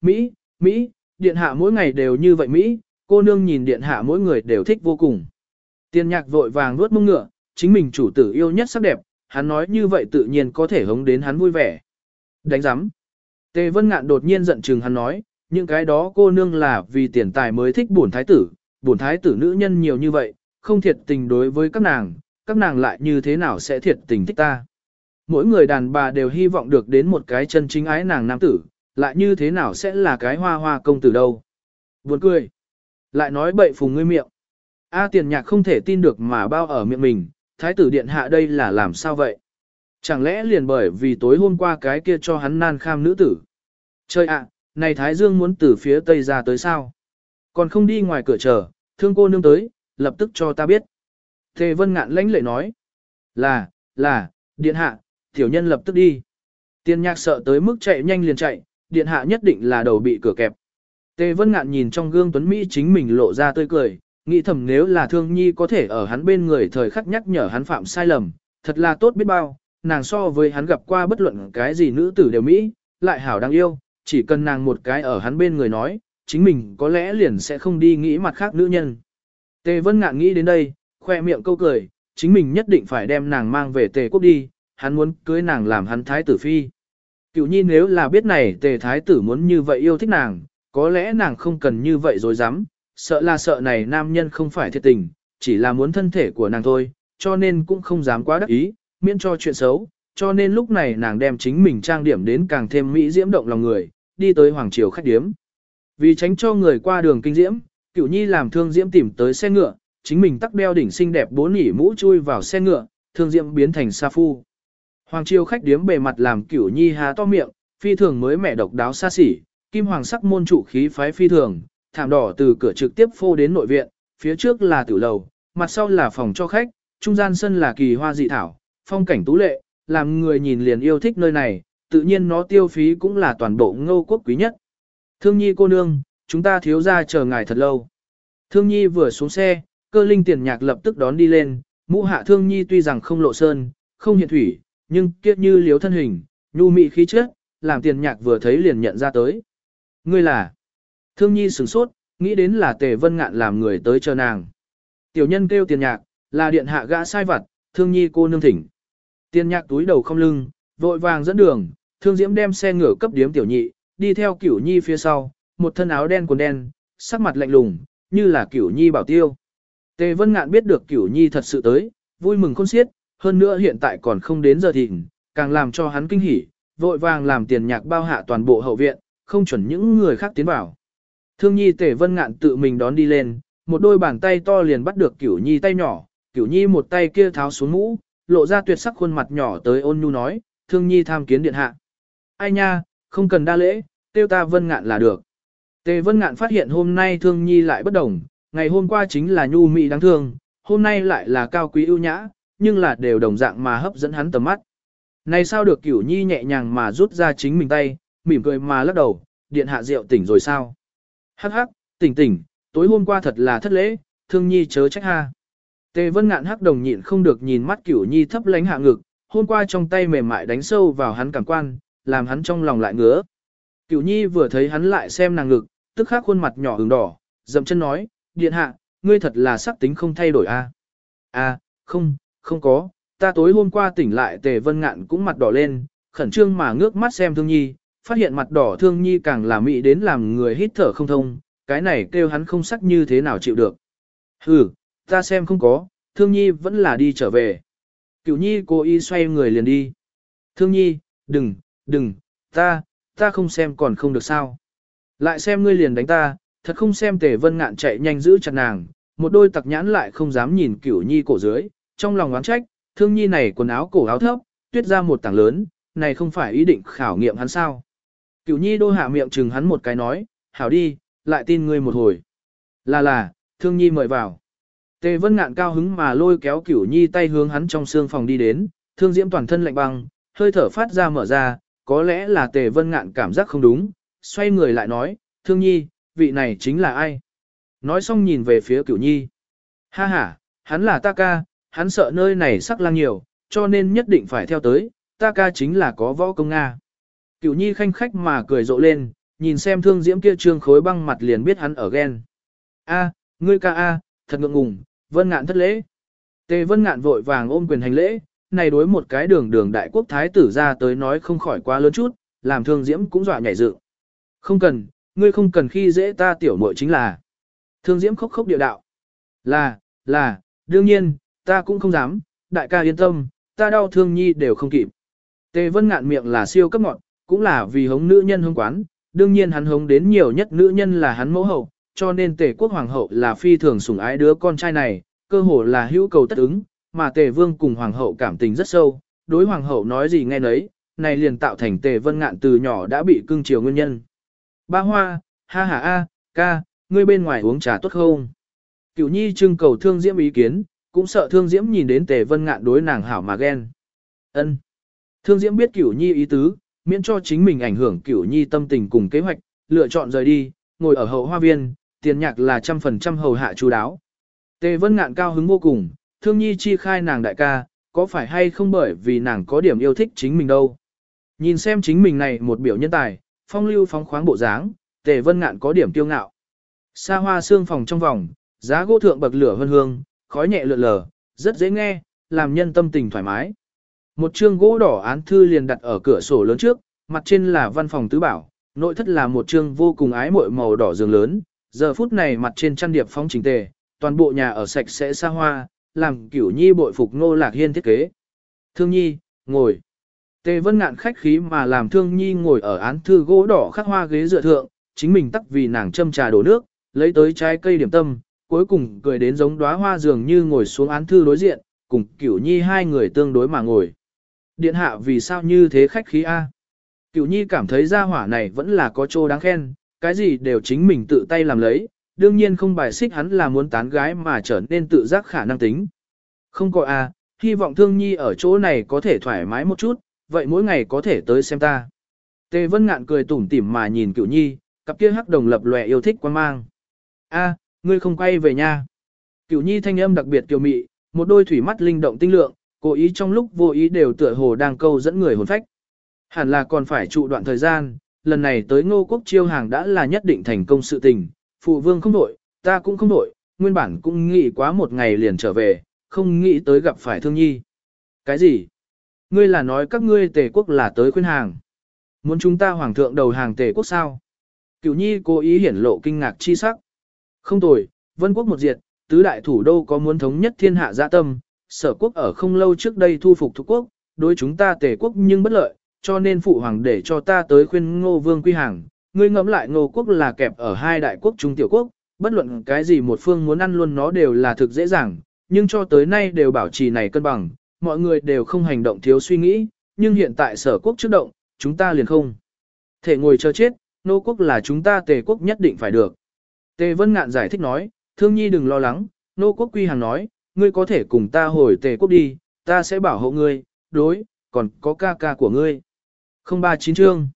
Mỹ, Mỹ, điện hạ mỗi ngày đều như vậy Mỹ, cô nương nhìn điện hạ mỗi người đều thích vô cùng. Tiên nhạc vội vàng nuốt mông ngựa, chính mình chủ tử yêu nhất sắc đẹp, hắn nói như vậy tự nhiên có thể hống đến hắn vui vẻ. Đánh giám. Tề Vân Ngạn đột nhiên giận chừng hắn nói, những cái đó cô nương là vì tiền tài mới thích bổn thái tử, bổn thái tử nữ nhân nhiều như vậy, không thiệt tình đối với các nàng, các nàng lại như thế nào sẽ thiệt tình thích ta. Mỗi người đàn bà đều hy vọng được đến một cái chân chính ái nàng nam tử, lại như thế nào sẽ là cái hoa hoa công tử đâu. Buồn cười. Lại nói bậy phùng ngươi miệng. A tiền nhạc không thể tin được mà bao ở miệng mình, thái tử điện hạ đây là làm sao vậy? Chẳng lẽ liền bởi vì tối hôm qua cái kia cho hắn nan kham nữ tử? Trời ạ, này thái dương muốn từ phía tây ra tới sao? Còn không đi ngoài cửa chờ, thương cô nương tới, lập tức cho ta biết. Tề vân ngạn lãnh lệ nói. Là, là, điện hạ, tiểu nhân lập tức đi. tiền nhạc sợ tới mức chạy nhanh liền chạy, điện hạ nhất định là đầu bị cửa kẹp. Tề vân ngạn nhìn trong gương tuấn Mỹ chính mình lộ ra tươi cười, nghĩ thầm nếu là thương nhi có thể ở hắn bên người thời khắc nhắc nhở hắn phạm sai lầm, thật là tốt biết bao, nàng so với hắn gặp qua bất luận cái gì nữ tử đều Mỹ, lại hảo đáng yêu, chỉ cần nàng một cái ở hắn bên người nói, chính mình có lẽ liền sẽ không đi nghĩ mặt khác nữ nhân. Tề Vân Ngạn nghĩ đến đây, khoe miệng câu cười, chính mình nhất định phải đem nàng mang về Tề Quốc đi, hắn muốn cưới nàng làm hắn thái tử phi. Cựu nhi nếu là biết này Tề thái tử muốn như vậy yêu thích nàng, có lẽ nàng không cần như vậy rồi dám, sợ là sợ này nam nhân không phải thiệt tình, chỉ là muốn thân thể của nàng thôi, cho nên cũng không dám quá đắc ý, miễn cho chuyện xấu, cho nên lúc này nàng đem chính mình trang điểm đến càng thêm mỹ diễm động lòng người, đi tới Hoàng Triều khách điếm. Vì tránh cho người qua đường kinh diễm, Cựu nhi làm thương diễm tìm tới xe ngựa, chính mình tắc đeo đỉnh xinh đẹp bốn nỉ mũ chui vào xe ngựa, thương diễm biến thành sa phu. Hoàng Triều khách điếm bề mặt làm cửu nhi há to miệng, phi thường mới mẻ độc đáo xa xỉ, kim hoàng sắc môn trụ khí phái phi thường, thảm đỏ từ cửa trực tiếp phô đến nội viện, phía trước là tử lầu, mặt sau là phòng cho khách, trung gian sân là kỳ hoa dị thảo, phong cảnh tú lệ, làm người nhìn liền yêu thích nơi này, tự nhiên nó tiêu phí cũng là toàn bộ ngô quốc quý nhất. Thương nhi cô nương, chúng ta thiếu ra chờ ngài thật lâu. Thương nhi vừa xuống xe, cơ linh tiền nhạc lập tức đón đi lên, mũ hạ thương nhi tuy rằng không lộ sơn, không hiện thủy, nhưng kiếp như liếu thân hình, nhu mị khí chất, làm tiền nhạc vừa thấy liền nhận ra tới. Ngươi là, thương nhi sửng sốt, nghĩ đến là tề vân ngạn làm người tới chờ nàng. Tiểu nhân kêu tiền nhạc, là điện hạ gã sai vặt, thương nhi cô nương thỉnh. Tiền nhạc túi đầu không lưng, vội vàng dẫn đường, thương diễm đem xe ngựa cấp điếm tiểu nhị, đi theo cửu nhi phía sau, một thân áo đen quần đen, sắc mặt lạnh lùng, như là cửu nhi bảo tiêu. Tề Vân Ngạn biết được cửu nhi thật sự tới, vui mừng khôn xiết, hơn nữa hiện tại còn không đến giờ thịnh, càng làm cho hắn kinh hỉ, vội vàng làm tiền nhạc bao hạ toàn bộ hậu viện, không chuẩn những người khác tiến vào. Thương nhi Tề Vân Ngạn tự mình đón đi lên, một đôi bàn tay to liền bắt được cửu nhi tay nhỏ, cửu nhi một tay kia tháo xuống mũ, lộ ra tuyệt sắc khuôn mặt nhỏ tới ôn nhu nói, thương nhi tham kiến điện hạ. Ai nha, không cần đa lễ, tiêu ta vân ngạn là được. Tề vân ngạn phát hiện hôm nay thương nhi lại bất đồng, ngày hôm qua chính là nhu mị đáng thương, hôm nay lại là cao quý ưu nhã, nhưng là đều đồng dạng mà hấp dẫn hắn tầm mắt. Này sao được cửu nhi nhẹ nhàng mà rút ra chính mình tay, mỉm cười mà lắc đầu, điện hạ rượu tỉnh rồi sao? Hắc hắc, tỉnh tỉnh, tối hôm qua thật là thất lễ, thương nhi chớ trách ha. Tề vân ngạn hắc đồng nhịn không được nhìn mắt cửu nhi thấp lánh hạ ngực, hôm qua trong tay mềm mại đánh sâu vào hắn cảm quan, làm hắn trong lòng lại ngứa. Cửu nhi vừa thấy hắn lại xem nàng ngực, tức khắc khuôn mặt nhỏ ửng đỏ, dậm chân nói, điện hạ, ngươi thật là sắc tính không thay đổi a. À? à, không, không có, ta tối hôm qua tỉnh lại tề vân ngạn cũng mặt đỏ lên, khẩn trương mà ngước mắt xem thương nhi, phát hiện mặt đỏ thương nhi càng là mị đến làm người hít thở không thông, cái này kêu hắn không sắc như thế nào chịu được. Hừ, ta xem không có, thương nhi vẫn là đi trở về. Cửu nhi cố ý xoay người liền đi. Thương nhi, đừng, đừng, ta, ta không xem còn không được sao. Lại xem ngươi liền đánh ta, thật không xem tề vân ngạn chạy nhanh giữ chặt nàng, một đôi tặc nhãn lại không dám nhìn cửu nhi cổ dưới, trong lòng oán trách, thương nhi này quần áo cổ áo thấp, tuyết ra một tảng lớn, này không phải ý định khảo nghiệm hắn sao. Cửu nhi đô hạ miệng chừng hắn một cái nói, hảo đi, lại tin ngươi một hồi. Là là, thương nhi mời vào. Tề vân ngạn cao hứng mà lôi kéo cửu nhi tay hướng hắn trong xương phòng đi đến, thương diễm toàn thân lạnh băng, hơi thở phát ra mở ra, có lẽ là tề vân ngạn cảm giác không đúng, xoay người lại nói, thương nhi, vị này chính là ai? Nói xong nhìn về phía cửu nhi. Ha ha, hắn là ta ca, hắn sợ nơi này sắc lang nhiều, cho nên nhất định phải theo tới, ta ca chính là có võ công Nga. Cửu nhi khanh khách mà cười rộ lên, nhìn xem thương diễm kia trương khối băng mặt liền biết hắn ở ghen. A, ngươi ca A, thật ngượng ngùng, vân ngạn thất lễ. Tề vân ngạn vội vàng ôm quyền hành lễ, này đối một cái đường đường đại quốc thái tử ra tới nói không khỏi quá lớn chút, làm thương diễm cũng dọa nhảy dựng. Không cần, ngươi không cần khi dễ ta tiểu muội chính là. Thương diễm khóc khóc địa đạo. Là, là, đương nhiên, ta cũng không dám, đại ca yên tâm, ta đau thương nhi đều không kịp. Tề vân ngạn miệng là siêu cấp ngọn, cũng là vì hống nữ nhân hông quán, đương nhiên hắn hống đến nhiều nhất nữ nhân là hắn mẫu hậu, cho nên tề quốc hoàng hậu là phi thường sủng ái đứa con trai này, cơ hồ là hữu cầu tất ứng, mà tề vương cùng hoàng hậu cảm tình rất sâu, đối hoàng hậu nói gì nghe nấy, này liền tạo thành tề vân ngạn từ nhỏ đã bị cưng chiều nguyên nhân. Ba hoa, ha ha a, ca, ngươi bên ngoài uống trà tốt không? Cửu nhi trưng cầu thương diễm ý kiến, cũng sợ thương diễm nhìn đến tề vân ngạn đối nàng hảo mà ghen. ân Thương diễm biết cửu nhi ý tứ, miễn cho chính mình ảnh hưởng cửu nhi tâm tình cùng kế hoạch, lựa chọn rời đi, ngồi ở hậu hoa viên, tiền nhạc là trăm phần trăm hầu hạ chú đáo. Tề vân ngạn cao hứng vô cùng, thương nhi chi khai nàng đại ca, có phải hay không bởi vì nàng có điểm yêu thích chính mình đâu. Nhìn xem chính mình này một biểu nhân tài, phong lưu phóng khoáng bộ dáng, tề vân ngạn có điểm tiêu ngạo. Xa hoa xương phòng trong vòng, giá gỗ thượng bậc lửa hương hương, khói nhẹ lượn lờ, rất dễ nghe, làm nhân tâm tình thoải mái. Một chương gỗ đỏ án thư liền đặt ở cửa sổ lớn trước, mặt trên là văn phòng tứ bảo, nội thất là một chương vô cùng ái muội màu đỏ giường lớn, giờ phút này mặt trên chăn điệp phóng chỉnh tề, toàn bộ nhà ở sạch sẽ xa hoa, làm cửu nhi bội phục nô lạc hiên thiết kế. Thương nhi, ngồi. Tề vân ngạn khách khí mà làm thương nhi ngồi ở án thư gỗ đỏ khắc hoa ghế dựa thượng, chính mình tắc vì nàng châm trà đổ nước, lấy tới trái cây điểm tâm, cuối cùng cười đến giống đóa hoa dường như ngồi xuống án thư đối diện, cùng cửu nhi hai người tương đối mà ngồi. Điện hạ vì sao như thế khách khí a? Cửu nhi cảm thấy gia hỏa này vẫn là có chỗ đáng khen, cái gì đều chính mình tự tay làm lấy, đương nhiên không bài xích hắn là muốn tán gái mà trở nên tự giác khả năng tính. Không có a, hy vọng thương nhi ở chỗ này có thể thoải mái một chút, vậy mỗi ngày có thể tới xem ta. Tề Vân Ngạn cười tủm tỉm mà nhìn Cửu Nhi, cặp kia hắc đồng lập lòe yêu thích quan mang. A, ngươi không quay về nha. Cửu Nhi thanh âm đặc biệt kiều mị, một đôi thủy mắt linh động tinh lượng, cố ý trong lúc vô ý đều tựa hồ đang câu dẫn người hồn phách. Hẳn là còn phải trụ đoạn thời gian, lần này tới ngô quốc chiêu hàng đã là nhất định thành công sự tình, phụ vương không đổi, ta cũng không đổi, nguyên bản cũng nghĩ quá một ngày liền trở về, không nghĩ tới gặp phải thương nhi. Cái gì? Ngươi là nói các ngươi tề quốc là tới khuyên hàng. Muốn chúng ta hoàng thượng đầu hàng tề quốc sao? Cửu nhi cố ý hiển lộ kinh ngạc chi sắc. Không tồi, vân quốc một diệt, tứ đại thủ đô có muốn thống nhất thiên hạ dạ tâm, sở quốc ở không lâu trước đây thu phục thuộc quốc, đối chúng ta tề quốc nhưng bất lợi, cho nên phụ hoàng để cho ta tới khuyên ngô vương quy hàng. Ngươi ngẫm lại ngô quốc là kẹp ở hai đại quốc trung tiểu quốc, bất luận cái gì một phương muốn ăn luôn nó đều là thực dễ dàng, nhưng cho tới nay đều bảo trì này cân bằng, mọi người đều không hành động thiếu suy nghĩ, nhưng hiện tại sở quốc trước động, chúng ta liền không. Thể ngồi chờ chết, nô quốc là chúng ta tề quốc nhất định phải được. Tề Vân Ngạn giải thích nói, thương nhi đừng lo lắng, nô quốc quy hàng nói, ngươi có thể cùng ta hồi tề quốc đi, ta sẽ bảo hộ ngươi, đối, còn có ca ca của ngươi. Không ba chín chương.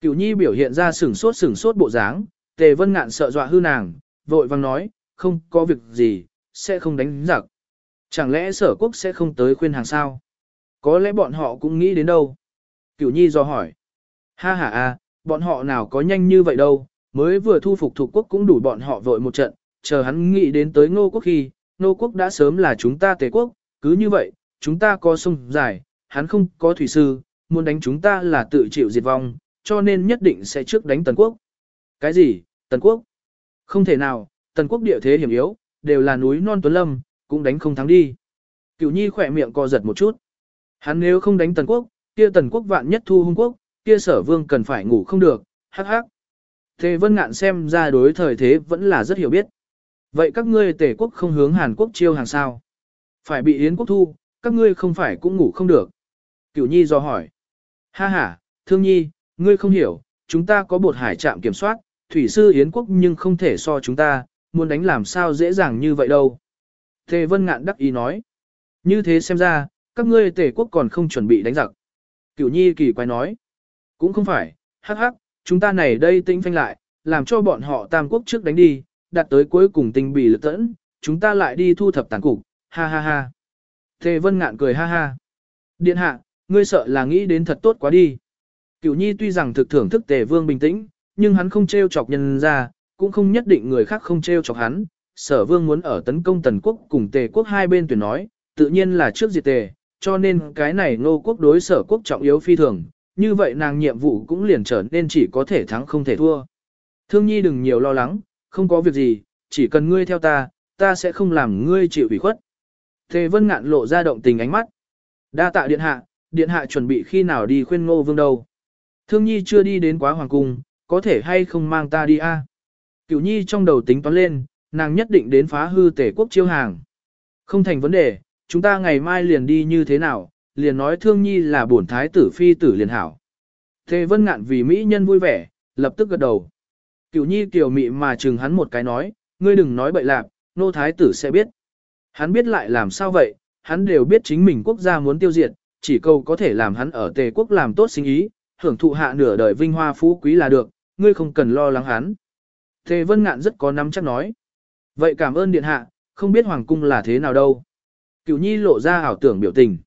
Cửu nhi biểu hiện ra sửng sốt sửng sốt bộ dáng, tề vân ngạn sợ dọa hư nàng, vội vàng nói, không có việc gì, sẽ không đánh giặc. Chẳng lẽ sở quốc sẽ không tới khuyên hàng sao? Có lẽ bọn họ cũng nghĩ đến đâu? Cửu nhi do hỏi. Ha ha a, bọn họ nào có nhanh như vậy đâu, mới vừa thu phục thuộc quốc cũng đủ bọn họ vội một trận, chờ hắn nghĩ đến tới ngô quốc khi, ngô quốc đã sớm là chúng ta tề quốc, cứ như vậy, chúng ta có sông dài, hắn không có thủy sư, muốn đánh chúng ta là tự chịu diệt vong, cho nên nhất định sẽ trước đánh tần quốc. Cái gì, tần quốc? Không thể nào, tần quốc địa thế hiểm yếu, đều là núi non tuấn lâm, cũng đánh không thắng đi. Cửu nhi khỏe miệng co giật một chút. Hắn nếu không đánh tần quốc, kia tần quốc vạn nhất thu hung quốc, kia sở vương cần phải ngủ không được, hắc hắc. Thế vân ngạn xem ra đối thời thế vẫn là rất hiểu biết. Vậy các ngươi tề quốc không hướng Hàn Quốc chiêu hàng sao? Phải bị Yến quốc thu, các ngươi không phải cũng ngủ không được. Cửu nhi do hỏi. Ha ha, thương nhi, ngươi không hiểu, chúng ta có bột hải trạm kiểm soát, thủy sư Yến quốc nhưng không thể so chúng ta, muốn đánh làm sao dễ dàng như vậy đâu. Tề Vân Ngạn đắc ý nói. Như thế xem ra, các ngươi tề quốc còn không chuẩn bị đánh giặc. Cửu nhi kỳ quái nói. Cũng không phải, hắc hắc, chúng ta này đây tĩnh phanh lại, làm cho bọn họ tam quốc trước đánh đi, đạt tới cuối cùng tình bị lực tẫn, chúng ta lại đi thu thập tàn cục, ha ha ha. Tề Vân Ngạn cười ha ha. Điện hạ, ngươi sợ là nghĩ đến thật tốt quá đi. Cửu nhi tuy rằng thực thưởng thức tề vương bình tĩnh, nhưng hắn không trêu chọc nhân ra, cũng không nhất định người khác không trêu chọc hắn. Sở vương muốn ở tấn công tần quốc cùng tề quốc hai bên tuyển nói, tự nhiên là trước diệt tề, cho nên cái này ngô quốc đối sở quốc trọng yếu phi thường, như vậy nàng nhiệm vụ cũng liền trở nên chỉ có thể thắng không thể thua. Thương nhi đừng nhiều lo lắng, không có việc gì, chỉ cần ngươi theo ta, ta sẽ không làm ngươi chịu ủy khuất. Tề vân ngạn lộ ra động tình ánh mắt. Đa tạ điện hạ, điện hạ chuẩn bị khi nào đi khuyên ngô vương đâu. Thương nhi chưa đi đến quá hoàng cung, có thể hay không mang ta đi a? Cửu nhi trong đầu tính toán lên, nàng nhất định đến phá hư tể quốc chiêu hàng. Không thành vấn đề, chúng ta ngày mai liền đi như thế nào, liền nói thương nhi là bổn thái tử phi tử liền hảo. Tề vân ngạn vì mỹ nhân vui vẻ, lập tức gật đầu. Cửu nhi tiểu mị mà chừng hắn một cái nói, ngươi đừng nói bậy lạc, nô thái tử sẽ biết. Hắn biết lại làm sao vậy, hắn đều biết chính mình quốc gia muốn tiêu diệt, chỉ câu có thể làm hắn ở tề quốc làm tốt sinh ý, hưởng thụ hạ nửa đời vinh hoa phú quý là được, ngươi không cần lo lắng hắn. Tề Vân Ngạn rất có nắm chắc nói. Vậy cảm ơn điện hạ, không biết hoàng cung là thế nào đâu. Cửu nhi lộ ra ảo tưởng biểu tình.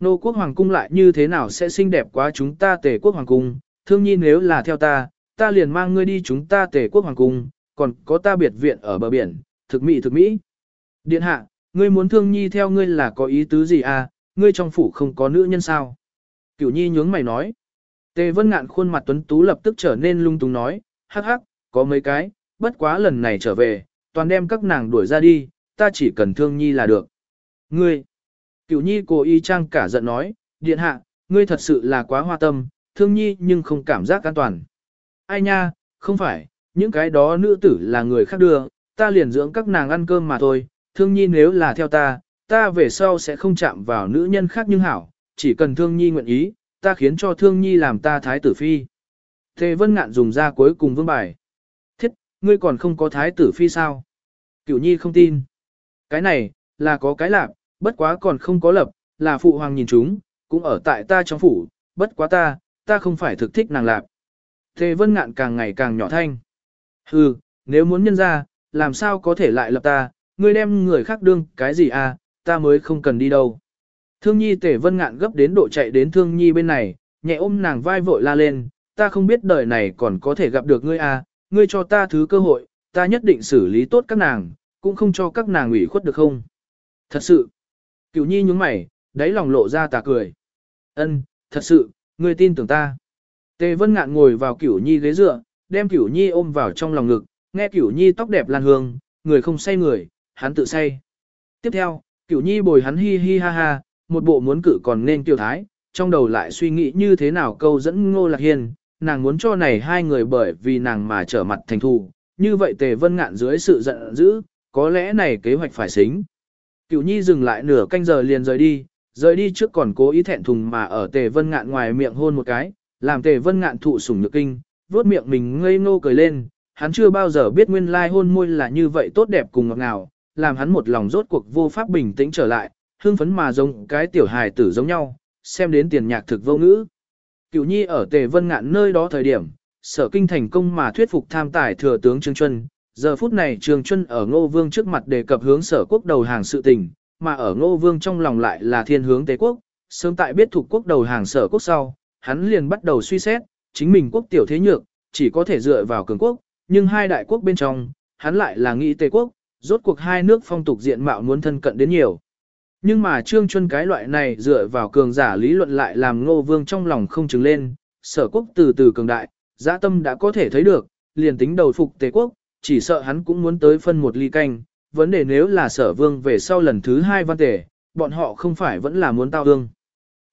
Nô quốc hoàng cung lại như thế nào sẽ xinh đẹp quá chúng ta tề quốc hoàng cung, thương nhi nếu là theo ta, ta liền mang ngươi đi chúng ta tề quốc hoàng cung, còn có ta biệt viện ở bờ biển, thực mỹ thực mỹ. Điện hạ, ngươi muốn thương nhi theo ngươi là có ý tứ gì à, ngươi trong phủ không có nữ nhân sao? Cửu nhi nhướng mày nói. Tề vân ngạn khuôn mặt tuấn tú lập tức trở nên lung tung nói, hắc hắc, có mấy cái, bất quá lần này trở về, toàn đem các nàng đuổi ra đi, ta chỉ cần thương nhi là được. Ngươi, cửu nhi cố ý trang cả giận nói, điện hạ, ngươi thật sự là quá hoa tâm, thương nhi nhưng không cảm giác an toàn. Ai nha, không phải, những cái đó nữ tử là người khác đưa, ta liền dưỡng các nàng ăn cơm mà thôi, thương nhi nếu là theo ta, ta về sau sẽ không chạm vào nữ nhân khác nhưng hảo, chỉ cần thương nhi nguyện ý, ta khiến cho thương nhi làm ta thái tử phi. Tề vân ngạn dùng ra cuối cùng vương bài. Thiết, ngươi còn không có thái tử phi sao? Cửu nhi không tin. Cái này, là có cái lạc, bất quá còn không có lập, là phụ hoàng nhìn chúng, cũng ở tại ta trong phủ, bất quá ta, ta không phải thực thích nàng lạc. Tề vân ngạn càng ngày càng nhỏ thanh. Hừ, nếu muốn nhân ra, làm sao có thể lại lập ta, ngươi đem người khác đương cái gì à, ta mới không cần đi đâu. Thương nhi tể vân ngạn gấp đến độ chạy đến thương nhi bên này, nhẹ ôm nàng vai vội la lên, ta không biết đời này còn có thể gặp được ngươi à, ngươi cho ta thứ cơ hội, ta nhất định xử lý tốt các nàng, cũng không cho các nàng ủy khuất được không. Thật sự, cửu nhi nhúng mày, đáy lòng lộ ra tà cười. Ân, thật sự, ngươi tin tưởng ta. Tề vân ngạn ngồi vào cửu nhi ghế dựa, đem cửu nhi ôm vào trong lòng ngực, nghe cửu nhi tóc đẹp lan hương, người không say người, hắn tự say. Tiếp theo, cửu nhi bồi hắn hi hi ha ha, một bộ muốn cử còn nên tiêu thái, trong đầu lại suy nghĩ như thế nào câu dẫn ngô lạc hiên, nàng muốn cho này hai người bởi vì nàng mà trở mặt thành thù, như vậy tề vân ngạn dưới sự giận dữ, có lẽ này kế hoạch phải xính. Cửu nhi dừng lại nửa canh giờ liền rời đi, rời đi trước còn cố ý thẹn thùng mà ở tề vân ngạn ngoài miệng hôn một cái, làm tề vân ngạn thụ sủng nhược kinh, vuốt miệng mình ngây ngô cười lên, hắn chưa bao giờ biết nguyên lai hôn môi là như vậy tốt đẹp cùng ngọt ngào, làm hắn một lòng rốt cuộc vô pháp bình tĩnh trở lại, hưng phấn mà giống cái tiểu hài tử giống nhau, xem đến tiền nhạc thực vô ngữ. Cửu nhi ở tề vân ngạn nơi đó thời điểm, sở kinh thành công mà thuyết phục tham tài thừa tướng Trương Chuân, giờ phút này Trương Chuân ở ngô vương trước mặt đề cập hướng sở quốc đầu hàng sự tình, mà ở ngô vương trong lòng lại là thiên hướng tế quốc, sớm tại biết thuộc quốc đầu hàng sở quốc sau, hắn liền bắt đầu suy xét, chính mình quốc tiểu thế nhược, chỉ có thể dựa vào cường quốc, nhưng hai đại quốc bên trong, hắn lại là nghĩ tế quốc, rốt cuộc hai nước phong tục diện mạo muốn thân cận đến nhiều. Nhưng mà Trương Chuân cái loại này dựa vào cường giả lý luận lại làm ngô vương trong lòng không chứng lên, sở quốc từ từ cường đại, dã tâm đã có thể thấy được, liền tính đầu phục tế quốc, chỉ sợ hắn cũng muốn tới phân một ly canh, vấn đề nếu là sở vương về sau lần thứ hai văn tể, bọn họ không phải vẫn là muốn tao ương.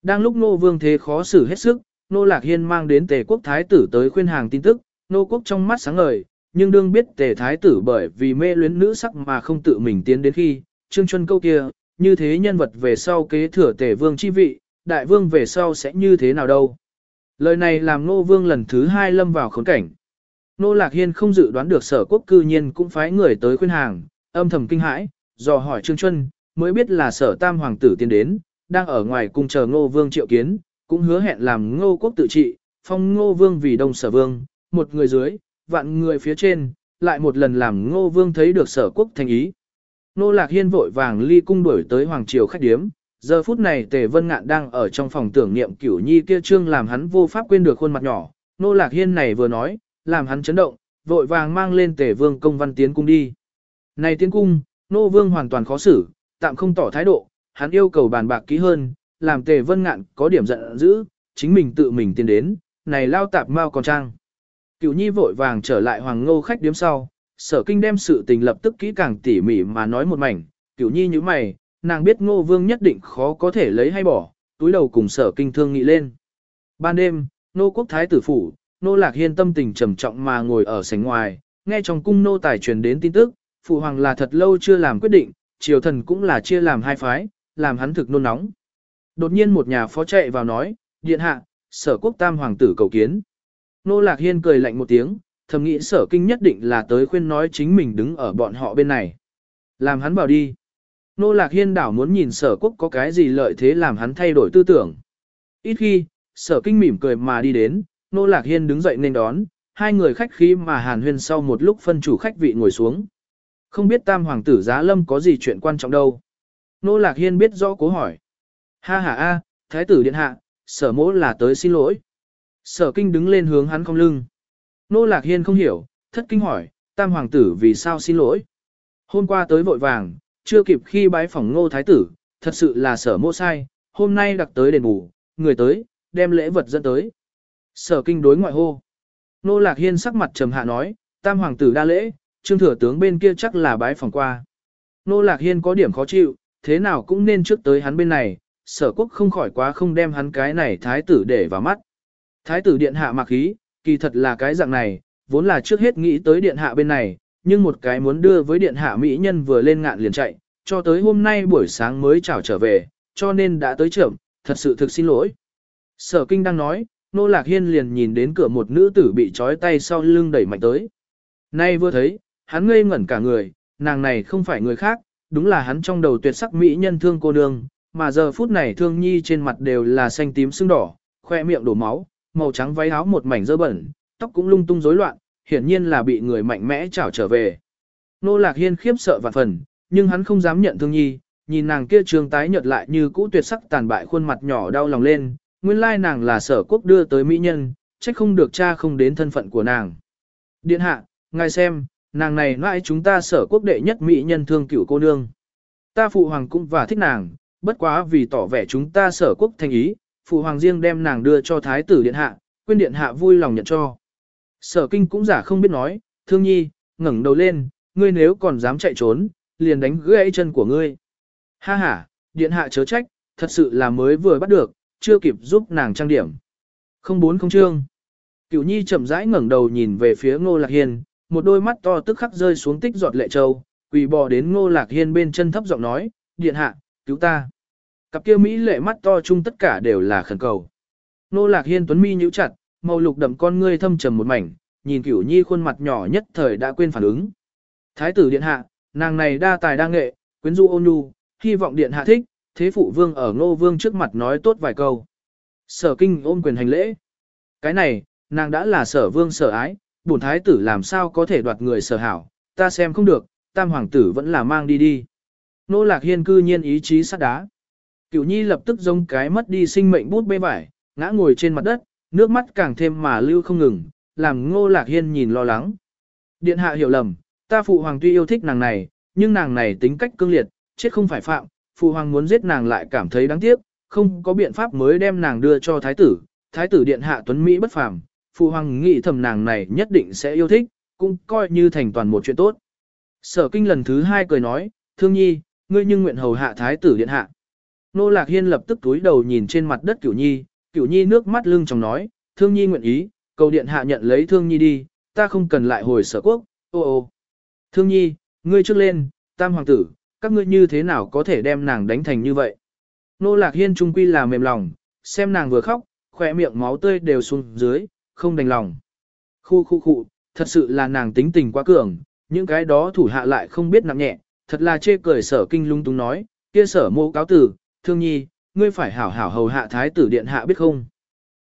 Đang lúc nô vương thế khó xử hết sức, nô lạc hiên mang đến tề quốc thái tử tới khuyên hàng tin tức, nô quốc trong mắt sáng ngời, nhưng đương biết tề thái tử bởi vì mê luyến nữ sắc mà không tự mình tiến đến khi, trương chân câu kia, như thế nhân vật về sau kế thừa tề vương chi vị, đại vương về sau sẽ như thế nào đâu. Lời này làm nô vương lần thứ hai lâm vào khốn cảnh. Nô Lạc Hiên không dự đoán được sở quốc cư nhiên cũng phái người tới khuyên hàng, âm thầm kinh hãi, dò hỏi Trương Chuân, mới biết là sở tam hoàng tử tiến đến, đang ở ngoài cung chờ ngô vương triệu kiến, cũng hứa hẹn làm ngô quốc tự trị, phong ngô vương vì đông sở vương, một người dưới, vạn người phía trên, lại một lần làm ngô vương thấy được sở quốc thành ý. Nô Lạc Hiên vội vàng ly cung đuổi tới Hoàng Triều khách điếm, giờ phút này Tề Vân Ngạn đang ở trong phòng tưởng niệm cửu nhi kia trương làm hắn vô pháp quên được khuôn mặt nhỏ. Nô Lạc Hiên này vừa nói, làm hắn chấn động, vội vàng mang lên tể vương công văn tiến cung đi. Này tiến cung, nô vương hoàn toàn khó xử, tạm không tỏ thái độ, hắn yêu cầu bàn bạc kỹ hơn, làm tề vân ngạn có điểm giận dữ, chính mình tự mình tiến đến, này lao tạp mau còn trang. cựu nhi vội vàng trở lại hoàng ngô khách điếm sau, sở kinh đem sự tình lập tức kỹ càng tỉ mỉ mà nói một mảnh, cựu nhi như mày, nàng biết ngô vương nhất định khó có thể lấy hay bỏ, túi đầu cùng sở kinh thương nghị lên. Ban đêm, nô quốc thái tử phủ, nô lạc hiên tâm tình trầm trọng mà ngồi ở sảnh ngoài, nghe trong cung nô tài truyền đến tin tức, phụ hoàng là thật lâu chưa làm quyết định, triều thần cũng là chia làm hai phái, làm hắn thực nôn nóng. Đột nhiên một nhà phó chạy vào nói, điện hạ, sở quốc tam hoàng tử cầu kiến. Nô lạc hiên cười lạnh một tiếng, thầm nghĩ sở kinh nhất định là tới khuyên nói chính mình đứng ở bọn họ bên này. Làm hắn bảo đi. Nô lạc hiên đảo muốn nhìn sở quốc có cái gì lợi thế làm hắn thay đổi tư tưởng. Ít khi, sở kinh mỉm cười mà đi đến, nô lạc hiên đứng dậy nên đón, hai người khách khí mà hàn huyên sau một lúc phân chủ khách vị ngồi xuống. Không biết tam hoàng tử giá lâm có gì chuyện quan trọng đâu. Nô lạc hiên biết rõ cố hỏi. Ha ha a, thái tử điện hạ, sở mỗ là tới xin lỗi. Sở kinh đứng lên hướng hắn không lưng. Nô lạc hiên không hiểu, thất kinh hỏi, tam hoàng tử vì sao xin lỗi. Hôm qua tới vội vàng, chưa kịp khi bái phỏng ngô thái tử, thật sự là sở mỗ sai, hôm nay đặc tới đền bù, người tới, đem lễ vật dẫn tới. Sở kinh đối ngoại hô. Nô lạc hiên sắc mặt trầm hạ nói, tam hoàng tử đa lễ, trương thừa tướng bên kia chắc là bái phỏng qua. Nô lạc hiên có điểm khó chịu, thế nào cũng nên trước tới hắn bên này, sở quốc không khỏi quá không đem hắn cái này thái tử để vào mắt. Thái tử điện hạ mặc ý, kỳ thật là cái dạng này, vốn là trước hết nghĩ tới điện hạ bên này, nhưng một cái muốn đưa với điện hạ mỹ nhân vừa lên ngạn liền chạy, cho tới hôm nay buổi sáng mới chào trở về, cho nên đã tới trưởng, thật sự thực xin lỗi. Sở kinh đang nói, nô lạc hiên liền nhìn đến cửa một nữ tử bị trói tay sau lưng đẩy mạnh tới. Nay vừa thấy, hắn ngây ngẩn cả người, nàng này không phải người khác, đúng là hắn trong đầu tuyệt sắc mỹ nhân thương cô nương, mà giờ phút này thương nhi trên mặt đều là xanh tím sưng đỏ, khoe miệng đổ máu, màu trắng váy áo một mảnh dơ bẩn, tóc cũng lung tung rối loạn, hiển nhiên là bị người mạnh mẽ chảo trở về. Nô Lạc Hiên khiếp sợ vạn phần, nhưng hắn không dám nhận thương nhi, nhìn nàng kia trường tái nhợt lại như cũ tuyệt sắc tàn bại khuôn mặt nhỏ đau lòng lên, nguyên lai nàng là sở quốc đưa tới mỹ nhân, trách không được cha không đến thân phận của nàng. Điện hạ, ngài xem, nàng này nãi chúng ta sở quốc đệ nhất mỹ nhân thương cửu cô nương. Ta phụ hoàng cũng và thích nàng, bất quá vì tỏ vẻ chúng ta sở quốc thành ý, phụ hoàng riêng đem nàng đưa cho thái tử điện hạ, quyên điện hạ vui lòng nhận cho. Sở kinh cũng giả không biết nói, thương nhi, ngẩng đầu lên, ngươi nếu còn dám chạy trốn, liền đánh gãy chân của ngươi. Ha ha, điện hạ chớ trách, thật sự là mới vừa bắt được, chưa kịp giúp nàng trang điểm. Không bốn không trương. Cửu nhi chậm rãi ngẩng đầu nhìn về phía ngô lạc hiên, một đôi mắt to tức khắc rơi xuống tích giọt lệ châu, quỳ bò đến ngô lạc hiên bên chân thấp giọng nói, điện hạ, cứu ta. Cặp kia Mỹ lệ mắt to chung tất cả đều là khẩn cầu. Ngô lạc hiên tuấn mi nhíu chặt, màu lục đậm con ngươi thâm trầm một mảnh, nhìn cửu nhi khuôn mặt nhỏ nhất thời đã quên phản ứng. Thái tử điện hạ, nàng này đa tài đa nghệ, quyến rũ ôn nhu, hy vọng điện hạ thích, thế phụ vương ở ngô vương trước mặt nói tốt vài câu. Sở kinh ôm quyền hành lễ. Cái này, nàng đã là sở vương sở ái, bổn thái tử làm sao có thể đoạt người sở hảo, ta xem không được, tam hoàng tử vẫn là mang đi đi. Nô lạc hiên cư nhiên ý chí sắt đá. Cửu nhi lập tức giống cái mất đi sinh mệnh bút bê vải, ngã ngồi trên mặt đất, nước mắt càng thêm mà lưu không ngừng, làm ngô lạc hiên nhìn lo lắng. Điện hạ hiểu lầm, ta phụ hoàng tuy yêu thích nàng này, nhưng nàng này tính cách cương liệt, chết không phải phạm, phụ hoàng muốn giết nàng lại cảm thấy đáng tiếc, không có biện pháp mới đem nàng đưa cho thái tử, thái tử điện hạ tuấn Mỹ bất phàm, phụ hoàng nghĩ thầm nàng này nhất định sẽ yêu thích, cũng coi như thành toàn một chuyện tốt. Sở kinh lần thứ hai cười nói, thương nhi, ngươi nhưng nguyện hầu hạ thái tử điện hạ. Nô lạc hiên lập tức túi đầu nhìn trên mặt đất cửu nhi, cửu nhi nước mắt lưng trong nói, thương nhi nguyện ý, cầu điện hạ nhận lấy thương nhi đi, ta không cần lại hồi sở quốc, ô ô. Thương nhi, ngươi trước lên, tam hoàng tử, các ngươi như thế nào có thể đem nàng đánh thành như vậy. Nô lạc hiên trung quy là mềm lòng, xem nàng vừa khóc, khỏe miệng máu tươi đều xuống dưới, không đành lòng. Khu khu khu, thật sự là nàng tính tình quá cường, những cái đó thủ hạ lại không biết nặng nhẹ, thật là chê cười sở kinh lung tung nói, kia sở mô cáo tử, thương nhi, ngươi phải hảo hảo hầu hạ thái tử điện hạ biết không.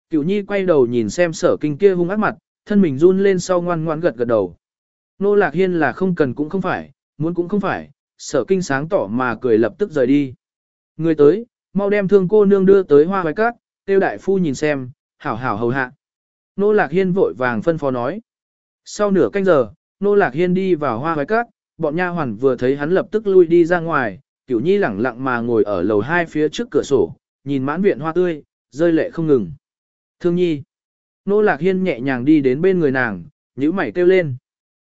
Cửu nhi quay đầu nhìn xem sở kinh kia hung ác mặt, thân mình run lên sau ngoan ngoan gật gật đầu. Nô lạc hiên là không cần cũng không phải, muốn cũng không phải, sở kinh sáng tỏ mà cười lập tức rời đi. Người tới, mau đem thương cô nương đưa tới hoa hoài cát, tiêu đại phu nhìn xem, hảo hảo hầu hạ. Nô lạc hiên vội vàng phân phó nói. Sau nửa canh giờ, Nô Lạc Hiên đi vào hoa hoài cát, bọn nha hoàn vừa thấy hắn lập tức lui đi ra ngoài, Cửu Nhi lẳng lặng mà ngồi ở lầu hai phía trước cửa sổ, nhìn mãn viện hoa tươi, rơi lệ không ngừng. Thương Nhi. Nô Lạc Hiên nhẹ nhàng đi đến bên người nàng, nhíu mày kêu lên.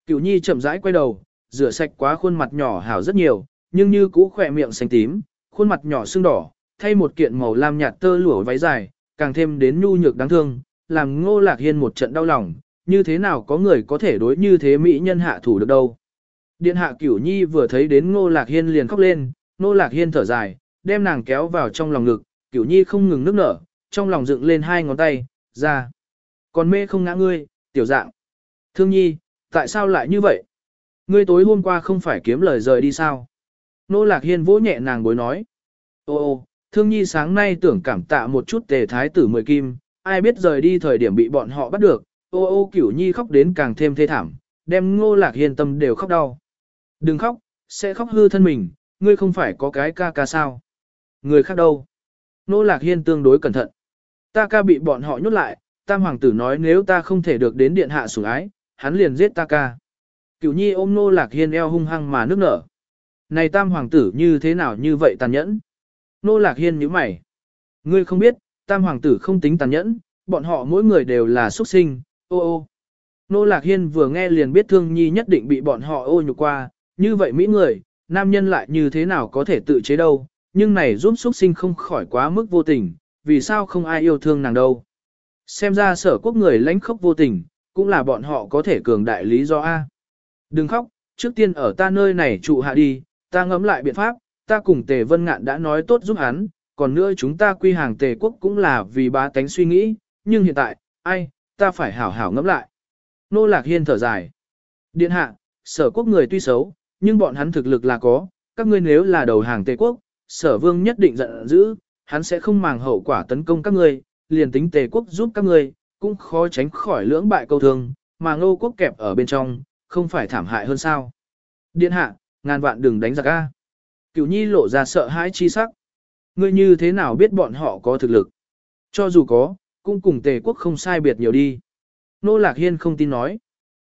Cửu Nhi chậm rãi quay đầu, rửa sạch quá khuôn mặt nhỏ hảo rất nhiều, nhưng như cũ khỏe miệng xanh tím, khuôn mặt nhỏ sưng đỏ, thay một kiện màu lam nhạt tơ lụa váy dài, càng thêm đến nhu nhược đáng thương, làm Ngô Lạc Hiên một trận đau lòng, như thế nào có người có thể đối như thế mỹ nhân hạ thủ được đâu. Điện hạ Cửu Nhi vừa thấy đến Ngô Lạc Hiên liền khóc lên, Ngô Lạc Hiên thở dài, đem nàng kéo vào trong lòng ngực, Cửu Nhi không ngừng nức nở, trong lòng dựng lên hai ngón tay, ra. Còn mê không ngã ngươi, tiểu dạng. Thương Nhi, tại sao lại như vậy? Ngươi tối hôm qua không phải kiếm lời rời đi sao? Nô Lạc Hiên vỗ nhẹ nàng bối nói. Ô ô, Thương Nhi sáng nay tưởng cảm tạ một chút tề thái tử mười kim, ai biết rời đi thời điểm bị bọn họ bắt được, ô ô Cửu Nhi khóc đến càng thêm thê thảm, đem Ngô Lạc Hiên tâm đều khóc đau. Đừng khóc, sẽ khóc hư thân mình, ngươi không phải có cái ca ca sao. Người khác đâu? Nô Lạc Hiên tương đối cẩn thận. Ta ca bị bọn họ nhốt lại, tam hoàng tử nói nếu ta không thể được đến điện hạ sủng ái, hắn liền giết ta ca. Cửu nhi ôm nô lạc hiên eo hung hăng mà nước nở. Này tam hoàng tử như thế nào như vậy tàn nhẫn? Nô lạc hiên nhíu mày. Ngươi không biết, tam hoàng tử không tính tàn nhẫn, bọn họ mỗi người đều là xuất sinh, ô ô. Nô lạc hiên vừa nghe liền biết thương nhi nhất định bị bọn họ ô nhục qua, như vậy mỹ người, nam nhân lại như thế nào có thể tự chế đâu, nhưng này giúp xuất sinh không khỏi quá mức vô tình, vì sao không ai yêu thương nàng đâu. Xem ra sở quốc người lãnh khốc vô tình, cũng là bọn họ có thể cường đại lý do A. Đừng khóc, trước tiên ở ta nơi này trụ hạ đi, ta ngẫm lại biện pháp, ta cùng Tề Vân Ngạn đã nói tốt giúp hắn, còn nữa chúng ta quy hàng Tề quốc cũng là vì bá tánh suy nghĩ, nhưng hiện tại, ai, ta phải hảo hảo ngẫm lại. Nô Lạc Hiên thở dài. Điện hạ, sở quốc người tuy xấu, nhưng bọn hắn thực lực là có, các ngươi nếu là đầu hàng Tề quốc, sở vương nhất định giận dữ, hắn sẽ không màng hậu quả tấn công các ngươi, liền tính tề quốc giúp các ngươi, cũng khó tránh khỏi lưỡng bại câu thương, mà ngô quốc kẹp ở bên trong, không phải thảm hại hơn sao. Điện hạ, ngàn vạn đừng đánh giặc a. Cửu nhi lộ ra sợ hãi chi sắc. Ngươi như thế nào biết bọn họ có thực lực? Cho dù có, cũng cùng tề quốc không sai biệt nhiều đi. Nô Lạc Hiên không tin nói.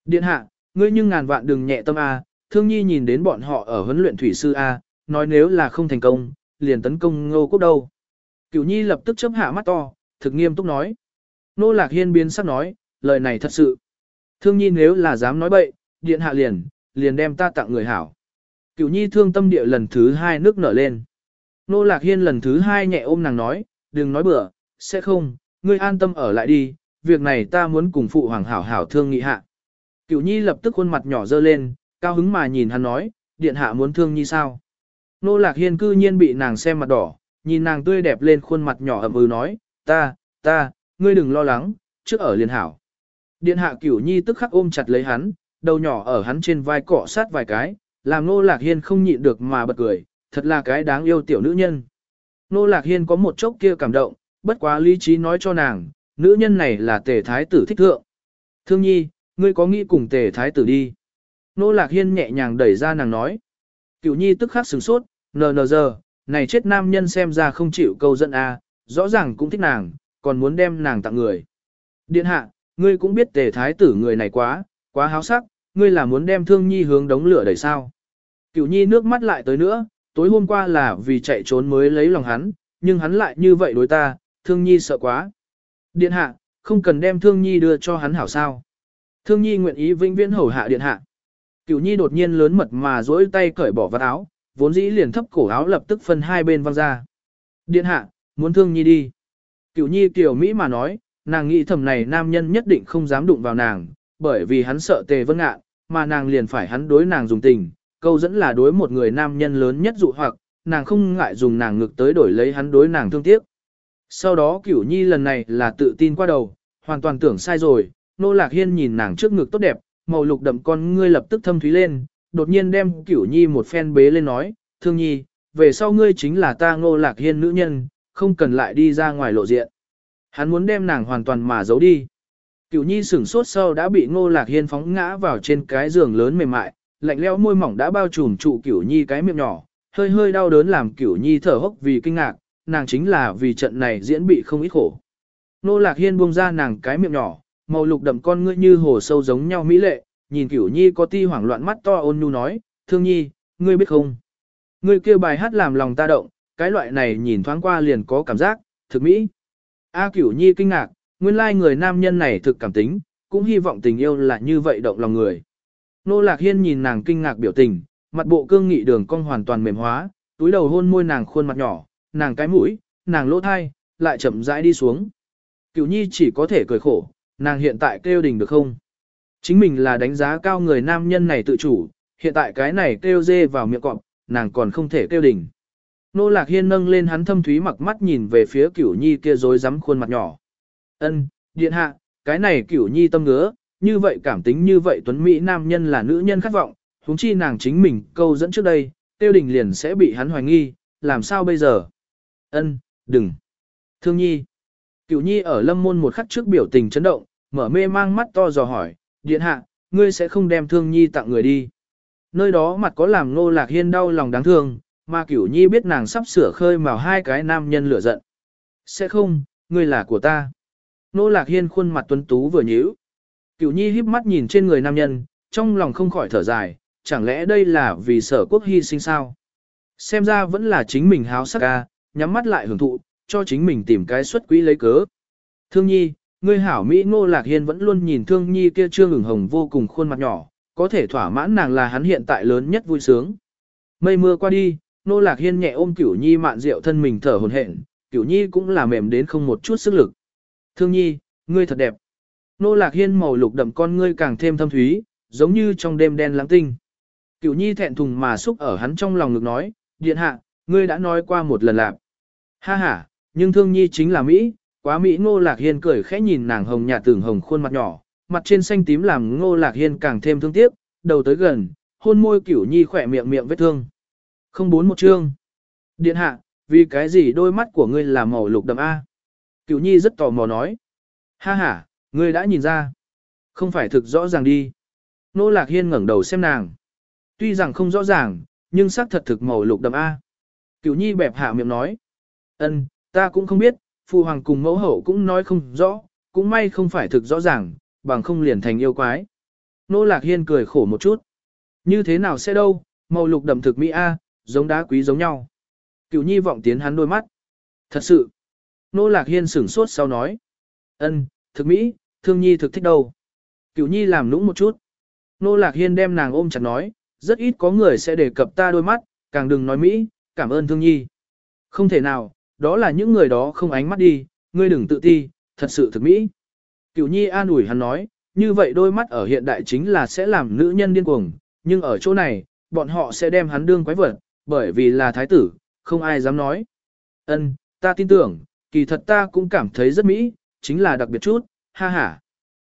Điện hạ, ngươi nhưng ngàn vạn đừng nhẹ tâm a. Thương nhi nhìn đến bọn họ ở huấn luyện thủy sư a, nói nếu là không thành công, liền tấn công ngô quốc đâu. Cửu nhi lập tức chớp hạ mắt to, thực nghiêm túc nói. Nô Lạc Hiên biến sắc nói, lời này thật sự. Thương nhi nếu là dám nói bậy, điện hạ liền, liền đem ta tặng người hảo. Cửu nhi thương tâm địa lần thứ hai nước nở lên. Nô Lạc Hiên lần thứ hai nhẹ ôm nàng nói, đừng nói bừa, sẽ không, ngươi an tâm ở lại đi, việc này ta muốn cùng phụ hoàng hảo hảo thương nghị hạ. Cửu nhi lập tức khuôn mặt nhỏ dơ lên, cao hứng mà nhìn hắn nói, điện hạ muốn thương nhi sao. Nô Lạc Hiên cư nhiên bị nàng xem mặt đỏ, nhìn nàng tươi đẹp lên khuôn mặt nhỏ ẩm ừ nói, ta, ta, ngươi đừng lo lắng, trước ở liền hảo. Điện hạ cửu nhi tức khắc ôm chặt lấy hắn, đầu nhỏ ở hắn trên vai cọ sát vài cái, làm nô lạc hiên không nhịn được mà bật cười, thật là cái đáng yêu tiểu nữ nhân. Nô lạc hiên có một chốc kia cảm động, bất quá lý trí nói cho nàng, nữ nhân này là tề thái tử thích thượng. Thương nhi, ngươi có nghĩ cùng tề thái tử đi. Nô lạc hiên nhẹ nhàng đẩy ra nàng nói. Cửu nhi tức khắc sửng sốt, nờ nờ giờ, này chết nam nhân xem ra không chịu câu dẫn a, rõ ràng cũng thích nàng, còn muốn đem nàng tặng người. Điện hạ, ngươi cũng biết tề thái tử người này quá, quá háo sắc, ngươi là muốn đem thương nhi hướng đống lửa đẩy sao. Cửu nhi nước mắt lại tới nữa, tối hôm qua là vì chạy trốn mới lấy lòng hắn, nhưng hắn lại như vậy đối ta, thương nhi sợ quá. Điện hạ, không cần đem thương nhi đưa cho hắn hảo sao. Thương nhi nguyện ý vĩnh viễn hầu hạ điện hạ. Cửu nhi đột nhiên lớn mật mà dỗi tay cởi bỏ vạt áo, vốn dĩ liền thấp cổ áo lập tức phân hai bên văng ra. Điện hạ, muốn thương nhi đi. Cửu nhi kiểu Mỹ mà nói, nàng nghĩ thầm này nam nhân nhất định không dám đụng vào nàng, bởi vì hắn sợ tề vân ngạn, mà nàng liền phải hắn đối nàng dùng tình, câu dẫn là đối một người nam nhân lớn nhất dụ hoặc, nàng không ngại dùng nàng ngực tới đổi lấy hắn đối nàng thương tiếc. Sau đó cửu nhi lần này là tự tin qua đầu, hoàn toàn tưởng sai rồi, nô lạc hiên nhìn nàng trước ngực tốt đẹp, màu lục đậm con ngươi lập tức thâm thúy lên, đột nhiên đem cửu nhi một phen bế lên nói, thương nhi, về sau ngươi chính là ta ngô lạc hiên nữ nhân, không cần lại đi ra ngoài lộ diện. Hắn muốn đem nàng hoàn toàn mà giấu đi. Cửu nhi sửng sốt sau đã bị ngô lạc hiên phóng ngã vào trên cái giường lớn mềm mại, lạnh lẽo môi mỏng đã bao trùm trụ cửu nhi cái miệng nhỏ, hơi hơi đau đớn làm cửu nhi thở hốc vì kinh ngạc, nàng chính là vì trận này diễn bị không ít khổ. Ngô lạc hiên buông ra nàng cái miệng nhỏ, màu lục đậm con ngươi như hồ sâu giống nhau mỹ lệ, nhìn Cửu Nhi có ti hoảng loạn mắt to ôn nhu nói, "Thương Nhi, ngươi biết không? Ngươi kêu bài hát làm lòng ta động, cái loại này nhìn thoáng qua liền có cảm giác, thực mỹ." A Cửu Nhi kinh ngạc, nguyên lai người nam nhân này thực cảm tính, cũng hy vọng tình yêu là như vậy động lòng người. Nô Lạc Hiên nhìn nàng kinh ngạc biểu tình, mặt bộ cương nghị đường cong hoàn toàn mềm hóa, túi đầu hôn môi nàng khuôn mặt nhỏ, nàng cái mũi, nàng lỗ thai, lại chậm rãi đi xuống. Cửu Nhi chỉ có thể cười khổ, nàng hiện tại kêu đình được không? Chính mình là đánh giá cao người nam nhân này tự chủ, hiện tại cái này kêu dê vào miệng cọp, nàng còn không thể kêu đình. Nô Lạc Hiên nâng lên hắn thâm thúy mặc mắt nhìn về phía Cửu Nhi kia rối rắm khuôn mặt nhỏ. Ân, điện hạ, cái này Cửu Nhi tâm ngứa, như vậy cảm tính như vậy tuấn mỹ nam nhân là nữ nhân khát vọng, huống chi nàng chính mình câu dẫn trước đây, tiêu đình liền sẽ bị hắn hoài nghi, làm sao bây giờ? Ân, đừng. Thương Nhi. Cửu Nhi ở lâm môn một khắc trước biểu tình chấn động, mở mê mang mắt to dò hỏi, điện hạ, ngươi sẽ không đem Thương Nhi tặng người đi. Nơi đó mặt có làm ngô lạc hiên đau lòng đáng thương, mà Cửu Nhi biết nàng sắp sửa khơi mào hai cái nam nhân lửa giận. Sẽ không, ngươi là của ta. Nô lạc hiên khuôn mặt tuấn tú vừa nhíu. Cửu Nhi híp mắt nhìn trên người nam nhân, trong lòng không khỏi thở dài, chẳng lẽ đây là vì sở quốc hy sinh sao? Xem ra vẫn là chính mình háo sắc ca, nhắm mắt lại hưởng thụ, cho chính mình tìm cái xuất quỹ lấy cớ. Thương Nhi, ngươi hảo Mỹ Ngô Lạc Hiên vẫn luôn nhìn Thương Nhi kia trương ửng hồng vô cùng khuôn mặt nhỏ, có thể thỏa mãn nàng là hắn hiện tại lớn nhất vui sướng. Mây mưa qua đi, Nô Lạc Hiên nhẹ ôm Cửu Nhi mạn rượu thân mình thở hổn hển, Cửu Nhi cũng là mềm đến không một chút sức lực. Thương Nhi, ngươi thật đẹp. Nô Lạc Hiên màu lục đậm con ngươi càng thêm thâm thúy, giống như trong đêm đen lãng tinh. Cửu Nhi thẹn thùng mà xúc ở hắn trong lòng ngực nói, điện hạ, ngươi đã nói qua một lần lạc. Ha ha, nhưng thương nhi chính là Mỹ, quá Mỹ ngô lạc hiên cười khẽ nhìn nàng hồng nhạt tưởng hồng khuôn mặt nhỏ, mặt trên xanh tím làm ngô lạc hiên càng thêm thương tiếc, đầu tới gần, hôn môi cửu nhi khỏe miệng miệng vết thương. Không bốn một chương. Điện hạ, vì cái gì đôi mắt của ngươi là màu lục đậm A? Cửu nhi rất tò mò nói. Ha ha, ngươi đã nhìn ra. Không phải thực rõ ràng đi. Nô lạc hiên ngẩng đầu xem nàng. Tuy rằng không rõ ràng, nhưng sắc thật thực màu lục đậm A. Cửu nhi bẹp hạ miệng nói. ân, ta cũng không biết, phụ hoàng cùng mẫu hậu cũng nói không rõ, cũng may không phải thực rõ ràng, bằng không liền thành yêu quái. Nô lạc hiên cười khổ một chút. Như thế nào sẽ đâu, màu lục đậm thực mỹ A, giống đá quý giống nhau. Cửu nhi vọng tiến hắn đôi mắt. Thật sự. Nô lạc hiên sửng sốt sau nói. ân, thực mỹ, thương nhi thực thích đâu. Cửu nhi làm nũng một chút. Nô lạc hiên đem nàng ôm chặt nói, rất ít có người sẽ đề cập ta đôi mắt, càng đừng nói Mỹ, cảm ơn thương nhi. Không thể nào, đó là những người đó không ánh mắt đi, ngươi đừng tự ti, thật sự thực Mỹ. Cửu nhi an ủi hắn nói, như vậy đôi mắt ở hiện đại chính là sẽ làm nữ nhân điên cuồng, nhưng ở chỗ này, bọn họ sẽ đem hắn đương quái vật, bởi vì là thái tử, không ai dám nói. Ân, ta tin tưởng, kỳ thật ta cũng cảm thấy rất Mỹ, chính là đặc biệt chút, ha ha.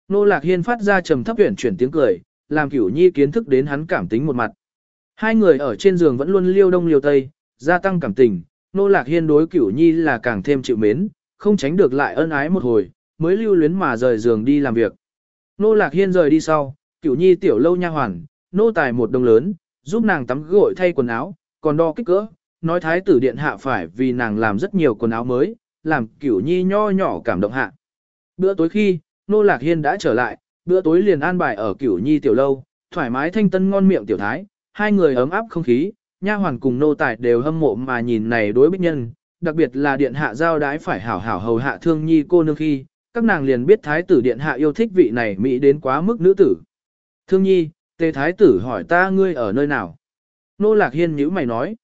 Nô Lạc Hiên phát ra trầm thấp huyển chuyển tiếng cười, làm cửu nhi kiến thức đến hắn cảm tính một mặt. Hai người ở trên giường vẫn luôn liêu đông liêu tây, gia tăng cảm tình, nô lạc hiên đối cửu nhi là càng thêm chịu mến, không tránh được lại ân ái một hồi, mới lưu luyến mà rời giường đi làm việc. Nô lạc hiên rời đi sau, cửu nhi tiểu lâu nha hoàn, nô tài một đồng lớn, giúp nàng tắm gội thay quần áo, còn đo kích cỡ, nói thái tử điện hạ phải vì nàng làm rất nhiều quần áo mới, làm cửu nhi nho nhỏ cảm động hạ. Bữa tối khi, nô lạc hiên đã trở lại, bữa tối liền an bài ở cửu nhi tiểu lâu, thoải mái thanh tân ngon miệng tiểu thái, hai người ấm áp không khí, nha hoàn cùng nô tài đều hâm mộ mà nhìn này đối bích nhân, đặc biệt là điện hạ giao đái phải hảo hảo hầu hạ thương nhi cô nương khi, các nàng liền biết thái tử điện hạ yêu thích vị này mỹ đến quá mức nữ tử. Thương nhi, tề thái tử hỏi ta ngươi ở nơi nào? Nô lạc hiên nhíu mày nói.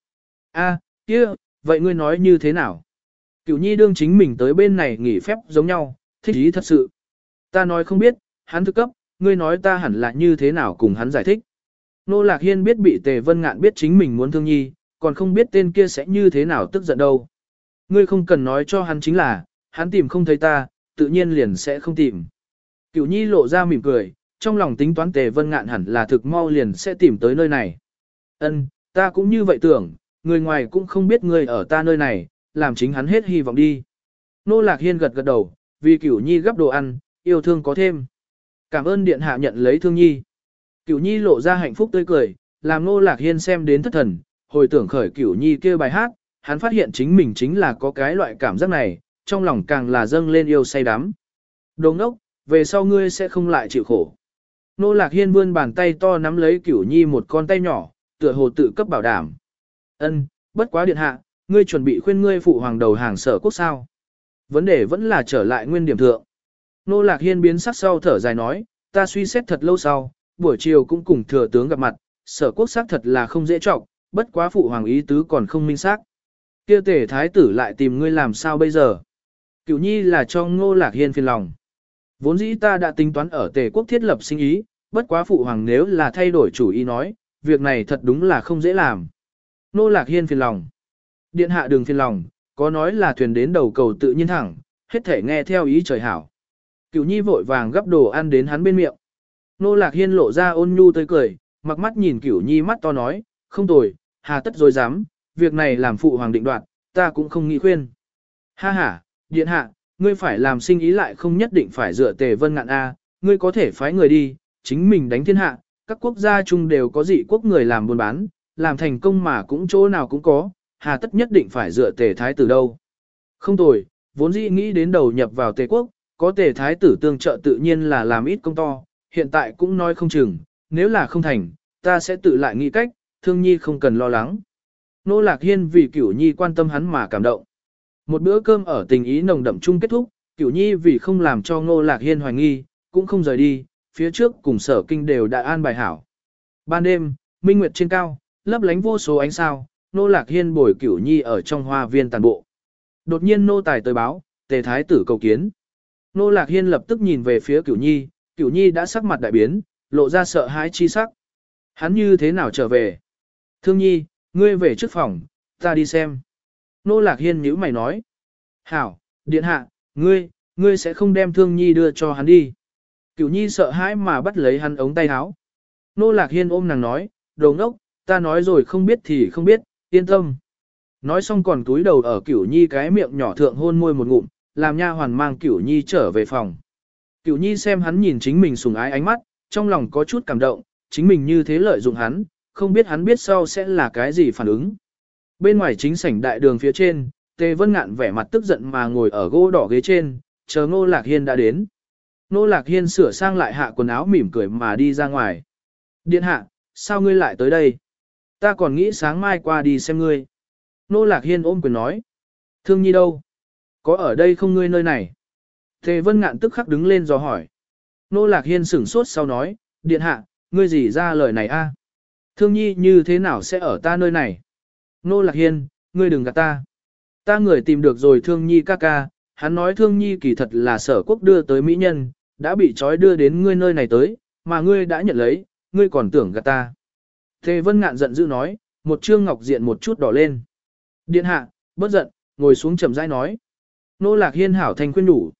a kia, vậy ngươi nói như thế nào? Cửu nhi đương chính mình tới bên này nghỉ phép giống nhau, thích ý thật sự. Ta nói không biết, hắn thức cấp, ngươi nói ta hẳn là như thế nào cùng hắn giải thích. Nô Lạc Hiên biết bị Tề Vân Ngạn biết chính mình muốn thương nhi, còn không biết tên kia sẽ như thế nào tức giận đâu. Ngươi không cần nói cho hắn chính là, hắn tìm không thấy ta, tự nhiên liền sẽ không tìm. Cửu nhi lộ ra mỉm cười, trong lòng tính toán Tề Vân Ngạn hẳn là thực mau liền sẽ tìm tới nơi này. Ân, ta cũng như vậy tưởng, người ngoài cũng không biết ngươi ở ta nơi này, làm chính hắn hết hy vọng đi. Nô Lạc Hiên gật gật đầu, vì Cửu nhi gấp đồ ăn, yêu thương có thêm. Cảm ơn điện hạ nhận lấy thương nhi. Cửu nhi lộ ra hạnh phúc tươi cười, làm nô lạc hiên xem đến thất thần, hồi tưởng khởi cửu nhi kêu bài hát, hắn phát hiện chính mình chính là có cái loại cảm giác này, trong lòng càng là dâng lên yêu say đắm. Đồ ngốc, về sau ngươi sẽ không lại chịu khổ. Nô Lạc Hiên vươn bàn tay to nắm lấy Cửu Nhi một con tay nhỏ, tựa hồ tự cấp bảo đảm. Ân, bất quá điện hạ, ngươi chuẩn bị khuyên ngươi phụ hoàng đầu hàng sở quốc sao? Vấn đề vẫn là trở lại nguyên điểm thượng. Nô Lạc Hiên biến sắc sau thở dài nói, ta suy xét thật lâu sau, buổi chiều cũng cùng thừa tướng gặp mặt, sở quốc xác thật là không dễ trọng, bất quá phụ hoàng ý tứ còn không minh xác. Kia tể thái tử lại tìm ngươi làm sao bây giờ? Cửu nhi là cho ngô lạc hiên phiền lòng. Vốn dĩ ta đã tính toán ở tề quốc thiết lập sinh ý, bất quá phụ hoàng nếu là thay đổi chủ ý nói, việc này thật đúng là không dễ làm. Ngô lạc hiên phiền lòng. Điện hạ đường phiền lòng, có nói là thuyền đến đầu cầu tự nhiên thẳng, hết thể nghe theo ý trời hảo. Cửu nhi vội vàng gấp đồ ăn đến hắn bên miệng. Nô lạc hiên lộ ra ôn nhu tươi cười, mặc mắt nhìn cửu nhi mắt to nói, không tồi, hà tất rồi dám, việc này làm phụ hoàng định đoạt, ta cũng không nghĩ khuyên. Ha ha, điện hạ, ngươi phải làm sinh ý lại không nhất định phải dựa tề vân ngạn A, ngươi có thể phái người đi, chính mình đánh thiên hạ, các quốc gia chung đều có dị quốc người làm buôn bán, làm thành công mà cũng chỗ nào cũng có, hà tất nhất định phải dựa tề thái tử đâu. Không tồi, vốn dĩ nghĩ đến đầu nhập vào tề quốc, có tề thái tử tương trợ tự nhiên là làm ít công to, hiện tại cũng nói không chừng, nếu là không thành, ta sẽ tự lại nghĩ cách, thương nhi không cần lo lắng. Nô Lạc Hiên vì Cửu Nhi quan tâm hắn mà cảm động. Một bữa cơm ở tình ý nồng đậm chung kết thúc, Cửu Nhi vì không làm cho Ngô Lạc Hiên hoài nghi, cũng không rời đi, phía trước cùng sở kinh đều đã an bài hảo. Ban đêm, minh nguyệt trên cao, lấp lánh vô số ánh sao, Nô Lạc Hiên bồi Cửu Nhi ở trong hoa viên tàn bộ. Đột nhiên Nô Tài tới báo, tề thái tử cầu kiến. Nô Lạc Hiên lập tức nhìn về phía Cửu Nhi, Cửu Nhi đã sắc mặt đại biến, lộ ra sợ hãi chi sắc. Hắn như thế nào trở về? Thương Nhi, ngươi về trước phòng, ta đi xem. Nô Lạc Hiên nhíu mày nói. Hảo, điện hạ, ngươi, ngươi sẽ không đem Thương Nhi đưa cho hắn đi. Cửu Nhi sợ hãi mà bắt lấy hắn ống tay áo. Nô Lạc Hiên ôm nàng nói, đồ ngốc, ta nói rồi không biết thì không biết, yên tâm. Nói xong còn túi đầu ở Cửu Nhi cái miệng nhỏ thượng hôn môi một ngụm, làm nha hoàn mang Cửu Nhi trở về phòng. Cửu Nhi xem hắn nhìn chính mình sùng ái ánh mắt, trong lòng có chút cảm động, chính mình như thế lợi dụng hắn, không biết hắn biết sau sẽ là cái gì phản ứng. Bên ngoài chính sảnh đại đường phía trên, Tề Vân Ngạn vẻ mặt tức giận mà ngồi ở gỗ đỏ ghế trên, chờ Ngô Lạc Hiên đã đến. Ngô Lạc Hiên sửa sang lại hạ quần áo mỉm cười mà đi ra ngoài. Điện hạ, sao ngươi lại tới đây? Ta còn nghĩ sáng mai qua đi xem ngươi. Nô Lạc Hiên ôm quyền nói. Thương nhi đâu? Có ở đây không ngươi nơi này? Tề Vân Ngạn tức khắc đứng lên dò hỏi. Nô Lạc Hiên sửng sốt sau nói, điện hạ, ngươi gì ra lời này a? Thương nhi như thế nào sẽ ở ta nơi này? Nô Lạc Hiên, ngươi đừng gạt ta. Ta người tìm được rồi thương nhi ca ca, hắn nói thương nhi kỳ thật là sở quốc đưa tới mỹ nhân, đã bị trói đưa đến ngươi nơi này tới, mà ngươi đã nhận lấy, ngươi còn tưởng gạt ta. Tề Vân Ngạn giận dữ nói, một trương ngọc diện một chút đỏ lên. Điện hạ, bất giận, ngồi xuống chậm rãi nói. Nô Lạc Hiên hảo thành khuyên đủ.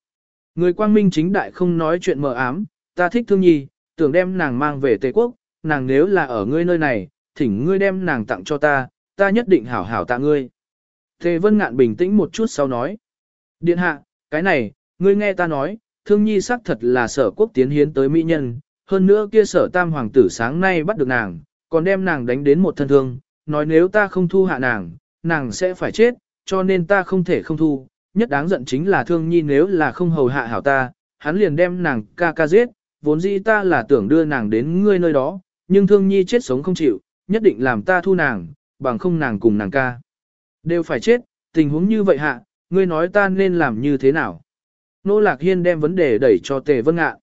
Người quang minh chính đại không nói chuyện mờ ám, ta thích thương nhi, tưởng đem nàng mang về Tây Quốc, nàng nếu là ở ngươi nơi này, thỉnh ngươi đem nàng tặng cho ta, ta nhất định hảo hảo tạ ngươi. Tề Vân Ngạn bình tĩnh một chút sau nói. Điện hạ, cái này, ngươi nghe ta nói, thương nhi xác thật là sở quốc tiến hiến tới mỹ nhân, hơn nữa kia sở tam hoàng tử sáng nay bắt được nàng, còn đem nàng đánh đến một thân thương, nói nếu ta không thu hạ nàng, nàng sẽ phải chết, cho nên ta không thể không thu, nhất đáng giận chính là thương nhi nếu là không hầu hạ hảo ta, hắn liền đem nàng ca ca giết, vốn dĩ ta là tưởng đưa nàng đến ngươi nơi đó, nhưng thương nhi chết sống không chịu, nhất định làm ta thu nàng, bằng không nàng cùng nàng ca. Đều phải chết, tình huống như vậy hạ, ngươi nói ta nên làm như thế nào? Nô Lạc Hiên đem vấn đề đẩy cho Tề Vân Ngạn.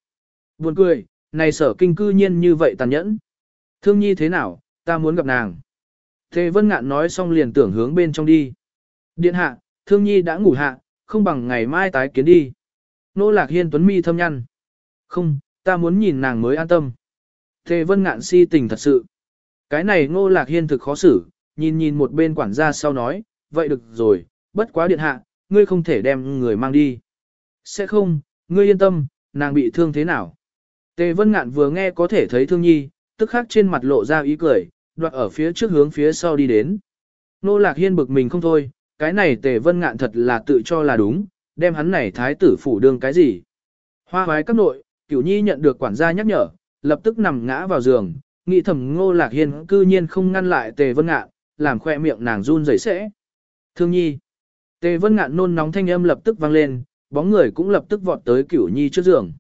Buồn cười, này sở kinh cư nhiên như vậy tàn nhẫn. Thương nhi thế nào, ta muốn gặp nàng. Tề Vân Ngạn nói xong liền tưởng hướng bên trong đi. Điện hạ, thương nhi đã ngủ hạ, không bằng ngày mai tái kiến đi. Nô Lạc Hiên tuấn mi thâm nhăn. Không, ta muốn nhìn nàng mới an tâm. Tề Vân Ngạn si tình thật sự. Cái này Ngô Lạc Hiên thực khó xử, nhìn nhìn một bên quản gia sau nói, vậy được rồi, bất quá điện hạ, ngươi không thể đem người mang đi. Sẽ không, ngươi yên tâm, nàng bị thương thế nào. Tề Vân Ngạn vừa nghe có thể thấy thương nhi, tức khắc trên mặt lộ ra ý cười, đoạt ở phía trước hướng phía sau đi đến. Nô Lạc Hiên bực mình không thôi, cái này Tề Vân Ngạn thật là tự cho là đúng, đem hắn này thái tử phủ đương cái gì. Hoa hoái các nội, cửu nhi nhận được quản gia nhắc nhở, lập tức nằm ngã vào giường, nghĩ thầm ngô lạc hiên cư nhiên không ngăn lại tề vân ngạn, làm khoe miệng nàng run rẩy sẽ. Thương nhi. Tề vân ngạn nôn nóng thanh âm lập tức vang lên, bóng người cũng lập tức vọt tới cửu nhi trước giường.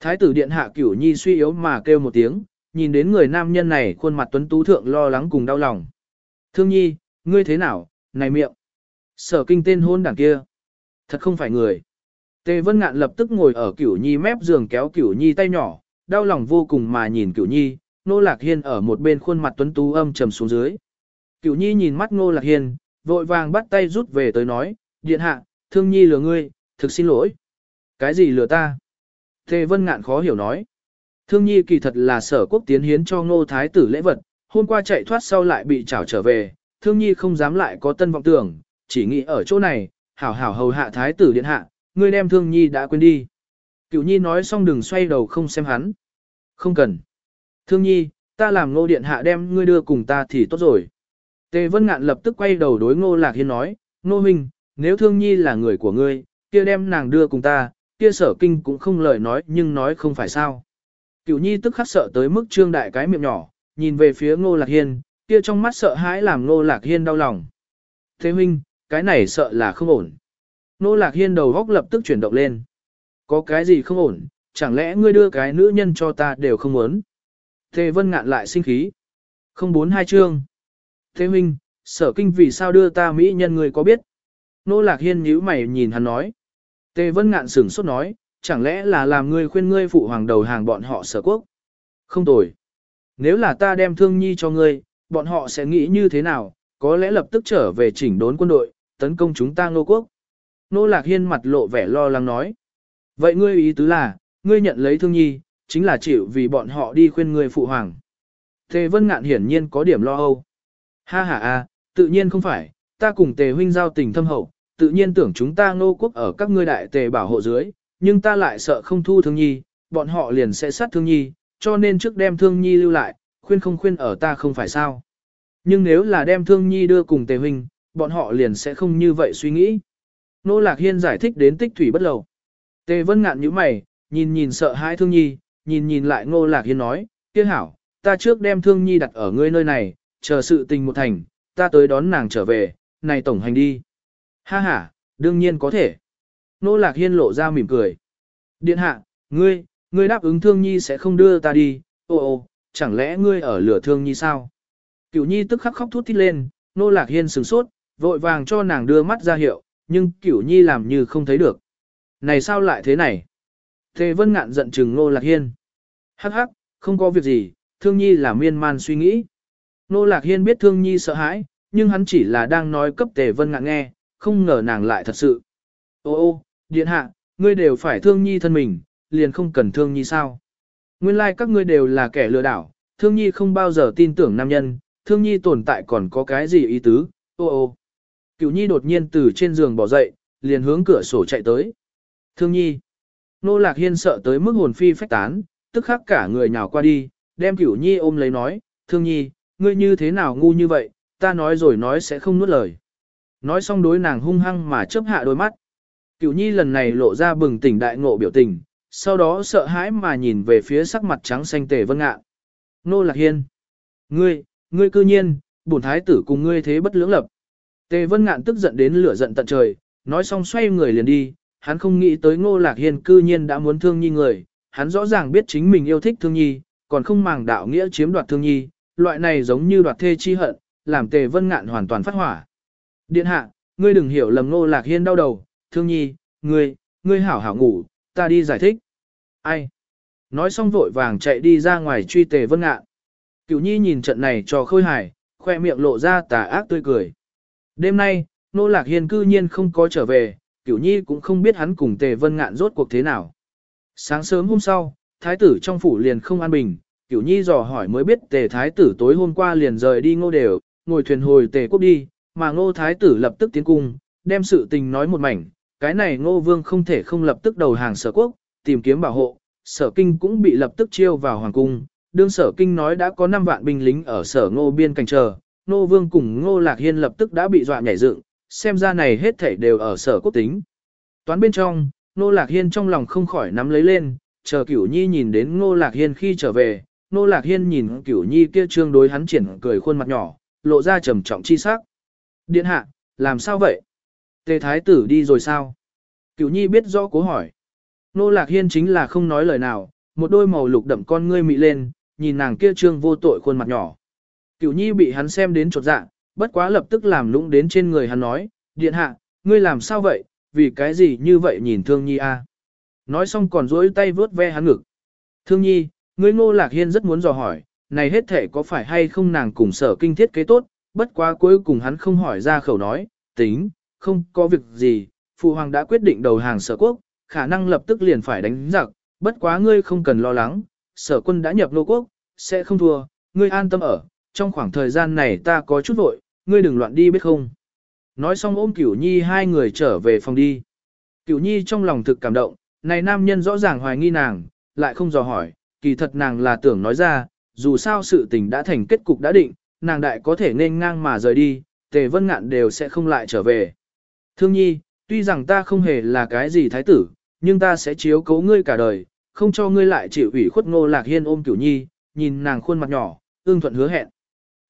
Thái tử điện hạ cửu nhi suy yếu mà kêu một tiếng, nhìn đến người nam nhân này khuôn mặt tuấn tú thượng lo lắng cùng đau lòng. Thương nhi, ngươi thế nào, này miệng. Sở kinh tên hôn đảng kia. Thật không phải người. Tề Vân Ngạn lập tức ngồi ở cửu nhi mép giường kéo cửu nhi tay nhỏ, đau lòng vô cùng mà nhìn cửu nhi, nô lạc hiên ở một bên khuôn mặt tuấn tú âm trầm xuống dưới. Cửu nhi nhìn mắt nô lạc hiên, vội vàng bắt tay rút về tới nói, điện hạ, thương nhi lừa ngươi, thực xin lỗi. Cái gì lừa ta? Tề Vân Ngạn khó hiểu nói. Thương nhi kỳ thật là sở quốc tiến hiến cho ngô thái tử lễ vật, hôm qua chạy thoát sau lại bị trảo trở về, thương nhi không dám lại có tân vọng tưởng, chỉ nghĩ ở chỗ này, hảo hảo hầu hạ thái tử điện hạ, ngươi đem thương nhi đã quên đi. Cửu nhi nói xong đừng xoay đầu không xem hắn. Không cần. Thương nhi, ta làm ngô điện hạ đem ngươi đưa cùng ta thì tốt rồi. Tề Vân Ngạn lập tức quay đầu đối ngô lạc hiên nói, ngô huynh, nếu thương nhi là người của ngươi, kia đem nàng đưa cùng ta, kia sở kinh cũng không lời nói nhưng nói không phải sao. Cửu nhi tức khắc sợ tới mức trương đại cái miệng nhỏ, nhìn về phía ngô lạc hiên, kia trong mắt sợ hãi làm ngô lạc hiên đau lòng. Thế huynh, cái này sợ là không ổn. Ngô lạc hiên đầu góc lập tức chuyển động lên. Có cái gì không ổn, chẳng lẽ ngươi đưa cái nữ nhân cho ta đều không muốn. Thế vân ngạn lại sinh khí. Không bốn hai chương. Thế huynh, sở kinh vì sao đưa ta mỹ nhân người có biết? Nô lạc hiên nhíu mày nhìn hắn nói. Tề vân ngạn sửng sốt nói, chẳng lẽ là làm ngươi khuyên ngươi phụ hoàng đầu hàng bọn họ sở quốc? Không tồi. Nếu là ta đem thương nhi cho ngươi, bọn họ sẽ nghĩ như thế nào, có lẽ lập tức trở về chỉnh đốn quân đội, tấn công chúng ta nô quốc. Nô lạc hiên mặt lộ vẻ lo lắng nói. Vậy ngươi ý tứ là, ngươi nhận lấy thương nhi, chính là chịu vì bọn họ đi khuyên ngươi phụ hoàng. Tề vân ngạn hiển nhiên có điểm lo âu. Ha ha a, tự nhiên không phải, ta cùng tề huynh giao tình thâm hậu, tự nhiên tưởng chúng ta ngô quốc ở các ngươi đại tề bảo hộ dưới, nhưng ta lại sợ không thu thương nhi, bọn họ liền sẽ sát thương nhi, cho nên trước đem thương nhi lưu lại, khuyên không khuyên ở ta không phải sao. Nhưng nếu là đem thương nhi đưa cùng tề huynh, bọn họ liền sẽ không như vậy suy nghĩ. Nô Lạc Hiên giải thích đến tích thủy bất lầu. Tề Vân ngạn như mày, nhìn nhìn sợ hãi thương nhi, nhìn nhìn lại Ngô Lạc Hiên nói, kia hảo, ta trước đem thương nhi đặt ở ngươi nơi này, chờ sự tình một thành, ta tới đón nàng trở về, này tổng hành đi. Ha ha, đương nhiên có thể. Nô Lạc Hiên lộ ra mỉm cười. Điện hạ, ngươi, ngươi đáp ứng thương nhi sẽ không đưa ta đi, ô ô, chẳng lẽ ngươi ở lửa thương nhi sao? Cửu nhi tức khắc khóc thút thít lên, nô Lạc Hiên sửng sốt, vội vàng cho nàng đưa mắt ra hiệu, nhưng Cửu nhi làm như không thấy được. Này sao lại thế này? Tề Vân Ngạn giận chừng Nô Lạc Hiên. Hắc hắc, không có việc gì, Thương Nhi là miên man suy nghĩ. Nô Lạc Hiên biết Thương Nhi sợ hãi, nhưng hắn chỉ là đang nói cấp Tề Vân Ngạn nghe, không ngờ nàng lại thật sự. Ô ô, điện hạ, ngươi đều phải Thương Nhi thân mình, liền không cần Thương Nhi sao? Nguyên lai like các ngươi đều là kẻ lừa đảo, Thương Nhi không bao giờ tin tưởng nam nhân, Thương Nhi tồn tại còn có cái gì ý tứ, ô ô. Cửu Nhi đột nhiên từ trên giường bỏ dậy, liền hướng cửa sổ chạy tới. Thương Nhi. Nô Lạc Hiên sợ tới mức hồn phi phách tán, tức khắc cả người nhào qua đi, đem Cửu Nhi ôm lấy nói, Thương Nhi, ngươi như thế nào ngu như vậy, ta nói rồi nói sẽ không nuốt lời. Nói xong đối nàng hung hăng mà chớp hạ đôi mắt. Cửu Nhi lần này lộ ra bừng tỉnh đại ngộ biểu tình, sau đó sợ hãi mà nhìn về phía sắc mặt trắng xanh tề vân ngạn. Nô Lạc Hiên. Ngươi, ngươi cư nhiên, bổn thái tử cùng ngươi thế bất lưỡng lập. Tề vân ngạn tức giận đến lửa giận tận trời, nói xong xoay người liền đi, hắn không nghĩ tới ngô lạc hiên cư nhiên đã muốn thương nhi người, hắn rõ ràng biết chính mình yêu thích thương nhi, còn không màng đạo nghĩa chiếm đoạt thương nhi, loại này giống như đoạt thê chi hận, làm tề vân ngạn hoàn toàn phát hỏa. Điện hạ, ngươi đừng hiểu lầm ngô lạc hiên đau đầu, thương nhi, ngươi, ngươi hảo hảo ngủ, ta đi giải thích. Ai? Nói xong vội vàng chạy đi ra ngoài truy tề vân ngạn. Cửu nhi nhìn trận này cho khôi hài, khoe miệng lộ ra tà ác tươi cười. Đêm nay, nô lạc hiên cư nhiên không có trở về, Cửu Nhi cũng không biết hắn cùng Tề Vân Ngạn rốt cuộc thế nào. Sáng sớm hôm sau, thái tử trong phủ liền không an bình, Cửu Nhi dò hỏi mới biết Tề thái tử tối hôm qua liền rời đi ngô đều, ngồi thuyền hồi Tề quốc đi, mà ngô thái tử lập tức tiến cung, đem sự tình nói một mảnh, cái này ngô vương không thể không lập tức đầu hàng sở quốc, tìm kiếm bảo hộ, sở kinh cũng bị lập tức chiêu vào hoàng cung. Đương sở kinh nói đã có 5 vạn binh lính ở sở ngô biên cảnh chờ, ngô vương cùng ngô lạc hiên lập tức đã bị dọa nhảy dựng, xem ra này hết thảy đều ở sở quốc tính. Toán bên trong, Ngô Lạc Hiên trong lòng không khỏi nắm lấy lên, chờ Cửu Nhi nhìn đến Ngô Lạc Hiên khi trở về, Ngô Lạc Hiên nhìn Cửu Nhi kia trương đối hắn triển cười khuôn mặt nhỏ, lộ ra trầm trọng chi sắc. Điện hạ, làm sao vậy? Tề Thái tử đi rồi sao? Cửu Nhi biết rõ cố hỏi. Nô Lạc Hiên chính là không nói lời nào, một đôi màu lục đậm con ngươi mị lên, nhìn nàng kia trương vô tội khuôn mặt nhỏ. Cửu nhi bị hắn xem đến chột dạ, bất quá lập tức làm lũng đến trên người hắn nói, điện hạ, ngươi làm sao vậy, vì cái gì như vậy nhìn thương nhi a? Nói xong còn duỗi tay vớt ve hắn ngực. Thương nhi, ngươi ngô lạc hiên rất muốn dò hỏi, này hết thể có phải hay không nàng cùng sở kinh thiết kế tốt, bất quá cuối cùng hắn không hỏi ra khẩu nói, tính, không có việc gì, phụ hoàng đã quyết định đầu hàng sở quốc, khả năng lập tức liền phải đánh giặc, bất quá ngươi không cần lo lắng, sở quân đã nhập nô quốc, sẽ không thua, ngươi an tâm ở, trong khoảng thời gian này ta có chút vội, ngươi đừng loạn đi biết không. Nói xong ôm Cửu Nhi hai người trở về phòng đi. Cửu Nhi trong lòng thực cảm động, này nam nhân rõ ràng hoài nghi nàng, lại không dò hỏi, kỳ thật nàng là tưởng nói ra, dù sao sự tình đã thành kết cục đã định, nàng đại có thể nên ngang mà rời đi, tề vân ngạn đều sẽ không lại trở về. Thương Nhi, tuy rằng ta không hề là cái gì thái tử, nhưng ta sẽ chiếu cố ngươi cả đời, không cho ngươi lại chịu ủy khuất ngô lạc hiên ôm Cửu Nhi, nhìn nàng khuôn mặt nhỏ, ương thuận hứa hẹn.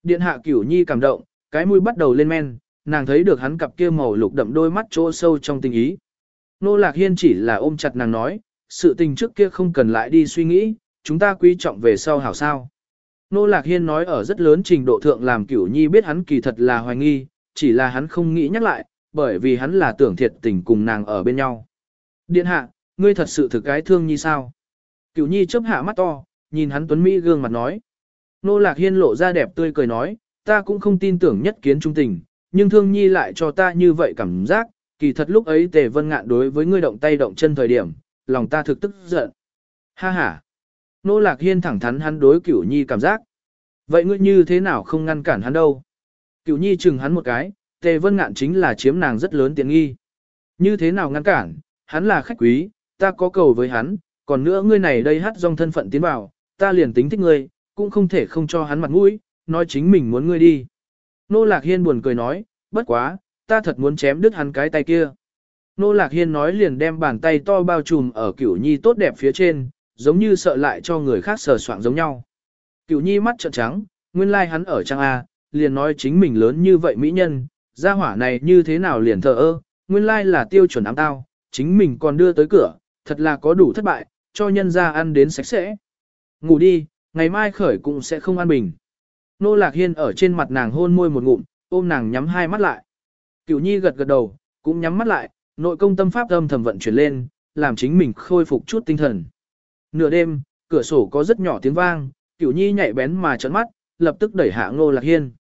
Điện hạ Cửu Nhi cảm động, cái mũi bắt đầu lên men, nàng thấy được hắn cặp kia màu lục đậm đôi mắt chỗ sâu trong tình ý. Nô Lạc Hiên chỉ là ôm chặt nàng nói, sự tình trước kia không cần lại đi suy nghĩ, chúng ta quý trọng về sau hảo sao. Nô Lạc Hiên nói ở rất lớn trình độ thượng làm Cửu Nhi biết hắn kỳ thật là hoài nghi, chỉ là hắn không nghĩ nhắc lại, bởi vì hắn là tưởng thiệt tình cùng nàng ở bên nhau. Điện hạ, ngươi thật sự thực cái thương Nhi sao? Cửu Nhi chớp hạ mắt to, nhìn hắn tuấn Mỹ gương mặt nói. Nô Lạc Hiên lộ ra đẹp tươi cười nói, ta cũng không tin tưởng nhất kiến trung tình, nhưng thương nhi lại cho ta như vậy cảm giác, kỳ thật lúc ấy tề vân ngạn đối với ngươi động tay động chân thời điểm, lòng ta thực tức giận. Ha ha! Nô lạc hiên thẳng thắn hắn đối cửu nhi cảm giác. Vậy ngươi như thế nào không ngăn cản hắn đâu? Cửu nhi chừng hắn một cái, tề vân ngạn chính là chiếm nàng rất lớn tiện nghi. Như thế nào ngăn cản, hắn là khách quý, ta có cầu với hắn, còn nữa ngươi này đây hát dòng thân phận tiến vào, ta liền tính thích ngươi, cũng không thể không cho hắn mặt mũi, nói chính mình muốn ngươi đi. Nô Lạc Hiên buồn cười nói, bất quá, ta thật muốn chém đứt hắn cái tay kia. Nô Lạc Hiên nói liền đem bàn tay to bao trùm ở cửu nhi tốt đẹp phía trên, giống như sợ lại cho người khác sờ soạng giống nhau. Cửu nhi mắt trợn trắng, nguyên lai like hắn ở trang A, liền nói chính mình lớn như vậy mỹ nhân, gia hỏa này như thế nào liền thờ ơ, nguyên lai là tiêu chuẩn ám tao, chính mình còn đưa tới cửa, thật là có đủ thất bại, cho nhân ra ăn đến sạch sẽ. Ngủ đi, ngày mai khởi cũng sẽ không an bình. Nô Lạc Hiên ở trên mặt nàng hôn môi một ngụm, ôm nàng nhắm hai mắt lại. Cửu Nhi gật gật đầu, cũng nhắm mắt lại, nội công tâm pháp âm thầm vận chuyển lên, làm chính mình khôi phục chút tinh thần. Nửa đêm, cửa sổ có rất nhỏ tiếng vang, Cửu Nhi nhạy bén mà trợn mắt, lập tức đẩy hạ Nô Lạc Hiên.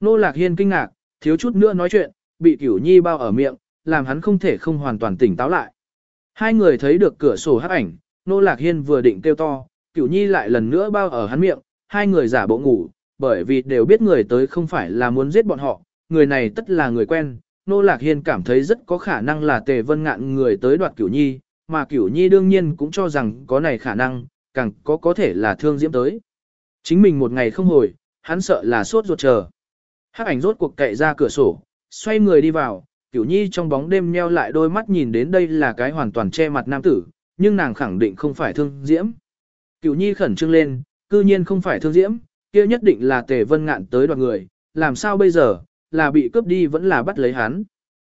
Nô Lạc Hiên kinh ngạc, thiếu chút nữa nói chuyện, bị Cửu Nhi bao ở miệng, làm hắn không thể không hoàn toàn tỉnh táo lại. Hai người thấy được cửa sổ hắc ảnh, Nô Lạc Hiên vừa định kêu to, Cửu Nhi lại lần nữa bao ở hắn miệng, hai người giả bộ ngủ, bởi vì đều biết người tới không phải là muốn giết bọn họ, người này tất là người quen. Nô Lạc Hiên cảm thấy rất có khả năng là Tề Vân Ngạn người tới đoạt Cửu Nhi, mà Cửu Nhi đương nhiên cũng cho rằng có này khả năng, càng có có thể là thương diễm tới. Chính mình một ngày không hồi, hắn sợ là sốt ruột chờ. Hắc ảnh rốt cuộc cậy ra cửa sổ, xoay người đi vào, Cửu Nhi trong bóng đêm nheo lại đôi mắt nhìn đến đây là cái hoàn toàn che mặt nam tử, nhưng nàng khẳng định không phải thương diễm. Cửu Nhi khẩn trương lên, cư nhiên không phải thương diễm, kia nhất định là tề vân ngạn tới đoạt người, làm sao bây giờ, là bị cướp đi vẫn là bắt lấy hắn.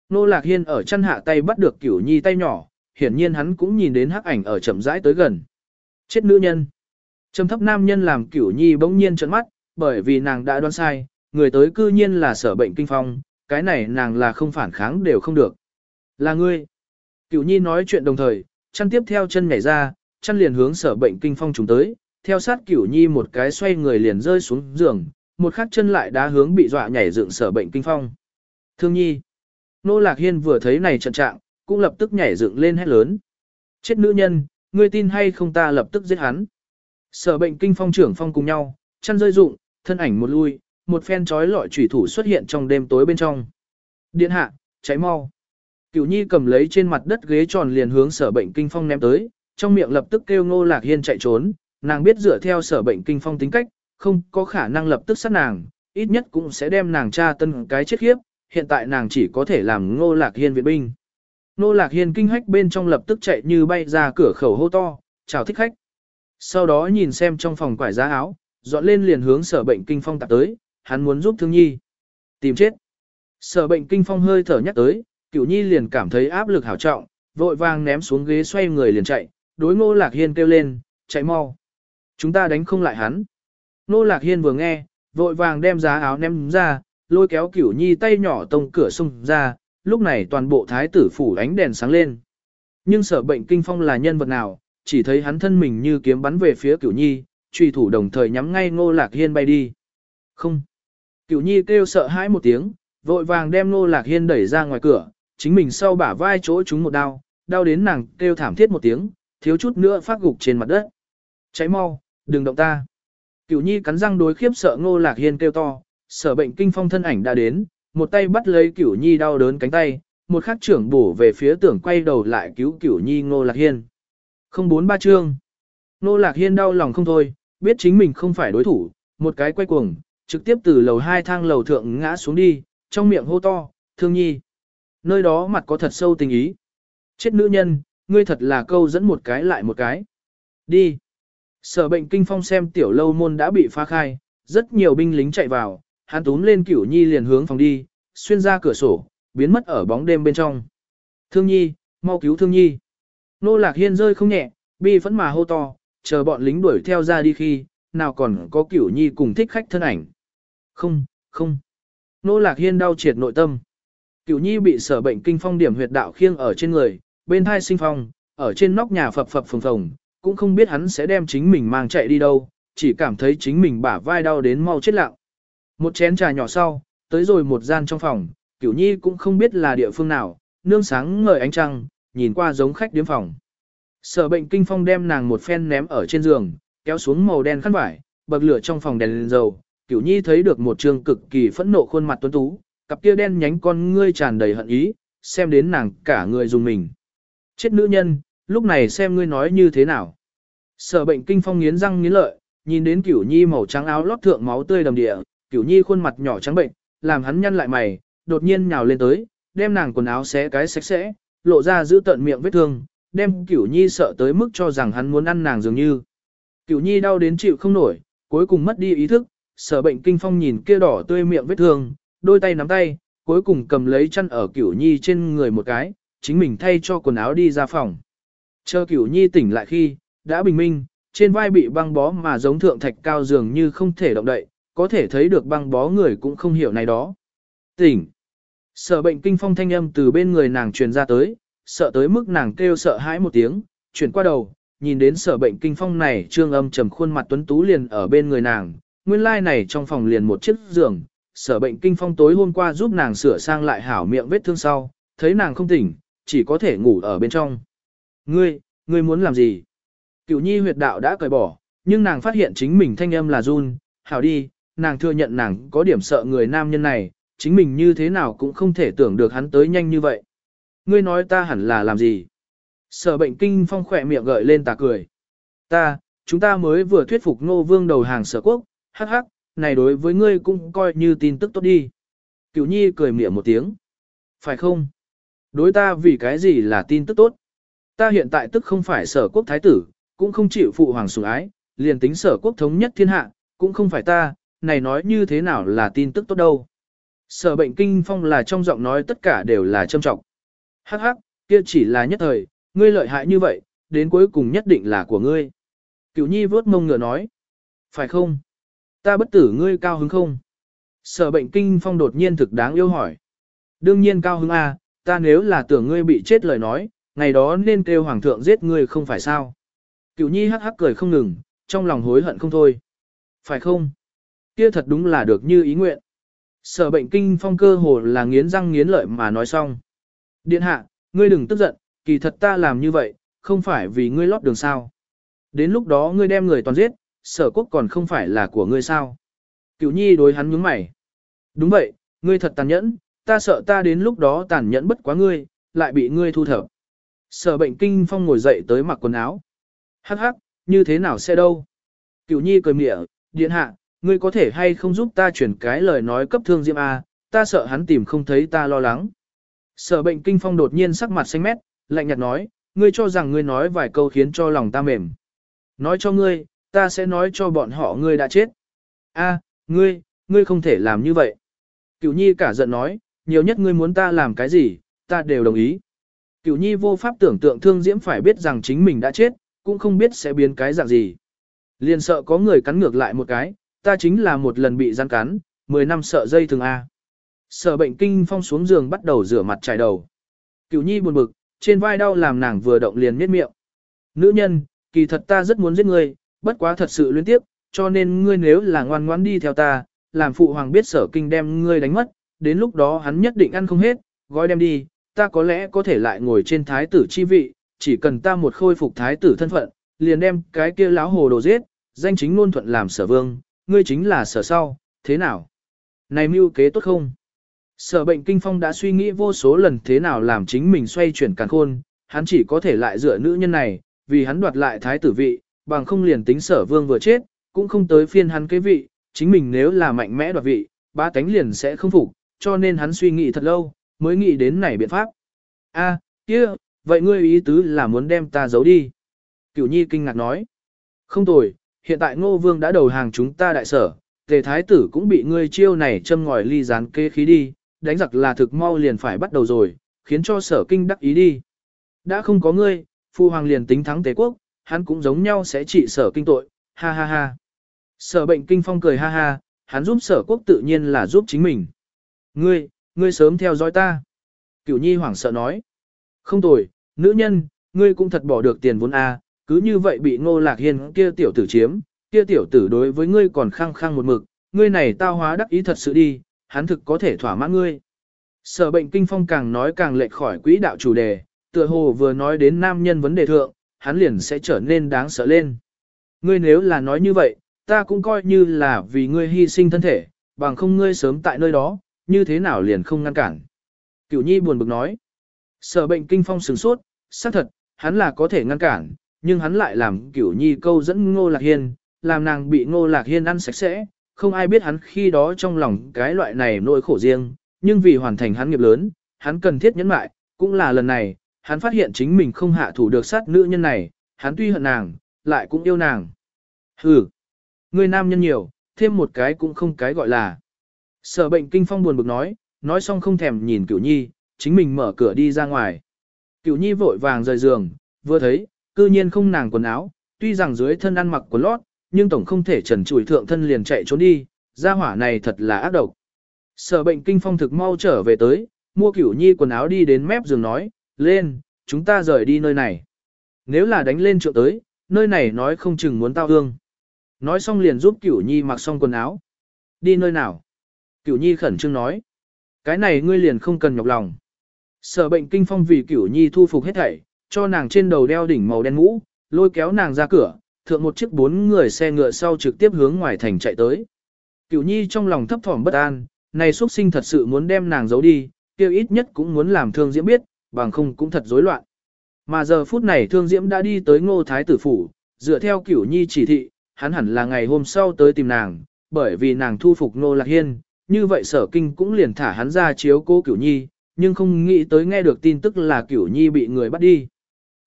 Nô Lạc Hiên ở chân hạ tay bắt được Cửu Nhi tay nhỏ, hiển nhiên hắn cũng nhìn đến hắc ảnh ở chậm rãi tới gần. Chết nữ nhân. Trầm thấp nam nhân làm Cửu Nhi bỗng nhiên trợn mắt, bởi vì nàng đã đoán sai, người tới cư nhiên là sở bệnh kinh phong, cái này nàng là không phản kháng đều không được. Là ngươi. Cửu Nhi nói chuyện đồng thời, chân tiếp theo chân nhảy ra, chân liền hướng sở bệnh kinh phong chúng tới, theo sát cửu nhi một cái xoay người liền rơi xuống giường, một khắc chân lại đá hướng bị dọa nhảy dựng sở bệnh kinh phong. Thương nhi. Nô Lạc Hiên vừa thấy này trận trạng, cũng lập tức nhảy dựng lên hét lớn. Chết nữ nhân, ngươi tin hay không ta lập tức giết hắn. Sở bệnh kinh phong trưởng phong cùng nhau, chân rơi dụng, thân ảnh một lui, một phen chói lọi chủy thủ xuất hiện trong đêm tối bên trong. Điện hạ, cháy mau. Cửu nhi cầm lấy trên mặt đất ghế tròn liền hướng sở bệnh kinh phong ném tới, trong miệng lập tức kêu ngô lạc hiên chạy trốn, nàng biết dựa theo sở bệnh kinh phong tính cách, không có khả năng lập tức sát nàng, ít nhất cũng sẽ đem nàng tra tân cái chết khiếp, hiện tại nàng chỉ có thể làm ngô lạc hiên viện binh. Ngô lạc hiên kinh hách bên trong lập tức chạy như bay ra cửa khẩu hô to, chào thích khách. Sau đó nhìn xem trong phòng quải giá áo, dọn lên liền hướng sở bệnh kinh phong tạp tới, hắn muốn giúp thương nhi. Tìm chết. Sở bệnh kinh phong hơi thở nhắc tới, cửu nhi liền cảm thấy áp lực hảo trọng, vội vàng ném xuống ghế xoay người liền chạy, đối ngô lạc hiên kêu lên, chạy mau. Chúng ta đánh không lại hắn. Ngô Lạc Hiên vừa nghe, vội vàng đem giá áo ném ra, lôi kéo Cửu Nhi tay nhỏ tông cửa xung ra, lúc này toàn bộ thái tử phủ ánh đèn sáng lên. Nhưng sở bệnh kinh phong là nhân vật nào, chỉ thấy hắn thân mình như kiếm bắn về phía Cửu Nhi, truy thủ đồng thời nhắm ngay Ngô Lạc Hiên bay đi. Không. Cửu Nhi kêu sợ hãi một tiếng, vội vàng đem Ngô Lạc Hiên đẩy ra ngoài cửa, chính mình sau bả vai chỗ chúng một đau, đau đến nàng kêu thảm thiết một tiếng, thiếu chút nữa phát gục trên mặt đất. Cháy mau, đừng động ta. Cửu Nhi cắn răng đối khiếp sợ Ngô Lạc Hiên kêu to, sở bệnh kinh phong thân ảnh đã đến, một tay bắt lấy Cửu Nhi đau đớn cánh tay, một khắc trưởng bổ về phía tưởng quay đầu lại cứu Cửu Nhi Ngô Lạc Hiên. Không bốn ba chương. Ngô Lạc Hiên đau lòng không thôi, biết chính mình không phải đối thủ, một cái quay cuồng, trực tiếp từ lầu hai thang lầu thượng ngã xuống đi, trong miệng hô to, thương nhi. Nơi đó mặt có thật sâu tình ý. Chết nữ nhân, ngươi thật là câu dẫn một cái lại một cái. Đi. Sở bệnh kinh phong xem tiểu lâu môn đã bị phá khai, rất nhiều binh lính chạy vào, hắn túm lên cửu nhi liền hướng phòng đi, xuyên ra cửa sổ, biến mất ở bóng đêm bên trong. Thương nhi, mau cứu thương nhi. Nô lạc hiên rơi không nhẹ, bi phẫn mà hô to, chờ bọn lính đuổi theo ra đi khi, nào còn có cửu nhi cùng thích khách thân ảnh. Không, không. Nô lạc hiên đau triệt nội tâm. Cửu nhi bị sở bệnh kinh phong điểm huyệt đạo khiêng ở trên người, bên thai sinh phong, ở trên nóc nhà phập phập phồng phồng, cũng không biết hắn sẽ đem chính mình mang chạy đi đâu, chỉ cảm thấy chính mình bả vai đau đến mau chết lặng. Một chén trà nhỏ sau, tới rồi một gian trong phòng, Cửu Nhi cũng không biết là địa phương nào, nương sáng ngời ánh trăng, nhìn qua giống khách điếm phòng. Sở bệnh kinh phong đem nàng một phen ném ở trên giường, kéo xuống màu đen khăn vải, bậc lửa trong phòng đèn lên dầu, Cửu Nhi thấy được một trường cực kỳ phẫn nộ khuôn mặt tuấn tú, cặp kia đen nhánh con ngươi tràn đầy hận ý, xem đến nàng cả người dùng mình. Chết nữ nhân, lúc này xem ngươi nói như thế nào. Sở bệnh kinh phong nghiến răng nghiến lợi, nhìn đến Cửu Nhi màu trắng áo lót thượng máu tươi đầm địa, Cửu Nhi khuôn mặt nhỏ trắng bệnh, làm hắn nhăn lại mày, đột nhiên nhào lên tới, đem nàng quần áo xé cái sạch sẽ, lộ ra giữ tận miệng vết thương, đem Cửu Nhi sợ tới mức cho rằng hắn muốn ăn nàng dường như. Cửu Nhi đau đến chịu không nổi, cuối cùng mất đi ý thức, sở bệnh kinh phong nhìn kia đỏ tươi miệng vết thương, đôi tay nắm tay, cuối cùng cầm lấy chăn ở Cửu Nhi trên người một cái, chính mình thay cho quần áo đi ra phòng. Chờ Cửu Nhi tỉnh lại khi, đã bình minh, trên vai bị băng bó mà giống thượng thạch cao dường như không thể động đậy, có thể thấy được băng bó người cũng không hiểu này đó. Tỉnh. Sở bệnh kinh phong thanh âm từ bên người nàng truyền ra tới, sợ tới mức nàng kêu sợ hãi một tiếng, chuyển qua đầu, nhìn đến sở bệnh kinh phong này trương âm trầm khuôn mặt tuấn tú liền ở bên người nàng, nguyên lai like này trong phòng liền một chiếc giường, sở bệnh kinh phong tối hôm qua giúp nàng sửa sang lại hảo miệng vết thương sau, thấy nàng không tỉnh, chỉ có thể ngủ ở bên trong. Ngươi, ngươi muốn làm gì? Cửu nhi huyệt đạo đã cởi bỏ, nhưng nàng phát hiện chính mình thanh âm là run, hảo đi, nàng thừa nhận nàng có điểm sợ người nam nhân này, chính mình như thế nào cũng không thể tưởng được hắn tới nhanh như vậy. Ngươi nói ta hẳn là làm gì? Sở bệnh kinh phong khỏe miệng gợi lên tà cười. Ta, chúng ta mới vừa thuyết phục ngô vương đầu hàng sở quốc, hắc hắc, này đối với ngươi cũng coi như tin tức tốt đi. Cửu nhi cười miệng một tiếng. Phải không? Đối ta vì cái gì là tin tức tốt? Ta hiện tại tức không phải sở quốc thái tử, cũng không chịu phụ hoàng sủng ái, liền tính sở quốc thống nhất thiên hạ, cũng không phải ta, này nói như thế nào là tin tức tốt đâu. Sở bệnh kinh phong là trong giọng nói tất cả đều là châm trọng. Hắc hắc, kia chỉ là nhất thời, ngươi lợi hại như vậy, đến cuối cùng nhất định là của ngươi. Cửu nhi vớt mông ngựa nói. Phải không? Ta bất tử ngươi cao hứng không? Sở bệnh kinh phong đột nhiên thực đáng yêu hỏi. Đương nhiên cao hứng a, ta nếu là tưởng ngươi bị chết lời nói, ngày đó nên kêu hoàng thượng giết ngươi không phải sao? Cửu nhi hắc hắc cười không ngừng, trong lòng hối hận không thôi. Phải không? Kia thật đúng là được như ý nguyện. Sở bệnh kinh phong cơ hồ là nghiến răng nghiến lợi mà nói xong. Điện hạ, ngươi đừng tức giận, kỳ thật ta làm như vậy, không phải vì ngươi lót đường sao. Đến lúc đó ngươi đem người toàn giết, sở quốc còn không phải là của ngươi sao. Cửu nhi đối hắn nhướng mày. Đúng vậy, ngươi thật tàn nhẫn, ta sợ ta đến lúc đó tàn nhẫn bất quá ngươi, lại bị ngươi thu thập. Sở bệnh kinh phong ngồi dậy tới mặc quần áo. Hắc hắc, như thế nào sẽ đâu? Cửu nhi cười mỉa, điện hạ, ngươi có thể hay không giúp ta chuyển cái lời nói cấp thương Diêm A, ta sợ hắn tìm không thấy ta lo lắng. Sở bệnh kinh phong đột nhiên sắc mặt xanh mét, lạnh nhạt nói, ngươi cho rằng ngươi nói vài câu khiến cho lòng ta mềm. Nói cho ngươi, ta sẽ nói cho bọn họ ngươi đã chết. A, ngươi, ngươi không thể làm như vậy. Cửu nhi cả giận nói, nhiều nhất ngươi muốn ta làm cái gì, ta đều đồng ý. Cửu nhi vô pháp tưởng tượng thương diễm phải biết rằng chính mình đã chết, cũng không biết sẽ biến cái dạng gì. Liền sợ có người cắn ngược lại một cái, ta chính là một lần bị gian cắn, 10 năm sợ dây thường A. Sở bệnh kinh phong xuống giường bắt đầu rửa mặt trải đầu. Cửu nhi buồn bực, trên vai đau làm nàng vừa động liền miết miệng. Nữ nhân, kỳ thật ta rất muốn giết ngươi, bất quá thật sự liên tiếp, cho nên ngươi nếu là ngoan ngoãn đi theo ta, làm phụ hoàng biết sở kinh đem ngươi đánh mất, đến lúc đó hắn nhất định ăn không hết, gói đem đi, ta có lẽ có thể lại ngồi trên thái tử chi vị, chỉ cần ta một khôi phục thái tử thân phận, liền đem cái kia láo hồ đồ giết, danh chính luôn thuận làm sở vương, ngươi chính là sở sau, thế nào? Này mưu kế tốt không? Sở bệnh kinh phong đã suy nghĩ vô số lần thế nào làm chính mình xoay chuyển càng khôn, hắn chỉ có thể lại dựa nữ nhân này, vì hắn đoạt lại thái tử vị, bằng không liền tính sở vương vừa chết, cũng không tới phiên hắn kế vị, chính mình nếu là mạnh mẽ đoạt vị, ba cánh liền sẽ không phục, cho nên hắn suy nghĩ thật lâu, mới nghĩ đến này biện pháp. A, kia, vậy ngươi ý tứ là muốn đem ta giấu đi. Cửu nhi kinh ngạc nói. Không tồi, hiện tại ngô vương đã đầu hàng chúng ta đại sở, tề thái tử cũng bị ngươi chiêu này châm ngòi ly gián kê khí đi, đánh giặc là thực mau liền phải bắt đầu rồi, khiến cho sở kinh đắc ý đi. Đã không có ngươi, phu hoàng liền tính thắng tế quốc, hắn cũng giống nhau sẽ trị sở kinh tội, ha ha ha. Sở bệnh kinh phong cười ha ha, hắn giúp sở quốc tự nhiên là giúp chính mình. Ngươi, ngươi sớm theo dõi ta. Cửu nhi hoảng sợ nói. Không tồi, nữ nhân, ngươi cũng thật bỏ được tiền vốn A, cứ như vậy bị ngô lạc hiên kia tiểu tử chiếm, kia tiểu tử đối với ngươi còn khăng khăng một mực, ngươi này tao hóa đắc ý thật sự đi, hắn thực có thể thỏa mãn ngươi. Sở bệnh kinh phong càng nói càng lệch khỏi quỹ đạo chủ đề, tựa hồ vừa nói đến nam nhân vấn đề thượng, hắn liền sẽ trở nên đáng sợ lên. Ngươi nếu là nói như vậy, ta cũng coi như là vì ngươi hy sinh thân thể, bằng không ngươi sớm tại nơi đó, như thế nào liền không ngăn cản. Cửu nhi buồn bực nói. Sở bệnh kinh phong sừng sốt, xác thật, hắn là có thể ngăn cản, nhưng hắn lại làm cửu nhi câu dẫn ngô lạc hiên, làm nàng bị ngô lạc hiên ăn sạch sẽ, không ai biết hắn khi đó trong lòng cái loại này nỗi khổ riêng, nhưng vì hoàn thành hắn nghiệp lớn, hắn cần thiết nhẫn mại, cũng là lần này, hắn phát hiện chính mình không hạ thủ được sát nữ nhân này, hắn tuy hận nàng, lại cũng yêu nàng. Hừ, người nam nhân nhiều, thêm một cái cũng không cái gọi là. Sở bệnh kinh phong buồn bực nói, nói xong không thèm nhìn cửu nhi, chính mình mở cửa đi ra ngoài. Cửu nhi vội vàng rời giường, vừa thấy, cư nhiên không nàng quần áo, tuy rằng dưới thân ăn mặc quần lót, nhưng tổng không thể trần trụi thượng thân liền chạy trốn đi, gia hỏa này thật là ác độc. Sở bệnh kinh phong thực mau trở về tới, mua cửu nhi quần áo đi đến mép giường nói, lên, chúng ta rời đi nơi này. Nếu là đánh lên trượng tới, nơi này nói không chừng muốn tao hương. Nói xong liền giúp cửu nhi mặc xong quần áo. Đi nơi nào? Cửu nhi khẩn trương nói. Cái này ngươi liền không cần nhọc lòng. Sở bệnh kinh phong vì cửu nhi thu phục hết thảy, cho nàng trên đầu đeo đỉnh màu đen mũ, lôi kéo nàng ra cửa, thượng một chiếc bốn người xe ngựa sau trực tiếp hướng ngoài thành chạy tới. Cửu nhi trong lòng thấp thỏm bất an, này xuất sinh thật sự muốn đem nàng giấu đi, kêu ít nhất cũng muốn làm thương diễm biết, bằng không cũng thật rối loạn. Mà giờ phút này thương diễm đã đi tới ngô thái tử phủ, dựa theo cửu nhi chỉ thị, hắn hẳn là ngày hôm sau tới tìm nàng, bởi vì nàng thu phục ngô lạc hiên, như vậy sở kinh cũng liền thả hắn ra chiếu cố cửu nhi, nhưng không nghĩ tới nghe được tin tức là cửu nhi bị người bắt đi.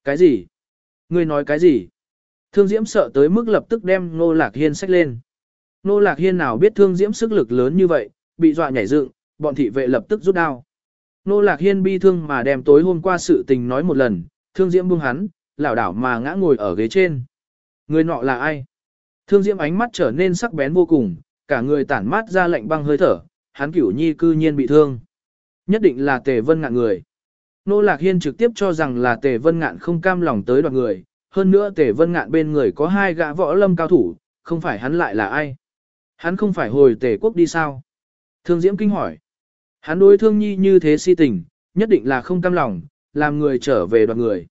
Cái gì? Ngươi nói cái gì? Thương Diễm sợ tới mức lập tức đem Nô Lạc Hiên xách lên. Nô Lạc Hiên nào biết Thương Diễm sức lực lớn như vậy, bị dọa nhảy dựng, bọn thị vệ lập tức rút đao. Nô Lạc Hiên bi thương mà đem tối hôm qua sự tình nói một lần, Thương Diễm buông hắn, lảo đảo mà ngã ngồi ở ghế trên. Người nọ là ai? Thương Diễm ánh mắt trở nên sắc bén vô cùng, cả người tản mát ra lạnh băng hơi thở, hắn cửu nhi cư nhiên bị thương. Nhất định là Tề Vân ngạn người. Nô Lạc Hiên trực tiếp cho rằng là Tề Vân ngạn không cam lòng tới đoạt người, hơn nữa Tề Vân ngạn bên người có hai gã võ lâm cao thủ, không phải hắn lại là ai. Hắn không phải hồi Tề quốc đi sao? Thương Diễm kinh hỏi. Hắn đối thương nhi như thế si tình, nhất định là không cam lòng, làm người trở về đoạt người.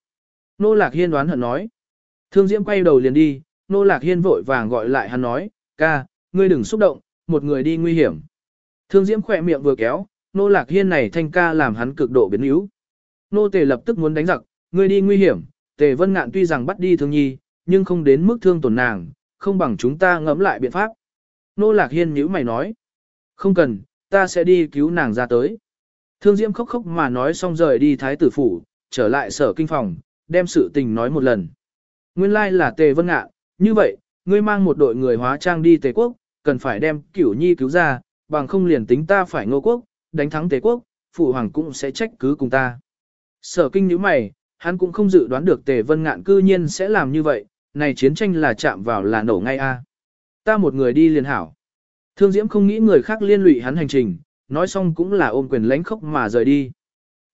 Nô Lạc Hiên đoán hận nói. Thương Diễm quay đầu liền đi, Nô Lạc Hiên vội vàng gọi lại hắn nói, ca, ngươi đừng xúc động, một người đi nguy hiểm. Thương Diễm khỏe miệng vừa kéo, Nô Lạc Hiên này thanh ca làm hắn cực độ biến yếu. Nô Tề lập tức muốn đánh giặc, ngươi đi nguy hiểm, Tề Vân Ngạn tuy rằng bắt đi Thương Nhi, nhưng không đến mức thương tổn nàng, không bằng chúng ta ngẫm lại biện pháp. Nô Lạc Hiên nhíu mày nói, không cần, ta sẽ đi cứu nàng ra tới. Thương Diễm khóc khóc mà nói xong rời đi thái tử phủ, trở lại sở kinh phòng, đem sự tình nói một lần. Nguyên lai là Tề Vân Ngạn, như vậy, ngươi mang một đội người hóa trang đi Tề quốc, cần phải đem cửu nhi cứu ra, bằng không liền tính ta phải ngô quốc, đánh thắng Tề quốc, phụ hoàng cũng sẽ trách cứ cùng ta. Sở kinh nhíu mày, hắn cũng không dự đoán được Tề Vân Ngạn cư nhiên sẽ làm như vậy, này chiến tranh là chạm vào là nổ ngay a. Ta một người đi liền hảo. Thương Diễm không nghĩ người khác liên lụy hắn hành trình, nói xong cũng là ôm quyền lãnh khốc mà rời đi.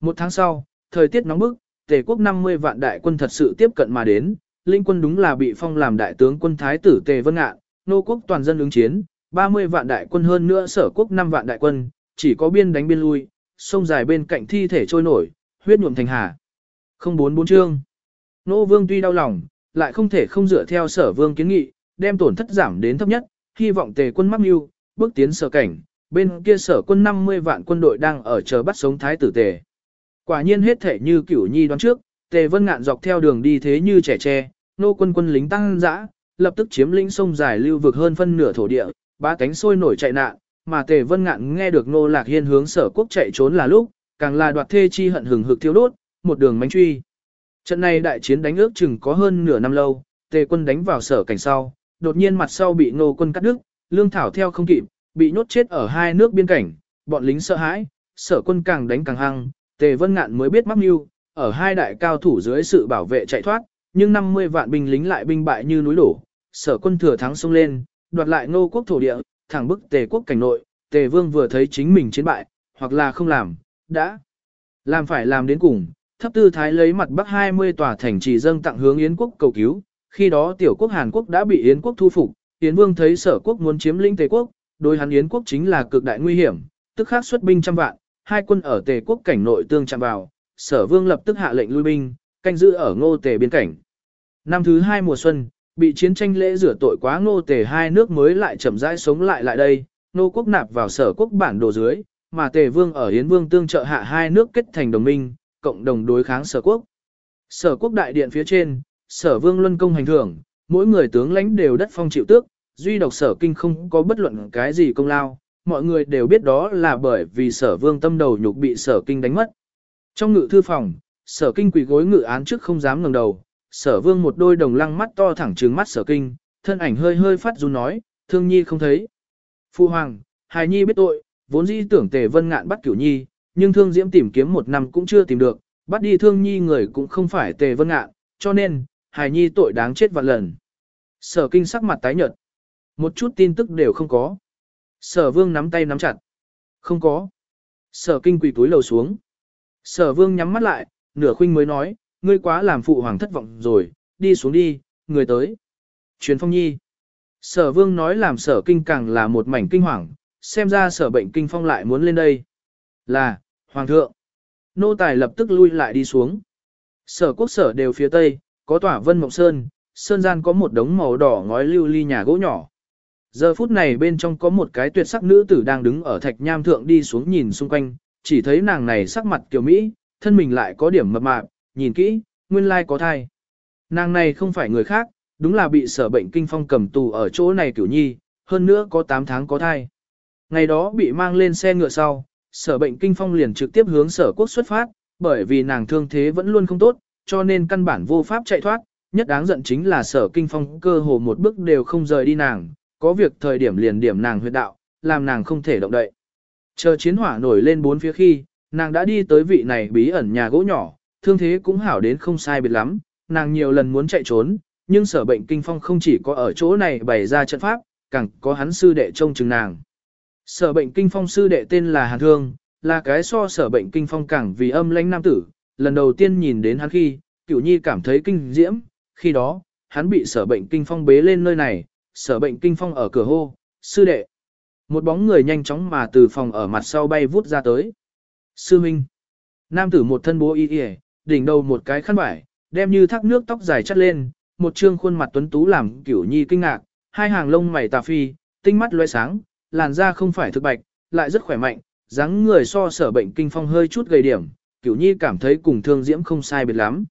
Một tháng sau, thời tiết nóng bức, Tề quốc 50 vạn đại quân thật sự tiếp cận mà đến, linh quân đúng là bị phong làm đại tướng quân thái tử Tề Vân Ngạn, nô quốc toàn dân ứng chiến, 30 vạn đại quân hơn nữa sở quốc 5 vạn đại quân, chỉ có biên đánh biên lui, sông dài bên cạnh thi thể trôi nổi, huyết nhuộm thành hà. Không bốn bốn chương. Nô vương tuy đau lòng, lại không thể không dựa theo sở vương kiến nghị, đem tổn thất giảm đến thấp nhất, hy vọng tề quân mắc mưu, bước tiến sở cảnh, bên kia sở quân 50 vạn quân đội đang ở chờ bắt sống thái tử tề. Quả nhiên hết thể như cửu nhi đoán trước, tề vân ngạn dọc theo đường đi thế như trẻ tre, nô quân quân lính tăng dã, lập tức chiếm lĩnh sông dài lưu vực hơn phân nửa thổ địa, ba cánh sôi nổi chạy nạn, mà tề vân ngạn nghe được nô lạc hiên hướng sở quốc chạy trốn là lúc, càng là đoạt thê chi hận hừng hực thiêu đốt, một đường mánh truy. Trận này đại chiến đánh ước chừng có hơn nửa năm lâu, tề quân đánh vào sở cảnh sau, đột nhiên mặt sau bị nô quân cắt đứt, lương thảo theo không kịp, bị nhốt chết ở hai nước biên cảnh, bọn lính sợ hãi, sở quân càng đánh càng hăng, tề vân ngạn mới biết mắc mưu, ở hai đại cao thủ dưới sự bảo vệ chạy thoát, nhưng 50 vạn binh lính lại binh bại như núi đổ, sở quân thừa thắng xông lên, đoạt lại Ngô quốc thổ địa, thẳng bức tề quốc cảnh nội, tề vương vừa thấy chính mình chiến bại, hoặc là không làm, đã làm phải làm đến cùng, thấp tư thái lấy mặt bắc 20 tòa thành trì dâng tặng hướng Yến quốc cầu cứu, khi đó tiểu quốc Hàn Quốc đã bị Yến quốc thu phục, Yến vương thấy sở quốc muốn chiếm lĩnh tề quốc, đối hắn Yến quốc chính là cực đại nguy hiểm, tức khắc xuất binh trăm vạn, hai quân ở tề quốc cảnh nội tương chạm vào, sở vương lập tức hạ lệnh lui binh, canh giữ ở ngô tề biên cảnh. Năm thứ hai mùa xuân, bị chiến tranh lễ rửa tội quá ngô tề hai nước mới lại chậm rãi sống lại lại đây, Ngô quốc nạp vào sở quốc bản đồ dưới, mà tề vương ở Yến vương tương trợ hạ hai nước kết thành đồng minh, cộng đồng đối kháng sở quốc. Sở quốc đại điện phía trên, sở vương luân công hành thưởng, mỗi người tướng lãnh đều đất phong chịu tước, duy độc sở kinh không có bất luận cái gì công lao, mọi người đều biết đó là bởi vì sở vương tâm đầu nhục bị sở kinh đánh mất. Trong ngự thư phòng, sở kinh quỳ gối ngự án trước không dám ngẩng đầu, sở vương một đôi đồng lăng mắt to thẳng trừng mắt sở kinh, thân ảnh hơi hơi phát run nói, thương nhi không thấy. Phu hoàng, hài nhi biết tội, vốn dĩ tưởng tề vân ngạn bắt cửu nhi, nhưng thương diễm tìm kiếm một năm cũng chưa tìm được, bắt đi thương nhi người cũng không phải tề vân ngạn, cho nên, hài nhi tội đáng chết vạn lần. Sở kinh sắc mặt tái nhợt, một chút tin tức đều không có. Sở vương nắm tay nắm chặt, không có. Sở kinh quỳ túi lầu xuống. Sở vương nhắm mắt lại, nửa khuynh mới nói, ngươi quá làm phụ hoàng thất vọng rồi, đi xuống đi, người tới. Truyền phong nhi. Sở vương nói làm sở kinh càng là một mảnh kinh hoàng, xem ra sở bệnh kinh phong lại muốn lên đây. Là, hoàng thượng. Nô tài lập tức lui lại đi xuống. Sở quốc sở đều phía tây, có tỏa vân mộng sơn, sơn gian có một đống màu đỏ ngói lưu ly nhà gỗ nhỏ. Giờ phút này bên trong có một cái tuyệt sắc nữ tử đang đứng ở thạch nham thượng đi xuống nhìn xung quanh, chỉ thấy nàng này sắc mặt kiểu Mỹ, thân mình lại có điểm mập mạp, nhìn kỹ, nguyên lai có thai. Nàng này không phải người khác, đúng là bị sở bệnh kinh phong cầm tù ở chỗ này kiểu nhi, hơn nữa có 8 tháng có thai. Ngày đó bị mang lên xe ngựa sau, sở bệnh kinh phong liền trực tiếp hướng sở quốc xuất phát, bởi vì nàng thương thế vẫn luôn không tốt, cho nên căn bản vô pháp chạy thoát, nhất đáng giận chính là sở kinh phong cơ hồ một bước đều không rời đi nàng, có việc thời điểm liền điểm nàng huyệt đạo, làm nàng không thể động đậy. Chờ chiến hỏa nổi lên bốn phía khi, nàng đã đi tới vị này bí ẩn nhà gỗ nhỏ, thương thế cũng hảo đến không sai biệt lắm, nàng nhiều lần muốn chạy trốn, nhưng sở bệnh kinh phong không chỉ có ở chỗ này bày ra trận pháp, càng có hắn sư đệ trông chừng nàng. Sở bệnh kinh phong sư đệ tên là Hàn Thương, là cái so sở bệnh kinh phong càng vì âm lãnh nam tử, lần đầu tiên nhìn đến hắn khi, cửu nhi cảm thấy kinh diễm, khi đó, hắn bị sở bệnh kinh phong bế lên nơi này, sở bệnh kinh phong ở cửa hô, sư đệ. Một bóng người nhanh chóng mà từ phòng ở mặt sau bay vút ra tới. Sư Minh. Nam tử một thân bố y y, đỉnh đầu một cái khăn vải, đem như thác nước tóc dài chắt lên, một trương khuôn mặt tuấn tú làm cửu nhi kinh ngạc, hai hàng lông mày tà phi, tinh mắt loe sáng, làn da không phải thực bạch, lại rất khỏe mạnh, dáng người so sở bệnh kinh phong hơi chút gầy điểm, cửu nhi cảm thấy cùng thương diễm không sai biệt lắm.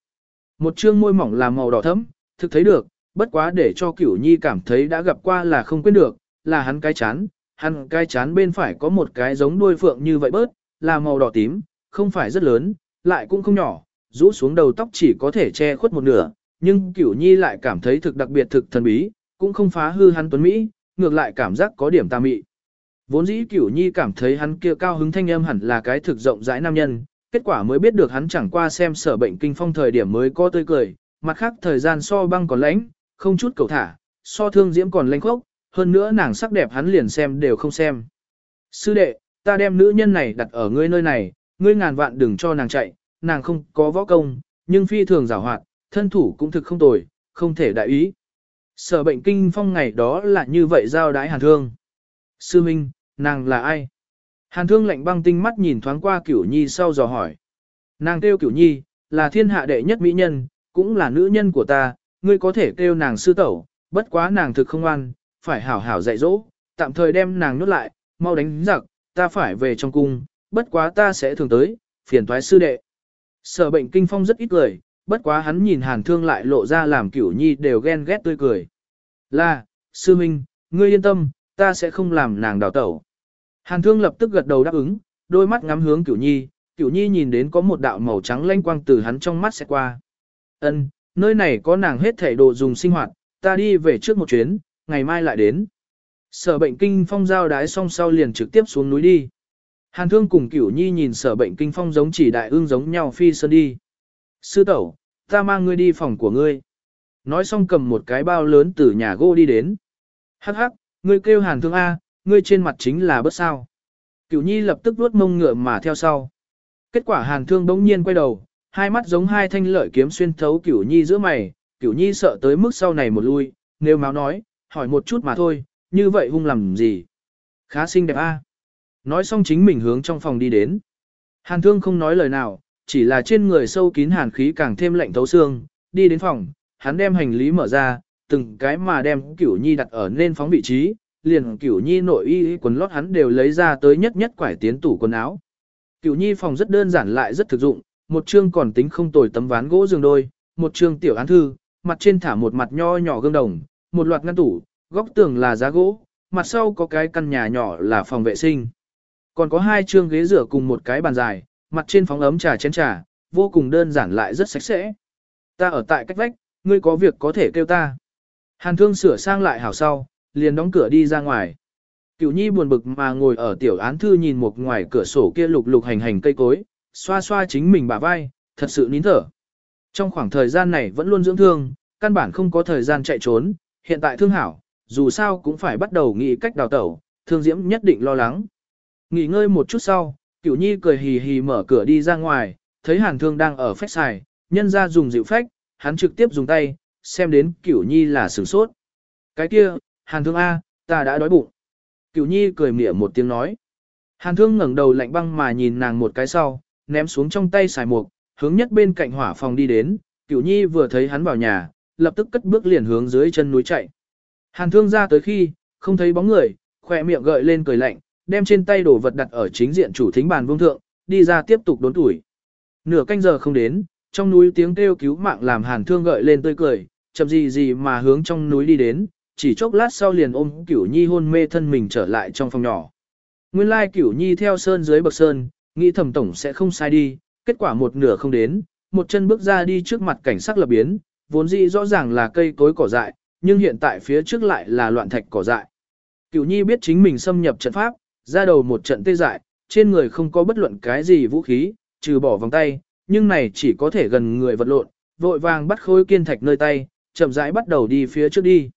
Một trương môi mỏng là màu đỏ thẫm, thực thấy được, bất quá để cho cửu nhi cảm thấy đã gặp qua là không quên được, là hắn cái chán, hắn cái chán bên phải có một cái giống đuôi phượng như vậy bớt, là màu đỏ tím, không phải rất lớn, lại cũng không nhỏ, rũ xuống đầu tóc chỉ có thể che khuất một nửa, nhưng cửu nhi lại cảm thấy thực đặc biệt thực thần bí, cũng không phá hư hắn tuấn Mỹ, ngược lại cảm giác có điểm tà mị. Vốn dĩ cửu nhi cảm thấy hắn kia cao hứng thanh âm hẳn là cái thực rộng rãi nam nhân, kết quả mới biết được hắn chẳng qua xem sở bệnh kinh phong thời điểm mới có tươi cười, mặt khác thời gian so băng còn lãnh, không chút cầu thả, so thương diễm còn lãnh khốc, hơn nữa nàng sắc đẹp hắn liền xem đều không xem. Sư đệ, ta đem nữ nhân này đặt ở ngươi nơi này, ngươi ngàn vạn đừng cho nàng chạy, nàng không có võ công, nhưng phi thường giảo hoạt, thân thủ cũng thực không tồi, không thể đại ý. Sở bệnh kinh phong ngày đó là như vậy giao đái hàn thương. Sư Minh, nàng là ai? Hàn thương lạnh băng tinh mắt nhìn thoáng qua cửu nhi sau dò hỏi. Nàng kêu cửu nhi, là thiên hạ đệ nhất mỹ nhân, cũng là nữ nhân của ta, ngươi có thể kêu nàng sư tẩu, bất quá nàng thực không ngoan, phải hảo hảo dạy dỗ, tạm thời đem nàng nhốt lại, mau đánh giặc, ta phải về trong cung, bất quá ta sẽ thường tới, phiền toái sư đệ. Sở bệnh kinh phong rất ít cười, bất quá hắn nhìn hàn thương lại lộ ra làm cửu nhi đều ghen ghét tươi cười. Là, sư minh, ngươi yên tâm, ta sẽ không làm nàng đào tẩu. Hàn thương lập tức gật đầu đáp ứng, đôi mắt ngắm hướng cửu nhi, cửu nhi nhìn đến có một đạo màu trắng lanh quang từ hắn trong mắt sẽ qua. Ân, nơi này có nàng hết thảy đồ dùng sinh hoạt, ta đi về trước một chuyến, ngày mai lại đến. Sở bệnh kinh phong giao đái xong sau liền trực tiếp xuống núi đi. Hàn thương cùng cửu nhi nhìn sở bệnh kinh phong giống chỉ đại ương giống nhau phi sơn đi. Sư tẩu, ta mang ngươi đi phòng của ngươi. Nói xong cầm một cái bao lớn từ nhà gỗ đi đến. Hắc hắc, ngươi kêu hàn thương A, ngươi trên mặt chính là bớt sao. Cửu nhi lập tức vuốt mông ngựa mà theo sau. Kết quả hàn thương bỗng nhiên quay đầu, hai mắt giống hai thanh lợi kiếm xuyên thấu cửu nhi giữa mày, cửu nhi sợ tới mức sau này một lui, nếu máu nói, hỏi một chút mà thôi, như vậy hung làm gì. Khá xinh đẹp a. Nói xong chính mình hướng trong phòng đi đến. Hàn thương không nói lời nào, chỉ là trên người sâu kín hàn khí càng thêm lạnh thấu xương, đi đến phòng, hắn đem hành lý mở ra, từng cái mà đem cửu nhi đặt ở nên phóng vị trí, liền cửu nhi nội y quần lót hắn đều lấy ra tới nhất nhất quải tiến tủ quần áo. Cửu nhi phòng rất đơn giản lại rất thực dụng, một chương còn tính không tồi tấm ván gỗ giường đôi, một chương tiểu án thư, mặt trên thả một mặt nho nhỏ gương đồng, một loạt ngăn tủ, góc tường là giá gỗ, mặt sau có cái căn nhà nhỏ là phòng vệ sinh. Còn có hai chương ghế rửa cùng một cái bàn dài, mặt trên phóng ấm trà chén trà, vô cùng đơn giản lại rất sạch sẽ. Ta ở tại cách vách, ngươi có việc có thể kêu ta. Hàn thương sửa sang lại hảo sau, liền đóng cửa đi ra ngoài. Cửu nhi buồn bực mà ngồi ở tiểu án thư nhìn một ngoài cửa sổ kia lục lục hành hành cây cối, xoa xoa chính mình bả vai, thật sự nín thở. Trong khoảng thời gian này vẫn luôn dưỡng thương, căn bản không có thời gian chạy trốn, hiện tại thương hảo, dù sao cũng phải bắt đầu nghĩ cách đào tẩu, thương diễm nhất định lo lắng. Nghỉ ngơi một chút sau, cửu nhi cười hì hì mở cửa đi ra ngoài, thấy hàn thương đang ở phách xài, nhân ra dùng dịu phách, hắn trực tiếp dùng tay, xem đến cửu nhi là sửng sốt. Cái kia, hàn thương A, ta đã đói bụng. Cửu nhi cười mỉa một tiếng nói. Hàn thương ngẩng đầu lạnh băng mà nhìn nàng một cái sau, ném xuống trong tay xài mục, hướng nhất bên cạnh hỏa phòng đi đến, cửu nhi vừa thấy hắn vào nhà, lập tức cất bước liền hướng dưới chân núi chạy. Hàn thương ra tới khi, không thấy bóng người, khỏe miệng gợi lên cười lạnh, đem trên tay đồ vật đặt ở chính diện chủ thính bàn vương thượng, đi ra tiếp tục đốn tuổi. Nửa canh giờ không đến, trong núi tiếng kêu cứu mạng làm hàn thương gợi lên tươi cười, chậm gì gì mà hướng trong núi đi đến, chỉ chốc lát sau liền ôm cửu nhi hôn mê thân mình trở lại trong phòng nhỏ. Nguyên lai cửu nhi theo sơn dưới bậc sơn, nghĩ thẩm tổng sẽ không sai đi, kết quả một nửa không đến, một chân bước ra đi trước mặt cảnh sắc lập biến, vốn dĩ rõ ràng là cây cối cỏ dại, nhưng hiện tại phía trước lại là loạn thạch cỏ dại. Cửu nhi biết chính mình xâm nhập trận pháp, ra đầu một trận tê dại, trên người không có bất luận cái gì vũ khí, trừ bỏ vòng tay, nhưng này chỉ có thể gần người vật lộn, vội vàng bắt khối kiên thạch nơi tay, chậm rãi bắt đầu đi phía trước đi.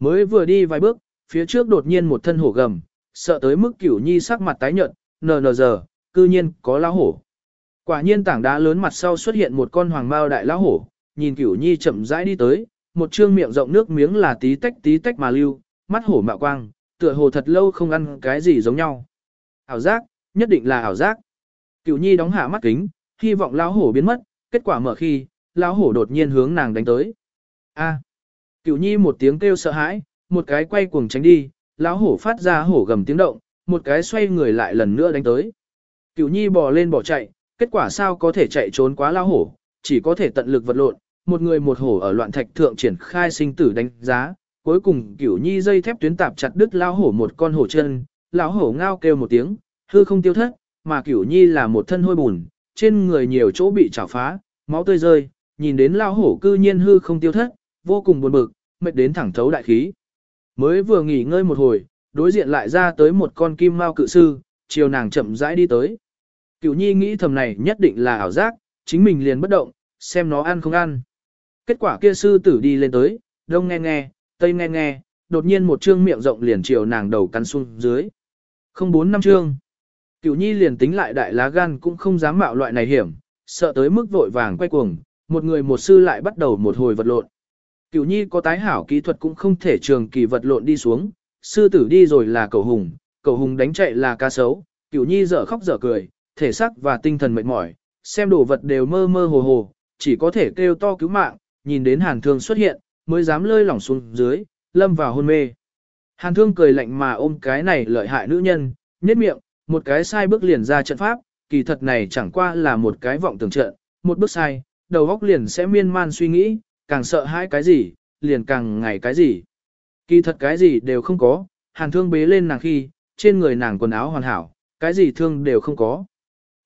Mới vừa đi vài bước, phía trước đột nhiên một thân hổ gầm, sợ tới mức cửu nhi sắc mặt tái nhợt, nờ nờ giờ, cư nhiên có lão hổ. Quả nhiên tảng đá lớn mặt sau xuất hiện một con hoàng mao đại lão hổ, nhìn cửu nhi chậm rãi đi tới, một trương miệng rộng nước miếng là tí tách tí tách mà lưu, mắt hổ mạo quang, tựa hồ thật lâu không ăn cái gì giống nhau. Ảo giác, nhất định là ảo giác. Cửu nhi đóng hạ mắt kính, hy vọng lão hổ biến mất, kết quả mở khi, lão hổ đột nhiên hướng nàng đánh tới. A. Cửu nhi một tiếng kêu sợ hãi, một cái quay cuồng tránh đi, lão hổ phát ra hổ gầm tiếng động, một cái xoay người lại lần nữa đánh tới. Cửu nhi bò lên bỏ chạy, kết quả sao có thể chạy trốn quá lão hổ, chỉ có thể tận lực vật lộn, một người một hổ ở loạn thạch thượng triển khai sinh tử đánh giá, cuối cùng cửu nhi dây thép tuyến tạp chặt đứt lão hổ một con hổ chân, lão hổ ngao kêu một tiếng, hư không tiêu thất, mà cửu nhi là một thân hôi bùn, trên người nhiều chỗ bị chảo phá, máu tươi rơi, nhìn đến lão hổ cư nhiên hư không tiêu thất, vô cùng buồn bực, mệt đến thẳng thấu đại khí. Mới vừa nghỉ ngơi một hồi, đối diện lại ra tới một con kim mao cự sư, chiều nàng chậm rãi đi tới. Cửu nhi nghĩ thầm này nhất định là ảo giác, chính mình liền bất động, xem nó ăn không ăn. Kết quả kia sư tử đi lên tới, đông nghe nghe, tây nghe nghe, đột nhiên một trương miệng rộng liền chiều nàng đầu cắn xuống dưới. Không bốn năm trương. Cửu nhi liền tính lại đại lá gan cũng không dám mạo loại này hiểm, sợ tới mức vội vàng quay cuồng, một người một sư lại bắt đầu một hồi vật lộn. Cửu nhi có tái hảo kỹ thuật cũng không thể trường kỳ vật lộn đi xuống, sư tử đi rồi là cầu hùng, cầu hùng đánh chạy là ca sấu, cửu nhi dở khóc dở cười, thể xác và tinh thần mệt mỏi, xem đồ vật đều mơ mơ hồ hồ, chỉ có thể kêu to cứu mạng, nhìn đến hàn thương xuất hiện, mới dám lơi lỏng xuống dưới, lâm vào hôn mê. Hàn thương cười lạnh mà ôm cái này lợi hại nữ nhân, nhếch miệng, một cái sai bước liền ra trận pháp, kỳ thật này chẳng qua là một cái vọng tưởng trận, một bước sai, đầu óc liền sẽ miên man suy nghĩ, càng sợ hãi cái gì, liền càng ngày cái gì. Kỳ thật cái gì đều không có, hàn thương bế lên nàng khi, trên người nàng quần áo hoàn hảo, cái gì thương đều không có.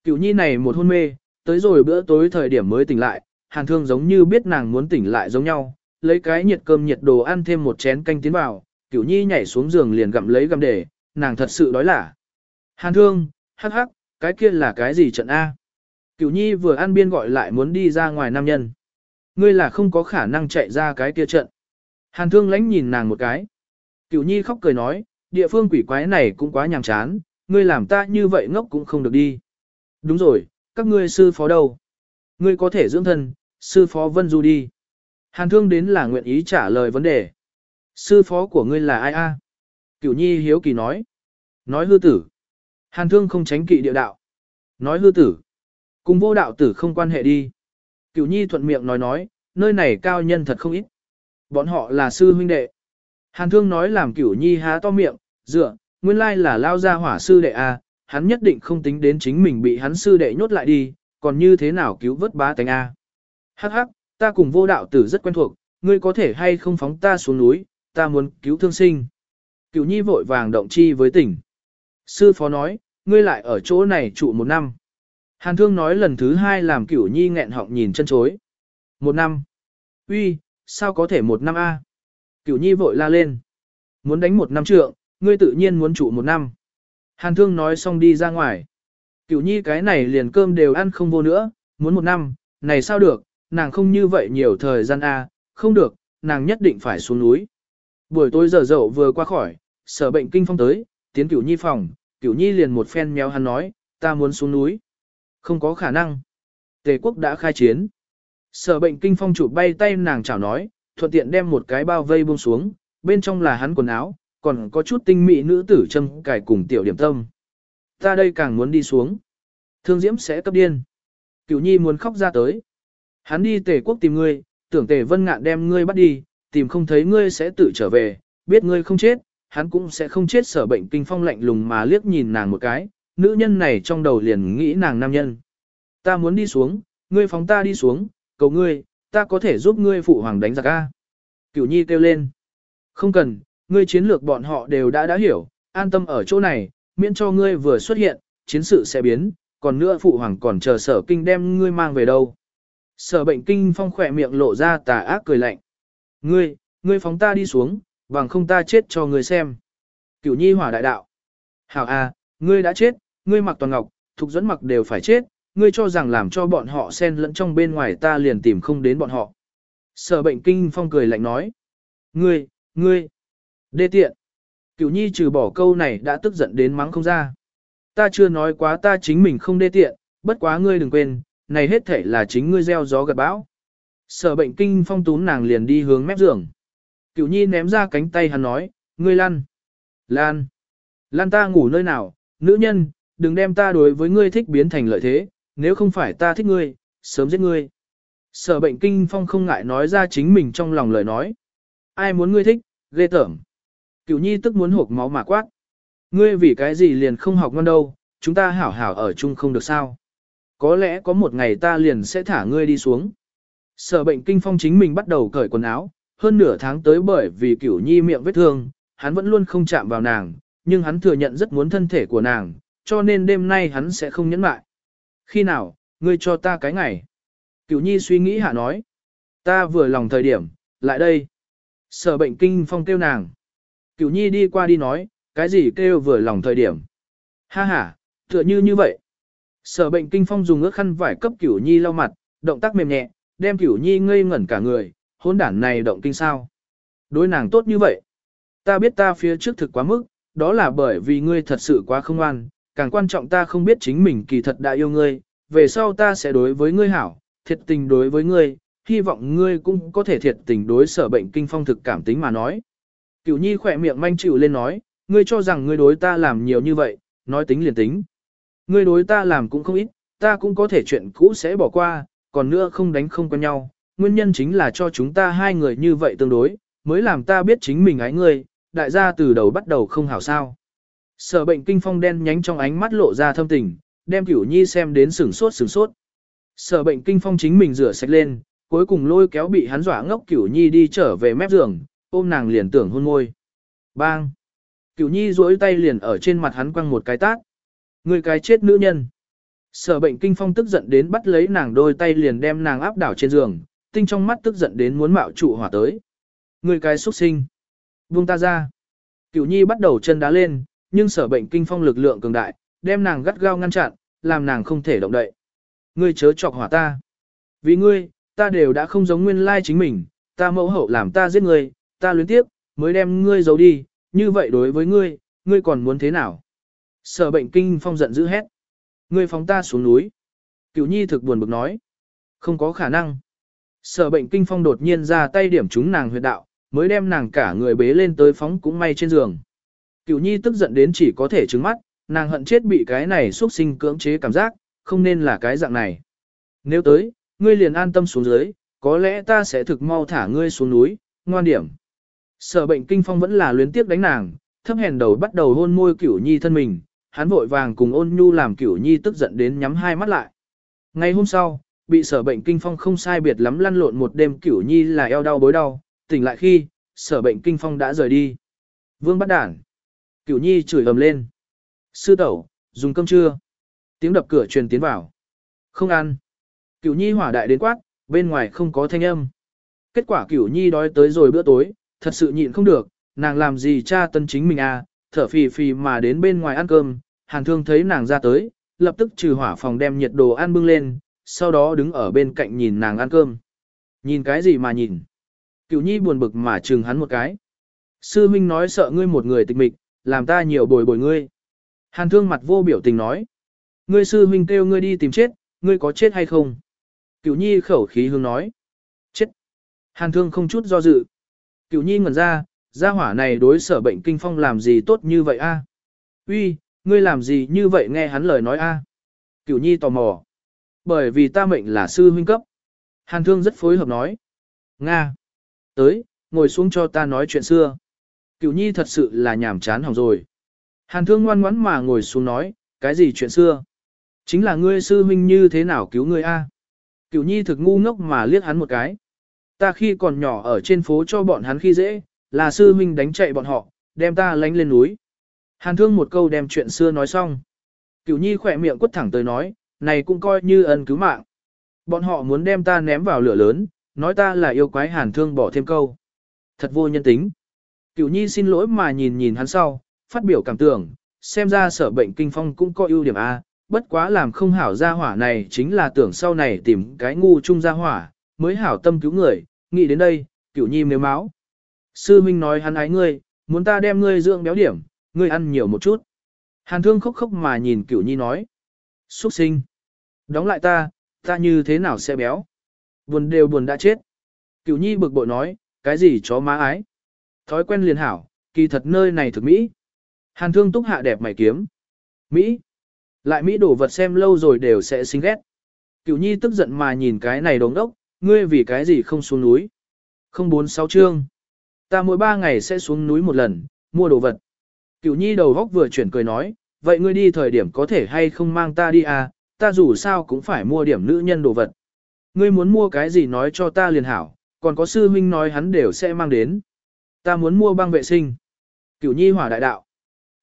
Cựu nhi này một hôn mê, tới rồi bữa tối thời điểm mới tỉnh lại, hàn thương giống như biết nàng muốn tỉnh lại giống nhau, lấy cái nhiệt cơm nhiệt đồ ăn thêm một chén canh tiến vào, cựu nhi nhảy xuống giường liền gặm lấy gặm để, nàng thật sự đói lả. Hàn thương, hắc hắc, cái kia là cái gì trận A? Cửu nhi vừa ăn biên gọi lại muốn đi ra ngoài nam nhân. Ngươi là không có khả năng chạy ra cái kia trận. Hàn thương lãnh nhìn nàng một cái. Cửu nhi khóc cười nói, địa phương quỷ quái này cũng quá nhàm chán, ngươi làm ta như vậy ngốc cũng không được đi. Đúng rồi, các ngươi sư phó đâu? Ngươi có thể dưỡng thân, sư phó Vân Du đi. Hàn thương đến là nguyện ý trả lời vấn đề. Sư phó của ngươi là ai a? Cửu nhi hiếu kỳ nói. Nói hư tử. Hàn thương không tránh kỵ địa đạo. Nói hư tử. Cùng vô đạo tử không quan hệ đi. Cửu nhi thuận miệng nói nói, nơi này cao nhân thật không ít. Bọn họ là sư huynh đệ. Hàn thương nói làm cửu nhi há to miệng, dựa, nguyên lai là lao ra hỏa sư đệ a, hắn nhất định không tính đến chính mình bị hắn sư đệ nhốt lại đi, còn như thế nào cứu vớt bá tánh a. Hắc hắc, ta cùng vô đạo tử rất quen thuộc, ngươi có thể hay không phóng ta xuống núi, ta muốn cứu thương sinh. Cửu nhi vội vàng động chi với tỉnh. Sư phó nói, ngươi lại ở chỗ này trụ một năm. Hàn thương nói lần thứ hai làm cửu nhi nghẹn họng nhìn chân chối. Một năm. Uy, sao có thể một năm a? Cửu nhi vội la lên. Muốn đánh một năm trượng, ngươi tự nhiên muốn trụ một năm. Hàn thương nói xong đi ra ngoài. Cửu nhi cái này liền cơm đều ăn không vô nữa, muốn một năm, này sao được, nàng không như vậy nhiều thời gian a, không được, nàng nhất định phải xuống núi. Buổi tối giờ dậu vừa qua khỏi, sở bệnh kinh phong tới, tiến cửu nhi phòng, cửu nhi liền một phen méo hắn nói, ta muốn xuống núi. Không có khả năng. Tề quốc đã khai chiến. Sở bệnh kinh phong chụp bay tay nàng chào nói, thuận tiện đem một cái bao vây buông xuống, bên trong là hắn quần áo, còn có chút tinh mỹ nữ tử châm cài cùng tiểu điểm tâm. Ta đây càng muốn đi xuống. Thương Diễm sẽ cấp điên. Cửu Nhi muốn khóc ra tới. Hắn đi tề quốc tìm ngươi, tưởng tề vân ngạn đem ngươi bắt đi, tìm không thấy ngươi sẽ tự trở về, biết ngươi không chết, hắn cũng sẽ không chết sở bệnh kinh phong lạnh lùng mà liếc nhìn nàng một cái, nữ nhân này trong đầu liền nghĩ nàng nam nhân. Ta muốn đi xuống, ngươi phóng ta đi xuống, cầu ngươi, ta có thể giúp ngươi phụ hoàng đánh giặc a. Cửu Nhi kêu lên. Không cần, ngươi chiến lược bọn họ đều đã đã hiểu, an tâm ở chỗ này, miễn cho ngươi vừa xuất hiện, chiến sự sẽ biến, còn nữa phụ hoàng còn chờ sở kinh đem ngươi mang về đâu. Sở bệnh kinh phong khỏe miệng lộ ra tà ác cười lạnh. Ngươi, ngươi phóng ta đi xuống, bằng không ta chết cho ngươi xem. Cửu nhi hỏa đại đạo. Hảo a, ngươi đã chết, ngươi mặc toàn ngọc, thục dẫn mặc đều phải chết, ngươi cho rằng làm cho bọn họ xen lẫn trong bên ngoài ta liền tìm không đến bọn họ. Sở bệnh kinh phong cười lạnh nói. Ngươi, ngươi, đê tiện. Cửu nhi trừ bỏ câu này đã tức giận đến mắng không ra. Ta chưa nói quá ta chính mình không đê tiện, bất quá ngươi đừng quên, này hết thể là chính ngươi gieo gió gặt bão. Sở bệnh kinh phong tún nàng liền đi hướng mép giường. Cửu nhi ném ra cánh tay hắn nói, ngươi lăn. Lan. Lan ta ngủ nơi nào, nữ nhân, đừng đem ta đối với ngươi thích biến thành lợi thế, nếu không phải ta thích ngươi, sớm giết ngươi. Sở bệnh kinh phong không ngại nói ra chính mình trong lòng lời nói. Ai muốn ngươi thích, ghê tởm. Cửu nhi tức muốn hộp máu mà quát. Ngươi vì cái gì liền không học ngon đâu, chúng ta hảo hảo ở chung không được sao. Có lẽ có một ngày ta liền sẽ thả ngươi đi xuống. Sở bệnh kinh phong chính mình bắt đầu cởi quần áo, hơn nửa tháng tới bởi vì cửu nhi miệng vết thương, hắn vẫn luôn không chạm vào nàng, nhưng hắn thừa nhận rất muốn thân thể của nàng, cho nên đêm nay hắn sẽ không nhẫn lại. Khi nào, ngươi cho ta cái ngày. Cửu nhi suy nghĩ hạ nói. Ta vừa lòng thời điểm, lại đây. Sở bệnh kinh phong kêu nàng. Cửu nhi đi qua đi nói, cái gì kêu vừa lòng thời điểm. Ha ha, tựa như như vậy. Sở bệnh kinh phong dùng ước khăn vải cấp cửu nhi lau mặt, động tác mềm nhẹ, đem cửu nhi ngây ngẩn cả người, hôn đản này động kinh sao. Đối nàng tốt như vậy. Ta biết ta phía trước thực quá mức, đó là bởi vì ngươi thật sự quá không an, càng quan trọng ta không biết chính mình kỳ thật đã yêu ngươi, về sau ta sẽ đối với ngươi hảo, thiệt tình đối với ngươi, hy vọng ngươi cũng có thể thiệt tình đối sở bệnh kinh phong thực cảm tính mà nói. Cửu nhi khỏe miệng manh chịu lên nói, ngươi cho rằng ngươi đối ta làm nhiều như vậy, nói tính liền tính. Ngươi đối ta làm cũng không ít, ta cũng có thể chuyện cũ sẽ bỏ qua, còn nữa không đánh không quen nhau. Nguyên nhân chính là cho chúng ta hai người như vậy tương đối, mới làm ta biết chính mình ái ngươi, đại gia từ đầu bắt đầu không hảo sao. Sở bệnh kinh phong đen nhánh trong ánh mắt lộ ra thâm tình, đem cửu nhi xem đến sửng sốt sửng sốt. Sở bệnh kinh phong chính mình rửa sạch lên, cuối cùng lôi kéo bị hắn dọa ngốc cửu nhi đi trở về mép giường, ôm nàng liền tưởng hôn môi. Bang! Cửu nhi duỗi tay liền ở trên mặt hắn quăng một cái tát. Người cái chết nữ nhân. Sở bệnh kinh phong tức giận đến bắt lấy nàng đôi tay liền đem nàng áp đảo trên giường, tinh trong mắt tức giận đến muốn mạo trụ hỏa tới. Người cái xuất sinh. Buông ta ra. Cửu nhi bắt đầu chân đá lên, nhưng sở bệnh kinh phong lực lượng cường đại, đem nàng gắt gao ngăn chặn, làm nàng không thể động đậy. Ngươi chớ chọc hỏa ta. Vì ngươi, ta đều đã không giống nguyên lai chính mình, ta mẫu hậu làm ta giết ngươi, ta luyến tiếp, mới đem ngươi giấu đi, như vậy đối với ngươi, ngươi còn muốn thế nào? Sở bệnh kinh phong giận dữ hét. Ngươi phóng ta xuống núi. Cửu nhi thực buồn bực nói. Không có khả năng. Sở bệnh kinh phong đột nhiên ra tay điểm trúng nàng huyệt đạo, mới đem nàng cả người bế lên tới phóng cũng may trên giường. Cửu nhi tức giận đến chỉ có thể trứng mắt, nàng hận chết bị cái này xuất sinh cưỡng chế cảm giác, không nên là cái dạng này. Nếu tới, ngươi liền an tâm xuống dưới, có lẽ ta sẽ thực mau thả ngươi xuống núi, ngoan điểm. Sở bệnh kinh phong vẫn là luyến tiếp đánh nàng, thấp hèn đầu bắt đầu hôn môi cửu nhi thân mình, hắn vội vàng cùng ôn nhu làm cửu nhi tức giận đến nhắm hai mắt lại. Ngày hôm sau, bị sở bệnh kinh phong không sai biệt lắm lăn lộn một đêm cửu nhi là eo đau bối đau, tỉnh lại khi, sở bệnh kinh phong đã rời đi. Vương bắt đản. Cửu nhi chửi ầm lên. Sư tẩu, dùng cơm trưa. Tiếng đập cửa truyền tiến vào. Không ăn. Cửu nhi hỏa đại đến quát, bên ngoài không có thanh âm. Kết quả cửu nhi đói tới rồi bữa tối, thật sự nhịn không được, nàng làm gì cha tân chính mình à, thở phì phì mà đến bên ngoài ăn cơm, hàn thương thấy nàng ra tới, lập tức trừ hỏa phòng đem nhiệt đồ ăn bưng lên, sau đó đứng ở bên cạnh nhìn nàng ăn cơm. Nhìn cái gì mà nhìn? Cửu nhi buồn bực mà trừng hắn một cái. Sư Minh nói sợ ngươi một người tịch mịch, làm ta nhiều bồi bồi ngươi. Hàn thương mặt vô biểu tình nói. Ngươi sư huynh kêu ngươi đi tìm chết, ngươi có chết hay không? Cửu nhi khẩu khí hương nói. Chết. Hàn thương không chút do dự. Cửu nhi ngẩn ra, gia hỏa này đối sở bệnh kinh phong làm gì tốt như vậy a? Uy, ngươi làm gì như vậy nghe hắn lời nói a? Cửu nhi tò mò. Bởi vì ta mệnh là sư huynh cấp. Hàn thương rất phối hợp nói. Nga. Tới, ngồi xuống cho ta nói chuyện xưa. Cửu nhi thật sự là nhảm chán hỏng rồi. Hàn thương ngoan ngoãn mà ngồi xuống nói, cái gì chuyện xưa? Chính là ngươi sư huynh như thế nào cứu ngươi a? Cửu nhi thực ngu ngốc mà liếc hắn một cái. Ta khi còn nhỏ ở trên phố cho bọn hắn khi dễ, là sư huynh đánh chạy bọn họ, đem ta lánh lên núi. Hàn thương một câu đem chuyện xưa nói xong. Cửu nhi khỏe miệng quất thẳng tới nói, này cũng coi như ân cứu mạng. Bọn họ muốn đem ta ném vào lửa lớn, nói ta là yêu quái hàn thương bỏ thêm câu. Thật vô nhân tính. Cửu nhi xin lỗi mà nhìn nhìn hắn sau, phát biểu cảm tưởng, xem ra sở bệnh kinh phong cũng có ưu điểm A, bất quá làm không hảo gia hỏa này chính là tưởng sau này tìm cái ngu chung gia hỏa, mới hảo tâm cứu người, nghĩ đến đây, cửu nhi mếu máu. Sư Minh nói hắn ái ngươi, muốn ta đem ngươi dưỡng béo điểm, ngươi ăn nhiều một chút. Hàn thương khóc khóc mà nhìn cửu nhi nói. Xuất sinh. Đóng lại ta, ta như thế nào sẽ béo? Buồn đều buồn đã chết. Cửu nhi bực bội nói, cái gì chó má ái? Thói quen liền hảo, kỳ thật nơi này thực mỹ. Hàn thương túc hạ đẹp mày kiếm. Mỹ. Lại Mỹ đổ vật xem lâu rồi đều sẽ xinh ghét. Cửu nhi tức giận mà nhìn cái này đống đốc, ngươi vì cái gì không xuống núi. Không bốn sáu chương. Ta mỗi ba ngày sẽ xuống núi một lần, mua đồ vật. Cửu nhi đầu góc vừa chuyển cười nói, vậy ngươi đi thời điểm có thể hay không mang ta đi à, ta dù sao cũng phải mua điểm nữ nhân đồ vật. Ngươi muốn mua cái gì nói cho ta liền hảo, còn có sư huynh nói hắn đều sẽ mang đến. Ta muốn mua băng vệ sinh. Cửu nhi hỏa đại đạo.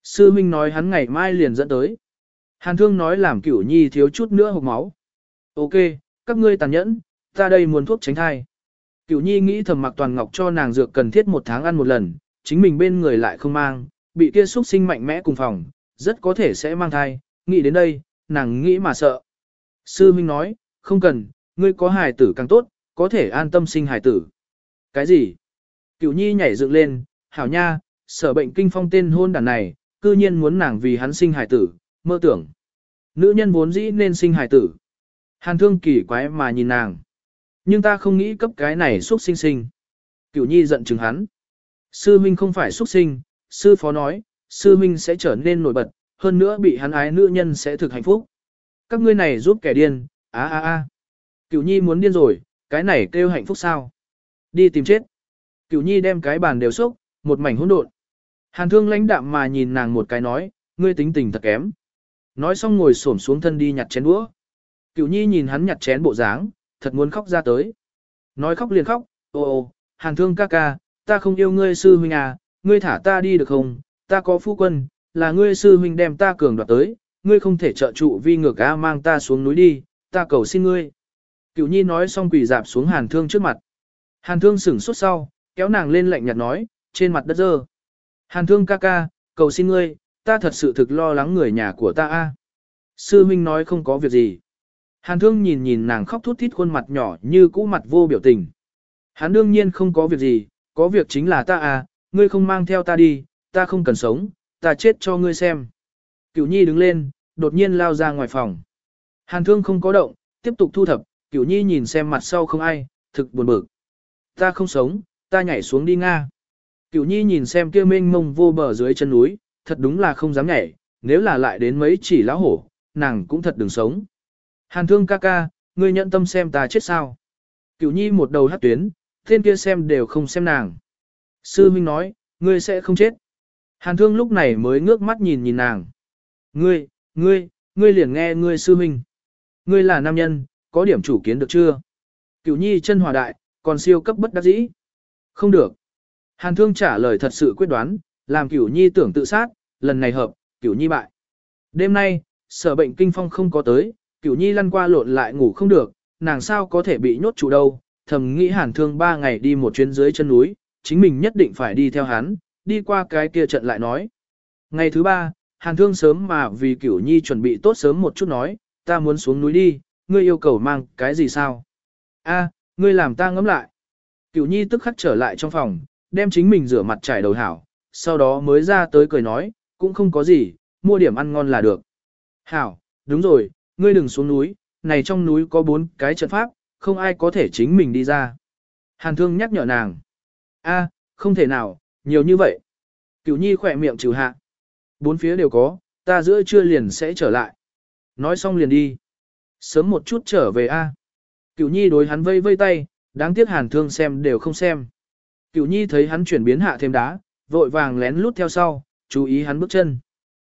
Sư huynh nói hắn ngày mai liền dẫn tới. Hàn thương nói làm cửu nhi thiếu chút nữa hộp máu. Ok, các ngươi tàn nhẫn, ta đây muốn thuốc tránh thai. Cửu nhi nghĩ thầm mặc toàn ngọc cho nàng dược cần thiết một tháng ăn một lần, chính mình bên người lại không mang, bị kia xuất sinh mạnh mẽ cùng phòng, rất có thể sẽ mang thai. Nghĩ đến đây, nàng nghĩ mà sợ. Sư Minh nói, không cần, ngươi có hài tử càng tốt, có thể an tâm sinh hài tử. Cái gì? Cửu nhi nhảy dựng lên, hảo nha, sở bệnh kinh phong tên hôn đàn này, cư nhiên muốn nàng vì hắn sinh hài tử, mơ tưởng. Nữ nhân vốn dĩ nên sinh hài tử. Hàn thương kỳ quái mà nhìn nàng. Nhưng ta không nghĩ cấp cái này xuất sinh sinh. Cửu nhi giận chừng hắn. Sư Minh không phải xuất sinh, sư phó nói, sư Minh sẽ trở nên nổi bật, hơn nữa bị hắn ái nữ nhân sẽ thực hạnh phúc. Các ngươi này giúp kẻ điên, á á á. Cửu nhi muốn điên rồi, cái này kêu hạnh phúc sao? Đi tìm chết. Cửu nhi đem cái bàn đều xúc, một mảnh hỗn độn. Hàn thương lãnh đạm mà nhìn nàng một cái nói, ngươi tính tình thật kém. Nói xong ngồi xổm xuống thân đi nhặt chén đũa. Cửu nhi nhìn hắn nhặt chén bộ dáng, thật muốn khóc ra tới. Nói khóc liền khóc, ô ô, hàn thương ca ca, ta không yêu ngươi sư huynh à, ngươi thả ta đi được không, ta có phu quân, là ngươi sư huynh đem ta cường đoạt tới, ngươi không thể trợ trụ vi ngược a mang ta xuống núi đi, ta cầu xin ngươi. Cửu nhi nói xong quỳ dạp xuống hàn thương trước mặt. Hàn thương sửng sốt sau, kéo nàng lên lạnh nhạt nói, trên mặt đất dơ. Hàn thương ca ca, cầu xin ngươi, ta thật sự thực lo lắng người nhà của ta a. Sư huynh nói không có việc gì. Hàn thương nhìn nhìn nàng khóc thút thít khuôn mặt nhỏ như cũ mặt vô biểu tình. Hắn đương nhiên không có việc gì, có việc chính là ta à, ngươi không mang theo ta đi, ta không cần sống, ta chết cho ngươi xem. Cửu nhi đứng lên, đột nhiên lao ra ngoài phòng. Hàn thương không có động, tiếp tục thu thập, cửu nhi nhìn xem mặt sau không ai, thực buồn bực. Ta không sống, ta nhảy xuống đi Nga. Cửu nhi nhìn xem kia mênh mông vô bờ dưới chân núi, thật đúng là không dám nhảy, nếu là lại đến mấy chỉ lão hổ, nàng cũng thật đừng sống. Hàn thương ca ca, ngươi nhận tâm xem ta chết sao. Cửu nhi một đầu hát tuyến, tên kia xem đều không xem nàng. Sư Minh nói, ngươi sẽ không chết. Hàn thương lúc này mới ngước mắt nhìn nhìn nàng. Ngươi, ngươi, ngươi liền nghe ngươi sư Minh. Ngươi là nam nhân, có điểm chủ kiến được chưa? Cửu nhi chân hòa đại, còn siêu cấp bất đắc dĩ. Không được. Hàn thương trả lời thật sự quyết đoán, làm cửu nhi tưởng tự sát, lần này hợp, cửu nhi bại. Đêm nay, sở bệnh kinh phong không có tới, cửu nhi lăn qua lộn lại ngủ không được, nàng sao có thể bị nhốt trụ đâu, thầm nghĩ hàn thương ba ngày đi một chuyến dưới chân núi, chính mình nhất định phải đi theo hắn, đi qua cái kia trận lại nói. Ngày thứ ba, hàn thương sớm mà vì cửu nhi chuẩn bị tốt sớm một chút nói, ta muốn xuống núi đi, ngươi yêu cầu mang cái gì sao? A, ngươi làm ta ngẫm lại. Cửu nhi tức khắc trở lại trong phòng, đem chính mình rửa mặt trải đầu hảo, sau đó mới ra tới cười nói, cũng không có gì, mua điểm ăn ngon là được. Hảo, đúng rồi, ngươi đừng xuống núi, này trong núi có bốn cái trận pháp, không ai có thể chính mình đi ra. Hàn thương nhắc nhở nàng. A, không thể nào, nhiều như vậy. Cửu nhi khỏe miệng trừ hạ. Bốn phía đều có, ta giữa trưa liền sẽ trở lại. Nói xong liền đi. Sớm một chút trở về A. Cửu nhi đối hắn vây vây tay, đáng tiếc hàn thương xem đều không xem. Cửu nhi thấy hắn chuyển biến hạ thêm đá, vội vàng lén lút theo sau, chú ý hắn bước chân.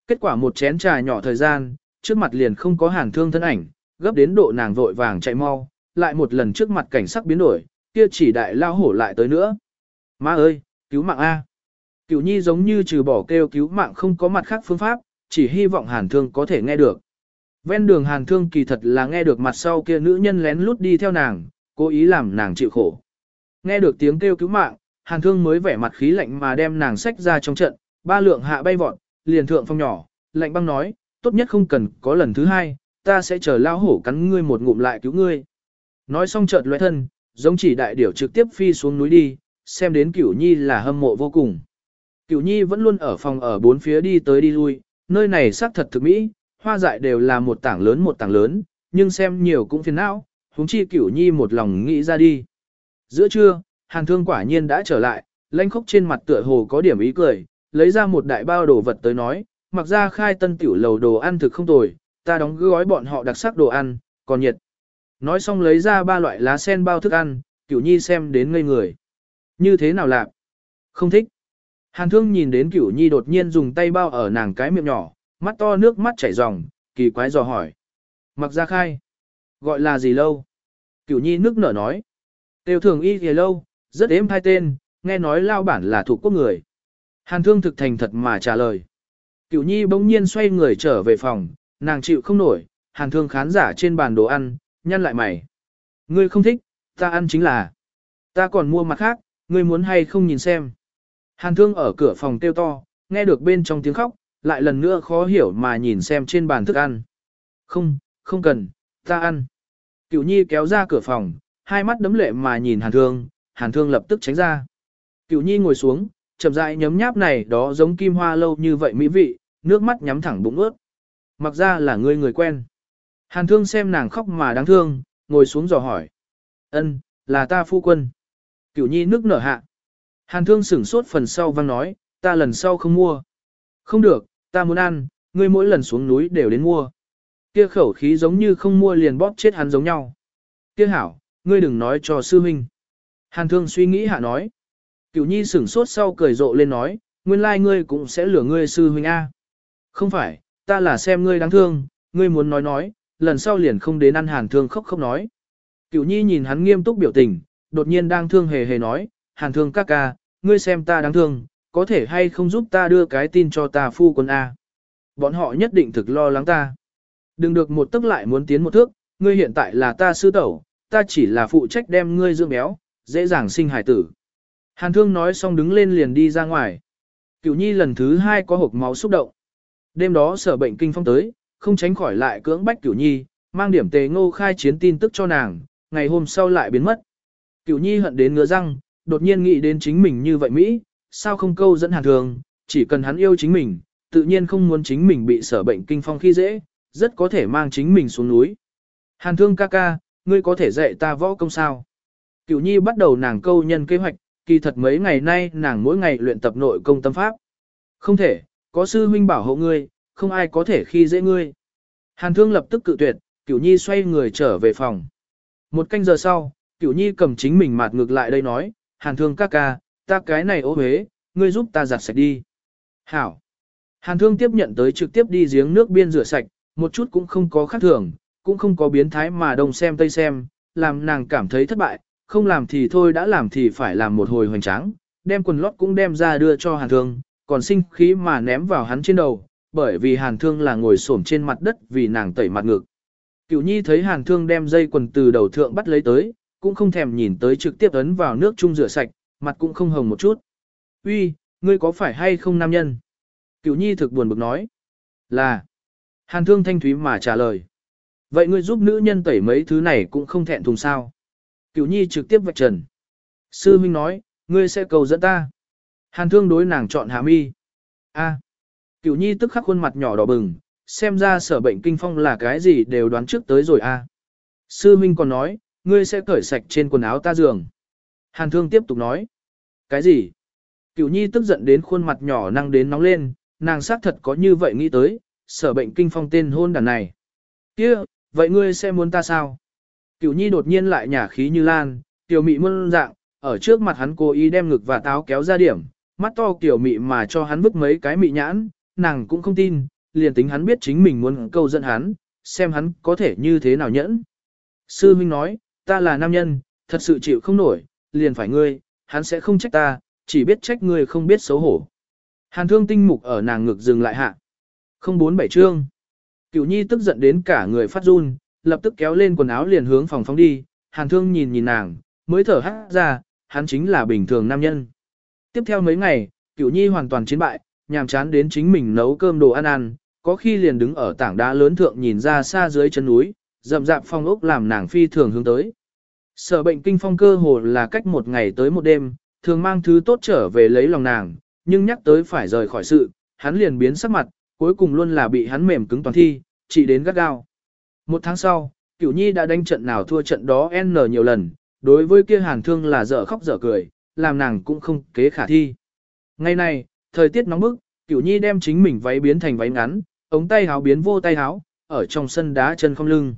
Kết quả một chén trà nhỏ thời gian, trước mặt liền không có hàn thương thân ảnh, gấp đến độ nàng vội vàng chạy mau, lại một lần trước mặt cảnh sắc biến đổi, kia chỉ đại lao hổ lại tới nữa. Má ơi, cứu mạng A. Cửu nhi giống như trừ bỏ kêu cứu mạng không có mặt khác phương pháp, chỉ hy vọng hàn thương có thể nghe được. Ven đường hàn thương kỳ thật là nghe được mặt sau kia nữ nhân lén lút đi theo nàng, cố ý làm nàng chịu khổ. Nghe được tiếng kêu cứu mạng, hàn thương mới vẻ mặt khí lạnh mà đem nàng xách ra trong trận, ba lượng hạ bay vọt, liền thượng phong nhỏ, lạnh băng nói, tốt nhất không cần có lần thứ hai, ta sẽ chờ lao hổ cắn ngươi một ngụm lại cứu ngươi. Nói xong chợt lóe thân, giống chỉ đại điểu trực tiếp phi xuống núi đi, xem đến cửu nhi là hâm mộ vô cùng. Cửu nhi vẫn luôn ở phòng ở bốn phía đi tới đi lui, nơi này xác thật thực mỹ, hoa dại đều là một tảng lớn một tảng lớn, nhưng xem nhiều cũng phiền não, huống chi cửu nhi một lòng nghĩ ra đi. Giữa trưa, hàn thương quả nhiên đã trở lại, lanh khốc trên mặt tựa hồ có điểm ý cười, lấy ra một đại bao đồ vật tới nói, mặc ra khai tân tiểu lầu đồ ăn thực không tồi, ta đóng gói bọn họ đặc sắc đồ ăn, còn nhiệt. Nói xong lấy ra ba loại lá sen bao thức ăn, cửu nhi xem đến ngây người. Như thế nào lạc? Không thích. Hàn thương nhìn đến cửu nhi đột nhiên dùng tay bao ở nàng cái miệng nhỏ, mắt to nước mắt chảy ròng, kỳ quái dò hỏi. Mặc ra khai. Gọi là gì lâu? Cửu nhi nước nở nói. Tiêu thường y thì lâu, rất êm hai tên, nghe nói lao bản là thuộc quốc người. Hàn thương thực thành thật mà trả lời. Cửu nhi bỗng nhiên xoay người trở về phòng, nàng chịu không nổi, hàn thương khán giả trên bàn đồ ăn, nhăn lại mày. Ngươi không thích, ta ăn chính là. Ta còn mua mặt khác, ngươi muốn hay không nhìn xem. Hàn thương ở cửa phòng kêu to, nghe được bên trong tiếng khóc, lại lần nữa khó hiểu mà nhìn xem trên bàn thức ăn. Không, không cần, ta ăn. Cửu nhi kéo ra cửa phòng, hai mắt đấm lệ mà nhìn hàn thương, hàn thương lập tức tránh ra. Cửu nhi ngồi xuống, chậm rãi nhấm nháp này đó giống kim hoa lâu như vậy mỹ vị, nước mắt nhắm thẳng bụng ướt. Mặc ra là người người quen. Hàn thương xem nàng khóc mà đáng thương, ngồi xuống dò hỏi. ân là ta phu quân. Cửu nhi nước nở hạ. Hàn thương sửng sốt phần sau vang nói, ta lần sau không mua. Không được, ta muốn ăn, ngươi mỗi lần xuống núi đều đến mua. Kia khẩu khí giống như không mua liền bóp chết hắn giống nhau. Kia hảo, ngươi đừng nói cho sư huynh. Hàn thương suy nghĩ hạ nói. Cửu nhi sửng sốt sau cười rộ lên nói, nguyên lai ngươi cũng sẽ lừa ngươi sư huynh A. Không phải, ta là xem ngươi đáng thương, ngươi muốn nói nói, lần sau liền không đến ăn hàn thương khóc khóc nói. Cửu nhi nhìn hắn nghiêm túc biểu tình, đột nhiên đang thương hề hề nói, hàn thương ca ca, ngươi xem ta đáng thương, có thể hay không giúp ta đưa cái tin cho ta phu quân A. Bọn họ nhất định thực lo lắng ta. Đừng được một tức lại muốn tiến một thước, ngươi hiện tại là ta sư tẩu, ta chỉ là phụ trách đem ngươi dưỡng béo, dễ dàng sinh hải tử. Hàn thương nói xong đứng lên liền đi ra ngoài. Cửu nhi lần thứ hai có hộp máu xúc động. Đêm đó sở bệnh kinh phong tới, không tránh khỏi lại cưỡng bách cửu nhi, mang điểm tề ngô khai chiến tin tức cho nàng, ngày hôm sau lại biến mất. Cửu nhi hận đến ngứa răng, đột nhiên nghĩ đến chính mình như vậy Mỹ, sao không câu dẫn hàn Thương, chỉ cần hắn yêu chính mình, tự nhiên không muốn chính mình bị sở bệnh kinh phong khi dễ, rất có thể mang chính mình xuống núi. Hàn thương ca ca, ngươi có thể dạy ta võ công sao? Cửu nhi bắt đầu nàng câu nhân kế hoạch, kỳ thật mấy ngày nay nàng mỗi ngày luyện tập nội công tâm pháp. Không thể, có sư huynh bảo hộ ngươi, không ai có thể khi dễ ngươi. Hàn thương lập tức cự tuyệt, cửu nhi xoay người trở về phòng. Một canh giờ sau, cửu nhi cầm chính mình mạt ngược lại đây nói, hàn thương ca ca, ta cái này ô huế, ngươi giúp ta giặt sạch đi. Hảo. Hàn thương tiếp nhận tới trực tiếp đi giếng nước biên rửa sạch, một chút cũng không có khác thường, cũng không có biến thái mà đông xem tây xem, làm nàng cảm thấy thất bại, không làm thì thôi đã làm thì phải làm một hồi hoành tráng, đem quần lót cũng đem ra đưa cho hàn thương, còn sinh khí mà ném vào hắn trên đầu, bởi vì hàn thương là ngồi xổm trên mặt đất vì nàng tẩy mặt ngực. Cửu nhi thấy hàn thương đem dây quần từ đầu thượng bắt lấy tới, cũng không thèm nhìn tới trực tiếp ấn vào nước chung rửa sạch, mặt cũng không hồng một chút. Uy, ngươi có phải hay không nam nhân? Cửu nhi thực buồn bực nói. Là. Hàn thương thanh thúy mà trả lời. Vậy ngươi giúp nữ nhân tẩy mấy thứ này cũng không thẹn thùng sao? Cửu nhi trực tiếp vạch trần. Sư Minh nói, ngươi sẽ cầu dẫn ta. Hàn thương đối nàng chọn hạ mi. A. Cửu nhi tức khắc khuôn mặt nhỏ đỏ bừng, xem ra sở bệnh kinh phong là cái gì đều đoán trước tới rồi a. Sư Minh còn nói, ngươi sẽ cởi sạch trên quần áo ta giường. Hàn thương tiếp tục nói. Cái gì? Cửu nhi tức giận đến khuôn mặt nhỏ năng đến nóng lên, nàng xác thật có như vậy nghĩ tới, sở bệnh kinh phong tên hôn đàn này. kia vậy ngươi sẽ muốn ta sao? Cửu nhi đột nhiên lại nhả khí như lan, tiểu mị muôn dạng, ở trước mặt hắn cố ý đem ngực và táo kéo ra điểm, mắt to tiểu mị mà cho hắn bức mấy cái mị nhãn, nàng cũng không tin, liền tính hắn biết chính mình muốn câu dẫn hắn, xem hắn có thể như thế nào nhẫn. Sư Minh nói, ta là nam nhân, thật sự chịu không nổi, liền phải ngươi, hắn sẽ không trách ta, chỉ biết trách ngươi không biết xấu hổ. Hàn thương tinh mục ở nàng ngực dừng lại hạ. Không bốn bảy chương. Cửu nhi tức giận đến cả người phát run, lập tức kéo lên quần áo liền hướng phòng phóng đi, hàn thương nhìn nhìn nàng, mới thở hắt ra, hắn chính là bình thường nam nhân. Tiếp theo mấy ngày, cửu nhi hoàn toàn chiến bại, nhàm chán đến chính mình nấu cơm đồ ăn ăn, có khi liền đứng ở tảng đá lớn thượng nhìn ra xa dưới chân núi, rậm rạp phong ốc làm nàng phi thường hướng tới. Sở bệnh kinh phong cơ hồ là cách một ngày tới một đêm, thường mang thứ tốt trở về lấy lòng nàng, nhưng nhắc tới phải rời khỏi sự, hắn liền biến sắc mặt, cuối cùng luôn là bị hắn mềm cứng toàn thi, chỉ đến gắt gao. Một tháng sau, Cửu Nhi đã đánh trận nào thua trận đó N nhiều lần, đối với kia hàn thương là dở khóc dở cười, làm nàng cũng không kế khả thi. Ngày này, thời tiết nóng bức, Cửu Nhi đem chính mình váy biến thành váy ngắn, ống tay áo biến vô tay áo, ở trong sân đá chân không lưng.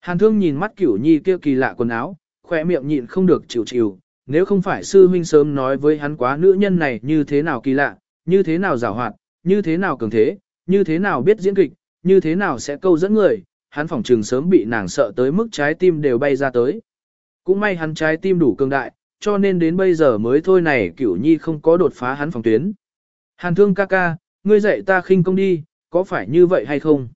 Hàn thương nhìn mắt Cửu Nhi kia kỳ lạ quần áo, khỏe miệng nhịn không được chịu chịu, nếu không phải sư huynh sớm nói với hắn quá nữ nhân này như thế nào kỳ lạ, như thế nào giàu hoạt, như thế nào cường thế, như thế nào biết diễn kịch, như thế nào sẽ câu dẫn người, hắn phỏng trừng sớm bị nàng sợ tới mức trái tim đều bay ra tới. Cũng may hắn trái tim đủ cường đại, cho nên đến bây giờ mới thôi này cửu nhi không có đột phá hắn phòng tuyến. Hàn thương ca ca, ngươi dạy ta khinh công đi, có phải như vậy hay không?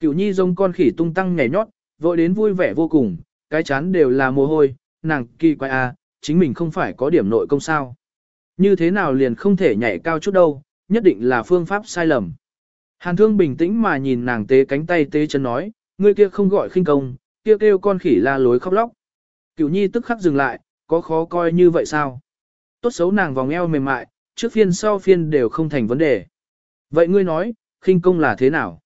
Cửu nhi giống con khỉ tung tăng nhảy nhót, vội đến vui vẻ vô cùng, cái chán đều là mồ hôi, nàng kỳ quái à, chính mình không phải có điểm nội công sao. Như thế nào liền không thể nhảy cao chút đâu, nhất định là phương pháp sai lầm. Hàn thương bình tĩnh mà nhìn nàng tế cánh tay tế chân nói, Ngươi kia không gọi khinh công, kia kêu, kêu con khỉ la lối khóc lóc. Cửu nhi tức khắc dừng lại, có khó coi như vậy sao? Tốt xấu nàng vòng eo mềm mại, trước phiên sau phiên đều không thành vấn đề. Vậy ngươi nói, khinh công là thế nào?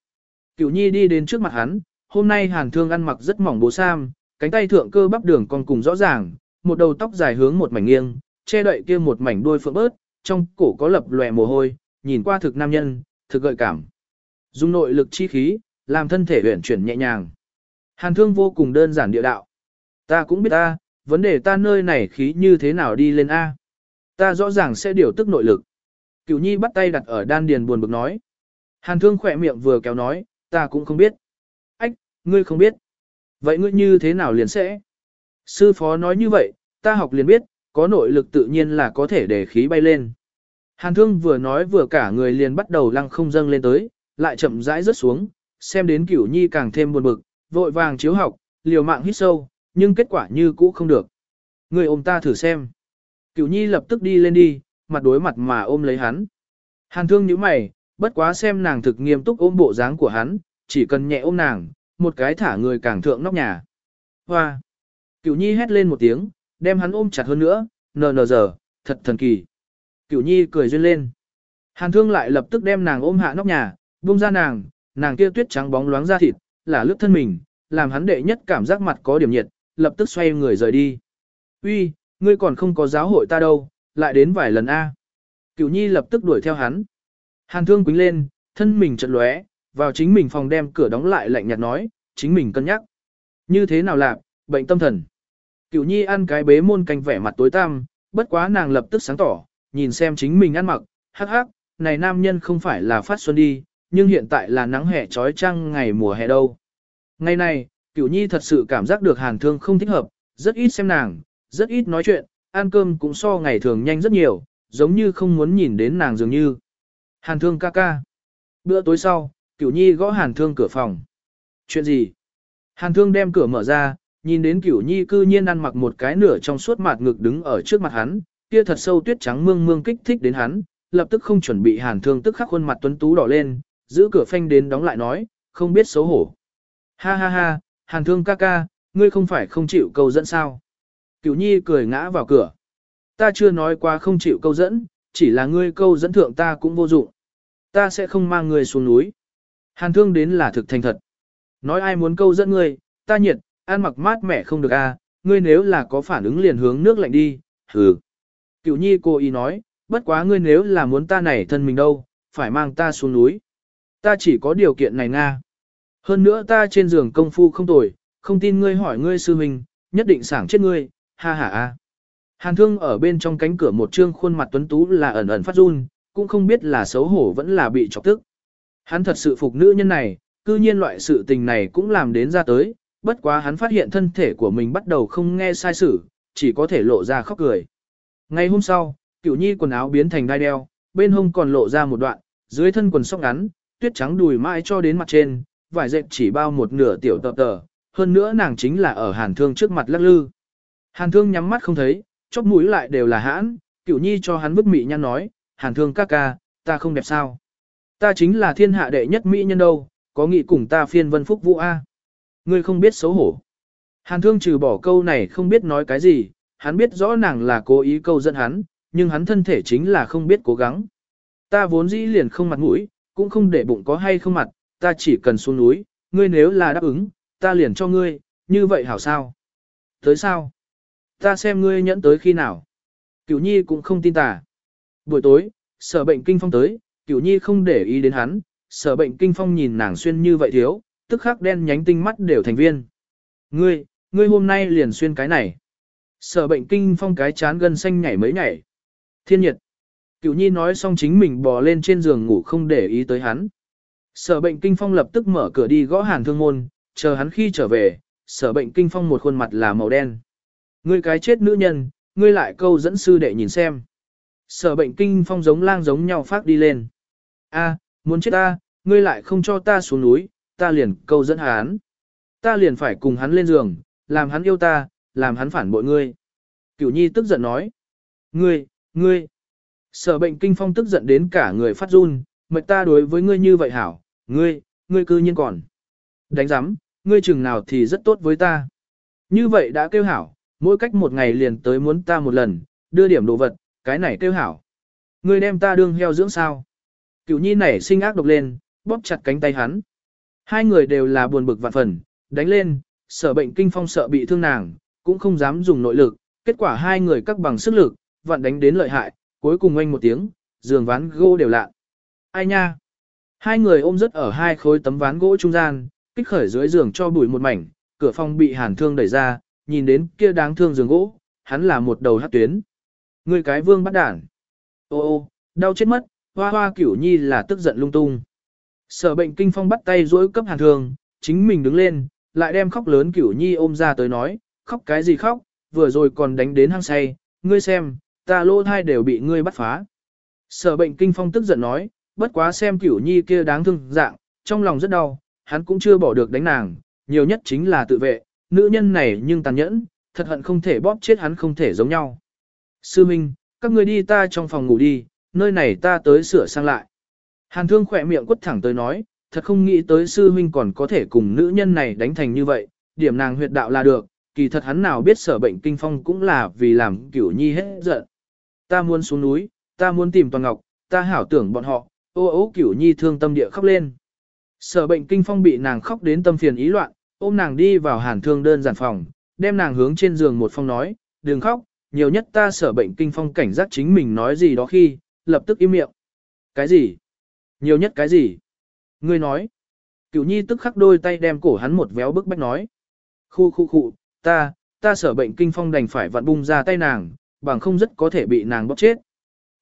Cửu nhi đi đến trước mặt hắn, hôm nay hàn thương ăn mặc rất mỏng bố sam, cánh tay thượng cơ bắp đường còn cùng rõ ràng, một đầu tóc dài hướng một mảnh nghiêng, che đậy kia một mảnh đuôi phượng bớt, trong cổ có lập lòe mồ hôi, nhìn qua thực nam nhân, thực gợi cảm. Dùng nội lực chi khí, làm thân thể huyển chuyển nhẹ nhàng. Hàn thương vô cùng đơn giản địa đạo. Ta cũng biết ta, vấn đề ta nơi này khí như thế nào đi lên A. Ta rõ ràng sẽ điều tức nội lực. Cửu nhi bắt tay đặt ở đan điền buồn bực nói. Hàn thương khỏe miệng vừa kéo nói, ta cũng không biết. Ách, ngươi không biết. Vậy ngươi như thế nào liền sẽ? Sư phó nói như vậy, ta học liền biết, có nội lực tự nhiên là có thể để khí bay lên. Hàn thương vừa nói vừa cả người liền bắt đầu lăng không dâng lên tới, lại chậm rãi rớt xuống, xem đến cửu nhi càng thêm buồn bực, vội vàng chiếu học, liều mạng hít sâu, nhưng kết quả như cũ không được. Người ôm ta thử xem. Cửu nhi lập tức đi lên đi, mặt đối mặt mà ôm lấy hắn. Hàn thương nhíu mày, bất quá xem nàng thực nghiêm túc ôm bộ dáng của hắn, chỉ cần nhẹ ôm nàng, một cái thả người càng thượng nóc nhà. Hoa! Cửu nhi hét lên một tiếng, đem hắn ôm chặt hơn nữa, nờ nờ giờ, thật thần kỳ. Cửu nhi cười duyên lên. Hàn thương lại lập tức đem nàng ôm hạ nóc nhà, buông ra nàng, nàng kia tuyết trắng bóng loáng ra thịt, là lướt thân mình, làm hắn đệ nhất cảm giác mặt có điểm nhiệt, lập tức xoay người rời đi. Uy, ngươi còn không có giáo hội ta đâu, lại đến vài lần a. Cửu nhi lập tức đuổi theo hắn. Hàn thương quính lên, thân mình chợt lóe, vào chính mình phòng đem cửa đóng lại lạnh nhạt nói, chính mình cân nhắc. Như thế nào lạc, bệnh tâm thần. Cửu nhi ăn cái bế môn canh vẻ mặt tối tăm, bất quá nàng lập tức sáng tỏ, nhìn xem chính mình ăn mặc, hắc hắc, này nam nhân không phải là phát xuân đi, nhưng hiện tại là nắng hè trói trăng ngày mùa hè đâu. Ngày này, Cửu Nhi thật sự cảm giác được Hàn Thương không thích hợp, rất ít xem nàng, rất ít nói chuyện, ăn cơm cũng so ngày thường nhanh rất nhiều, giống như không muốn nhìn đến nàng dường như. Hàn Thương ca ca. Bữa tối sau, Cửu Nhi gõ Hàn Thương cửa phòng. Chuyện gì? Hàn Thương đem cửa mở ra, nhìn đến Cửu Nhi cư nhiên ăn mặc một cái nửa trong suốt mặt ngực đứng ở trước mặt hắn, kia thật sâu tuyết trắng mương mương kích thích đến hắn, lập tức không chuẩn bị Hàn Thương tức khắc khuôn mặt tuấn tú đỏ lên, giữ cửa phanh đến đóng lại nói, không biết xấu hổ. Ha ha ha, hàn thương ca ca, ngươi không phải không chịu câu dẫn sao. Cửu nhi cười ngã vào cửa. Ta chưa nói qua không chịu câu dẫn, chỉ là ngươi câu dẫn thượng ta cũng vô dụng. Ta sẽ không mang ngươi xuống núi. Hàn thương đến là thực thành thật. Nói ai muốn câu dẫn ngươi, ta nhiệt, ăn mặc mát mẻ không được a, à, ngươi nếu là có phản ứng liền hướng nước lạnh đi, hừ. Cửu nhi cô ý nói, bất quá ngươi nếu là muốn ta này thân mình đâu, phải mang ta xuống núi. Ta chỉ có điều kiện này Nga. Hơn nữa ta trên giường công phu không tồi, không tin ngươi hỏi ngươi sư huynh, nhất định sảng chết ngươi, ha ha ha. Hàn thương ở bên trong cánh cửa một trương khuôn mặt tuấn tú là ẩn ẩn phát run, cũng không biết là xấu hổ vẫn là bị chọc tức. Hắn thật sự phục nữ nhân này, cư nhiên loại sự tình này cũng làm đến ra tới, bất quá hắn phát hiện thân thể của mình bắt đầu không nghe sai sử, chỉ có thể lộ ra khóc cười. Ngày hôm sau, cửu nhi quần áo biến thành đai đeo, bên hông còn lộ ra một đoạn, dưới thân quần sóc ngắn, tuyết trắng đùi mãi cho đến mặt trên, vải dệt chỉ bao một nửa tiểu tập tờ, hơn nữa nàng chính là ở hàn thương trước mặt lắc lư. Hàn thương nhắm mắt không thấy, chóp mũi lại đều là hãn, cửu nhi cho hắn bức mị nhăn nói, hàn thương ca ca, ta không đẹp sao. Ta chính là thiên hạ đệ nhất mỹ nhân đâu, có nghị cùng ta phiên vân phúc vũ A. Ngươi không biết xấu hổ. Hàn thương trừ bỏ câu này không biết nói cái gì, hắn biết rõ nàng là cố ý câu dẫn hắn, nhưng hắn thân thể chính là không biết cố gắng. Ta vốn dĩ liền không mặt mũi, cũng không để bụng có hay không mặt, ta chỉ cần xuống núi, ngươi nếu là đáp ứng, ta liền cho ngươi, như vậy hảo sao? Tới sao? Ta xem ngươi nhẫn tới khi nào? Cửu nhi cũng không tin tà. Buổi tối, sở bệnh kinh phong tới, cửu nhi không để ý đến hắn, sở bệnh kinh phong nhìn nàng xuyên như vậy thiếu, tức khắc đen nhánh tinh mắt đều thành viên. Ngươi, ngươi hôm nay liền xuyên cái này. Sở bệnh kinh phong cái chán gân xanh nhảy mấy nhảy. Thiên nhiệt. Cửu nhi nói xong chính mình bò lên trên giường ngủ không để ý tới hắn. Sở bệnh kinh phong lập tức mở cửa đi gõ hàn thương môn, chờ hắn khi trở về, sở bệnh kinh phong một khuôn mặt là màu đen. Ngươi cái chết nữ nhân, ngươi lại câu dẫn sư đệ nhìn xem. Sở bệnh kinh phong giống lang giống nhau phát đi lên. A, muốn chết ta, ngươi lại không cho ta xuống núi, ta liền câu dẫn hắn. Ta liền phải cùng hắn lên giường, làm hắn yêu ta, làm hắn phản bội ngươi. Cửu nhi tức giận nói. Ngươi, ngươi. Sở bệnh kinh phong tức giận đến cả người phát run, mệt ta đối với ngươi như vậy hảo, ngươi, ngươi cư nhiên còn. Đánh giám, ngươi chừng nào thì rất tốt với ta. Như vậy đã kêu hảo, mỗi cách một ngày liền tới muốn ta một lần, đưa điểm đồ vật, cái này kêu hảo. Ngươi đem ta đương heo dưỡng sao? Cửu nhi nảy sinh ác độc lên, bóp chặt cánh tay hắn. Hai người đều là buồn bực vạn phần, đánh lên, sở bệnh kinh phong sợ bị thương nàng, cũng không dám dùng nội lực, kết quả hai người cắt bằng sức lực, vạn đánh đến lợi hại, cuối cùng oanh một tiếng, giường ván gỗ đều lạ. Ai nha? Hai người ôm rất ở hai khối tấm ván gỗ trung gian, kích khởi dưới giường cho bụi một mảnh, cửa phòng bị hàn thương đẩy ra, nhìn đến kia đáng thương giường gỗ, hắn là một đầu hát tuyến. Người cái vương bắt đản. Ô ô, đau chết mất, hoa hoa cửu nhi là tức giận lung tung. Sở bệnh kinh phong bắt tay dối cấp hàn thương, chính mình đứng lên, lại đem khóc lớn cửu nhi ôm ra tới nói, khóc cái gì khóc, vừa rồi còn đánh đến hang say, ngươi xem, ta lô thai đều bị ngươi bắt phá. Sở bệnh kinh phong tức giận nói, bất quá xem cửu nhi kia đáng thương dạng, trong lòng rất đau, hắn cũng chưa bỏ được đánh nàng, nhiều nhất chính là tự vệ, nữ nhân này nhưng tàn nhẫn, thật hận không thể bóp chết hắn không thể giống nhau. Sư Minh, các ngươi đi ta trong phòng ngủ đi, nơi này ta tới sửa sang lại. Hàn thương khỏe miệng quất thẳng tới nói, thật không nghĩ tới sư huynh còn có thể cùng nữ nhân này đánh thành như vậy, điểm nàng huyệt đạo là được, kỳ thật hắn nào biết sở bệnh kinh phong cũng là vì làm cửu nhi hết giận. Ta muốn xuống núi, ta muốn tìm toàn ngọc, ta hảo tưởng bọn họ, ô ô cửu nhi thương tâm địa khóc lên. Sở bệnh kinh phong bị nàng khóc đến tâm phiền ý loạn, ôm nàng đi vào hàn thương đơn giản phòng, đem nàng hướng trên giường một phong nói, đừng khóc, nhiều nhất ta sở bệnh kinh phong cảnh giác chính mình nói gì đó khi, lập tức im miệng. Cái gì? Nhiều nhất cái gì? Ngươi nói. Cửu nhi tức khắc đôi tay đem cổ hắn một véo bức bách nói. Khu khu khu, ta, ta sở bệnh kinh phong đành phải vặn bung ra tay nàng, bằng không rất có thể bị nàng bóp chết.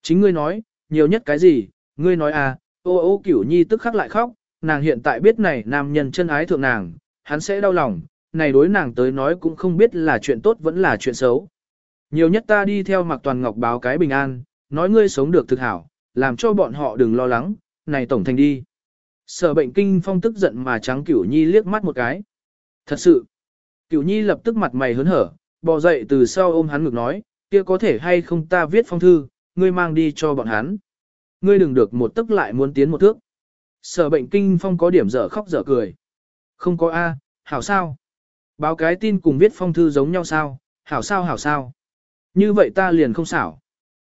Chính ngươi nói, nhiều nhất cái gì, ngươi nói à, ô ô cửu nhi tức khắc lại khóc, nàng hiện tại biết này nam nhân chân ái thượng nàng, hắn sẽ đau lòng, này đối nàng tới nói cũng không biết là chuyện tốt vẫn là chuyện xấu. Nhiều nhất ta đi theo mặc toàn ngọc báo cái bình an, nói ngươi sống được thực hảo, làm cho bọn họ đừng lo lắng, này tổng thành đi. Sở bệnh kinh phong tức giận mà trắng cửu nhi liếc mắt một cái. Thật sự, cửu nhi lập tức mặt mày hớn hở, bò dậy từ sau ôm hắn ngực nói, kia có thể hay không ta viết phong thư, ngươi mang đi cho bọn hắn. Ngươi đừng được một tức lại muốn tiến một thước. Sở bệnh kinh phong có điểm dở khóc dở cười. Không có A, hảo sao? Báo cái tin cùng viết phong thư giống nhau sao? Hảo sao hảo sao? Như vậy ta liền không xảo.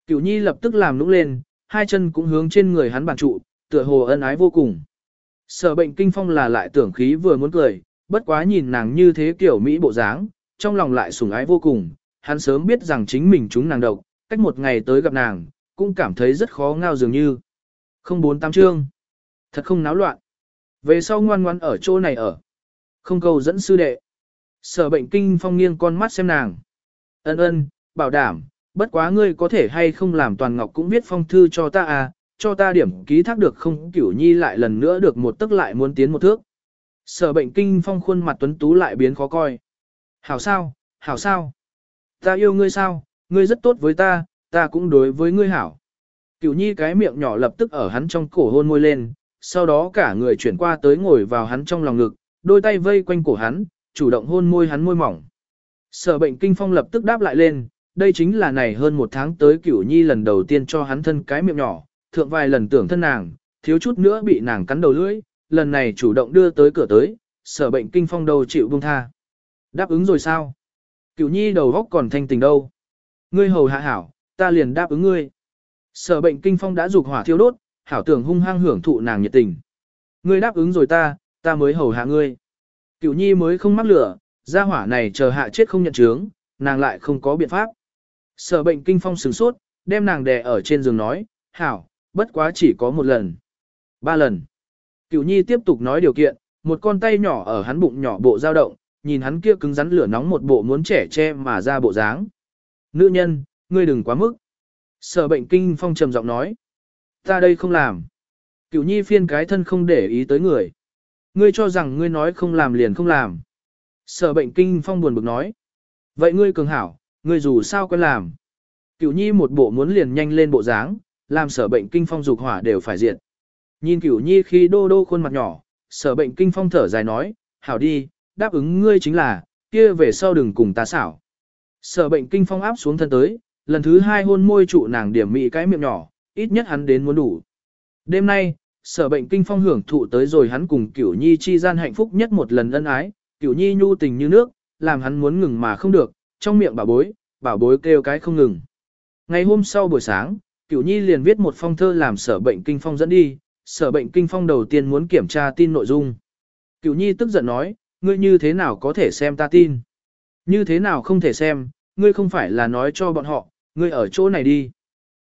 Cửu nhi lập tức làm nũng lên, hai chân cũng hướng trên người hắn bàn trụ, tựa hồ ân ái vô cùng. Sở bệnh kinh phong là lại tưởng khí vừa muốn cười, bất quá nhìn nàng như thế kiểu Mỹ bộ dáng, trong lòng lại sủng ái vô cùng, hắn sớm biết rằng chính mình chúng nàng độc, cách một ngày tới gặp nàng, cũng cảm thấy rất khó ngao dường như. Không bốn tám chương. Thật không náo loạn. Về sau ngoan ngoan ở chỗ này ở. Không cầu dẫn sư đệ. Sở bệnh kinh phong nghiêng con mắt xem nàng. Ân ân, bảo đảm, bất quá ngươi có thể hay không làm toàn ngọc cũng viết phong thư cho ta à, cho ta điểm ký thác được không cửu nhi lại lần nữa được một tức lại muốn tiến một thước. Sở bệnh kinh phong khuôn mặt tuấn tú lại biến khó coi. Hảo sao, hảo sao. Ta yêu ngươi sao, ngươi rất tốt với ta, ta cũng đối với ngươi hảo. Cửu nhi cái miệng nhỏ lập tức ở hắn trong cổ hôn môi lên, sau đó cả người chuyển qua tới ngồi vào hắn trong lòng ngực, đôi tay vây quanh cổ hắn, chủ động hôn môi hắn môi mỏng. Sở bệnh kinh phong lập tức đáp lại lên, đây chính là này hơn một tháng tới cửu nhi lần đầu tiên cho hắn thân cái miệng nhỏ, thượng vài lần tưởng thân nàng, thiếu chút nữa bị nàng cắn đầu lưỡi, lần này chủ động đưa tới cửa tới, sở bệnh kinh phong đầu chịu buông tha. Đáp ứng rồi sao? Cửu nhi đầu góc còn thanh tình đâu? Ngươi hầu hạ hảo, ta liền đáp ứng ngươi. Sở bệnh kinh phong đã dục hỏa thiêu đốt, hảo tưởng hung hăng hưởng thụ nàng nhiệt tình. Ngươi đáp ứng rồi ta, ta mới hầu hạ ngươi. Cửu nhi mới không mắc lửa, gia hỏa này chờ hạ chết không nhận chướng, nàng lại không có biện pháp. Sở bệnh kinh phong sửng sốt, đem nàng đè ở trên giường nói, hảo, bất quá chỉ có một lần. Ba lần. Cửu nhi tiếp tục nói điều kiện, một con tay nhỏ ở hắn bụng nhỏ bộ dao động, nhìn hắn kia cứng rắn lửa nóng một bộ muốn trẻ che mà ra bộ dáng. Nữ nhân, ngươi đừng quá mức. Sở bệnh kinh phong trầm giọng nói. Ta đây không làm. Cửu nhi phiên cái thân không để ý tới người. Ngươi cho rằng ngươi nói không làm liền không làm. Sở bệnh kinh phong buồn bực nói. Vậy ngươi cường hảo, ngươi dù sao quen làm. Cửu nhi một bộ muốn liền nhanh lên bộ dáng, làm sở bệnh kinh phong dục hỏa đều phải diệt. Nhìn cửu nhi khi đô đô khuôn mặt nhỏ, sở bệnh kinh phong thở dài nói, hảo đi, đáp ứng ngươi chính là, kia về sau đừng cùng ta xảo. Sở bệnh kinh phong áp xuống thân tới, lần thứ hai hôn môi trụ nàng điểm mị cái miệng nhỏ, ít nhất hắn đến muốn đủ. Đêm nay, sở bệnh kinh phong hưởng thụ tới rồi hắn cùng cửu nhi chi gian hạnh phúc nhất một lần ân ái, cửu nhi nhu tình như nước, làm hắn muốn ngừng mà không được, trong miệng bảo bối, bảo bối kêu cái không ngừng. Ngày hôm sau buổi sáng, cửu nhi liền viết một phong thơ làm sở bệnh kinh phong dẫn đi, sở bệnh kinh phong đầu tiên muốn kiểm tra tin nội dung. Cửu nhi tức giận nói, ngươi như thế nào có thể xem ta tin? Như thế nào không thể xem, ngươi không phải là nói cho bọn họ, ngươi ở chỗ này đi.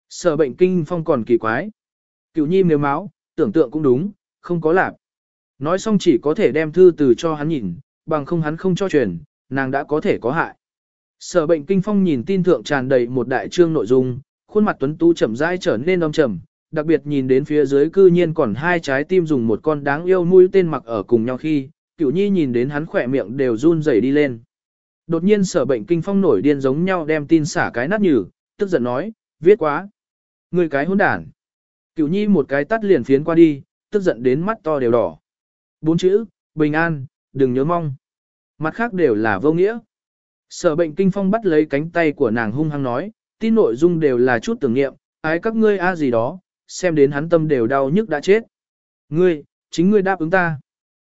Sở bệnh kinh phong còn kỳ quái. Cựu nhi nếu máu, tưởng tượng cũng đúng, không có lạc. Nói xong chỉ có thể đem thư từ cho hắn nhìn, bằng không hắn không cho truyền, nàng đã có thể có hại. Sở bệnh kinh phong nhìn tin thượng tràn đầy một đại chương nội dung, khuôn mặt tuấn tú chậm rãi trở nên âm trầm, đặc biệt nhìn đến phía dưới cư nhiên còn hai trái tim dùng một con đáng yêu mũi tên mặc ở cùng nhau khi, cửu nhi nhìn đến hắn khỏe miệng đều run rẩy đi lên. Đột nhiên sở bệnh kinh phong nổi điên giống nhau đem tin xả cái nát nhừ, tức giận nói, viết quá. Người cái hỗn đản. Cửu nhi một cái tắt liền phiến qua đi, tức giận đến mắt to đều đỏ. Bốn chữ, bình an, đừng nhớ mong. Mặt khác đều là vô nghĩa. Sở bệnh kinh phong bắt lấy cánh tay của nàng hung hăng nói, tin nội dung đều là chút tưởng nghiệm, ái các ngươi a gì đó, xem đến hắn tâm đều đau nhức đã chết. Ngươi, chính ngươi đáp ứng ta.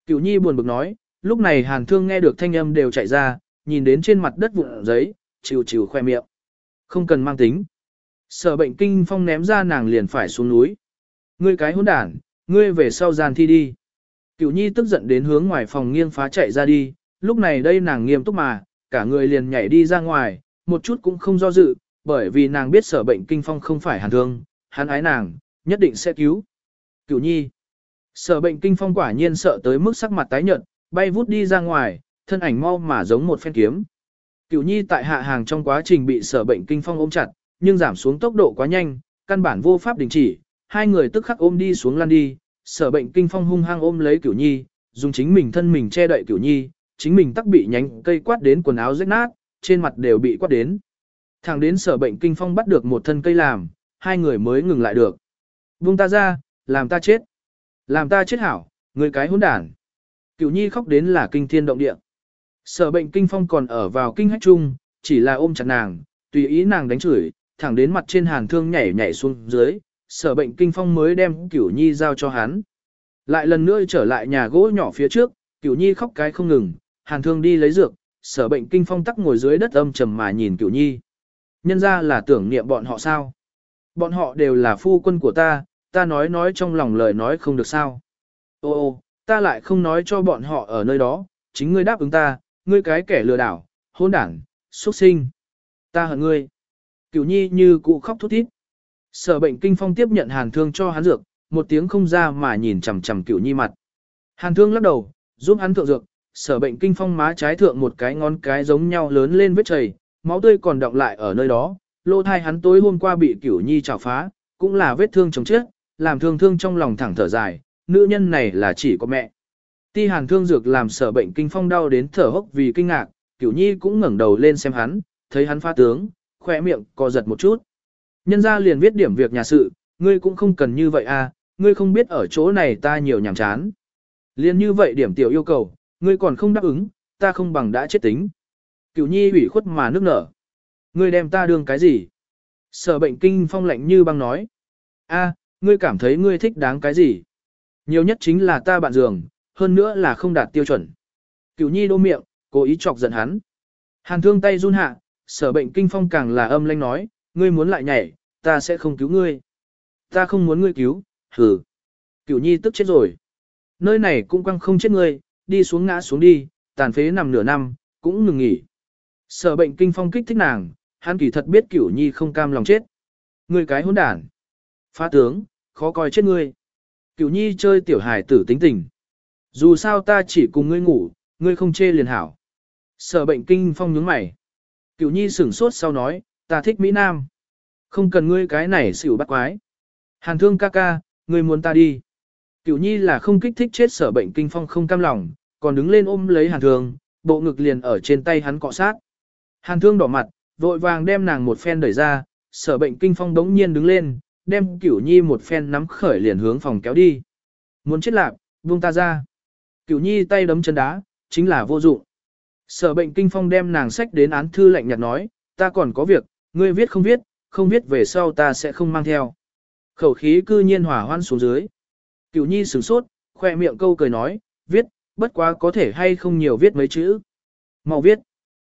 Cửu nhi buồn bực nói, lúc này hàn thương nghe được thanh âm đều chạy ra, nhìn đến trên mặt đất vụn giấy, chịu chịu khoe miệng. Không cần mang tính. Sở bệnh kinh phong ném ra nàng liền phải xuống núi. Ngươi cái hỗn đản, ngươi về sau gian thi đi. Cửu nhi tức giận đến hướng ngoài phòng nghiêng phá chạy ra đi, lúc này đây nàng nghiêm túc mà, cả người liền nhảy đi ra ngoài, một chút cũng không do dự, bởi vì nàng biết sở bệnh kinh phong không phải hàn thương, hắn ái nàng, nhất định sẽ cứu. Cửu nhi. Sở bệnh kinh phong quả nhiên sợ tới mức sắc mặt tái nhợt, bay vút đi ra ngoài, thân ảnh mau mà giống một phen kiếm. Cửu nhi tại hạ hàng trong quá trình bị sở bệnh kinh phong ôm chặt, nhưng giảm xuống tốc độ quá nhanh, căn bản vô pháp đình chỉ, hai người tức khắc ôm đi xuống lăn đi, sở bệnh kinh phong hung hăng ôm lấy cửu nhi, dùng chính mình thân mình che đậy cửu nhi, chính mình tắc bị nhánh cây quát đến quần áo rách nát, trên mặt đều bị quát đến. Thẳng đến sở bệnh kinh phong bắt được một thân cây làm, hai người mới ngừng lại được. Vung ta ra, làm ta chết. Làm ta chết hảo, người cái hỗn đản. Cửu nhi khóc đến là kinh thiên động địa. Sở bệnh kinh phong còn ở vào kinh hách chung, chỉ là ôm chặt nàng, tùy ý nàng đánh chửi, thẳng đến mặt trên hàn thương nhảy nhảy xuống dưới, sở bệnh kinh phong mới đem cửu nhi giao cho hắn. Lại lần nữa trở lại nhà gỗ nhỏ phía trước, cửu nhi khóc cái không ngừng, hàn thương đi lấy dược, sở bệnh kinh phong tắc ngồi dưới đất âm trầm mà nhìn cửu nhi. Nhân ra là tưởng niệm bọn họ sao? Bọn họ đều là phu quân của ta, ta nói nói trong lòng lời nói không được sao. Ô ô, ta lại không nói cho bọn họ ở nơi đó, chính ngươi đáp ứng ta, ngươi cái kẻ lừa đảo, hôn đảng, xuất sinh. Ta hận ngươi. Cửu nhi như cụ khóc thút thít. Sở bệnh kinh phong tiếp nhận hàn thương cho hắn dược, một tiếng không ra mà nhìn chằm chằm cửu nhi mặt. Hàn thương lắc đầu, giúp hắn thượng dược, sở bệnh kinh phong má trái thượng một cái ngón cái giống nhau lớn lên vết chảy, máu tươi còn đọng lại ở nơi đó, lô thai hắn tối hôm qua bị cửu nhi chảo phá, cũng là vết thương chồng chết, làm thương thương trong lòng thẳng thở dài, nữ nhân này là chỉ có mẹ. Ti hàn thương dược làm sở bệnh kinh phong đau đến thở hốc vì kinh ngạc, cửu nhi cũng ngẩng đầu lên xem hắn, thấy hắn pha tướng, khỏe miệng co giật một chút. Nhân ra liền viết điểm việc nhà sự, ngươi cũng không cần như vậy à, ngươi không biết ở chỗ này ta nhiều nhàm chán. Liên như vậy điểm tiểu yêu cầu, ngươi còn không đáp ứng, ta không bằng đã chết tính. Cửu nhi ủy khuất mà nước nở. Ngươi đem ta đương cái gì? Sở bệnh kinh phong lạnh như băng nói. a ngươi cảm thấy ngươi thích đáng cái gì? Nhiều nhất chính là ta bạn giường, hơn nữa là không đạt tiêu chuẩn. Cửu nhi đô miệng, cố ý chọc giận hắn. Hàn thương tay run hạ, sở bệnh kinh phong càng là âm lanh nói, ngươi muốn lại nhảy, ta sẽ không cứu ngươi. Ta không muốn ngươi cứu, hừ. Cửu nhi tức chết rồi. Nơi này cũng quăng không chết ngươi, đi xuống ngã xuống đi, tàn phế nằm nửa năm, cũng ngừng nghỉ. Sở bệnh kinh phong kích thích nàng, hắn kỳ thật biết cửu nhi không cam lòng chết. Ngươi cái hỗn đản. Phá tướng, khó coi chết ngươi. Cửu nhi chơi tiểu hài tử tính tình. Dù sao ta chỉ cùng ngươi ngủ, ngươi không chê liền hảo. Sở bệnh kinh phong nhướng mày. Cửu nhi sửng sốt sau nói, ta thích Mỹ Nam. Không cần ngươi cái này xỉu bắt quái. Hàn thương ca ca, ngươi muốn ta đi. Cửu nhi là không kích thích chết sở bệnh kinh phong không cam lòng, còn đứng lên ôm lấy hàn thương, bộ ngực liền ở trên tay hắn cọ sát. Hàn thương đỏ mặt, vội vàng đem nàng một phen đẩy ra, sở bệnh kinh phong đống nhiên đứng lên, đem cửu nhi một phen nắm khởi liền hướng phòng kéo đi. Muốn chết lạc, buông ta ra. Cửu nhi tay đấm chân đá, chính là vô dụng. Sở bệnh kinh phong đem nàng sách đến án thư lạnh nhạt nói, ta còn có việc, ngươi viết không viết, không viết về sau ta sẽ không mang theo. Khẩu khí cư nhiên hỏa hoan xuống dưới. Cửu nhi sửng sốt, khoe miệng câu cười nói, viết, bất quá có thể hay không nhiều viết mấy chữ. Mau viết.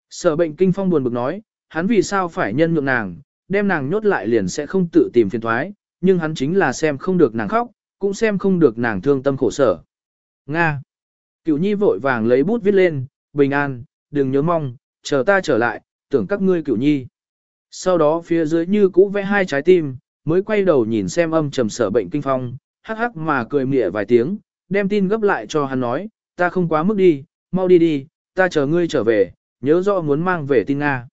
Sở bệnh kinh phong buồn bực nói, hắn vì sao phải nhân nhượng nàng, đem nàng nhốt lại liền sẽ không tự tìm phiền thoái, nhưng hắn chính là xem không được nàng khóc, cũng xem không được nàng thương tâm khổ sở. Nga. Cửu nhi vội vàng lấy bút viết lên, bình an, đừng nhớ mong, chờ ta trở lại, tưởng các ngươi cửu nhi. Sau đó phía dưới như cũ vẽ hai trái tim, mới quay đầu nhìn xem âm trầm sở bệnh kinh phong, hắc hắc mà cười mỉa vài tiếng, đem tin gấp lại cho hắn nói, ta không quá mức đi, mau đi đi, ta chờ ngươi trở về, nhớ rõ muốn mang về tin Nga.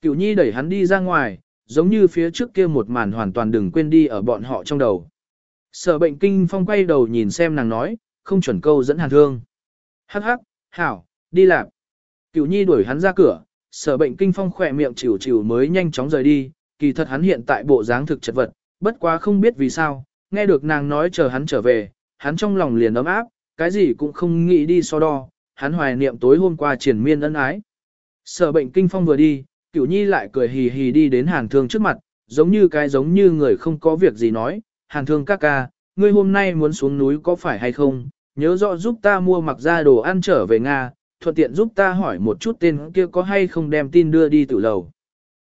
Cửu nhi đẩy hắn đi ra ngoài, giống như phía trước kia một màn hoàn toàn đừng quên đi ở bọn họ trong đầu. Sở bệnh kinh phong quay đầu nhìn xem nàng nói, không chuẩn câu dẫn hàn thương. Hắc hắc, hảo, đi làm. Cửu nhi đuổi hắn ra cửa, sở bệnh kinh phong khỏe miệng chịu chịu mới nhanh chóng rời đi, kỳ thật hắn hiện tại bộ dáng thực chật vật, bất quá không biết vì sao, nghe được nàng nói chờ hắn trở về, hắn trong lòng liền ấm áp, cái gì cũng không nghĩ đi so đo, hắn hoài niệm tối hôm qua triển miên ân ái. Sở bệnh kinh phong vừa đi, cửu nhi lại cười hì hì đi đến hàn thương trước mặt, giống như cái giống như người không có việc gì nói, hàn thương ca ca, ngươi hôm nay muốn xuống núi có phải hay không, nhớ rõ giúp ta mua mặc ra đồ ăn trở về Nga, thuận tiện giúp ta hỏi một chút tên kia có hay không đem tin đưa đi tử lầu.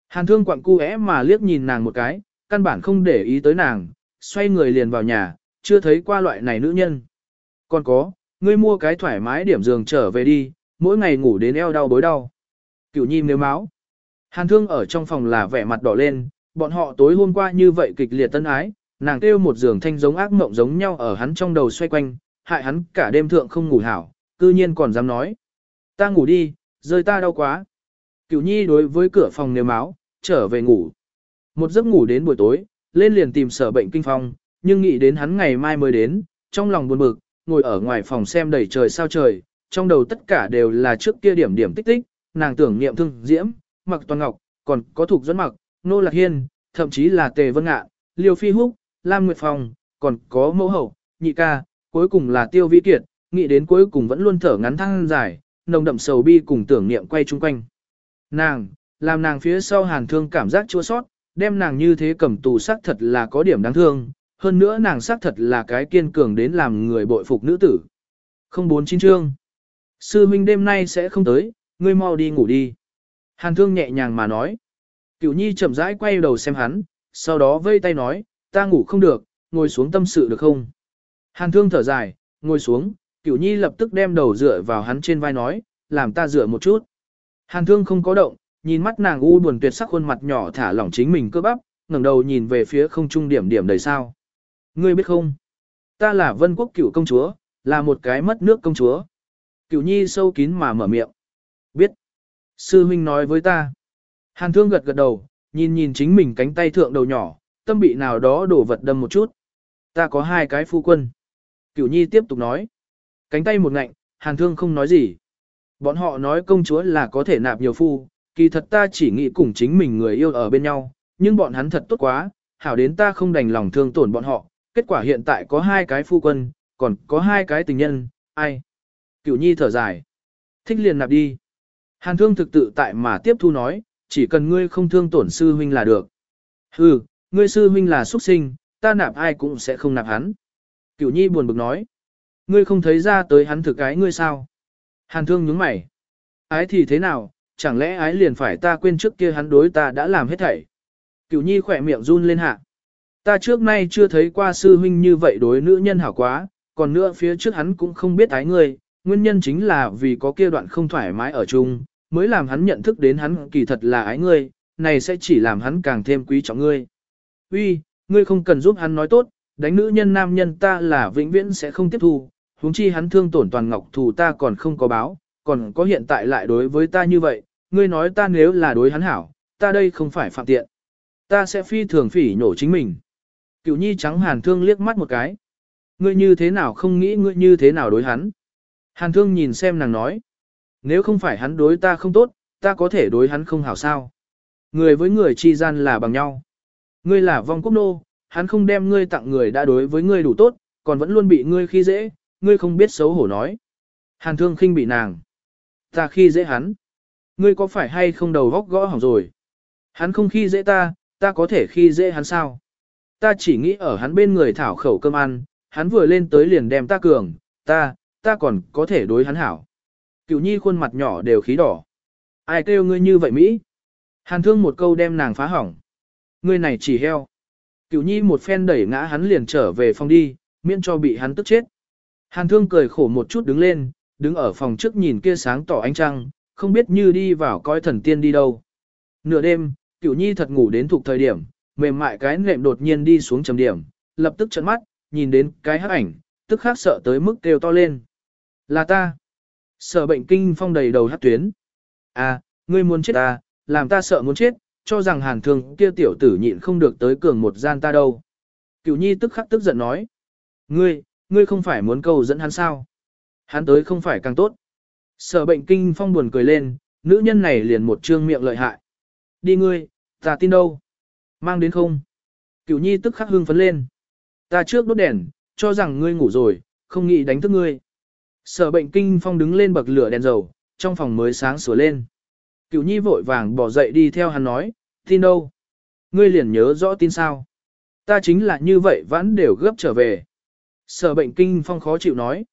Hàn thương quặng cu é mà liếc nhìn nàng một cái, căn bản không để ý tới nàng, xoay người liền vào nhà, chưa thấy qua loại này nữ nhân. Còn có, ngươi mua cái thoải mái điểm giường trở về đi, mỗi ngày ngủ đến eo đau bối đau. Cửu nhi nếu máu. Hàn thương ở trong phòng là vẻ mặt đỏ lên, bọn họ tối hôm qua như vậy kịch liệt tân ái, nàng kêu một giường thanh giống ác mộng giống nhau ở hắn trong đầu xoay quanh, hại hắn cả đêm thượng không ngủ hảo, cư nhiên còn dám nói. Ta ngủ đi, rơi ta đau quá. Cửu nhi đối với cửa phòng nếu máu, trở về ngủ. Một giấc ngủ đến buổi tối, lên liền tìm sở bệnh kinh phong, nhưng nghĩ đến hắn ngày mai mới đến, trong lòng buồn bực, ngồi ở ngoài phòng xem đầy trời sao trời, trong đầu tất cả đều là trước kia điểm điểm tích tích, nàng tưởng niệm thương diễm, mặc toàn ngọc, còn có thuộc dẫn mặc, nô lạc hiên, thậm chí là tề vân ngạ, liêu phi húc, lam nguyệt phong, còn có mẫu hậu, nhị ca, cuối cùng là tiêu vĩ kiệt, nghĩ đến cuối cùng vẫn luôn thở ngắn thăng dài, nồng đậm sầu bi cùng tưởng niệm quay chung quanh. Nàng, làm nàng phía sau hàn thương cảm giác chua sót, đem nàng như thế cầm tù xác thật là có điểm đáng thương, hơn nữa nàng xác thật là cái kiên cường đến làm người bội phục nữ tử. Không bốn chín chương. Sư huynh đêm nay sẽ không tới, ngươi mau đi ngủ đi. Hàn thương nhẹ nhàng mà nói. Cửu nhi chậm rãi quay đầu xem hắn, sau đó vây tay nói, ta ngủ không được, ngồi xuống tâm sự được không? Hàn thương thở dài, ngồi xuống, cửu nhi lập tức đem đầu dựa vào hắn trên vai nói, làm ta dựa một chút. Hàn thương không có động, nhìn mắt nàng u buồn tuyệt sắc khuôn mặt nhỏ thả lỏng chính mình cơ bắp, ngẩng đầu nhìn về phía không trung điểm điểm đầy sao. Ngươi biết không? Ta là vân quốc cửu công chúa, là một cái mất nước công chúa. Cửu nhi sâu kín mà mở miệng. Sư huynh nói với ta. Hàn thương gật gật đầu, nhìn nhìn chính mình cánh tay thượng đầu nhỏ, tâm bị nào đó đổ vật đâm một chút. Ta có hai cái phu quân. Cửu nhi tiếp tục nói. Cánh tay một ngạnh, hàn thương không nói gì. Bọn họ nói công chúa là có thể nạp nhiều phu, kỳ thật ta chỉ nghĩ cùng chính mình người yêu ở bên nhau, nhưng bọn hắn thật tốt quá, hảo đến ta không đành lòng thương tổn bọn họ, kết quả hiện tại có hai cái phu quân, còn có hai cái tình nhân, ai? Cửu nhi thở dài. Thích liền nạp đi. Hàn thương thực tự tại mà tiếp thu nói, chỉ cần ngươi không thương tổn sư huynh là được. Hừ, ngươi sư huynh là xuất sinh, ta nạp ai cũng sẽ không nạp hắn. Cửu nhi buồn bực nói. Ngươi không thấy ra tới hắn thực cái ngươi sao? Hàn thương nhướng mày. Ái thì thế nào, chẳng lẽ ái liền phải ta quên trước kia hắn đối ta đã làm hết thảy. Cửu nhi khỏe miệng run lên hạ. Ta trước nay chưa thấy qua sư huynh như vậy đối nữ nhân hảo quá, còn nữa phía trước hắn cũng không biết ái ngươi, nguyên nhân chính là vì có kia đoạn không thoải mái ở chung, mới làm hắn nhận thức đến hắn kỳ thật là ái ngươi, này sẽ chỉ làm hắn càng thêm quý trọng ngươi. Uy, ngươi không cần giúp hắn nói tốt, đánh nữ nhân nam nhân ta là vĩnh viễn sẽ không tiếp thu, huống chi hắn thương tổn toàn ngọc thù ta còn không có báo, còn có hiện tại lại đối với ta như vậy, ngươi nói ta nếu là đối hắn hảo, ta đây không phải phạm tiện. Ta sẽ phi thường phỉ nhổ chính mình. Cựu nhi trắng hàn thương liếc mắt một cái. Ngươi như thế nào không nghĩ ngươi như thế nào đối hắn. Hàn thương nhìn xem nàng nói. Nếu không phải hắn đối ta không tốt, ta có thể đối hắn không hảo sao. Người với người chi gian là bằng nhau. Ngươi là vong quốc nô, hắn không đem ngươi tặng người đã đối với ngươi đủ tốt, còn vẫn luôn bị ngươi khi dễ, ngươi không biết xấu hổ nói. Hàn thương khinh bị nàng. Ta khi dễ hắn. Ngươi có phải hay không đầu góc gõ hỏng rồi? Hắn không khi dễ ta, ta có thể khi dễ hắn sao? Ta chỉ nghĩ ở hắn bên người thảo khẩu cơm ăn, hắn vừa lên tới liền đem ta cường, ta, ta còn có thể đối hắn hảo. Cửu nhi khuôn mặt nhỏ đều khí đỏ. Ai kêu ngươi như vậy Mỹ? Hàn thương một câu đem nàng phá hỏng. Ngươi này chỉ heo. Cửu nhi một phen đẩy ngã hắn liền trở về phòng đi, miễn cho bị hắn tức chết. Hàn thương cười khổ một chút đứng lên, đứng ở phòng trước nhìn kia sáng tỏ ánh trăng, không biết như đi vào coi thần tiên đi đâu. Nửa đêm, cửu nhi thật ngủ đến thuộc thời điểm, mềm mại cái nệm đột nhiên đi xuống trầm điểm, lập tức trận mắt, nhìn đến cái hắc ảnh, tức khắc sợ tới mức kêu to lên. Là ta. Sở bệnh kinh phong đầy đầu hát tuyến. À, ngươi muốn chết ta, làm ta sợ muốn chết, cho rằng hàn thương kia tiểu tử nhịn không được tới cường một gian ta đâu. Cửu nhi tức khắc tức giận nói. Ngươi, ngươi không phải muốn cầu dẫn hắn sao? Hắn tới không phải càng tốt. Sở bệnh kinh phong buồn cười lên, nữ nhân này liền một trương miệng lợi hại. Đi ngươi, ta tin đâu? Mang đến không? Cửu nhi tức khắc hưng phấn lên. Ta trước đốt đèn, cho rằng ngươi ngủ rồi, không nghĩ đánh thức ngươi. Sở bệnh kinh phong đứng lên bậc lửa đèn dầu, trong phòng mới sáng sửa lên. Cửu nhi vội vàng bỏ dậy đi theo hắn nói, tin đâu? Ngươi liền nhớ rõ tin sao? Ta chính là như vậy vẫn đều gấp trở về. Sở bệnh kinh phong khó chịu nói.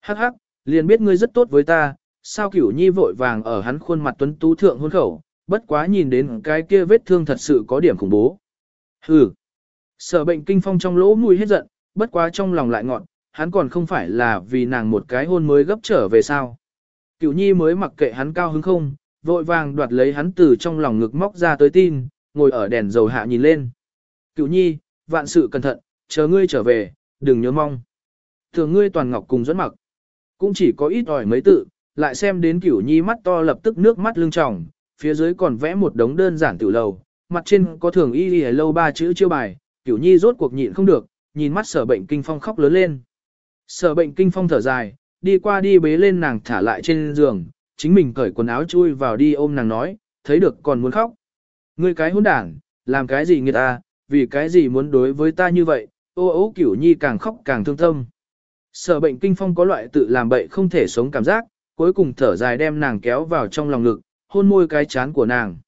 Hắc hắc, liền biết ngươi rất tốt với ta, sao cửu nhi vội vàng ở hắn khuôn mặt tuấn tú thượng hôn khẩu, bất quá nhìn đến cái kia vết thương thật sự có điểm khủng bố. Hừ. Sở bệnh kinh phong trong lỗ mũi hết giận, bất quá trong lòng lại ngọn, hắn còn không phải là vì nàng một cái hôn mới gấp trở về sao. Cửu nhi mới mặc kệ hắn cao hứng không, vội vàng đoạt lấy hắn từ trong lòng ngực móc ra tới tin, ngồi ở đèn dầu hạ nhìn lên. Cửu nhi, vạn sự cẩn thận, chờ ngươi trở về, đừng nhớ mong. Thường ngươi toàn ngọc cùng dẫn mặc. Cũng chỉ có ít ỏi mấy tự, lại xem đến cửu nhi mắt to lập tức nước mắt lưng tròng, phía dưới còn vẽ một đống đơn giản tiểu lầu, mặt trên có thường y y lâu ba chữ chiêu bài, cửu nhi rốt cuộc nhịn không được, nhìn mắt sở bệnh kinh phong khóc lớn lên. Sở bệnh kinh phong thở dài, đi qua đi bế lên nàng thả lại trên giường, chính mình cởi quần áo chui vào đi ôm nàng nói, thấy được còn muốn khóc. Ngươi cái hỗn đảng, làm cái gì người ta, vì cái gì muốn đối với ta như vậy, ô ô cửu nhi càng khóc càng thương tâm. Sở bệnh kinh phong có loại tự làm bậy không thể sống cảm giác, cuối cùng thở dài đem nàng kéo vào trong lòng ngực, hôn môi cái chán của nàng.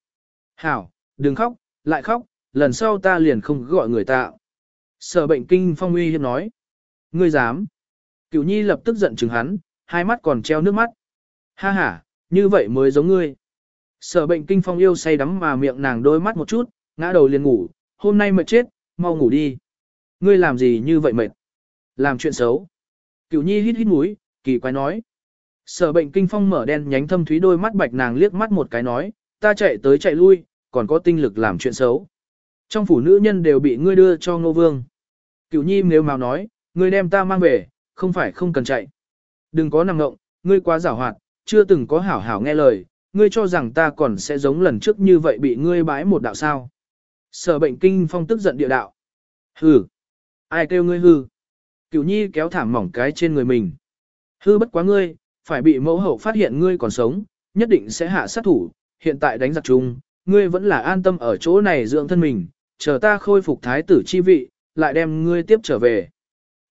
Hảo, đừng khóc, lại khóc, lần sau ta liền không gọi người ta. Sở bệnh kinh phong uy hiếp nói. Ngươi dám. Cửu nhi lập tức giận chừng hắn, hai mắt còn treo nước mắt. Ha ha, như vậy mới giống ngươi. Sở bệnh kinh phong yêu say đắm mà miệng nàng đôi mắt một chút, ngã đầu liền ngủ, hôm nay mệt chết, mau ngủ đi. Ngươi làm gì như vậy mệt? Làm chuyện xấu. Cửu nhi hít hít mũi, kỳ quái nói. Sở bệnh kinh phong mở đen nhánh thâm thúy đôi mắt bạch nàng liếc mắt một cái nói, ta chạy tới chạy lui, còn có tinh lực làm chuyện xấu. Trong phủ nữ nhân đều bị ngươi đưa cho ngô vương. Cửu nhi nếu mau nói, ngươi đem ta mang về, không phải không cần chạy. Đừng có nằm ngộng, ngươi quá giảo hoạt, chưa từng có hảo hảo nghe lời, ngươi cho rằng ta còn sẽ giống lần trước như vậy bị ngươi bãi một đạo sao. Sở bệnh kinh phong tức giận địa đạo. Hừ. Ai kêu ngươi hư? Cửu nhi kéo thảm mỏng cái trên người mình. Hư bất quá ngươi, phải bị mẫu hậu phát hiện ngươi còn sống, nhất định sẽ hạ sát thủ, hiện tại đánh giặc chung, ngươi vẫn là an tâm ở chỗ này dưỡng thân mình, chờ ta khôi phục thái tử chi vị, lại đem ngươi tiếp trở về.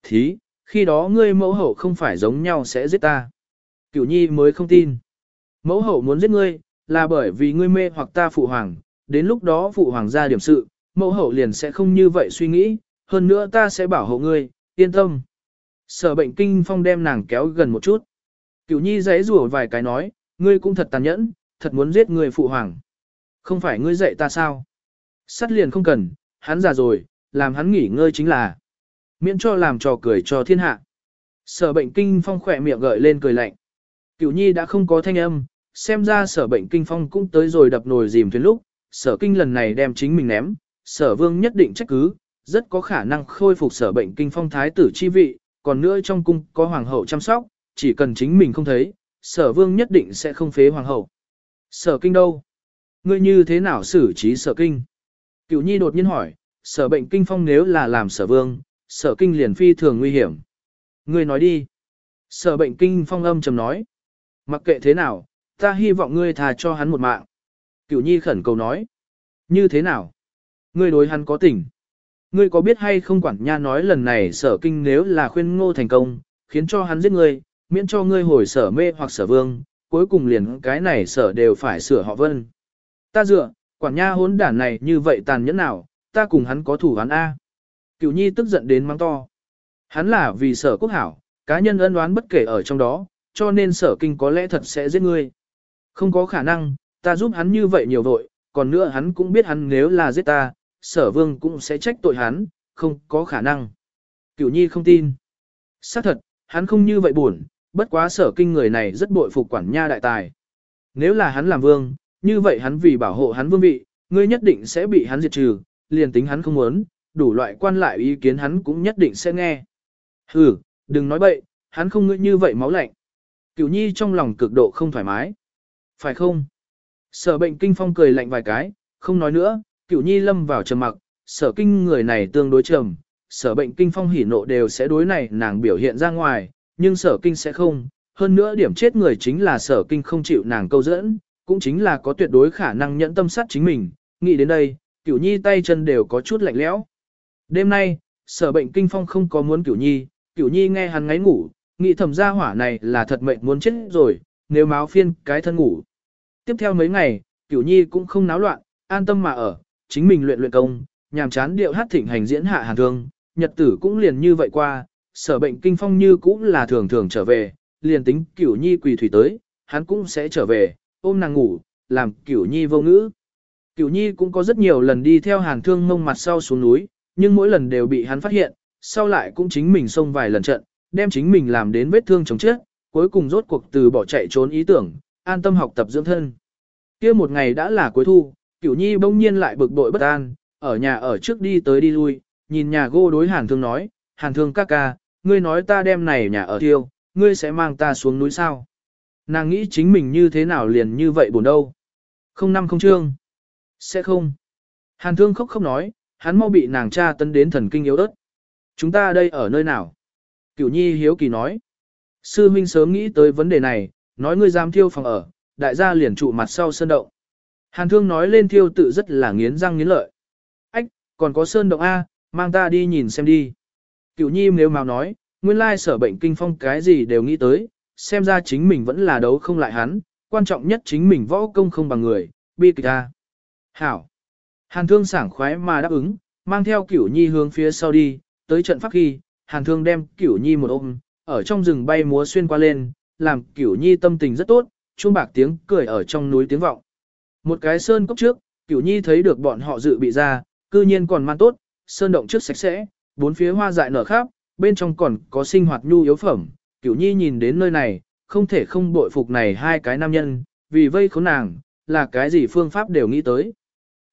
Thí, khi đó ngươi mẫu hậu không phải giống nhau sẽ giết ta. Cửu nhi mới không tin. Mẫu hậu muốn giết ngươi, là bởi vì ngươi mê hoặc ta phụ hoàng, đến lúc đó phụ hoàng ra điểm sự, mẫu hậu liền sẽ không như vậy suy nghĩ, hơn nữa ta sẽ bảo hộ ngươi, yên tâm. Sở bệnh kinh phong đem nàng kéo gần một chút. Cửu nhi giấy rủa vài cái nói, ngươi cũng thật tàn nhẫn, thật muốn giết người phụ hoàng. Không phải ngươi dạy ta sao? Sắt liền không cần, hắn già rồi, làm hắn nghỉ ngơi chính là. Miễn cho làm trò cười cho thiên hạ. Sở bệnh kinh phong khỏe miệng gợi lên cười lạnh. Cửu nhi đã không có thanh âm, xem ra sở bệnh kinh phong cũng tới rồi đập nồi dìm thuyền lúc. Sở kinh lần này đem chính mình ném, sở vương nhất định trách cứ, rất có khả năng khôi phục sở bệnh kinh phong thái tử chi vị, còn nữa trong cung có hoàng hậu chăm sóc, chỉ cần chính mình không thấy, sở vương nhất định sẽ không phế hoàng hậu. Sở kinh đâu? Ngươi như thế nào xử trí sở kinh? Cửu nhi đột nhiên hỏi, sở bệnh kinh phong nếu là làm sở vương, sở kinh liền phi thường nguy hiểm. Ngươi nói đi. Sở bệnh kinh phong âm trầm nói. Mặc kệ thế nào, ta hy vọng ngươi thà cho hắn một mạng. Cửu nhi khẩn cầu nói. Như thế nào? Ngươi đối hắn có tình. Ngươi có biết hay không quản nha nói lần này sở kinh nếu là khuyên ngô thành công, khiến cho hắn giết ngươi, miễn cho ngươi hồi sở mê hoặc sở vương, cuối cùng liền cái này sở đều phải sửa họ vân. Ta dựa, quản nha hốn đản này như vậy tàn nhẫn nào, ta cùng hắn có thủ hắn A. Cửu nhi tức giận đến mắng to. Hắn là vì sở quốc hảo, cá nhân ân đoán bất kể ở trong đó, cho nên sở kinh có lẽ thật sẽ giết ngươi. Không có khả năng, ta giúp hắn như vậy nhiều vội, còn nữa hắn cũng biết hắn nếu là giết ta, sở vương cũng sẽ trách tội hắn, không có khả năng. Cửu nhi không tin. xác thật, hắn không như vậy buồn, bất quá sở kinh người này rất bội phục quản nha đại tài. Nếu là hắn làm vương, như vậy hắn vì bảo hộ hắn vương vị, ngươi nhất định sẽ bị hắn diệt trừ, liền tính hắn không muốn, đủ loại quan lại ý kiến hắn cũng nhất định sẽ nghe. Hừ, đừng nói bậy, hắn không ngươi như vậy máu lạnh. Cửu nhi trong lòng cực độ không thoải mái. Phải không? Sở bệnh kinh phong cười lạnh vài cái, không nói nữa, cửu nhi lâm vào trầm mặc, sở kinh người này tương đối trầm, sở bệnh kinh phong hỉ nộ đều sẽ đối này nàng biểu hiện ra ngoài, nhưng sở kinh sẽ không, hơn nữa điểm chết người chính là sở kinh không chịu nàng câu dẫn, cũng chính là có tuyệt đối khả năng nhẫn tâm sát chính mình, nghĩ đến đây, cửu nhi tay chân đều có chút lạnh lẽo. Đêm nay, sở bệnh kinh phong không có muốn cửu nhi, cửu nhi nghe hắn ngáy ngủ, nghĩ thầm gia hỏa này là thật mệnh muốn chết rồi, nếu máu phiên cái thân ngủ. Tiếp theo mấy ngày, cửu nhi cũng không náo loạn, an tâm mà ở, chính mình luyện luyện công, nhàm chán điệu hát thỉnh hành diễn hạ hàn thương, nhật tử cũng liền như vậy qua, sở bệnh kinh phong như cũng là thường thường trở về, liền tính cửu nhi quỳ thủy tới, hắn cũng sẽ trở về, ôm nàng ngủ, làm cửu nhi vô ngữ. Cửu nhi cũng có rất nhiều lần đi theo hàn thương mông mặt sau xuống núi, nhưng mỗi lần đều bị hắn phát hiện, sau lại cũng chính mình xông vài lần trận, đem chính mình làm đến vết thương chống chết, cuối cùng rốt cuộc từ bỏ chạy trốn ý tưởng, an tâm học tập dưỡng thân. kia một ngày đã là cuối thu, cửu nhi bỗng nhiên lại bực bội bất an, ở nhà ở trước đi tới đi lui, nhìn nhà gô đối hàn thương nói, hàn thương ca ca, ngươi nói ta đem này nhà ở thiêu, ngươi sẽ mang ta xuống núi sao? Nàng nghĩ chính mình như thế nào liền như vậy buồn đâu. Không năm không trương. Sẽ không. Hàn thương khóc khóc nói, hắn mau bị nàng cha tấn đến thần kinh yếu ớt. Chúng ta đây ở nơi nào? Cửu nhi hiếu kỳ nói. Sư huynh sớm nghĩ tới vấn đề này, nói ngươi dám thiêu phòng ở, đại gia liền trụ mặt sau sơn động. Hàn thương nói lên thiêu tự rất là nghiến răng nghiến lợi. Ách, còn có sơn động A, mang ta đi nhìn xem đi. Cửu nhi nếu mau nói, nguyên lai sở bệnh kinh phong cái gì đều nghĩ tới, xem ra chính mình vẫn là đấu không lại hắn, quan trọng nhất chính mình võ công không bằng người, bi kịch A. Hảo. Hàn thương sảng khoái mà đáp ứng, mang theo cửu nhi hướng phía sau đi, tới trận pháp khi, hàn thương đem cửu nhi một ôm, ở trong rừng bay múa xuyên qua lên, làm cửu nhi tâm tình rất tốt, chuông bạc tiếng cười ở trong núi tiếng vọng. Một cái sơn cốc trước, cửu nhi thấy được bọn họ dự bị ra, cư nhiên còn man tốt, sơn động trước sạch sẽ, bốn phía hoa dại nở khắp, bên trong còn có sinh hoạt nhu yếu phẩm. Cửu nhi nhìn đến nơi này, không thể không bội phục này hai cái nam nhân, vì vây khốn nàng, là cái gì phương pháp đều nghĩ tới.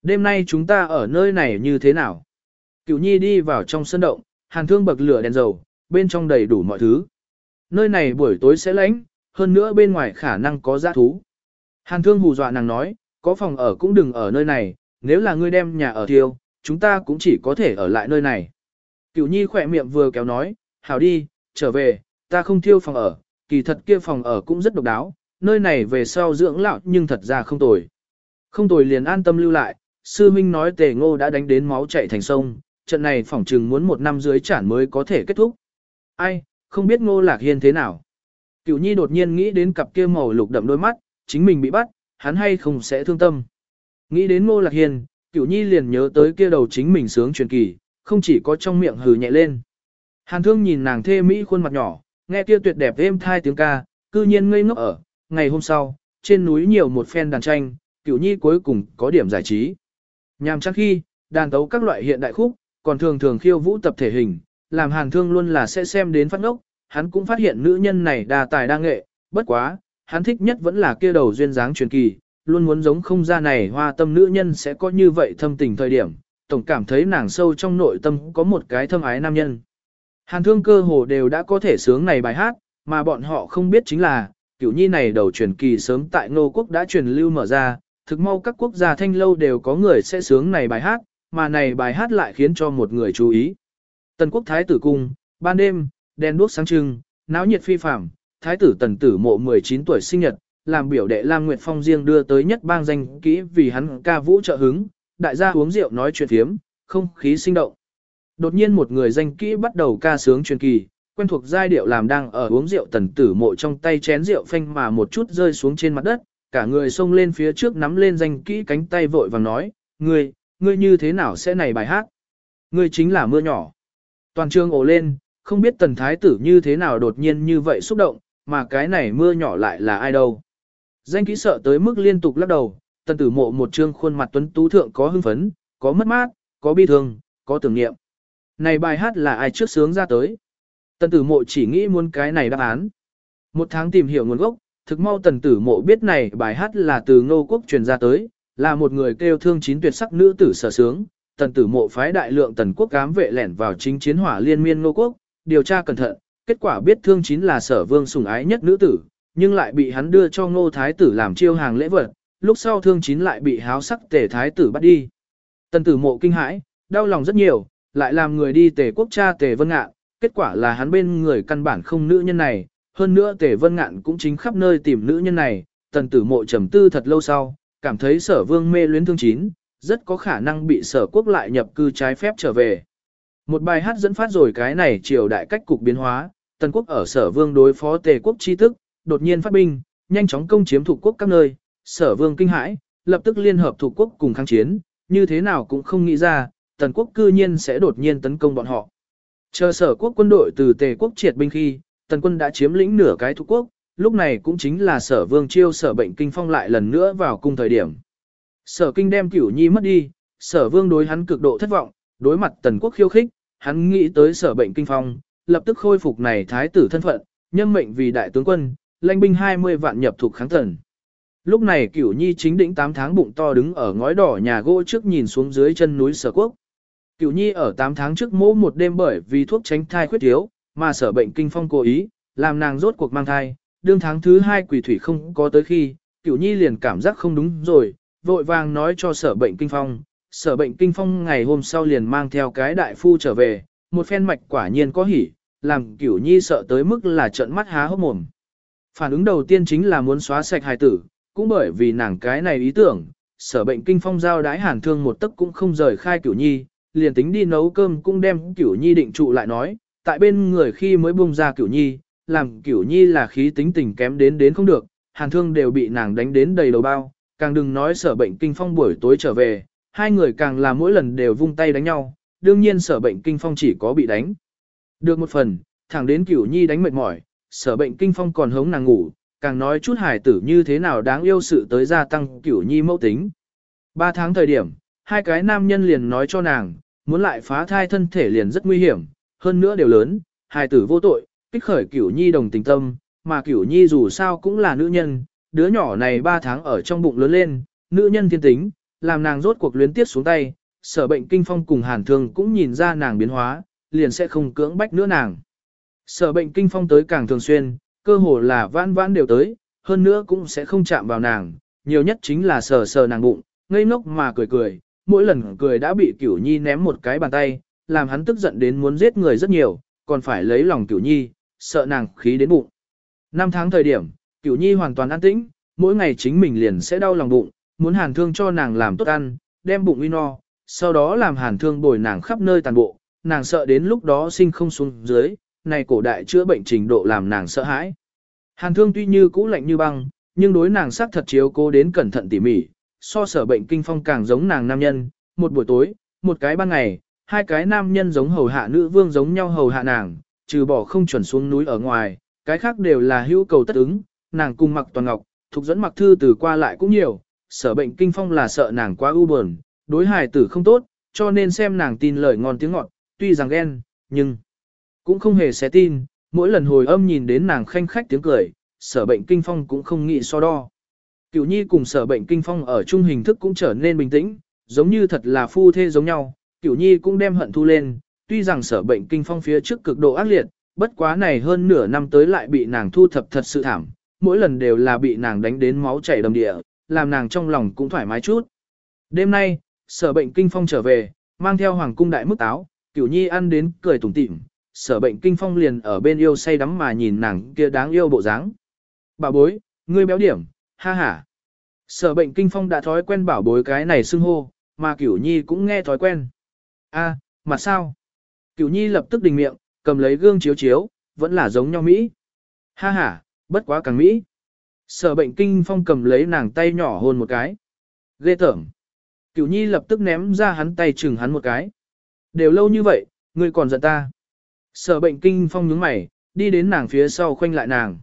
Đêm nay chúng ta ở nơi này như thế nào? Cửu nhi đi vào trong sân động, hàn thương bậc lửa đèn dầu, bên trong đầy đủ mọi thứ. Nơi này buổi tối sẽ lạnh, hơn nữa bên ngoài khả năng có giã thú. Hàn thương hù dọa nàng nói, có phòng ở cũng đừng ở nơi này, nếu là ngươi đem nhà ở thiêu, chúng ta cũng chỉ có thể ở lại nơi này. Cửu nhi khỏe miệng vừa kéo nói, hảo đi, trở về, ta không thiêu phòng ở, kỳ thật kia phòng ở cũng rất độc đáo, nơi này về sau dưỡng lão nhưng thật ra không tồi. Không tồi liền an tâm lưu lại, sư minh nói tề ngô đã đánh đến máu chạy thành sông, trận này phỏng chừng muốn một năm dưới chản mới có thể kết thúc. Ai, không biết ngô lạc hiên thế nào. Cửu nhi đột nhiên nghĩ đến cặp kia màu lục đậm đôi mắt, chính mình bị bắt, hắn hay không sẽ thương tâm. Nghĩ đến ngô lạc hiên, cửu nhi liền nhớ tới kia đầu chính mình sướng truyền kỳ, không chỉ có trong miệng hừ nhẹ lên. Hàn thương nhìn nàng thê mỹ khuôn mặt nhỏ, nghe kia tuyệt đẹp êm thai tiếng ca, cư nhiên ngây ngốc ở, ngày hôm sau, trên núi nhiều một phen đàn tranh, cửu nhi cuối cùng có điểm giải trí. Nhàm chắc khi, đàn tấu các loại hiện đại khúc, còn thường thường khiêu vũ tập thể hình, làm hàn thương luôn là sẽ xem đến phát ngốc, hắn cũng phát hiện nữ nhân này đa tài đa nghệ, bất quá, hắn thích nhất vẫn là kia đầu duyên dáng truyền kỳ, luôn muốn giống không ra này hoa tâm nữ nhân sẽ có như vậy thâm tình thời điểm, tổng cảm thấy nàng sâu trong nội tâm có một cái thâm ái nam nhân. Hàn thương cơ hồ đều đã có thể sướng này bài hát, mà bọn họ không biết chính là, kiểu nhi này đầu truyền kỳ sớm tại Ngô Quốc đã truyền lưu mở ra, thực mau các quốc gia thanh lâu đều có người sẽ sướng này bài hát, mà này bài hát lại khiến cho một người chú ý. Tần quốc thái tử cung, ban đêm, đèn đuốc sáng trưng, náo nhiệt phi phạm, thái tử tần tử mộ 19 tuổi sinh nhật, làm biểu đệ Lam Nguyệt Phong riêng đưa tới nhất bang danh kỹ vì hắn ca vũ trợ hứng, đại gia uống rượu nói chuyện thiếm, không khí sinh động. Đột nhiên một người danh kỹ bắt đầu ca sướng truyền kỳ, quen thuộc giai điệu làm đang ở uống rượu tần tử mộ trong tay chén rượu phanh mà một chút rơi xuống trên mặt đất, cả người xông lên phía trước nắm lên danh kỹ cánh tay vội vàng nói, ngươi, ngươi như thế nào sẽ này bài hát? Ngươi chính là mưa nhỏ. Toàn trường ồ lên, không biết tần thái tử như thế nào đột nhiên như vậy xúc động, mà cái này mưa nhỏ lại là ai đâu. Danh kỹ sợ tới mức liên tục lắc đầu, tần tử mộ một trương khuôn mặt tuấn tú thượng có hưng phấn, có mất mát, có bi thương, có tưởng niệm. Này bài hát là ai trước sướng ra tới? Tần tử mộ chỉ nghĩ muốn cái này đáp án. Một tháng tìm hiểu nguồn gốc, thực mau tần tử mộ biết này bài hát là từ ngô quốc truyền ra tới, là một người kêu thương chín tuyệt sắc nữ tử sở sướng. Tần tử mộ phái đại lượng tần quốc cám vệ lẻn vào chính chiến hỏa liên miên ngô quốc, điều tra cẩn thận, kết quả biết thương chín là sở vương sủng ái nhất nữ tử, nhưng lại bị hắn đưa cho ngô thái tử làm chiêu hàng lễ vật, lúc sau thương chín lại bị háo sắc tề thái tử bắt đi. Tần tử mộ kinh hãi, đau lòng rất nhiều, lại làm người đi tề quốc cha tề vân ngạ, kết quả là hắn bên người căn bản không nữ nhân này, hơn nữa tề vân ngạn cũng chính khắp nơi tìm nữ nhân này, tần tử mộ trầm tư thật lâu sau, cảm thấy sở vương mê luyến thương chín, rất có khả năng bị sở quốc lại nhập cư trái phép trở về. Một bài hát dẫn phát rồi cái này triều đại cách cục biến hóa, tần quốc ở sở vương đối phó tề quốc chi tức, đột nhiên phát binh, nhanh chóng công chiếm thuộc quốc các nơi, sở vương kinh hãi, lập tức liên hợp thuộc quốc cùng kháng chiến, như thế nào cũng không nghĩ ra, tần quốc cư nhiên sẽ đột nhiên tấn công bọn họ. Chờ sở quốc quân đội từ tề quốc triệt binh khi, tần quân đã chiếm lĩnh nửa cái thuộc quốc, lúc này cũng chính là sở vương chiêu sở bệnh kinh phong lại lần nữa vào cung thời điểm. Sở kinh đem cửu nhi mất đi, sở vương đối hắn cực độ thất vọng, đối mặt tần quốc khiêu khích, hắn nghĩ tới sở bệnh kinh phong, lập tức khôi phục này thái tử thân phận, nhân mệnh vì đại tướng quân, lãnh binh 20 vạn nhập thuộc kháng thần. Lúc này cửu nhi chính đỉnh 8 tháng bụng to đứng ở ngói đỏ nhà gỗ trước nhìn xuống dưới chân núi sở quốc. Cửu nhi ở 8 tháng trước mỗ một đêm bởi vì thuốc tránh thai khuyết thiếu, mà sở bệnh kinh phong cố ý, làm nàng rốt cuộc mang thai, đương tháng thứ hai quỷ thủy không có tới khi, cửu nhi liền cảm giác không đúng rồi, vội vàng nói cho sở bệnh kinh phong. Sở bệnh kinh phong ngày hôm sau liền mang theo cái đại phu trở về, một phen mạch quả nhiên có hỉ, làm cửu nhi sợ tới mức là trợn mắt há hốc mồm. Phản ứng đầu tiên chính là muốn xóa sạch hài tử, cũng bởi vì nàng cái này ý tưởng, sở bệnh kinh phong giao đái hàn thương một tấc cũng không rời khai cửu nhi, liền tính đi nấu cơm cũng đem cửu nhi định trụ lại nói, tại bên người khi mới bung ra cửu nhi, làm cửu nhi là khí tính tình kém đến đến không được, hàn thương đều bị nàng đánh đến đầy đầu bao, càng đừng nói sở bệnh kinh phong buổi tối trở về, hai người càng là mỗi lần đều vung tay đánh nhau, đương nhiên sở bệnh kinh phong chỉ có bị đánh. Được một phần, thẳng đến cửu nhi đánh mệt mỏi, sở bệnh kinh phong còn hống nàng ngủ, càng nói chút hài tử như thế nào đáng yêu sự tới gia tăng cửu nhi mẫu tính. Ba tháng thời điểm, hai cái nam nhân liền nói cho nàng, muốn lại phá thai thân thể liền rất nguy hiểm, hơn nữa đều lớn, hài tử vô tội, kích khởi cửu nhi đồng tình tâm, mà cửu nhi dù sao cũng là nữ nhân, đứa nhỏ này ba tháng ở trong bụng lớn lên, nữ nhân thiên tính, làm nàng rốt cuộc luyến tiếp xuống tay, sở bệnh kinh phong cùng hàn thương cũng nhìn ra nàng biến hóa, liền sẽ không cưỡng bách nữa nàng. Sở bệnh kinh phong tới càng thường xuyên, cơ hồ là vãn vãn đều tới, hơn nữa cũng sẽ không chạm vào nàng, nhiều nhất chính là sờ sờ nàng bụng, ngây ngốc mà cười cười, mỗi lần cười đã bị cửu nhi ném một cái bàn tay, làm hắn tức giận đến muốn giết người rất nhiều, còn phải lấy lòng cửu nhi, sợ nàng khí đến bụng. Năm tháng thời điểm, cửu nhi hoàn toàn an tĩnh, mỗi ngày chính mình liền sẽ đau lòng bụng, muốn hàn thương cho nàng làm tốt ăn, đem bụng uy no, sau đó làm hàn thương bồi nàng khắp nơi tàn bộ, nàng sợ đến lúc đó sinh không xuống dưới, này cổ đại chữa bệnh trình độ làm nàng sợ hãi. Hàn thương tuy như cũ lạnh như băng, nhưng đối nàng sắc thật chiếu cố đến cẩn thận tỉ mỉ, so sở bệnh kinh phong càng giống nàng nam nhân, một buổi tối, một cái ban ngày, hai cái nam nhân giống hầu hạ nữ vương giống nhau hầu hạ nàng, trừ bỏ không chuẩn xuống núi ở ngoài, cái khác đều là hữu cầu tất ứng, nàng cùng mặc toàn ngọc, thuộc dẫn mặc thư từ qua lại cũng nhiều, sở bệnh kinh phong là sợ nàng quá ưu buồn, đối hài tử không tốt, cho nên xem nàng tin lời ngon tiếng ngọt, tuy rằng ghen, nhưng cũng không hề sẽ tin, mỗi lần hồi âm nhìn đến nàng khanh khách tiếng cười, sở bệnh kinh phong cũng không nghĩ so đo. Cửu nhi cùng sở bệnh kinh phong ở chung hình thức cũng trở nên bình tĩnh, giống như thật là phu thê giống nhau, cửu nhi cũng đem hận thu lên, tuy rằng sở bệnh kinh phong phía trước cực độ ác liệt, bất quá này hơn nửa năm tới lại bị nàng thu thập thật sự thảm, mỗi lần đều là bị nàng đánh đến máu chảy đầm địa, làm nàng trong lòng cũng thoải mái chút. Đêm nay, sở bệnh kinh phong trở về, mang theo hoàng cung đại mức táo, cửu nhi ăn đến cười tủm tỉm, sở bệnh kinh phong liền ở bên yêu say đắm mà nhìn nàng kia đáng yêu bộ dáng. Bà bối, ngươi béo điểm, ha ha. Sở bệnh kinh phong đã thói quen bảo bối cái này xưng hô, mà cửu nhi cũng nghe thói quen a mà sao? Cửu nhi lập tức đình miệng, cầm lấy gương chiếu chiếu, vẫn là giống nhau Mỹ. Ha ha, bất quá càng Mỹ. Sở bệnh kinh phong cầm lấy nàng tay nhỏ hôn một cái. Ghê tởm. Cửu nhi lập tức ném ra hắn tay chừng hắn một cái. Đều lâu như vậy, ngươi còn giận ta. Sở bệnh kinh phong nhướng mày, đi đến nàng phía sau khoanh lại nàng.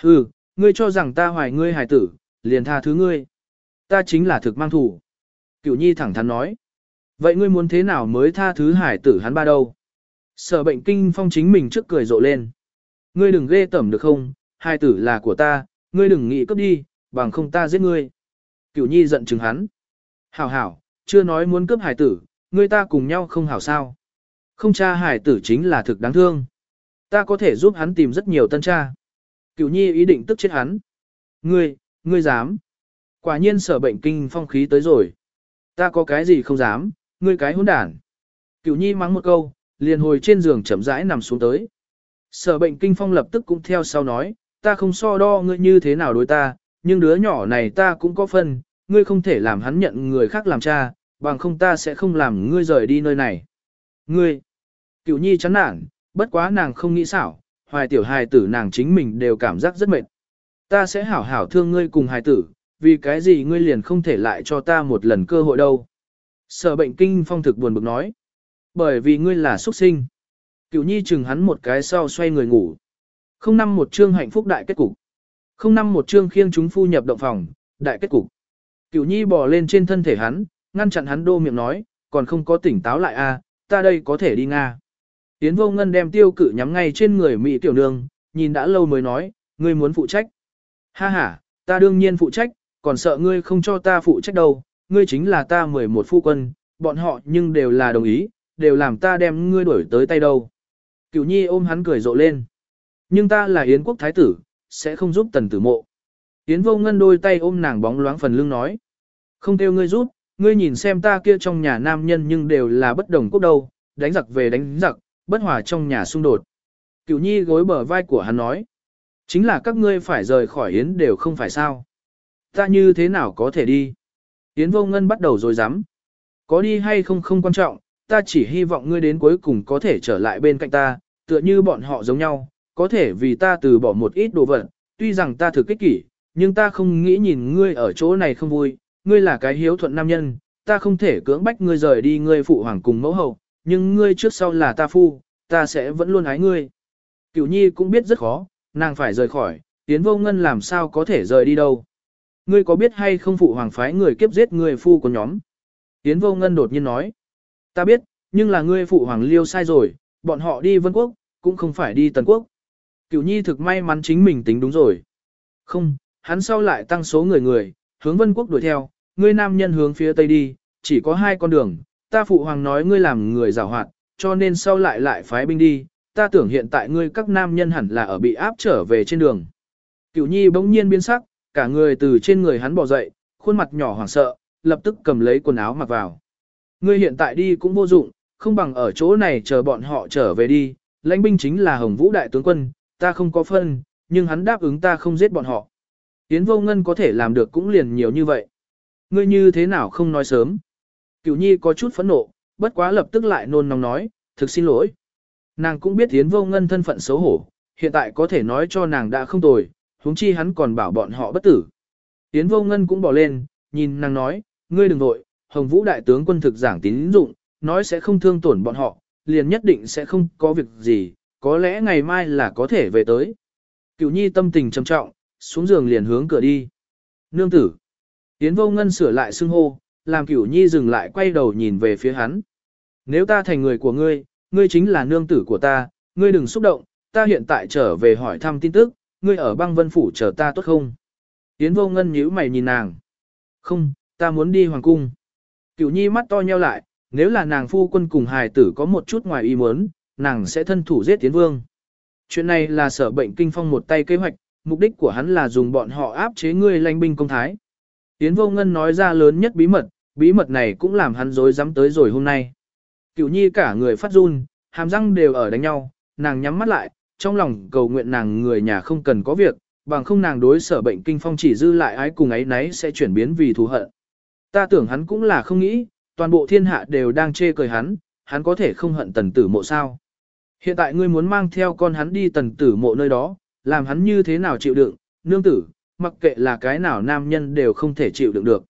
Hừ, ngươi cho rằng ta hoài ngươi hài tử, liền tha thứ ngươi. Ta chính là thực mang thủ. Cửu nhi thẳng thắn nói. Vậy ngươi muốn thế nào mới tha thứ hải tử hắn ba đâu? Sở bệnh kinh phong chính mình trước cười rộ lên. Ngươi đừng ghê tẩm được không, hai tử là của ta, ngươi đừng nghĩ cướp đi, bằng không ta giết ngươi. Cửu nhi giận chừng hắn. Hảo hảo, chưa nói muốn cướp hải tử, ngươi ta cùng nhau không hảo sao. Không cha hải tử chính là thực đáng thương. Ta có thể giúp hắn tìm rất nhiều tân cha. Cửu nhi ý định tức chết hắn. Ngươi, ngươi dám. Quả nhiên sở bệnh kinh phong khí tới rồi. Ta có cái gì không dám, ngươi cái hỗn đản. Cửu nhi mắng một câu, liền hồi trên giường chậm rãi nằm xuống tới. Sở bệnh kinh phong lập tức cũng theo sau nói, ta không so đo ngươi như thế nào đối ta, nhưng đứa nhỏ này ta cũng có phân, ngươi không thể làm hắn nhận người khác làm cha, bằng không ta sẽ không làm ngươi rời đi nơi này. Ngươi, cửu nhi chán nản, bất quá nàng không nghĩ xảo, hoài tiểu hài tử nàng chính mình đều cảm giác rất mệt. Ta sẽ hảo hảo thương ngươi cùng hài tử, vì cái gì ngươi liền không thể lại cho ta một lần cơ hội đâu. Sở bệnh kinh phong thực buồn bực nói. Bởi vì ngươi là xuất sinh. Cựu nhi chừng hắn một cái sau xoay người ngủ. Không năm một chương hạnh phúc đại kết cục. Không năm một chương khiêng chúng phu nhập động phòng, đại kết cục. Cựu nhi bò lên trên thân thể hắn, ngăn chặn hắn đô miệng nói, còn không có tỉnh táo lại a, à, ta đây có thể đi Nga. Tiến vô ngân đem tiêu cử nhắm ngay trên người Mỹ tiểu nương, nhìn đã lâu mới nói, ngươi muốn phụ trách. Ha ha, ta đương nhiên phụ trách, còn sợ ngươi không cho ta phụ trách đâu, ngươi chính là ta 11 phu quân, bọn họ nhưng đều là đồng ý, đều làm ta đem ngươi đuổi tới tay đâu. Cửu nhi ôm hắn cười rộ lên. Nhưng ta là Yến quốc thái tử, sẽ không giúp tần tử mộ. Yến vô ngân đôi tay ôm nàng bóng loáng phần lưng nói. Không theo ngươi giúp, ngươi nhìn xem ta kia trong nhà nam nhân nhưng đều là bất đồng quốc đâu, đánh giặc về đánh giặc, bất hòa trong nhà xung đột. Cửu nhi gối bờ vai của hắn nói. Chính là các ngươi phải rời khỏi Yến đều không phải sao. Ta như thế nào có thể đi? Yến vô ngân bắt đầu rồi dám. Có đi hay không không quan trọng, ta chỉ hy vọng ngươi đến cuối cùng có thể trở lại bên cạnh ta, tựa như bọn họ giống nhau, có thể vì ta từ bỏ một ít đồ vật, tuy rằng ta thực kích kỷ, nhưng ta không nghĩ nhìn ngươi ở chỗ này không vui, ngươi là cái hiếu thuận nam nhân, ta không thể cưỡng bách ngươi rời đi ngươi phụ hoàng cùng mẫu hậu, nhưng ngươi trước sau là ta phu, ta sẽ vẫn luôn ái ngươi. Cửu nhi cũng biết rất khó, nàng phải rời khỏi, tiến vô ngân làm sao có thể rời đi đâu. Ngươi có biết hay không phụ hoàng phái người kiếp giết người phu của nhóm? Tiến vô ngân đột nhiên nói. Ta biết, nhưng là ngươi phụ hoàng liêu sai rồi, bọn họ đi vân quốc, cũng không phải đi tần quốc. Cửu nhi thực may mắn chính mình tính đúng rồi. Không, hắn sau lại tăng số người người, hướng vân quốc đuổi theo, ngươi nam nhân hướng phía tây đi, chỉ có hai con đường, ta phụ hoàng nói ngươi làm người giảo hoạt, cho nên sau lại lại phái binh đi, ta tưởng hiện tại ngươi các nam nhân hẳn là ở bị áp trở về trên đường. Cửu nhi bỗng nhiên biến sắc, cả người từ trên người hắn bò dậy, khuôn mặt nhỏ hoảng sợ, lập tức cầm lấy quần áo mặc vào. Ngươi hiện tại đi cũng vô dụng, không bằng ở chỗ này chờ bọn họ trở về đi, lãnh binh chính là Hồng Vũ đại tướng quân, ta không có phân, nhưng hắn đáp ứng ta không giết bọn họ. Yến vô ngân có thể làm được cũng liền nhiều như vậy. Ngươi như thế nào không nói sớm. Cửu nhi có chút phẫn nộ, bất quá lập tức lại nôn nóng nói, thực xin lỗi. Nàng cũng biết Yến vô ngân thân phận xấu hổ, hiện tại có thể nói cho nàng đã không tồi, huống chi hắn còn bảo bọn họ bất tử. tiến vô ngân cũng bỏ lên, nhìn nàng nói, ngươi đừng vội, Hồng Vũ đại tướng quân thực giảng tín dụng, nói sẽ không thương tổn bọn họ, liền nhất định sẽ không có việc gì, có lẽ ngày mai là có thể về tới. Cửu nhi tâm tình trầm trọng, xuống giường liền hướng cửa đi. Nương tử. tiến vô ngân sửa lại xưng hô, làm cửu nhi dừng lại quay đầu nhìn về phía hắn. Nếu ta thành người của ngươi, ngươi chính là nương tử của ta, ngươi đừng xúc động, ta hiện tại trở về hỏi thăm tin tức, ngươi ở băng vân phủ chờ ta tốt không? Yến vô ngân nhíu mày nhìn nàng. Không, ta muốn đi hoàng cung. Cửu nhi mắt to nheo lại, nếu là nàng phu quân cùng hài tử có một chút ngoài ý muốn, nàng sẽ thân thủ giết tiến vương. Chuyện này là sở bệnh kinh phong một tay kế hoạch, mục đích của hắn là dùng bọn họ áp chế ngươi lãnh binh công thái. Tiến vô ngân nói ra lớn nhất bí mật, bí mật này cũng làm hắn dối dám tới rồi hôm nay. Cửu nhi cả người phát run, hàm răng đều ở đánh nhau, nàng nhắm mắt lại, trong lòng cầu nguyện nàng người nhà không cần có việc, bằng không nàng đối sở bệnh kinh phong chỉ dư lại ái cùng ấy nấy sẽ chuyển biến vì thù hận. Ta tưởng hắn cũng là không nghĩ, toàn bộ thiên hạ đều đang chê cười hắn, hắn có thể không hận tần tử mộ sao. Hiện tại ngươi muốn mang theo con hắn đi tần tử mộ nơi đó, làm hắn như thế nào chịu đựng, nương tử, mặc kệ là cái nào nam nhân đều không thể chịu đựng được.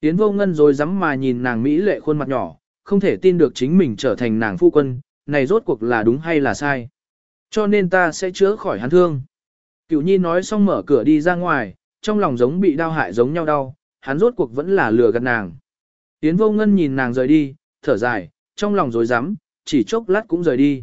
Tiến vô ngân rồi dám mà nhìn nàng Mỹ lệ khuôn mặt nhỏ, không thể tin được chính mình trở thành nàng phu quân, này rốt cuộc là đúng hay là sai. Cho nên ta sẽ chữa khỏi hắn thương. Cửu nhi nói xong mở cửa đi ra ngoài, trong lòng giống bị đau hại giống nhau đau, hắn rốt cuộc vẫn là lừa gạt nàng. Tiến vô ngân nhìn nàng rời đi, thở dài, trong lòng rối rắm, chỉ chốc lát cũng rời đi.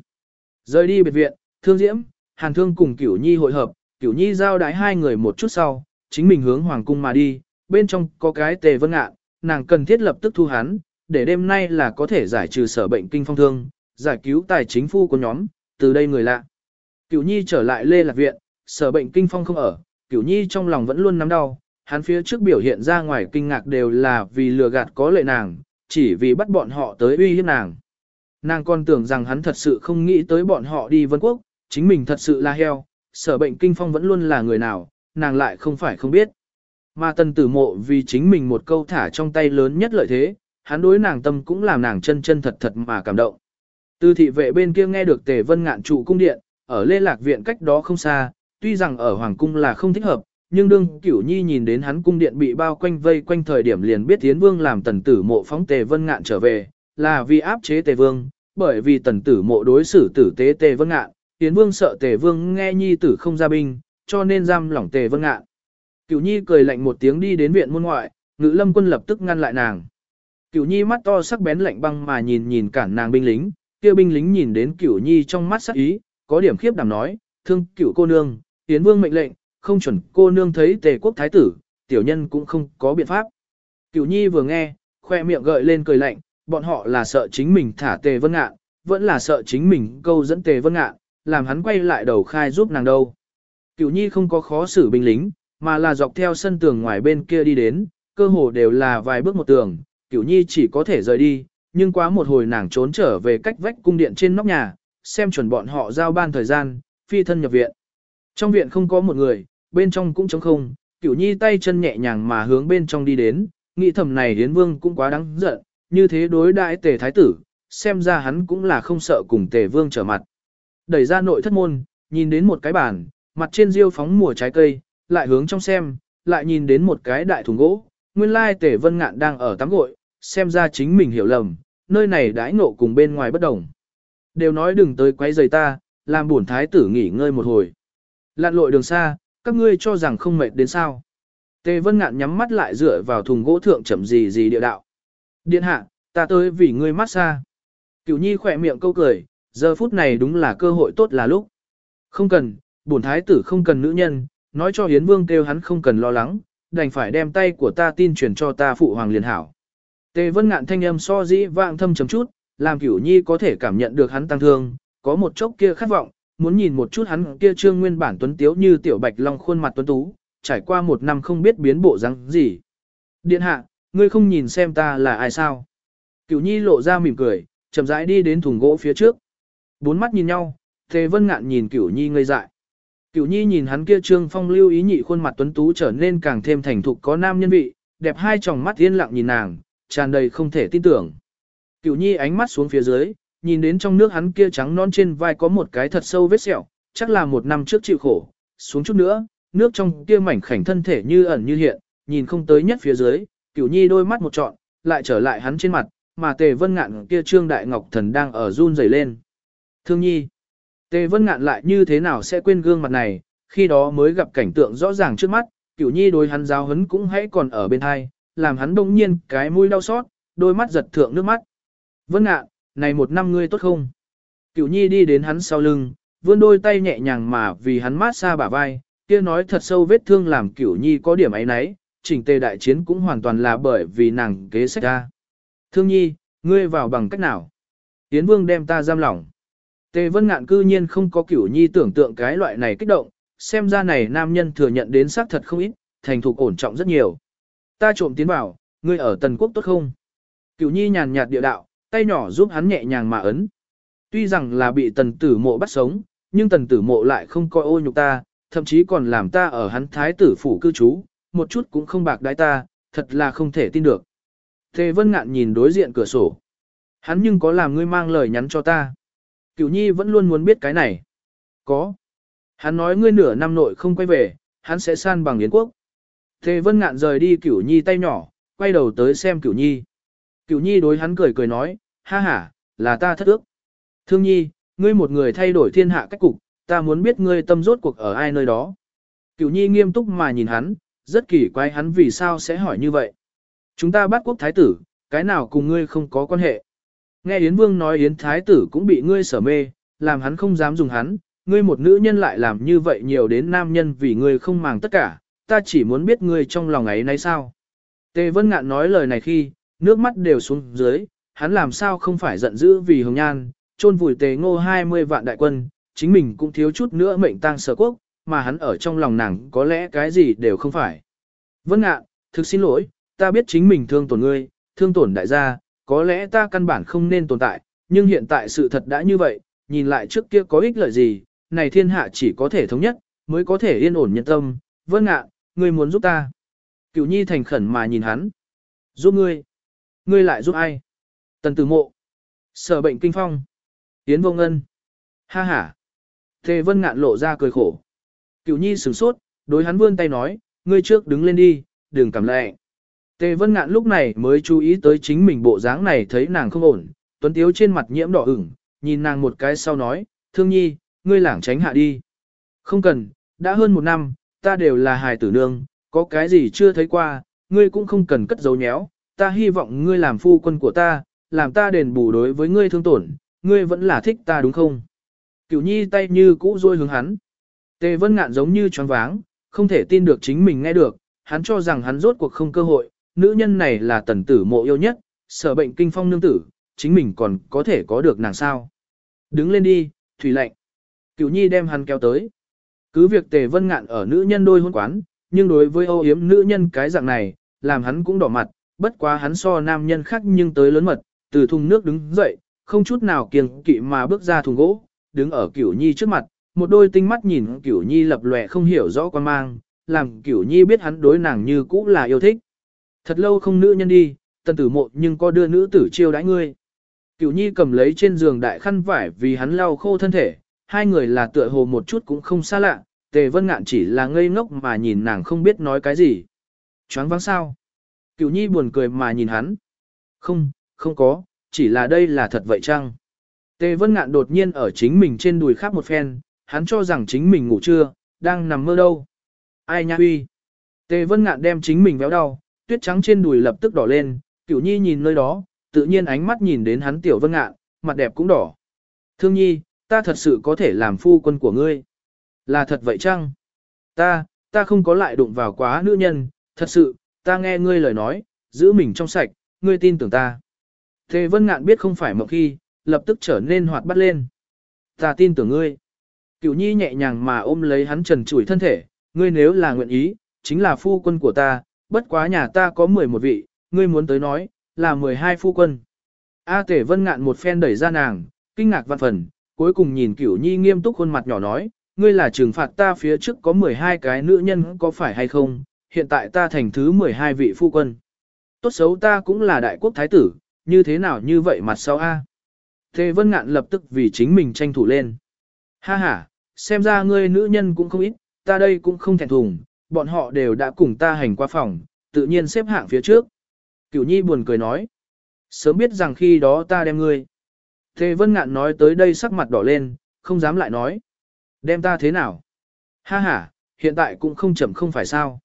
Rời đi biệt viện, thương diễm, hàn thương cùng cửu nhi hội hợp, cửu nhi giao đái hai người một chút sau, chính mình hướng hoàng cung mà đi, bên trong có cái tề vân ngạn, nàng cần thiết lập tức thu hắn, để đêm nay là có thể giải trừ sở bệnh kinh phong thương, giải cứu tài chính phu của nhóm, từ đây người lạ. Cửu nhi trở lại lê lạc viện, sở bệnh kinh phong không ở, cửu nhi trong lòng vẫn luôn nắm đau, hắn phía trước biểu hiện ra ngoài kinh ngạc đều là vì lừa gạt có lệ nàng, chỉ vì bắt bọn họ tới uy hiếp nàng. Nàng còn tưởng rằng hắn thật sự không nghĩ tới bọn họ đi vân quốc, chính mình thật sự là heo, sở bệnh kinh phong vẫn luôn là người nào, nàng lại không phải không biết. Mà tần tử mộ vì chính mình một câu thả trong tay lớn nhất lợi thế, hắn đối nàng tâm cũng làm nàng chân chân thật thật mà cảm động. Từ thị vệ bên kia nghe được tề vân ngạn trụ cung điện, ở lê lạc viện cách đó không xa, tuy rằng ở hoàng cung là không thích hợp, nhưng đương cửu nhi nhìn đến hắn cung điện bị bao quanh vây quanh thời điểm liền biết tiến vương làm tần tử mộ phóng tề vân ngạn trở về, là vì áp chế tề vương, bởi vì tần tử mộ đối xử tử tế tề vân ngạn, tiến vương sợ tề vương nghe nhi tử không ra binh, cho nên giam lỏng tề vân ngạn. Cửu nhi cười lạnh một tiếng đi đến viện môn ngoại, ngữ lâm quân lập tức ngăn lại nàng. Cửu nhi mắt to sắc bén lạnh băng mà nhìn nhìn cản nàng binh lính, kia binh lính nhìn đến cửu nhi trong mắt sắc ý, có điểm khiếp đảm nói, thương cửu cô nương, tiến vương mệnh lệnh, không chuẩn cô nương thấy tề quốc thái tử, tiểu nhân cũng không có biện pháp. Cửu nhi vừa nghe, khoe miệng gợi lên cười lạnh, bọn họ là sợ chính mình thả tề vân ngạn, vẫn là sợ chính mình câu dẫn tề vân ngạn, làm hắn quay lại đầu khai giúp nàng đâu. Cửu nhi không có khó xử binh lính, mà là dọc theo sân tường ngoài bên kia đi đến, cơ hồ đều là vài bước một tường, cửu nhi chỉ có thể rời đi, nhưng quá một hồi nàng trốn trở về cách vách cung điện trên nóc nhà, xem chuẩn bọn họ giao ban thời gian, phi thân nhập viện. Trong viện không có một người, bên trong cũng trống không, cửu nhi tay chân nhẹ nhàng mà hướng bên trong đi đến, nghĩ thầm này hiến vương cũng quá đáng giận, như thế đối đại tề thái tử, xem ra hắn cũng là không sợ cùng tề vương trở mặt. Đẩy ra nội thất môn, nhìn đến một cái bàn, mặt trên diêu phóng mùa trái cây, lại hướng trong xem, lại nhìn đến một cái đại thùng gỗ, nguyên lai tề vân ngạn đang ở tắm gội, xem ra chính mình hiểu lầm, nơi này đãi ngộ cùng bên ngoài bất đồng. Đều nói đừng tới quấy rầy ta, làm bổn thái tử nghỉ ngơi một hồi. Lặn lội đường xa, các ngươi cho rằng không mệt đến sao. Tề vân ngạn nhắm mắt lại dựa vào thùng gỗ thượng chậm gì gì địa đạo. Điện hạ, ta tới vì ngươi mát xa. Cửu nhi khỏe miệng câu cười, giờ phút này đúng là cơ hội tốt là lúc. Không cần, bổn thái tử không cần nữ nhân, nói cho Hiến Vương kêu hắn không cần lo lắng, đành phải đem tay của ta tin truyền cho ta phụ hoàng liền hảo. Tề vân ngạn thanh âm so dĩ vạng thâm chấm chút, làm cửu nhi có thể cảm nhận được hắn tăng thương, có một chốc kia khát vọng, muốn nhìn một chút hắn kia trương nguyên bản tuấn tiếu như tiểu bạch long khuôn mặt tuấn tú, trải qua một năm không biết biến bộ răng gì. Điện hạ, ngươi không nhìn xem ta là ai sao? Cửu nhi lộ ra mỉm cười, chậm rãi đi đến thùng gỗ phía trước. Bốn mắt nhìn nhau, Tề Vân Ngạn nhìn Cửu Nhi ngây dại. Cửu Nhi nhìn hắn kia trương phong lưu ý nhị khuôn mặt tuấn tú trở nên càng thêm thành thục có nam nhân vị, đẹp hai tròng mắt yên lặng nhìn nàng, tràn đầy không thể tin tưởng. Cửu Nhi ánh mắt xuống phía dưới, nhìn đến trong nước hắn kia trắng non trên vai có một cái thật sâu vết sẹo, chắc là một năm trước chịu khổ, xuống chút nữa, nước trong kia mảnh khảnh thân thể như ẩn như hiện, nhìn không tới nhất phía dưới, Cửu Nhi đôi mắt một trọn, lại trở lại hắn trên mặt, mà Tề Vân Ngạn kia trương đại ngọc thần đang ở run rẩy lên. Thương Nhi, Tề Vân Ngạn lại như thế nào sẽ quên gương mặt này, khi đó mới gặp cảnh tượng rõ ràng trước mắt, Cửu Nhi đối hắn giáo hấn cũng hãy còn ở bên hai, làm hắn đông nhiên cái mũi đau xót, đôi mắt giật thượng nước mắt. Vân Ngạn, này một năm ngươi tốt không? Cửu Nhi đi đến hắn sau lưng, vươn đôi tay nhẹ nhàng mà vì hắn mát xa bả vai, kia nói thật sâu vết thương làm Cửu Nhi có điểm ấy nấy, chỉnh tề đại chiến cũng hoàn toàn là bởi vì nàng kế sách ra. Thương Nhi, ngươi vào bằng cách nào? Tiến Vương đem ta giam lỏng. Tề Vân Ngạn cư nhiên không có Cửu Nhi tưởng tượng cái loại này kích động, xem ra này nam nhân thừa nhận đến xác thật không ít, thành thục ổn trọng rất nhiều. Ta trộm tiến vào, ngươi ở Tần Quốc tốt không? Cửu Nhi nhàn nhạt địa đạo, tay nhỏ giúp hắn nhẹ nhàng mà ấn. Tuy rằng là bị tần tử mộ bắt sống, nhưng tần tử mộ lại không coi ô nhục ta, thậm chí còn làm ta ở hắn thái tử phủ cư trú, một chút cũng không bạc đái ta, thật là không thể tin được. Tề Vân Ngạn nhìn đối diện cửa sổ. Hắn nhưng có làm ngươi mang lời nhắn cho ta. Cửu Nhi vẫn luôn muốn biết cái này. Có. Hắn nói ngươi nửa năm nội không quay về, hắn sẽ san bằng Yến quốc. Tề Vân Ngạn rời đi Cửu Nhi tay nhỏ, quay đầu tới xem Cửu Nhi. Cửu Nhi đối hắn cười cười nói, ha ha, là ta thất ước. Thương nhi, ngươi một người thay đổi thiên hạ cách cục, ta muốn biết ngươi tâm rốt cuộc ở ai nơi đó. Cửu nhi nghiêm túc mà nhìn hắn, rất kỳ quái hắn vì sao sẽ hỏi như vậy. Chúng ta bắt quốc thái tử, cái nào cùng ngươi không có quan hệ. Nghe Yến Vương nói Yến Thái tử cũng bị ngươi sở mê, làm hắn không dám dùng hắn, ngươi một nữ nhân lại làm như vậy nhiều đến nam nhân vì ngươi không màng tất cả, ta chỉ muốn biết ngươi trong lòng ấy nay sao. Tề Vân Ngạn nói lời này khi, nước mắt đều xuống dưới, hắn làm sao không phải giận dữ vì hồng nhan, chôn vùi tề ngô 20 vạn đại quân, chính mình cũng thiếu chút nữa mệnh tang sở quốc, mà hắn ở trong lòng nàng có lẽ cái gì đều không phải. Vân Ngạn, thực xin lỗi, ta biết chính mình thương tổn ngươi, thương tổn đại gia, có lẽ ta căn bản không nên tồn tại, nhưng hiện tại sự thật đã như vậy, nhìn lại trước kia có ích lợi gì, này thiên hạ chỉ có thể thống nhất, mới có thể yên ổn nhân tâm, vân ngạ, ngươi muốn giúp ta. Cửu nhi thành khẩn mà nhìn hắn. Giúp ngươi. Ngươi lại giúp ai? Tần tử mộ. Sở bệnh kinh phong. Yến vô ngân. Ha ha. Tề vân ngạn lộ ra cười khổ. Cửu nhi sửng sốt, đối hắn vươn tay nói, ngươi trước đứng lên đi, đừng cảm lệ. Tề Vân Ngạn lúc này mới chú ý tới chính mình bộ dáng này thấy nàng không ổn, tuấn tiếu trên mặt nhiễm đỏ ửng, nhìn nàng một cái sau nói, thương nhi, ngươi lảng tránh hạ đi. Không cần, đã hơn một năm, ta đều là hài tử nương, có cái gì chưa thấy qua, ngươi cũng không cần cất giấu nhéo, ta hy vọng ngươi làm phu quân của ta, làm ta đền bù đối với ngươi thương tổn, ngươi vẫn là thích ta đúng không? Cửu nhi tay như cũ rôi hướng hắn. Tề Vân Ngạn giống như choáng váng, không thể tin được chính mình nghe được, hắn cho rằng hắn rốt cuộc không cơ hội, nữ nhân này là tần tử mộ yêu nhất, sở bệnh kinh phong nương tử, chính mình còn có thể có được nàng sao. Đứng lên đi, thủy lạnh. Cửu nhi đem hắn kéo tới. Cứ việc tề vân ngạn ở nữ nhân đôi hôn quán, nhưng đối với ô yếm nữ nhân cái dạng này, làm hắn cũng đỏ mặt, bất quá hắn so nam nhân khác nhưng tới lớn mật, từ thùng nước đứng dậy, không chút nào kiêng kỵ mà bước ra thùng gỗ, đứng ở cửu nhi trước mặt, một đôi tinh mắt nhìn cửu nhi lập lòe không hiểu rõ quan mang, làm cửu nhi biết hắn đối nàng như cũ là yêu thích. Thật lâu không nữ nhân đi, tần tử mộ nhưng có đưa nữ tử chiêu đãi ngươi. Cửu nhi cầm lấy trên giường đại khăn vải vì hắn lau khô thân thể, hai người là tựa hồ một chút cũng không xa lạ, tề vân ngạn chỉ là ngây ngốc mà nhìn nàng không biết nói cái gì. Choáng váng sao? Cửu nhi buồn cười mà nhìn hắn. Không, không có, chỉ là đây là thật vậy chăng? Tề vân ngạn đột nhiên ở chính mình trên đùi khắp một phen, hắn cho rằng chính mình ngủ trưa, đang nằm mơ đâu. Ai nha huy? Tề vân ngạn đem chính mình véo đau, tuyết trắng trên đùi lập tức đỏ lên, cửu nhi nhìn nơi đó, tự nhiên ánh mắt nhìn đến hắn tiểu vân ngạn, mặt đẹp cũng đỏ. Thương nhi, ta thật sự có thể làm phu quân của ngươi. Là thật vậy chăng? Ta, ta không có lại đụng vào quá nữ nhân, thật sự, ta nghe ngươi lời nói, giữ mình trong sạch, ngươi tin tưởng ta. Thế vân ngạn biết không phải mộng khi, lập tức trở nên hoạt bắt lên. Ta tin tưởng ngươi. Cửu nhi nhẹ nhàng mà ôm lấy hắn trần trụi thân thể, ngươi nếu là nguyện ý, chính là phu quân của ta, bất quá nhà ta có 11 vị, ngươi muốn tới nói, là 12 phu quân. A tể vân ngạn một phen đẩy ra nàng, kinh ngạc văn phần, cuối cùng nhìn cửu nhi nghiêm túc khuôn mặt nhỏ nói, ngươi là trừng phạt ta phía trước có 12 cái nữ nhân có phải hay không, hiện tại ta thành thứ 12 vị phu quân. Tốt xấu ta cũng là đại quốc thái tử, như thế nào như vậy mặt sau A. Tề vân ngạn lập tức vì chính mình tranh thủ lên. Ha ha, xem ra ngươi nữ nhân cũng không ít, ta đây cũng không thèm thùng, bọn họ đều đã cùng ta hành qua phòng, tự nhiên xếp hạng phía trước. Cửu nhi buồn cười nói. Sớm biết rằng khi đó ta đem ngươi. Thề vân ngạn nói tới đây sắc mặt đỏ lên, không dám lại nói. Đem ta thế nào? Ha ha, hiện tại cũng không chậm không phải sao.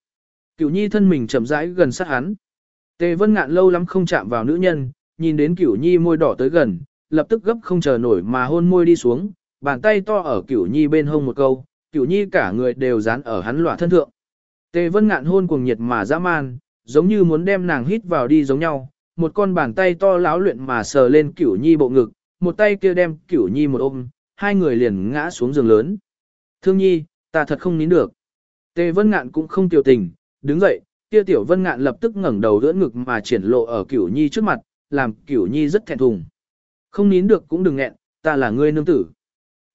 Cửu nhi thân mình chậm rãi gần sát hắn. Tề vân ngạn lâu lắm không chạm vào nữ nhân, nhìn đến cửu nhi môi đỏ tới gần, lập tức gấp không chờ nổi mà hôn môi đi xuống, bàn tay to ở cửu nhi bên hông một câu, cửu nhi cả người đều dán ở hắn lỏa thân thượng. Tề vân ngạn hôn cuồng nhiệt mà dã man, giống như muốn đem nàng hít vào đi giống nhau, một con bàn tay to láo luyện mà sờ lên cửu nhi bộ ngực, một tay kia đem cửu nhi một ôm, hai người liền ngã xuống giường lớn. Thương nhi, ta thật không nín được. Tề vân ngạn cũng không tiểu tình, đứng dậy, kia tiểu vân ngạn lập tức ngẩng đầu đỡ ngực mà triển lộ ở cửu nhi trước mặt, làm cửu nhi rất thẹn thùng. Không nín được cũng đừng nghẹn, ta là ngươi nương tử.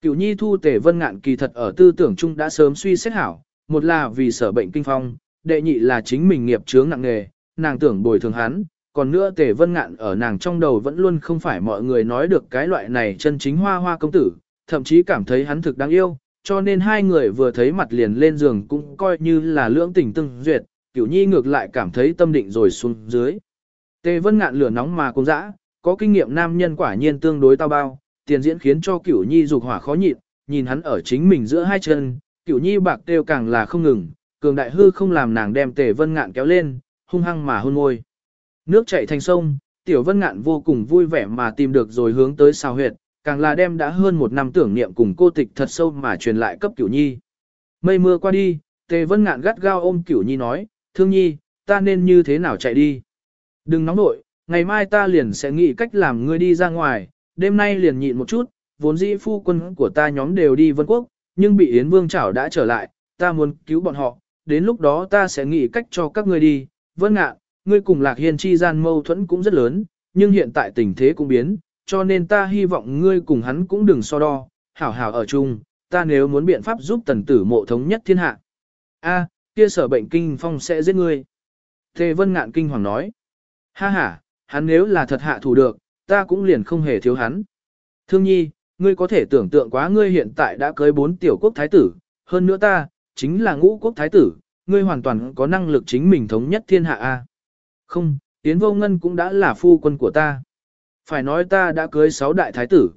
Cửu nhi thu tể vân ngạn kỳ thật ở tư tưởng chung đã sớm suy xét hảo, một là vì sở bệnh kinh phong, đệ nhị là chính mình nghiệp chướng nặng nghề, nàng tưởng bồi thường hắn, còn nữa tề vân ngạn ở nàng trong đầu vẫn luôn không phải mọi người nói được cái loại này chân chính hoa hoa công tử, thậm chí cảm thấy hắn thực đáng yêu, cho nên hai người vừa thấy mặt liền lên giường cũng coi như là lưỡng tình tương duyệt, kiểu nhi ngược lại cảm thấy tâm định rồi xuống dưới. Tề vân ngạn lửa nóng mà cũng dã, có kinh nghiệm nam nhân quả nhiên tương đối tao bao, tiền diễn khiến cho cửu nhi dục hỏa khó nhịn, nhìn hắn ở chính mình giữa hai chân, cửu nhi bạc tiêu càng là không ngừng, cường đại hư không làm nàng đem tề vân ngạn kéo lên, hung hăng mà hôn môi. Nước chảy thành sông, tiểu vân ngạn vô cùng vui vẻ mà tìm được rồi hướng tới sao huyệt, càng là đem đã hơn một năm tưởng niệm cùng cô tịch thật sâu mà truyền lại cấp cửu nhi. Mây mưa qua đi, tề vân ngạn gắt gao ôm cửu nhi nói, thương nhi, ta nên như thế nào chạy đi. Đừng nóng nội, ngày mai ta liền sẽ nghĩ cách làm ngươi đi ra ngoài, đêm nay liền nhịn một chút, vốn dĩ phu quân của ta nhóm đều đi vân quốc, nhưng bị Yến Vương chảo đã trở lại, ta muốn cứu bọn họ, đến lúc đó ta sẽ nghĩ cách cho các ngươi đi, vân ngạn ngươi cùng Lạc Hiên chi gian mâu thuẫn cũng rất lớn, nhưng hiện tại tình thế cũng biến, cho nên ta hy vọng ngươi cùng hắn cũng đừng so đo, hảo hảo ở chung, ta nếu muốn biện pháp giúp tần tử mộ thống nhất thiên hạ. A, kia sở bệnh kinh phong sẽ giết ngươi. Thề vân ngạn kinh hoàng nói. Ha ha, hắn nếu là thật hạ thủ được, ta cũng liền không hề thiếu hắn. Thương nhi, ngươi có thể tưởng tượng quá ngươi hiện tại đã cưới bốn tiểu quốc thái tử, hơn nữa ta, chính là ngũ quốc thái tử, ngươi hoàn toàn có năng lực chính mình thống nhất thiên hạ a. Không, tiến Vô Ngân cũng đã là phu quân của ta. Phải nói ta đã cưới sáu đại thái tử.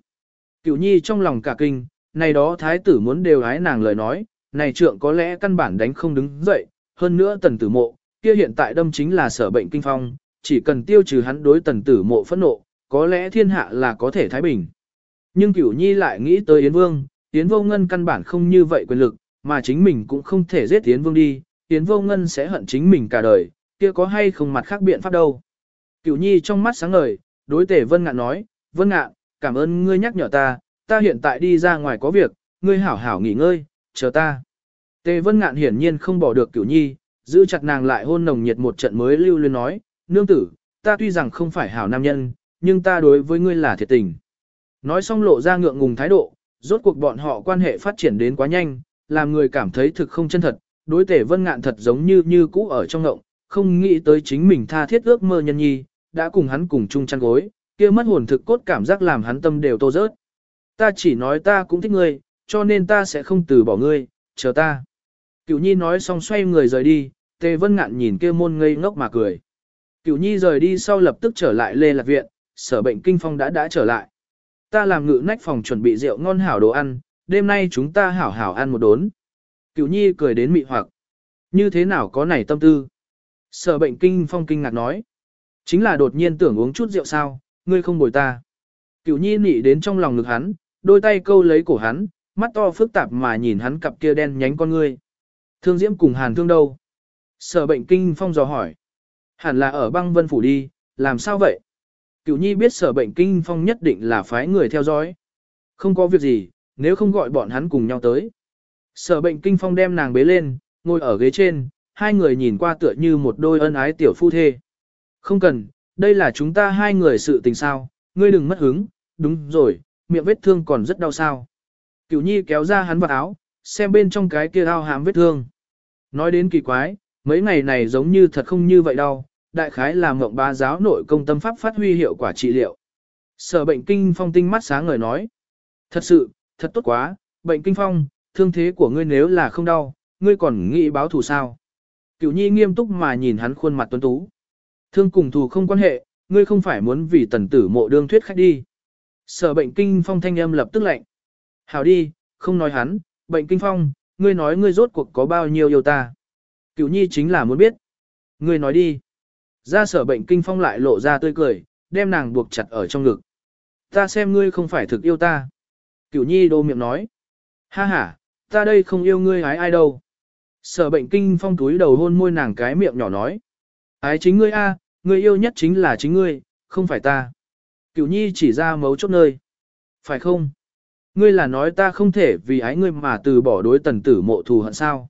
Cửu nhi trong lòng cả kinh, này đó thái tử muốn đều hái nàng lời nói, này trượng có lẽ căn bản đánh không đứng dậy, hơn nữa tần tử mộ, kia hiện tại đâm chính là sở bệnh kinh phong, chỉ cần tiêu trừ hắn đối tần tử mộ phẫn nộ, có lẽ thiên hạ là có thể thái bình. Nhưng cửu nhi lại nghĩ tới Yến Vương, Yến Vô Ngân căn bản không như vậy quyền lực, mà chính mình cũng không thể giết Yến Vương đi, Yến Vô Ngân sẽ hận chính mình cả đời, kia có hay không mặt khác biện pháp đâu. Cửu nhi trong mắt sáng ngời, đối tể Vân Ngạn nói, Vân Ngạn, cảm ơn ngươi nhắc nhở ta, ta hiện tại đi ra ngoài có việc, ngươi hảo hảo nghỉ ngơi, chờ ta. Tề Vân Ngạn hiển nhiên không bỏ được Cửu Nhi, giữ chặt nàng lại hôn nồng nhiệt một trận mới lưu luyến nói, nương tử, ta tuy rằng không phải hảo nam nhân, nhưng ta đối với ngươi là thiệt tình. Nói xong lộ ra ngượng ngùng thái độ, rốt cuộc bọn họ quan hệ phát triển đến quá nhanh, làm người cảm thấy thực không chân thật, đối tể vân ngạn thật giống như như cũ ở trong ngộng, không nghĩ tới chính mình tha thiết ước mơ nhân nhi, đã cùng hắn cùng chung chăn gối, kia mất hồn thực cốt cảm giác làm hắn tâm đều tô rớt. Ta chỉ nói ta cũng thích ngươi, cho nên ta sẽ không từ bỏ ngươi, chờ ta. Cửu nhi nói xong xoay người rời đi, tề vân ngạn nhìn kia môn ngây ngốc mà cười. Cửu nhi rời đi sau lập tức trở lại lê lạc viện, sở bệnh kinh phong đã đã trở lại. Ta làm ngự nách phòng chuẩn bị rượu ngon hảo đồ ăn, đêm nay chúng ta hảo hảo ăn một đốn. Cửu nhi cười đến mị hoặc. Như thế nào có này tâm tư? Sở bệnh kinh phong kinh ngạc nói. Chính là đột nhiên tưởng uống chút rượu sao, ngươi không bồi ta. Cửu nhi nị đến trong lòng ngực hắn, đôi tay câu lấy cổ hắn, mắt to phức tạp mà nhìn hắn cặp kia đen nhánh con ngươi. Thương diễm cùng hàn thương đâu? Sở bệnh kinh phong dò hỏi. Hẳn là ở băng vân phủ đi, làm sao vậy? Cửu nhi biết sở bệnh kinh phong nhất định là phái người theo dõi. Không có việc gì, nếu không gọi bọn hắn cùng nhau tới. Sở bệnh kinh phong đem nàng bế lên, ngồi ở ghế trên, hai người nhìn qua tựa như một đôi ân ái tiểu phu thê. Không cần, đây là chúng ta hai người sự tình sao, ngươi đừng mất hứng, đúng rồi, miệng vết thương còn rất đau sao. Cửu nhi kéo ra hắn vào áo, xem bên trong cái kia ao hám vết thương. Nói đến kỳ quái, mấy ngày này giống như thật không như vậy đâu, đại khái là mộng ba giáo nội công tâm pháp phát huy hiệu quả trị liệu. Sở bệnh kinh phong tinh mắt sáng ngời nói. Thật sự, thật tốt quá, bệnh kinh phong, thương thế của ngươi nếu là không đau, ngươi còn nghĩ báo thù sao? Cửu nhi nghiêm túc mà nhìn hắn khuôn mặt tuấn tú. Thương cùng thù không quan hệ, ngươi không phải muốn vì tần tử mộ đương thuyết khách đi. Sở bệnh kinh phong thanh âm lập tức lạnh. Hảo đi, không nói hắn, bệnh kinh phong, ngươi nói ngươi rốt cuộc có bao nhiêu yêu ta. Cửu nhi chính là muốn biết. Ngươi nói đi. Ra sở bệnh kinh phong lại lộ ra tươi cười, đem nàng buộc chặt ở trong ngực. Ta xem ngươi không phải thực yêu ta. Cửu nhi đô miệng nói. Ha ha, ta đây không yêu ngươi hái ai đâu. Sở bệnh kinh phong túi đầu hôn môi nàng cái miệng nhỏ nói. Ái chính ngươi a, ngươi yêu nhất chính là chính ngươi, không phải ta. Cửu nhi chỉ ra mấu chốt nơi. Phải không? Ngươi là nói ta không thể vì ái ngươi mà từ bỏ đối tần tử mộ thù hận sao?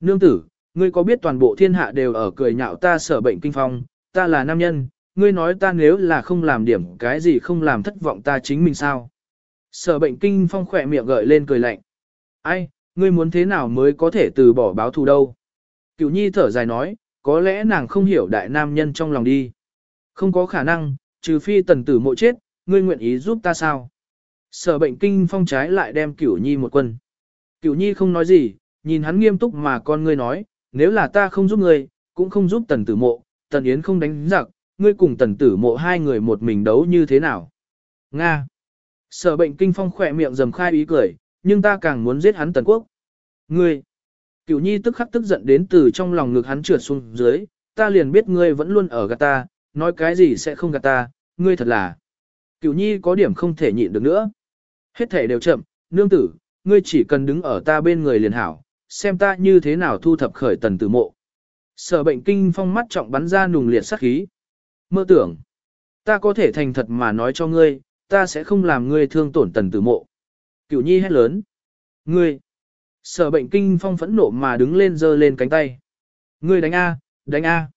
Nương tử, ngươi có biết toàn bộ thiên hạ đều ở cười nhạo ta sở bệnh kinh phong, ta là nam nhân, ngươi nói ta nếu là không làm điểm cái gì không làm thất vọng ta chính mình sao? Sở bệnh kinh phong khỏe miệng gợi lên cười lạnh. Ai, ngươi muốn thế nào mới có thể từ bỏ báo thù đâu? Cửu nhi thở dài nói, có lẽ nàng không hiểu đại nam nhân trong lòng đi. Không có khả năng, trừ phi tần tử mộ chết, ngươi nguyện ý giúp ta sao? Sở bệnh kinh phong trái lại đem cửu nhi một quân. Cửu nhi không nói gì, nhìn hắn nghiêm túc mà con ngươi nói, nếu là ta không giúp ngươi, cũng không giúp tần tử mộ, tần yến không đánh giặc, ngươi cùng tần tử mộ hai người một mình đấu như thế nào? Nga! Sở bệnh kinh phong khỏe miệng dầm khai ý cười, nhưng ta càng muốn giết hắn tần quốc. Ngươi! Cửu nhi tức khắc tức giận đến từ trong lòng ngực hắn trượt xuống dưới, ta liền biết ngươi vẫn luôn ở gạt ta, nói cái gì sẽ không gạt ta, ngươi thật là. Cửu nhi có điểm không thể nhịn được nữa. Hết thể đều chậm, nương tử, ngươi chỉ cần đứng ở ta bên người liền hảo, xem ta như thế nào thu thập khởi tần tử mộ. Sở bệnh kinh phong mắt trọng bắn ra nùng liệt sát khí. Mơ tưởng, ta có thể thành thật mà nói cho ngươi, ta sẽ không làm ngươi thương tổn tần tử mộ. Cửu nhi hét lớn. Ngươi, sở bệnh kinh phong phẫn nộ mà đứng lên giơ lên cánh tay. Ngươi đánh A, đánh A.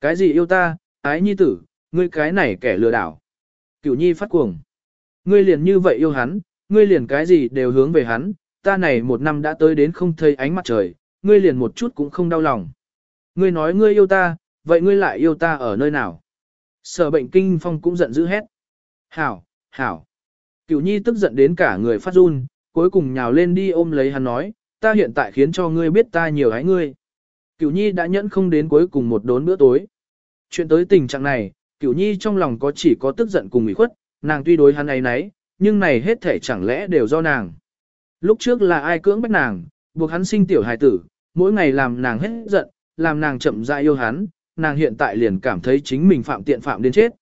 Cái gì yêu ta, ái nhi tử, ngươi cái này kẻ lừa đảo. Cửu nhi phát cuồng. Ngươi liền như vậy yêu hắn, ngươi liền cái gì đều hướng về hắn, ta này một năm đã tới đến không thấy ánh mặt trời, ngươi liền một chút cũng không đau lòng. Ngươi nói ngươi yêu ta, vậy ngươi lại yêu ta ở nơi nào? Sở bệnh kinh phong cũng giận dữ hét. Hảo, hảo. Cửu nhi tức giận đến cả người phát run, cuối cùng nhào lên đi ôm lấy hắn nói, ta hiện tại khiến cho ngươi biết ta nhiều hái ngươi. Cửu nhi đã nhẫn không đến cuối cùng một đốn bữa tối. Chuyện tới tình trạng này, cửu nhi trong lòng có chỉ có tức giận cùng ủy khuất, nàng tuy đối hắn ấy nấy, nhưng này hết thể chẳng lẽ đều do nàng. Lúc trước là ai cưỡng bách nàng, buộc hắn sinh tiểu hài tử, mỗi ngày làm nàng hết giận, làm nàng chậm rãi yêu hắn, nàng hiện tại liền cảm thấy chính mình phạm tiện phạm đến chết.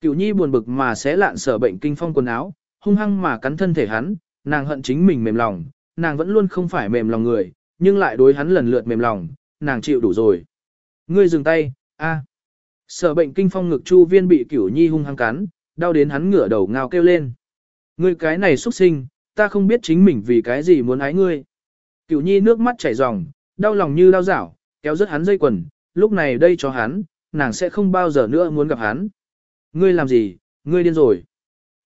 Cửu nhi buồn bực mà sẽ lạn sở bệnh kinh phong quần áo, hung hăng mà cắn thân thể hắn, nàng hận chính mình mềm lòng, nàng vẫn luôn không phải mềm lòng người, nhưng lại đối hắn lần lượt mềm lòng, nàng chịu đủ rồi. Ngươi dừng tay, a. Sở bệnh kinh phong ngực chu viên bị cửu nhi hung hăng cắn, đau đến hắn ngửa đầu ngao kêu lên. Ngươi cái này xuất sinh, ta không biết chính mình vì cái gì muốn ái ngươi. Cửu nhi nước mắt chảy ròng, đau lòng như đau dảo, kéo rất hắn dây quần, lúc này đây cho hắn, nàng sẽ không bao giờ nữa muốn gặp hắn. Ngươi làm gì, ngươi điên rồi.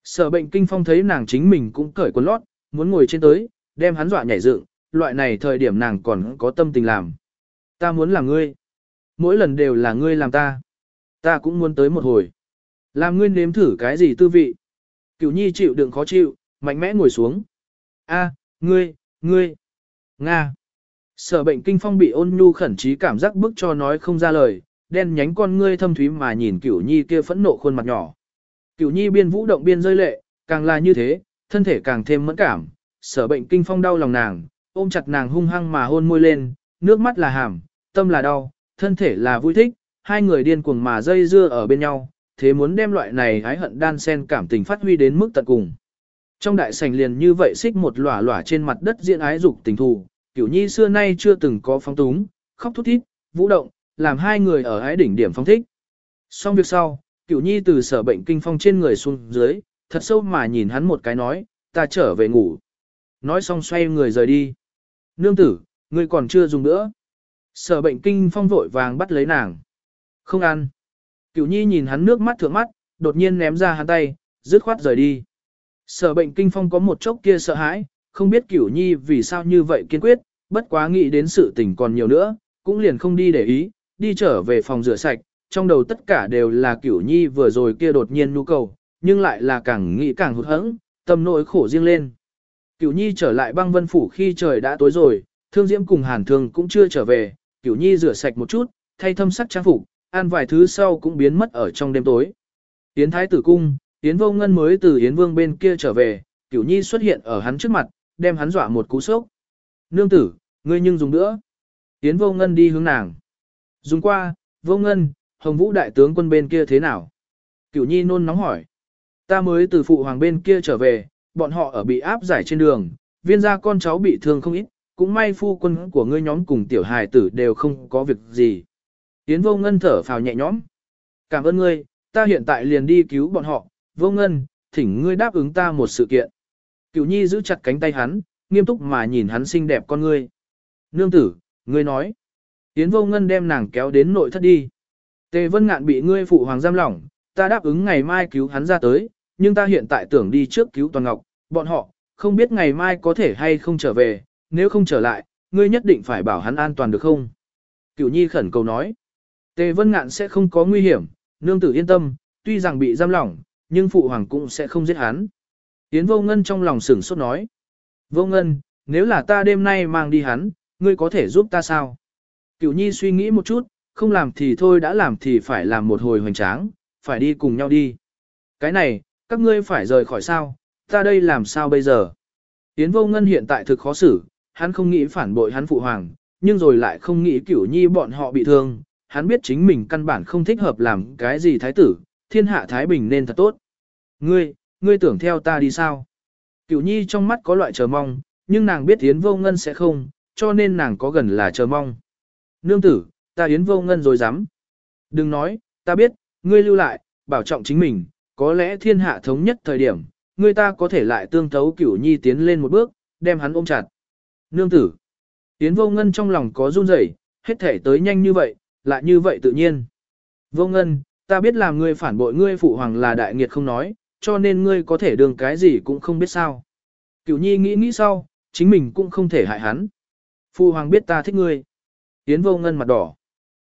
Sở bệnh kinh phong thấy nàng chính mình cũng cởi quần lót, muốn ngồi trên tới, đem hắn dọa nhảy dựng, loại này thời điểm nàng còn có tâm tình làm. Ta muốn làm ngươi. Mỗi lần đều là ngươi làm ta. Ta cũng muốn tới một hồi. Làm ngươi nếm thử cái gì tư vị. Cửu nhi chịu đựng khó chịu, mạnh mẽ ngồi xuống. A, ngươi, ngươi, Nga. Sở bệnh kinh phong bị ôn nhu khẩn trí cảm giác bức cho nói không ra lời, đen nhánh con ngươi thâm thúy mà nhìn cửu nhi kia phẫn nộ khuôn mặt nhỏ. Cửu nhi biên vũ động biên rơi lệ, càng là như thế, thân thể càng thêm mẫn cảm, sở bệnh kinh phong đau lòng nàng, ôm chặt nàng hung hăng mà hôn môi lên, nước mắt là hàm, tâm là đau, thân thể là vui thích, hai người điên cuồng mà dây dưa ở bên nhau, thế muốn đem loại này hái hận đan sen cảm tình phát huy đến mức tận cùng. Trong đại sảnh liền như vậy xích một lỏa lỏa trên mặt đất diễn ái dục tình thù, kiểu Nhi xưa nay chưa từng có phong túng, khóc thút thít, vũ động, làm hai người ở ái đỉnh điểm phong thích. Xong việc sau, kiểu Nhi từ sở bệnh kinh phong trên người xuống dưới, thật sâu mà nhìn hắn một cái nói, ta trở về ngủ. Nói xong xoay người rời đi. Nương tử, ngươi còn chưa dùng nữa. Sở bệnh kinh phong vội vàng bắt lấy nàng. Không ăn. Cửu Nhi nhìn hắn nước mắt thượng mắt, đột nhiên ném ra hắn tay, dứt khoát rời đi. Sở bệnh kinh phong có một chốc kia sợ hãi, không biết Cửu Nhi vì sao như vậy kiên quyết, bất quá nghĩ đến sự tình còn nhiều nữa, cũng liền không đi để ý, đi trở về phòng rửa sạch, trong đầu tất cả đều là Cửu Nhi vừa rồi kia đột nhiên nhu cầu, nhưng lại là càng nghĩ càng hụt hẫng, tâm nỗi khổ riêng lên. Cửu Nhi trở lại băng vân phủ khi trời đã tối rồi, Thương Diễm cùng Hàn Thương cũng chưa trở về, Cửu Nhi rửa sạch một chút, thay thâm sắc trang phục, ăn vài thứ sau cũng biến mất ở trong đêm tối. Yến Thái tử cung, Yến Vô Ngân mới từ Yến Vương bên kia trở về, Cửu Nhi xuất hiện ở hắn trước mặt, đem hắn dọa một cú sốc. Nương tử, ngươi nhưng dùng nữa. Yến Vô Ngân đi hướng nàng. Dùng qua, Vô Ngân, Hồng Vũ đại tướng quân bên kia thế nào? Cửu Nhi nôn nóng hỏi. Ta mới từ phụ hoàng bên kia trở về, bọn họ ở bị áp giải trên đường, viên gia con cháu bị thương không ít, cũng may phu quân của ngươi nhóm cùng tiểu hài tử đều không có việc gì. Yến Vô Ngân thở phào nhẹ nhõm. Cảm ơn ngươi, ta hiện tại liền đi cứu bọn họ, Vô Ngân, thỉnh ngươi đáp ứng ta một sự kiện. Cửu Nhi giữ chặt cánh tay hắn, nghiêm túc mà nhìn hắn xinh đẹp con ngươi. Nương tử, ngươi nói. Yến Vô Ngân đem nàng kéo đến nội thất đi. Tề Vân Ngạn bị ngươi phụ hoàng giam lỏng, ta đáp ứng ngày mai cứu hắn ra tới, nhưng ta hiện tại tưởng đi trước cứu Toàn Ngọc, bọn họ, không biết ngày mai có thể hay không trở về, nếu không trở lại, ngươi nhất định phải bảo hắn an toàn được không? Cửu Nhi khẩn cầu nói. Tề Vân Ngạn sẽ không có nguy hiểm, nương tử yên tâm, tuy rằng bị giam lỏng, nhưng phụ hoàng cũng sẽ không giết hắn. Yến Vô Ngân trong lòng sửng sốt nói. Vô Ngân, nếu là ta đêm nay mang đi hắn, ngươi có thể giúp ta sao? Cửu Nhi suy nghĩ một chút, không làm thì thôi đã làm thì phải làm một hồi hoành tráng, phải đi cùng nhau đi. Cái này, các ngươi phải rời khỏi sao, Ta đây làm sao bây giờ? Yến vô ngân hiện tại thực khó xử, hắn không nghĩ phản bội hắn phụ hoàng, nhưng rồi lại không nghĩ cửu nhi bọn họ bị thương. Hắn biết chính mình căn bản không thích hợp làm cái gì thái tử, thiên hạ thái bình nên thật tốt. Ngươi, ngươi tưởng theo ta đi sao? Cửu nhi trong mắt có loại chờ mong, nhưng nàng biết Yến vô ngân sẽ không, cho nên nàng có gần là chờ mong. Nương tử, ta Yến vô ngân rồi dám. Đừng nói, ta biết, ngươi lưu lại, bảo trọng chính mình, có lẽ thiên hạ thống nhất thời điểm, người ta có thể lại tương thấu cửu nhi tiến lên một bước, đem hắn ôm chặt. Nương tử, tiến vô ngân trong lòng có run rẩy, hết thể tới nhanh như vậy, lại như vậy tự nhiên. Vô ngân, ta biết là ngươi phản bội ngươi phụ hoàng là đại nghiệt không nói, cho nên ngươi có thể đường cái gì cũng không biết sao. Cửu nhi nghĩ nghĩ sau, chính mình cũng không thể hại hắn. Phụ hoàng biết ta thích ngươi. tiến vô ngân mặt đỏ.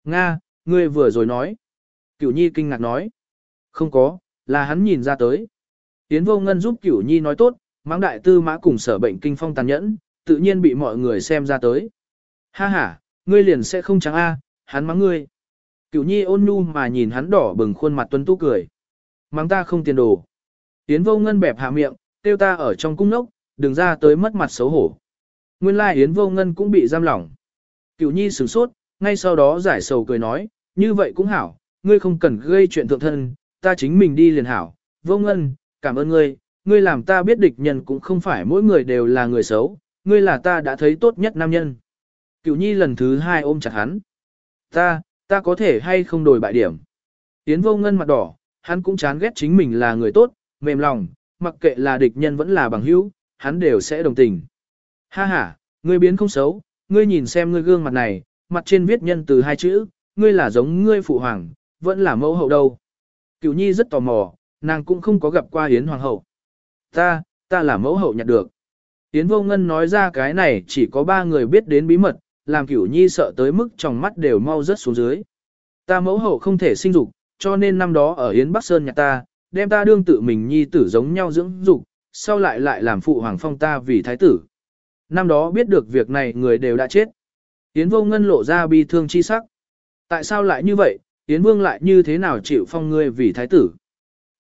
Nga, ngươi vừa rồi nói. Cửu nhi kinh ngạc nói. Không có, là hắn nhìn ra tới. Yến vô ngân giúp cửu nhi nói tốt, mắng đại tư mã cùng sở bệnh kinh phong tàn nhẫn, tự nhiên bị mọi người xem ra tới. Ha ha, ngươi liền sẽ không trắng a, hắn mắng ngươi. Cửu nhi ôn nhu mà nhìn hắn đỏ bừng khuôn mặt tuấn tú cười. Mắng ta không tiền đồ. Yến vô ngân bẹp hạ miệng, tiêu ta ở trong cung nốc, đừng ra tới mất mặt xấu hổ. Nguyên lai Yến vô ngân cũng bị giam lỏng. Cửu nhi sửng sốt, ngay sau đó giải sầu cười nói, như vậy cũng hảo, ngươi không cần gây chuyện thượng thân, ta chính mình đi liền hảo. Vô ngân, cảm ơn ngươi, ngươi làm ta biết địch nhân cũng không phải mỗi người đều là người xấu, ngươi là ta đã thấy tốt nhất nam nhân. Cửu nhi lần thứ hai ôm chặt hắn. Ta, ta có thể hay không đổi bại điểm. Tiến vô ngân mặt đỏ, hắn cũng chán ghét chính mình là người tốt, mềm lòng, mặc kệ là địch nhân vẫn là bằng hữu, hắn đều sẽ đồng tình. Ha ha, ngươi biến không xấu, ngươi nhìn xem ngươi gương mặt này, mặt trên viết nhân từ hai chữ, ngươi là giống ngươi phụ hoàng, vẫn là mẫu hậu đâu. Cửu nhi rất tò mò, nàng cũng không có gặp qua Yến Hoàng hậu. Ta, ta là mẫu hậu nhặt được. Yến vô ngân nói ra cái này chỉ có ba người biết đến bí mật, làm cửu nhi sợ tới mức trong mắt đều mau rớt xuống dưới. Ta mẫu hậu không thể sinh dục, cho nên năm đó ở Yến Bắc Sơn nhà ta, đem ta đương tự mình nhi tử giống nhau dưỡng dục, sau lại lại làm phụ hoàng phong ta vì thái tử. Năm đó biết được việc này người đều đã chết. Yến vô ngân lộ ra bi thương chi sắc. Tại sao lại như vậy, Yến vương lại như thế nào chịu phong ngươi vì thái tử?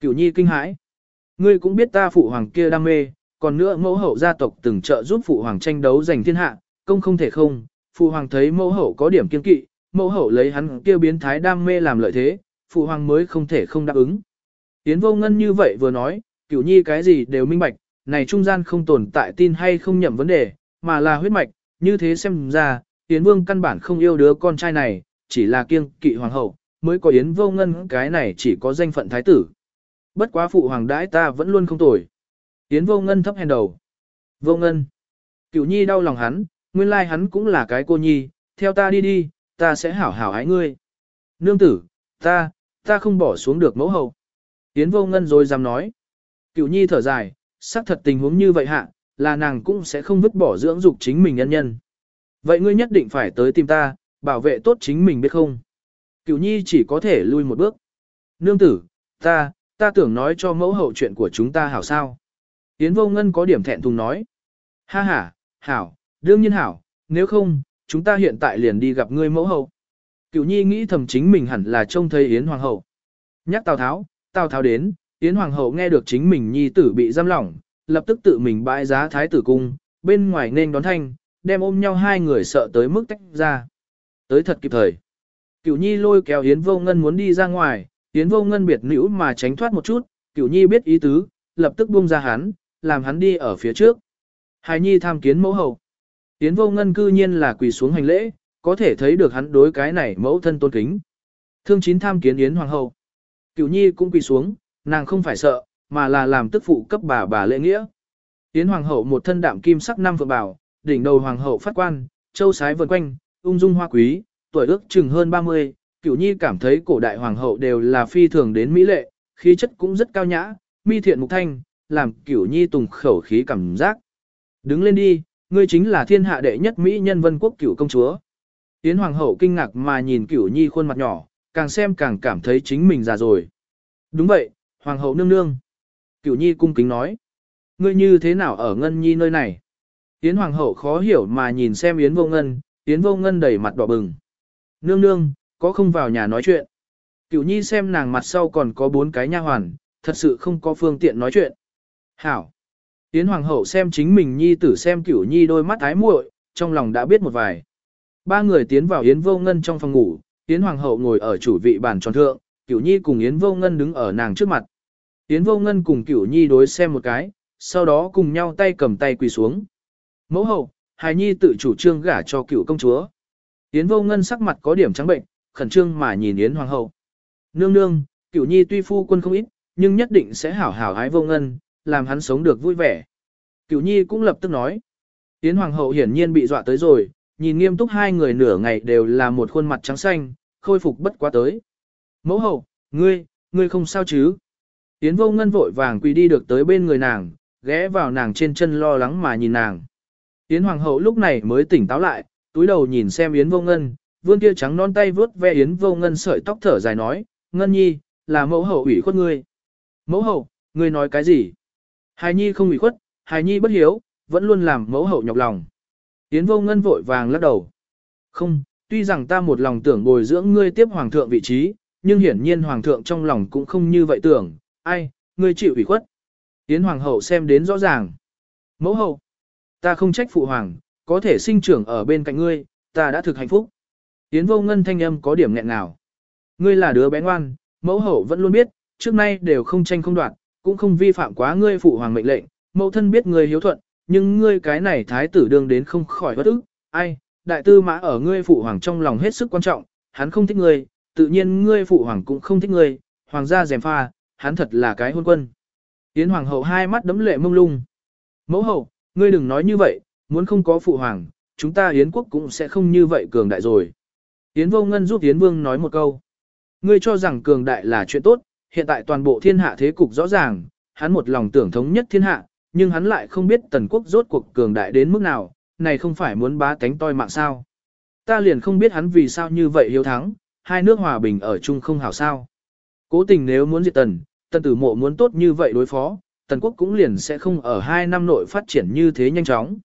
Cửu nhi kinh hãi. Ngươi cũng biết ta phụ hoàng kia đam mê, còn nữa mẫu hậu gia tộc từng trợ giúp phụ hoàng tranh đấu giành thiên hạ, công không thể không, phụ hoàng thấy mẫu hậu có điểm kiên kỵ, mẫu hậu lấy hắn kia biến thái đam mê làm lợi thế, phụ hoàng mới không thể không đáp ứng. Yến vô ngân như vậy vừa nói, cửu nhi cái gì đều minh bạch, này trung gian không tồn tại tin hay không nhầm vấn đề, mà là huyết mạch, như thế xem ra, Yến vương căn bản không yêu đứa con trai này, chỉ là kiêng kỵ hoàng hậu, mới có Yến vô ngân cái này chỉ có danh phận thái tử. Bất quá phụ hoàng đãi ta vẫn luôn không tồi. Yến vô ngân thấp hèn đầu. Vô ngân. Cửu nhi đau lòng hắn, nguyên lai hắn cũng là cái cô nhi, theo ta đi đi, ta sẽ hảo hảo ái ngươi. Nương tử, ta, ta không bỏ xuống được mẫu hậu. Yến vô ngân rồi dám nói. Cửu nhi thở dài, xác thật tình huống như vậy hạ, là nàng cũng sẽ không vứt bỏ dưỡng dục chính mình nhân nhân. Vậy ngươi nhất định phải tới tìm ta, bảo vệ tốt chính mình biết không? Cửu nhi chỉ có thể lui một bước. Nương tử, ta, ta tưởng nói cho mẫu hậu chuyện của chúng ta hảo sao. Yến vô ngân có điểm thẹn thùng nói. Ha ha, hảo, đương nhiên hảo, nếu không, chúng ta hiện tại liền đi gặp ngươi mẫu hậu. Cửu nhi nghĩ thầm chính mình hẳn là trông thấy Yến Hoàng hậu. Nhắc Tào Tháo, Tào Tháo đến, Yến Hoàng hậu nghe được chính mình nhi tử bị giam lỏng, lập tức tự mình bãi giá thái tử cung, bên ngoài nên đón thanh, đem ôm nhau hai người sợ tới mức tách ra. Tới thật kịp thời. Cửu nhi lôi kéo Yến vô ngân muốn đi ra ngoài, Yến vô ngân biệt nữ mà tránh thoát một chút, cửu nhi biết ý tứ, lập tức buông ra hắn, làm hắn đi ở phía trước. Hải nhi tham kiến mẫu hậu. Yến vô ngân cư nhiên là quỳ xuống hành lễ, có thể thấy được hắn đối cái này mẫu thân tôn kính. Thương chín tham kiến Yến hoàng hậu. Cửu nhi cũng quỳ xuống, nàng không phải sợ, mà là làm tức phụ cấp bà bà lễ nghĩa. Yến hoàng hậu một thân đạm kim sắc năm vừa bảo, đỉnh đầu hoàng hậu phát quan, châu sái vần quanh, ung dung hoa quý, tuổi ước chừng hơn 30, cửu nhi cảm thấy cổ đại hoàng hậu đều là phi thường đến mỹ lệ, khí chất cũng rất cao nhã, mi thiện mục thanh, làm cửu nhi tùng khẩu khí cảm giác. Đứng lên đi, ngươi chính là thiên hạ đệ nhất mỹ nhân vân quốc cửu công chúa. Yến hoàng hậu kinh ngạc mà nhìn cửu nhi khuôn mặt nhỏ, càng xem càng cảm thấy chính mình già rồi. Đúng vậy, hoàng hậu nương nương. Cửu nhi cung kính nói. Ngươi như thế nào ở ngân nhi nơi này? Yến hoàng hậu khó hiểu mà nhìn xem Yến vô ngân, Yến vô ngân đầy mặt đỏ bừng. Nương nương, có không vào nhà nói chuyện. Cửu nhi xem nàng mặt sau còn có bốn cái nha hoàn, thật sự không có phương tiện nói chuyện. Hảo, Yến Hoàng hậu xem chính mình nhi tử xem cửu nhi đôi mắt ái muội, trong lòng đã biết một vài. Ba người tiến vào Yến Vô Ngân trong phòng ngủ, Yến Hoàng hậu ngồi ở chủ vị bàn tròn thượng, cửu nhi cùng Yến Vô Ngân đứng ở nàng trước mặt. Yến Vô Ngân cùng cửu nhi đối xem một cái, sau đó cùng nhau tay cầm tay quỳ xuống. Mẫu hậu, hài nhi tự chủ trương gả cho cửu công chúa. Yến Vô Ngân sắc mặt có điểm trắng bệnh, khẩn trương mà nhìn Yến Hoàng hậu. Nương nương, cửu nhi tuy phu quân không ít, nhưng nhất định sẽ hảo hảo ái Vô Ngân, làm hắn sống được vui vẻ. Cửu nhi cũng lập tức nói. Yến Hoàng hậu hiển nhiên bị dọa tới rồi, nhìn nghiêm túc hai người nửa ngày đều là một khuôn mặt trắng xanh, khôi phục bất quá tới. Mẫu hậu, ngươi, ngươi không sao chứ? Yến vô ngân vội vàng quỳ đi được tới bên người nàng, ghé vào nàng trên chân lo lắng mà nhìn nàng. Yến hoàng hậu lúc này mới tỉnh táo lại, túi đầu nhìn xem Yến vô ngân, vươn kia trắng non tay vướt ve Yến vô ngân sợi tóc thở dài nói, ngân nhi, là mẫu hậu ủy khuất ngươi. Mẫu hậu, ngươi nói cái gì? Hài nhi không ủy khuất, hài nhi bất hiếu, vẫn luôn làm mẫu hậu nhọc lòng. Yến vô ngân vội vàng lắc đầu. Không, tuy rằng ta một lòng tưởng bồi dưỡng ngươi tiếp hoàng thượng vị trí, nhưng hiển nhiên hoàng thượng trong lòng cũng không như vậy tưởng, ai, ngươi chịu ủy khuất. Yến hoàng hậu xem đến rõ ràng. Mẫu hậu, ta không trách phụ hoàng, có thể sinh trưởng ở bên cạnh ngươi, ta đã thực hạnh phúc. Yến vô ngân thanh âm có điểm nghẹn nào. Ngươi là đứa bé ngoan, mẫu hậu vẫn luôn biết, trước nay đều không tranh không đoạt, cũng không vi phạm quá ngươi phụ hoàng mệnh lệnh, mẫu thân biết ngươi hiếu thuận, nhưng ngươi cái này thái tử đương đến không khỏi bất ức, ai, đại tư mã ở ngươi phụ hoàng trong lòng hết sức quan trọng, hắn không thích ngươi, tự nhiên ngươi phụ hoàng cũng không thích ngươi, hoàng gia dèm pha, hắn thật là cái hôn quân. Yến hoàng hậu hai mắt đấm lệ mông lung. Mẫu hậu, ngươi đừng nói như vậy, muốn không có phụ hoàng, chúng ta Yến quốc cũng sẽ không như vậy cường đại rồi. Yến vô ngân giúp Yến vương nói một câu. Ngươi cho rằng cường đại là chuyện tốt, hiện tại toàn bộ thiên hạ thế cục rõ ràng, hắn một lòng tưởng thống nhất thiên hạ, nhưng hắn lại không biết tần quốc rốt cuộc cường đại đến mức nào, này không phải muốn bá tánh toi mạng sao. Ta liền không biết hắn vì sao như vậy hiếu thắng, hai nước hòa bình ở chung không hảo sao. Cố tình nếu muốn diệt tần, tần tử mộ muốn tốt như vậy đối phó, tần quốc cũng liền sẽ không ở hai năm nội phát triển như thế nhanh chóng.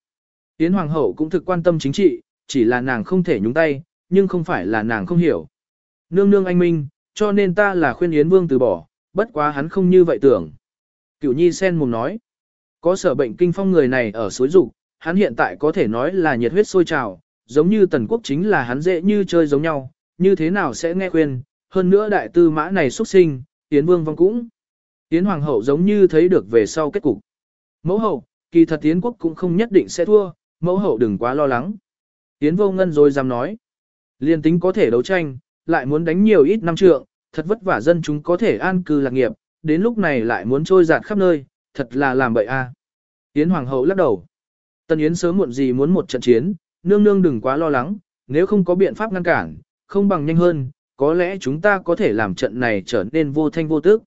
Yến Hoàng hậu cũng thực quan tâm chính trị, chỉ là nàng không thể nhúng tay, nhưng không phải là nàng không hiểu. Nương nương anh minh, cho nên ta là khuyên Yến Vương từ bỏ, bất quá hắn không như vậy tưởng. Cửu Nhi sen mồm nói, có sở bệnh kinh phong người này ở suối dục hắn hiện tại có thể nói là nhiệt huyết sôi trào, giống như tần quốc chính là hắn dễ như chơi giống nhau, như thế nào sẽ nghe khuyên, hơn nữa đại tư mã này xuất sinh, Yến Vương vong cũng. Yến Hoàng hậu giống như thấy được về sau kết cục. Mẫu hậu, kỳ thật Yến quốc cũng không nhất định sẽ thua, mẫu hậu đừng quá lo lắng. Yến vô ngân rồi dám nói. Liên tính có thể đấu tranh, lại muốn đánh nhiều ít năm trượng, thật vất vả dân chúng có thể an cư lạc nghiệp, đến lúc này lại muốn trôi giạt khắp nơi, thật là làm bậy a. À. Yến Hoàng hậu lắc đầu. Tân Yến sớm muộn gì muốn một trận chiến, nương nương đừng quá lo lắng, nếu không có biện pháp ngăn cản, không bằng nhanh hơn, có lẽ chúng ta có thể làm trận này trở nên vô thanh vô tức.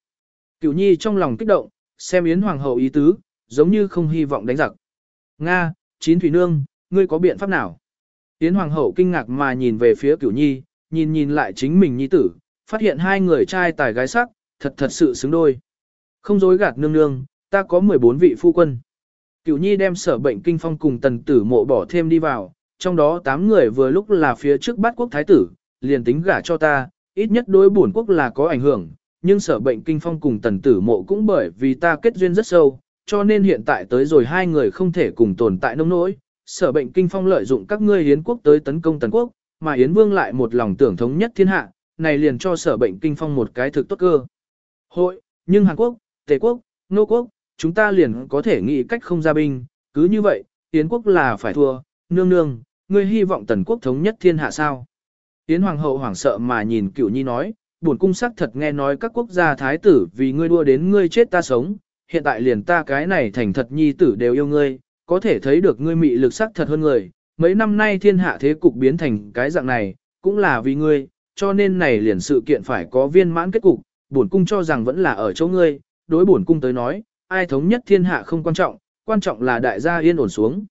Cửu Nhi trong lòng kích động, xem Yến Hoàng hậu ý tứ, giống như không hy vọng đánh giặc. Nga, chín thủy nương, ngươi có biện pháp nào? Yến Hoàng hậu kinh ngạc mà nhìn về phía Cửu Nhi, nhìn nhìn lại chính mình nhi tử, phát hiện hai người trai tài gái sắc, thật thật sự xứng đôi. Không dối gạt nương nương, ta có 14 vị phu quân. Cửu Nhi đem sở bệnh kinh phong cùng tần tử mộ bỏ thêm đi vào, trong đó 8 người vừa lúc là phía trước bát quốc thái tử, liền tính gả cho ta, ít nhất đối bổn quốc là có ảnh hưởng, nhưng sở bệnh kinh phong cùng tần tử mộ cũng bởi vì ta kết duyên rất sâu, cho nên hiện tại tới rồi hai người không thể cùng tồn tại nông nỗi. Sở bệnh kinh phong lợi dụng các ngươi Yến quốc tới tấn công tần quốc, mà Yến Vương lại một lòng tưởng thống nhất thiên hạ, này liền cho sở bệnh kinh phong một cái thực tốt cơ. Hội, nhưng Hàn Quốc, Tề Quốc, Nô Quốc, chúng ta liền có thể nghĩ cách không ra binh, cứ như vậy, Yến quốc là phải thua, nương nương, ngươi hy vọng tần quốc thống nhất thiên hạ sao. Yến hoàng hậu hoảng sợ mà nhìn cửu nhi nói, buồn cung sắc thật nghe nói các quốc gia thái tử vì ngươi đua đến ngươi chết ta sống, hiện tại liền ta cái này thành thật nhi tử đều yêu ngươi, có thể thấy được ngươi mị lực sắc thật hơn người, mấy năm nay thiên hạ thế cục biến thành cái dạng này, cũng là vì ngươi, cho nên này liền sự kiện phải có viên mãn kết cục, bổn cung cho rằng vẫn là ở chỗ ngươi, đối bổn cung tới nói, ai thống nhất thiên hạ không quan trọng, quan trọng là đại gia yên ổn xuống.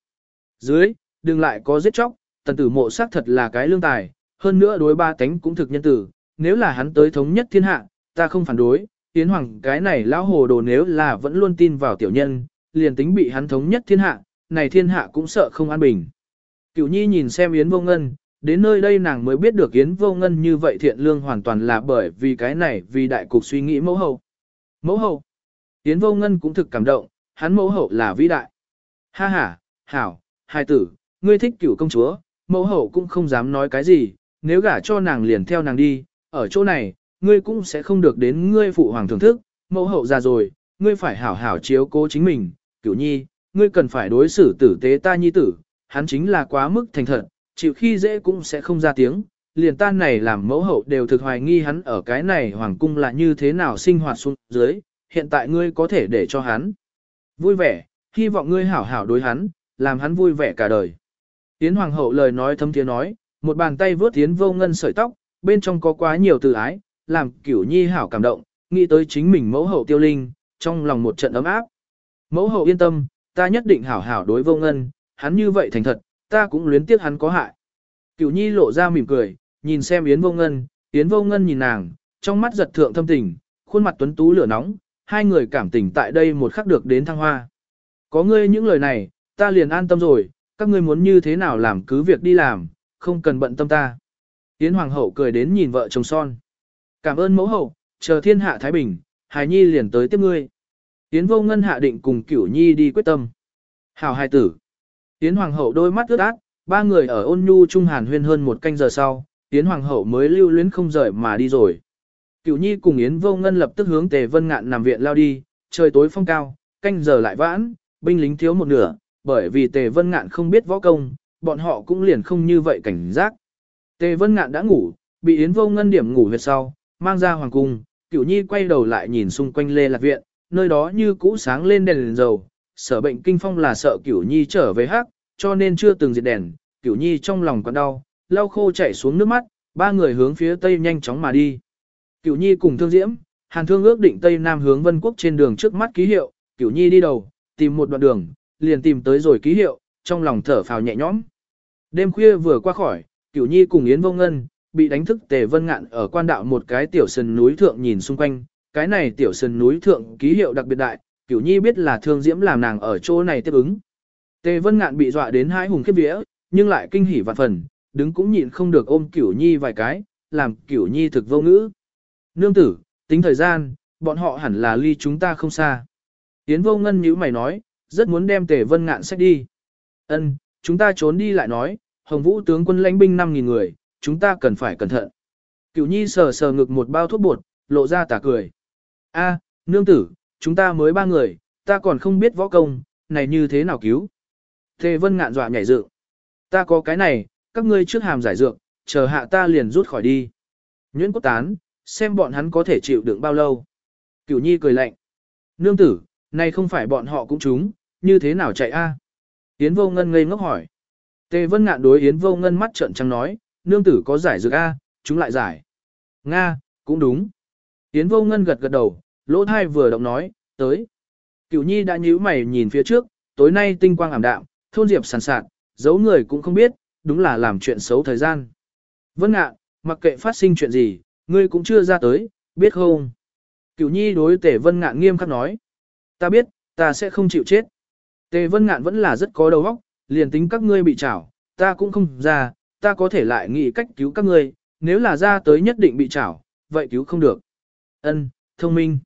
Dưới, đừng lại có giết chóc, tần tử mộ xác thật là cái lương tài, hơn nữa đối ba tánh cũng thực nhân tử, nếu là hắn tới thống nhất thiên hạ, ta không phản đối, Yến hoàng cái này lão hồ đồ nếu là vẫn luôn tin vào tiểu nhân, liền tính bị hắn thống nhất thiên hạ, này thiên hạ cũng sợ không an bình. Cửu nhi nhìn xem Yến vô ngân, đến nơi đây nàng mới biết được Yến vô ngân như vậy thiện lương hoàn toàn là bởi vì cái này vì đại cục suy nghĩ mẫu hậu. Mẫu hậu, Yến vô ngân cũng thực cảm động, hắn mẫu hậu là vĩ đại. Ha ha, hảo, hai tử, ngươi thích cửu công chúa, mẫu hậu cũng không dám nói cái gì, nếu gả cho nàng liền theo nàng đi, ở chỗ này, ngươi cũng sẽ không được đến ngươi phụ hoàng thưởng thức, mẫu hậu già rồi, ngươi phải hảo hảo chiếu cố chính mình, cửu nhi, ngươi cần phải đối xử tử tế ta nhi tử, hắn chính là quá mức thành thật, chịu khi dễ cũng sẽ không ra tiếng, liền tan này làm mẫu hậu đều thực hoài nghi hắn ở cái này hoàng cung là như thế nào sinh hoạt xuống dưới, hiện tại ngươi có thể để cho hắn. Vui vẻ, hy vọng ngươi hảo hảo đối hắn, làm hắn vui vẻ cả đời. Tiến hoàng hậu lời nói thâm tiếng nói, một bàn tay vướt tiến vô ngân sợi tóc, bên trong có quá nhiều từ ái, làm cửu nhi hảo cảm động, nghĩ tới chính mình mẫu hậu tiêu linh, trong lòng một trận ấm áp. Mẫu hậu yên tâm, ta nhất định hảo hảo đối vô ngân, hắn như vậy thành thật, ta cũng luyến tiếc hắn có hại. Cửu nhi lộ ra mỉm cười, nhìn xem Yến vô ngân, Yến vô ngân nhìn nàng, trong mắt giật thượng thâm tình, khuôn mặt tuấn tú lửa nóng, hai người cảm tình tại đây một khắc được đến thăng hoa. Có ngươi những lời này, ta liền an tâm rồi, các ngươi muốn như thế nào làm cứ việc đi làm, không cần bận tâm ta. Yến Hoàng hậu cười đến nhìn vợ chồng son. Cảm ơn mẫu hậu, chờ thiên hạ Thái Bình, Hải Nhi liền tới tiếp ngươi. Yến vô ngân hạ định cùng Cửu Nhi đi quyết tâm. Hảo hài tử. Yến Hoàng hậu đôi mắt ướt át, ba người ở ôn nhu trung hàn huyên hơn một canh giờ sau, Yến Hoàng hậu mới lưu luyến không rời mà đi rồi. Cửu Nhi cùng Yến vô ngân lập tức hướng Tề Vân Ngạn nằm viện lao đi, trời tối phong cao, canh giờ lại vãn, binh lính thiếu một nửa, bởi vì Tề Vân Ngạn không biết võ công, bọn họ cũng liền không như vậy cảnh giác. Tề Vân Ngạn đã ngủ, bị Yến Vô Ngân điểm ngủ huyệt sau, mang ra hoàng cung, Cửu Nhi quay đầu lại nhìn xung quanh Lê Lạc viện, nơi đó như cũ sáng lên đèn, đèn dầu, sở bệnh kinh phong là sợ Cửu Nhi trở về hắc, cho nên chưa từng diệt đèn, Cửu Nhi trong lòng còn đau, lau khô chảy xuống nước mắt, ba người hướng phía tây nhanh chóng mà đi. Cửu Nhi cùng Thương Diễm, Hàn Thương ước định tây nam hướng Vân Quốc trên đường trước mắt ký hiệu, Cửu Nhi đi đầu, tìm một đoạn đường, liền tìm tới rồi ký hiệu, trong lòng thở phào nhẹ nhõm. Đêm khuya vừa qua khỏi, Cửu Nhi cùng Yến Vô Ngân, bị đánh thức Tề Vân Ngạn ở quan đạo một cái tiểu sân núi thượng nhìn xung quanh, cái này tiểu sân núi thượng ký hiệu đặc biệt đại, Cửu Nhi biết là Thương Diễm làm nàng ở chỗ này tiếp ứng. Tề Vân Ngạn bị dọa đến hai hùng khiếp vía, nhưng lại kinh hỉ vạn phần, đứng cũng nhịn không được ôm Cửu Nhi vài cái, làm Cửu Nhi thực vô ngữ. Nương tử, tính thời gian, bọn họ hẳn là ly chúng ta không xa. Yến Vô Ngân nhíu mày nói, rất muốn đem Tề Vân Ngạn sách đi. Ân, chúng ta trốn đi lại nói, Hồng Vũ tướng quân lãnh binh 5.000 người, chúng ta cần phải cẩn thận. Cửu Nhi sờ sờ ngực một bao thuốc bột, lộ ra tà cười. A, nương tử, chúng ta mới ba người, ta còn không biết võ công, này như thế nào cứu. Tề Vân ngạn dọa nhảy dựng. Ta có cái này, các ngươi trước hàm giải dược, chờ hạ ta liền rút khỏi đi. Nhuyễn cốt tán, xem bọn hắn có thể chịu đựng bao lâu. Cửu Nhi cười lạnh. Nương tử, này không phải bọn họ cũng chúng, như thế nào chạy a? Yến vô ngân ngây ngốc hỏi. Tề vân ngạn đối Yến vô ngân mắt trợn trắng nói, nương tử có giải dược a, chúng lại giải. Nga, cũng đúng. Yến vô ngân gật gật đầu, lỗ thai vừa động nói, tới. Cửu nhi đã nhíu mày nhìn phía trước, tối nay tinh quang ảm đạm, thôn diệp sàn sạt, giấu người cũng không biết, đúng là làm chuyện xấu thời gian. Vân ngạn, mặc kệ phát sinh chuyện gì, ngươi cũng chưa ra tới, biết không? Cửu nhi đối tề vân ngạn nghiêm khắc nói. Ta biết, ta sẽ không chịu chết. Tề Vân Ngạn vẫn là rất có đầu óc, liền tính các ngươi bị trảo, ta cũng không ra, ta có thể lại nghĩ cách cứu các ngươi, nếu là ra tới nhất định bị trảo, vậy cứu không được. Ân, thông minh.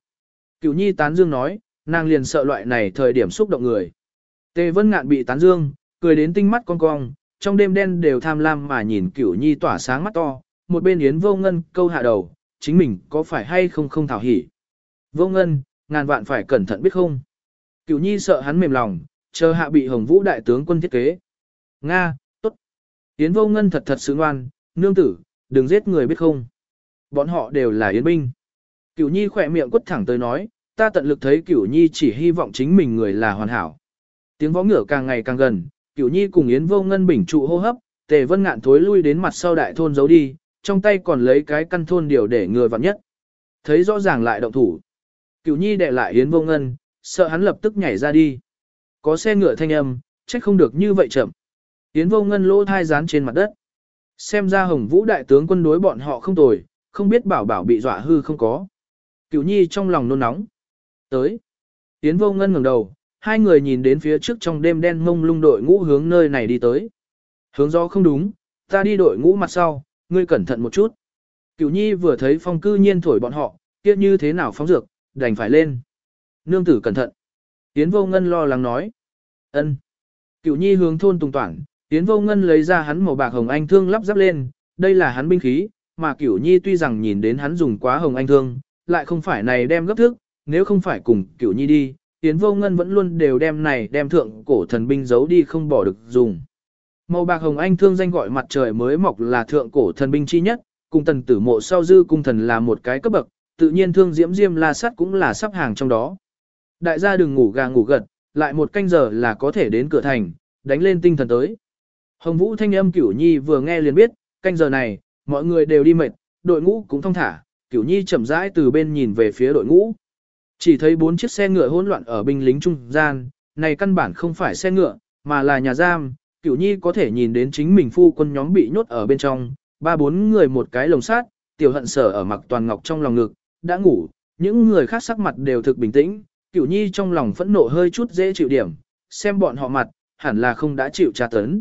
Cửu Nhi tán dương nói, nàng liền sợ loại này thời điểm xúc động người. Tề Vân Ngạn bị tán dương, cười đến tinh mắt cong cong, trong đêm đen đều tham lam mà nhìn Cửu Nhi tỏa sáng mắt to, một bên Yến Vô Ngân câu hạ đầu, chính mình có phải hay không không thảo hỉ. Vô Ngân, ngàn vạn phải cẩn thận biết không. Cửu Nhi sợ hắn mềm lòng, chờ hạ bị Hồng Vũ đại tướng quân thiết kế. Nga. Yến vô ngân thật thật sự ngoan, nương tử, đừng giết người biết không. Bọn họ đều là Yến binh. Cửu Nhi khỏe miệng quất thẳng tới nói, ta tận lực thấy Cửu Nhi chỉ hy vọng chính mình người là hoàn hảo. Tiếng võ ngựa càng ngày càng gần, Cửu Nhi cùng Yến vô ngân bình trụ hô hấp, Tề Vân Ngạn thối lui đến mặt sau đại thôn giấu đi, trong tay còn lấy cái căn thôn điều để người vặn nhất. Thấy rõ ràng lại động thủ. Cửu Nhi đệ lại Yến vô ngân, sợ hắn lập tức nhảy ra đi. Có xe ngựa thanh âm, trách không được như vậy chậm. Yến vô ngân lỗ thai dán trên mặt đất. Xem ra hồng vũ đại tướng quân đối bọn họ không tồi, không biết bảo bảo bị dọa hư không có. Cửu nhi trong lòng nôn nóng. Tới. Yến vô ngân ngẩng đầu, hai người nhìn đến phía trước trong đêm đen mông lung đội ngũ hướng nơi này đi tới. Hướng do không đúng, ta đi đội ngũ mặt sau, ngươi cẩn thận một chút. Cửu nhi vừa thấy phong cư nhiên thổi bọn họ, kia như thế nào phóng dược, đành phải lên. Nương tử cẩn thận. Yến vô ngân lo lắng nói. ân. Cửu nhi hướng thôn tùng toản, Yến vô ngân lấy ra hắn màu bạc hồng anh thương lắp ráp lên, đây là hắn binh khí, mà Cửu nhi tuy rằng nhìn đến hắn dùng quá hồng anh thương, lại không phải này đem gấp thức, nếu không phải cùng Cửu nhi đi, Yến vô ngân vẫn luôn đều đem này đem thượng cổ thần binh giấu đi không bỏ được dùng. Màu bạc hồng anh thương danh gọi mặt trời mới mọc là thượng cổ thần binh chi nhất, cùng tần tử mộ sau dư cung thần là một cái cấp bậc, tự nhiên thương diễm diêm la sắt cũng là sắp hàng trong đó. Đại gia đừng ngủ gà ngủ gật, lại một canh giờ là có thể đến cửa thành, đánh lên tinh thần tới. Hồng Vũ thanh âm Cửu Nhi vừa nghe liền biết, canh giờ này, mọi người đều đi mệt, đội ngũ cũng thông thả, Cửu Nhi chậm rãi từ bên nhìn về phía đội ngũ. Chỉ thấy bốn chiếc xe ngựa hỗn loạn ở binh lính trung gian, này căn bản không phải xe ngựa, mà là nhà giam, Cửu Nhi có thể nhìn đến chính mình phu quân nhóm bị nhốt ở bên trong, ba bốn người một cái lồng sát, tiểu hận sở ở mặc toàn ngọc trong lòng ngực, đã ngủ, những người khác sắc mặt đều thực bình tĩnh, Cửu Nhi trong lòng phẫn nộ hơi chút dễ chịu điểm, xem bọn họ mặt, hẳn là không đã chịu tra tấn.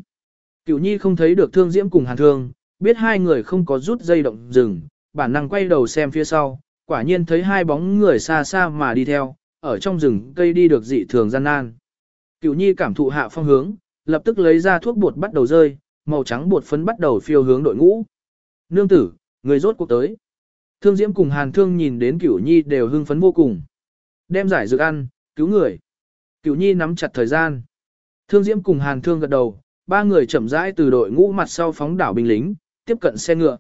Cửu Nhi không thấy được Thương Diễm cùng Hàn Thương, biết hai người không có rút dây động rừng, bản năng quay đầu xem phía sau, quả nhiên thấy hai bóng người xa xa mà đi theo, ở trong rừng cây đi được dị thường gian nan. Cửu Nhi cảm thụ hạ phong hướng, lập tức lấy ra thuốc bột bắt đầu rơi, màu trắng bột phấn bắt đầu phiêu hướng đội ngũ. Nương tử, người rốt cuộc tới. Thương Diễm cùng Hàn Thương nhìn đến Cửu Nhi đều hưng phấn vô cùng. Đem giải dược ăn, cứu người. Cửu Nhi nắm chặt thời gian. Thương Diễm cùng Hàn Thương gật đầu, ba người chậm rãi từ đội ngũ mặt sau phóng đảo binh lính, tiếp cận xe ngựa.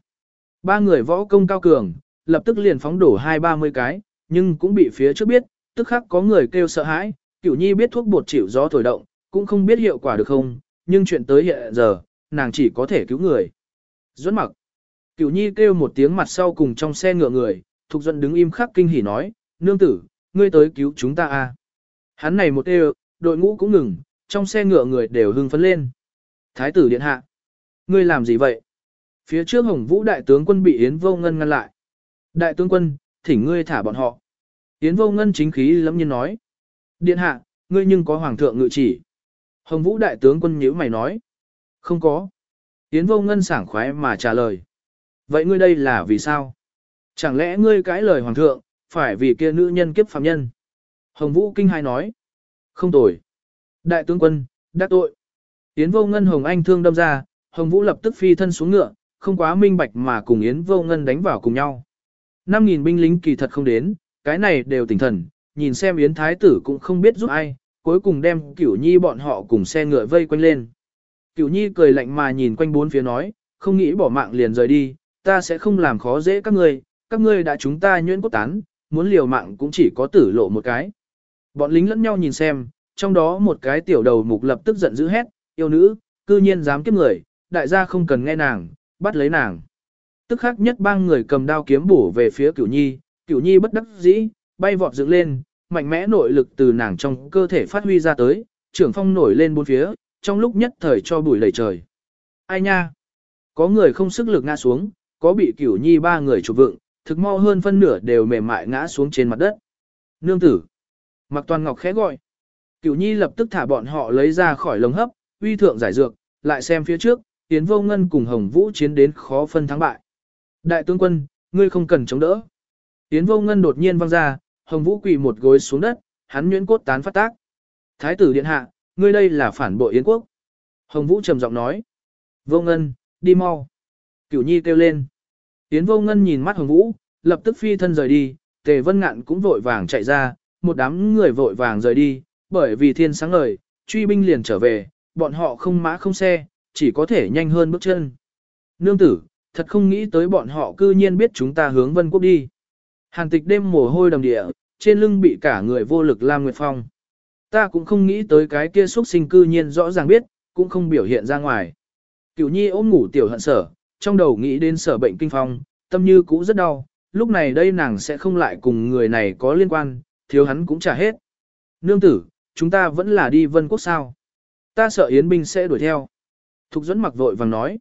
Ba người võ công cao cường, lập tức liền phóng đổ hai ba mươi cái, nhưng cũng bị phía trước biết, tức khắc có người kêu sợ hãi, Cửu Nhi biết thuốc bột chịu gió thổi động, cũng không biết hiệu quả được không, nhưng chuyện tới hiện giờ, nàng chỉ có thể cứu người. Duẫn mặc. Cửu Nhi kêu một tiếng mặt sau cùng trong xe ngựa người, Thục Duẫn đứng im khắc kinh hỉ nói, nương tử, ngươi tới cứu chúng ta a. À. Hắn này một e đội ngũ cũng ngừng, trong xe ngựa người đều hưng phấn lên. Thái tử điện hạ. Ngươi làm gì vậy? Phía trước Hồng Vũ đại tướng quân bị Yến Vô Ngân ngăn lại. Đại tướng quân, thỉnh ngươi thả bọn họ. Yến Vô Ngân chính khí lẫm nhiên nói. Điện hạ, ngươi nhưng có hoàng thượng ngự chỉ. Hồng Vũ đại tướng quân nhíu mày nói. Không có. Yến Vô Ngân sảng khoái mà trả lời. Vậy ngươi đây là vì sao? Chẳng lẽ ngươi cãi lời hoàng thượng, phải vì kia nữ nhân kiếp phạm nhân? Hồng Vũ kinh hai nói. Không tội. Đại tướng quân, đắc tội. Yến Vô Ngân Hồng Anh thương đâm ra, Hồng Vũ lập tức phi thân xuống ngựa, không quá minh bạch mà cùng Yến Vô Ngân đánh vào cùng nhau. 5.000 binh lính kỳ thật không đến, cái này đều tỉnh thần, nhìn xem Yến Thái tử cũng không biết giúp ai, cuối cùng đem Cửu Nhi bọn họ cùng xe ngựa vây quanh lên. Cửu Nhi cười lạnh mà nhìn quanh bốn phía nói, không nghĩ bỏ mạng liền rời đi, ta sẽ không làm khó dễ các ngươi, các ngươi đã chúng ta nhuyễn cốt tán, muốn liều mạng cũng chỉ có tử lộ một cái. Bọn lính lẫn nhau nhìn xem, trong đó một cái tiểu đầu mục lập tức giận dữ hét, yêu nữ, cư nhiên dám kiếp người, đại gia không cần nghe nàng, bắt lấy nàng. Tức khắc nhất bang người cầm đao kiếm bổ về phía cửu nhi, cửu nhi bất đắc dĩ, bay vọt dựng lên, mạnh mẽ nội lực từ nàng trong cơ thể phát huy ra tới, trưởng phong nổi lên bốn phía, trong lúc nhất thời cho bụi lầy trời. Ai nha? Có người không sức lực ngã xuống, có bị cửu nhi ba người chụp vựng, thực mau hơn phân nửa đều mềm mại ngã xuống trên mặt đất. Nương tử. Mặc toàn ngọc khẽ gọi. Cửu nhi lập tức thả bọn họ lấy ra khỏi lồng hấp, uy thượng giải dược, lại xem phía trước, Yến vô ngân cùng hồng vũ chiến đến khó phân thắng bại. Đại tướng quân, ngươi không cần chống đỡ. Yến vô ngân đột nhiên văng ra, hồng vũ quỳ một gối xuống đất, hắn nhuyễn cốt tán phát tác. Thái tử điện hạ, ngươi đây là phản bội yến quốc. Hồng vũ trầm giọng nói. Vô ngân, đi mau. Cửu nhi kêu lên. Yến vô ngân nhìn mắt hồng vũ, lập tức phi thân rời đi, tề vân ngạn cũng vội vàng chạy ra, một đám người vội vàng rời đi, bởi vì thiên sáng ngời, truy binh liền trở về, bọn họ không mã không xe, chỉ có thể nhanh hơn bước chân. Nương tử, thật không nghĩ tới bọn họ cư nhiên biết chúng ta hướng vân quốc đi. Hàn tịch đêm mồ hôi đầm địa, trên lưng bị cả người vô lực Lam Nguyệt Phong. Ta cũng không nghĩ tới cái kia xuất sinh cư nhiên rõ ràng biết, cũng không biểu hiện ra ngoài. Cửu nhi ôm ngủ tiểu hận sở, trong đầu nghĩ đến sở bệnh kinh phong, tâm như cũ rất đau, lúc này đây nàng sẽ không lại cùng người này có liên quan, thiếu hắn cũng trả hết. Nương tử, chúng ta vẫn là đi vân quốc sao. Ta sợ Yến binh sẽ đuổi theo. Thục dẫn mặc vội vàng nói.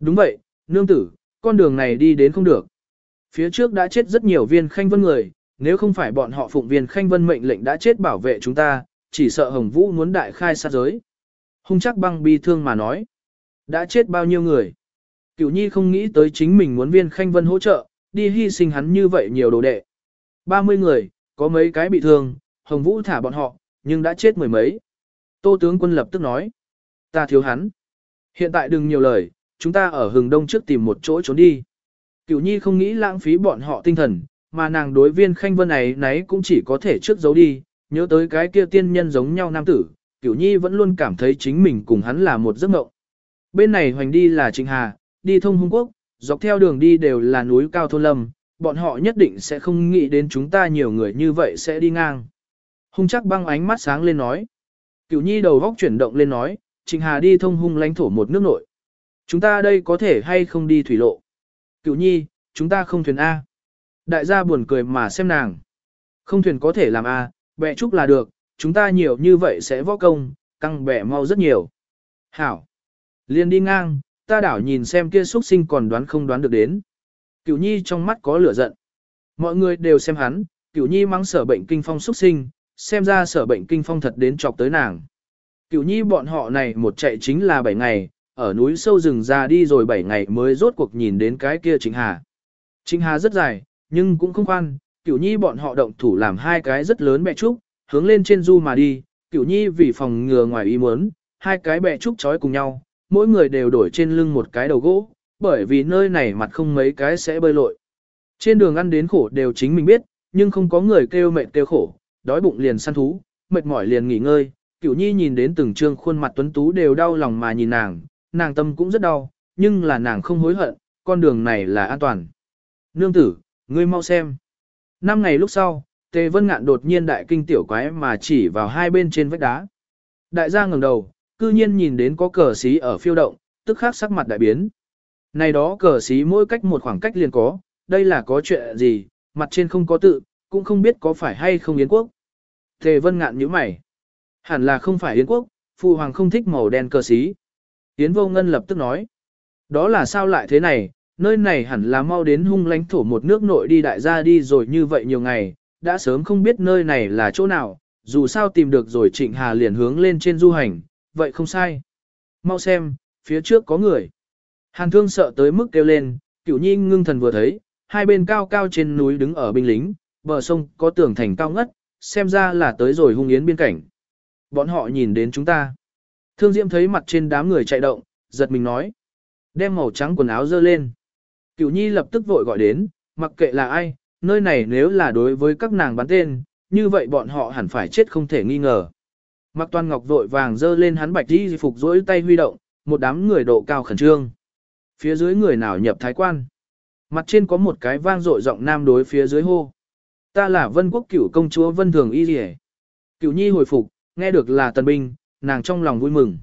Đúng vậy, nương tử, con đường này đi đến không được. Phía trước đã chết rất nhiều viên khanh vân người, nếu không phải bọn họ phụng viên khanh vân mệnh lệnh đã chết bảo vệ chúng ta, chỉ sợ Hồng Vũ muốn đại khai sát giới. Hung chắc băng bi thương mà nói. Đã chết bao nhiêu người? Cửu nhi không nghĩ tới chính mình muốn viên khanh vân hỗ trợ, đi hy sinh hắn như vậy nhiều đồ đệ. 30 người, có mấy cái bị thương, Hồng Vũ thả bọn họ, nhưng đã chết mười mấy. Tô tướng quân lập tức nói, ta thiếu hắn. Hiện tại đừng nhiều lời, chúng ta ở hừng đông trước tìm một chỗ trốn đi. Cửu nhi không nghĩ lãng phí bọn họ tinh thần, mà nàng đối viên khanh vân này nấy cũng chỉ có thể trước giấu đi, nhớ tới cái kia tiên nhân giống nhau nam tử, cửu nhi vẫn luôn cảm thấy chính mình cùng hắn là một giấc mộng. Bên này hoành đi là Trịnh Hà, đi thông Hung Quốc, dọc theo đường đi đều là núi cao thôn lâm, bọn họ nhất định sẽ không nghĩ đến chúng ta nhiều người như vậy sẽ đi ngang. Hung chắc băng ánh mắt sáng lên nói. Cửu nhi đầu góc chuyển động lên nói, Trịnh Hà đi thông hung lãnh thổ một nước nội. Chúng ta đây có thể hay không đi thủy lộ? Cửu nhi, chúng ta không thuyền A. Đại gia buồn cười mà xem nàng. Không thuyền có thể làm A, bẹ trúc là được, chúng ta nhiều như vậy sẽ võ công, căng bẻ mau rất nhiều. Hảo. Liên đi ngang, ta đảo nhìn xem kia xuất sinh còn đoán không đoán được đến. Cửu nhi trong mắt có lửa giận. Mọi người đều xem hắn, cửu nhi mang sở bệnh kinh phong xuất sinh, xem ra sở bệnh kinh phong thật đến chọc tới nàng. Cửu nhi bọn họ này một chạy chính là 7 ngày, ở núi sâu rừng ra đi rồi 7 ngày mới rốt cuộc nhìn đến cái kia Trịnh Hà. Trịnh Hà rất dài, nhưng cũng không khoan, cửu nhi bọn họ động thủ làm hai cái rất lớn bẹ trúc, hướng lên trên du mà đi, cửu nhi vì phòng ngừa ngoài ý muốn, hai cái bẹ trúc trói cùng nhau, mỗi người đều đổi trên lưng một cái đầu gỗ, bởi vì nơi này mặt không mấy cái sẽ bơi lội. Trên đường ăn đến khổ đều chính mình biết, nhưng không có người kêu mệt kêu khổ, đói bụng liền săn thú, mệt mỏi liền nghỉ ngơi. Cửu Nhi nhìn đến từng trương khuôn mặt tuấn tú đều đau lòng mà nhìn nàng, nàng tâm cũng rất đau, nhưng là nàng không hối hận, con đường này là an toàn. Nương tử, ngươi mau xem. Năm ngày lúc sau, Tề Vân Ngạn đột nhiên đại kinh tiểu quái mà chỉ vào hai bên trên vách đá. Đại gia ngẩng đầu, cư nhiên nhìn đến có cờ xí ở phiêu động, tức khắc sắc mặt đại biến. Này đó cờ xí mỗi cách một khoảng cách liền có, đây là có chuyện gì, mặt trên không có tự, cũng không biết có phải hay không Yến quốc. Tề Vân Ngạn nhíu mày. Hẳn là không phải Yến quốc, Phụ Hoàng không thích màu đen cờ xí. Yến Vô Ngân lập tức nói. Đó là sao lại thế này, nơi này hẳn là mau đến hung lãnh thổ một nước nội đi đại gia đi rồi như vậy nhiều ngày, đã sớm không biết nơi này là chỗ nào, dù sao tìm được rồi Trịnh Hà liền hướng lên trên du hành, vậy không sai. Mau xem, phía trước có người. Hàn thương sợ tới mức kêu lên, cửu nhi ngưng thần vừa thấy, hai bên cao cao trên núi đứng ở binh lính, bờ sông có tường thành cao ngất, xem ra là tới rồi hung yến biên cảnh. Bọn họ nhìn đến chúng ta. Thương Diễm thấy mặt trên đám người chạy động, giật mình nói. Đem màu trắng quần áo dơ lên. Cửu nhi lập tức vội gọi đến, mặc kệ là ai, nơi này nếu là đối với các nàng bán tên, như vậy bọn họ hẳn phải chết không thể nghi ngờ. Mặc toàn ngọc vội vàng dơ lên hắn bạch đi phục dỗi tay huy động, một đám người độ cao khẩn trương. Phía dưới người nào nhập thái quan. Mặt trên có một cái vang dội giọng nam đối phía dưới hô. Ta là vân quốc cửu công chúa vân thường y rỉ. Cửu nhi hồi phục, nghe được là tần binh, nàng trong lòng vui mừng.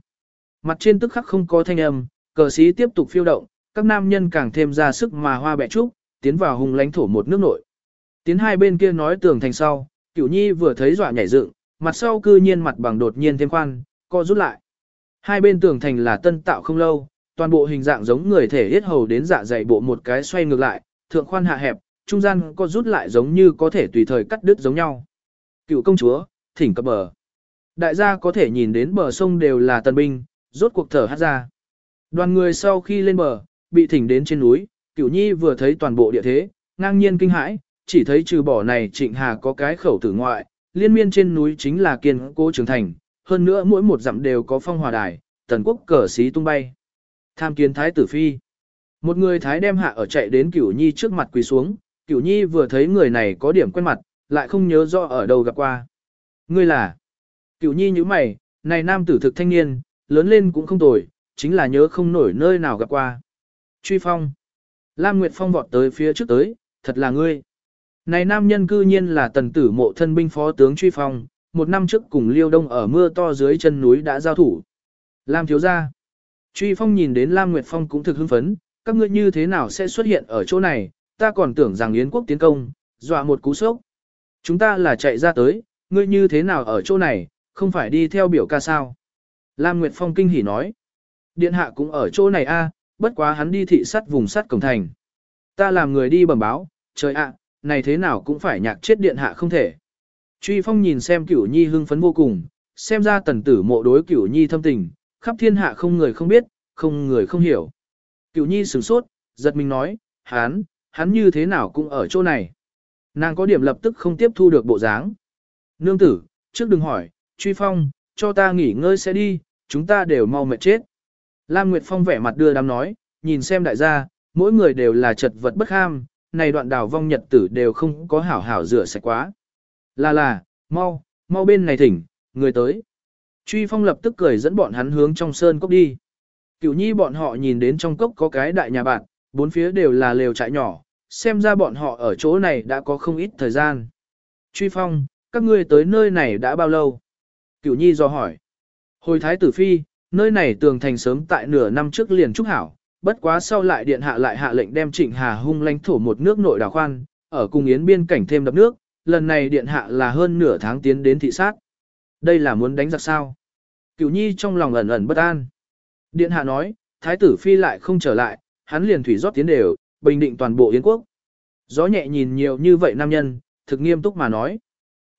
Mặt trên tức khắc không có thanh âm, cờ sĩ tiếp tục phiêu động, các nam nhân càng thêm ra sức mà hoa bẹ trúc, tiến vào hùng lãnh thổ một nước nội. Tiến hai bên kia nói tường thành sau, cửu nhi vừa thấy dọa nhảy dựng, mặt sau cư nhiên mặt bằng đột nhiên thêm khoan, co rút lại. Hai bên tường thành là tân tạo không lâu, toàn bộ hình dạng giống người thể hết hầu đến dạ dày bộ một cái xoay ngược lại, thượng khoan hạ hẹp, trung gian có rút lại giống như có thể tùy thời cắt đứt giống nhau. Cựu công chúa, thỉnh cập bờ. Đại gia có thể nhìn đến bờ sông đều là tân binh, rốt cuộc thở hát ra. Đoàn người sau khi lên bờ, bị thỉnh đến trên núi, cửu nhi vừa thấy toàn bộ địa thế, ngang nhiên kinh hãi, chỉ thấy trừ bỏ này trịnh hà có cái khẩu tử ngoại, liên miên trên núi chính là kiên cố trưởng thành, hơn nữa mỗi một dặm đều có phong hòa đài, tần quốc cờ xí tung bay. Tham kiến thái tử phi. Một người thái đem hạ ở chạy đến cửu nhi trước mặt quỳ xuống, cửu nhi vừa thấy người này có điểm quen mặt, lại không nhớ rõ ở đâu gặp qua. Ngươi là? Cửu nhi như mày, này nam tử thực thanh niên, lớn lên cũng không tồi, chính là nhớ không nổi nơi nào gặp qua. Truy phong. Lam Nguyệt Phong vọt tới phía trước tới, thật là ngươi. Này nam nhân cư nhiên là tần tử mộ thân binh phó tướng Truy Phong, một năm trước cùng Liêu Đông ở mưa to dưới chân núi đã giao thủ. Lam thiếu gia. Truy Phong nhìn đến Lam Nguyệt Phong cũng thực hưng phấn, các ngươi như thế nào sẽ xuất hiện ở chỗ này, ta còn tưởng rằng Yến quốc tiến công, dọa một cú sốc. Chúng ta là chạy ra tới, ngươi như thế nào ở chỗ này, không phải đi theo biểu ca sao. Lam Nguyệt Phong kinh hỉ nói. Điện hạ cũng ở chỗ này a, bất quá hắn đi thị sắt vùng sắt cổng thành. Ta làm người đi bẩm báo, trời ạ, này thế nào cũng phải nhạc chết điện hạ không thể. Truy Phong nhìn xem Cửu Nhi hưng phấn vô cùng, xem ra tần tử mộ đối Cửu Nhi thâm tình, khắp thiên hạ không người không biết, không người không hiểu. Cửu Nhi sửng sốt, giật mình nói, hắn, hắn như thế nào cũng ở chỗ này. Nàng có điểm lập tức không tiếp thu được bộ dáng. Nương tử, trước đừng hỏi, truy phong, cho ta nghỉ ngơi sẽ đi, chúng ta đều mau mệt chết. Lam Nguyệt Phong vẻ mặt đưa đám nói, nhìn xem đại gia, mỗi người đều là chật vật bất ham, này đoạn đào vong nhật tử đều không có hảo hảo rửa sạch quá. Là là, mau, mau bên này thỉnh, người tới. Truy phong lập tức cười dẫn bọn hắn hướng trong sơn cốc đi. Cửu nhi bọn họ nhìn đến trong cốc có cái đại nhà bạn, bốn phía đều là lều trại nhỏ, xem ra bọn họ ở chỗ này đã có không ít thời gian. Truy phong, các ngươi tới nơi này đã bao lâu? Cửu nhi do hỏi. Hồi thái tử phi, nơi này tường thành sớm tại nửa năm trước liền trúc hảo, bất quá sau lại điện hạ lại hạ lệnh đem trịnh hà hung lãnh thổ một nước nội đào khoan, ở cùng yến biên cảnh thêm đập nước, lần này điện hạ là hơn nửa tháng tiến đến thị sát. Đây là muốn đánh giặc sao? Cửu nhi trong lòng ẩn ẩn bất an. Điện hạ nói, thái tử phi lại không trở lại, hắn liền thủy rót tiến đều, bình định toàn bộ yến quốc. Gió nhẹ nhìn nhiều như vậy nam nhân, thực nghiêm túc mà nói.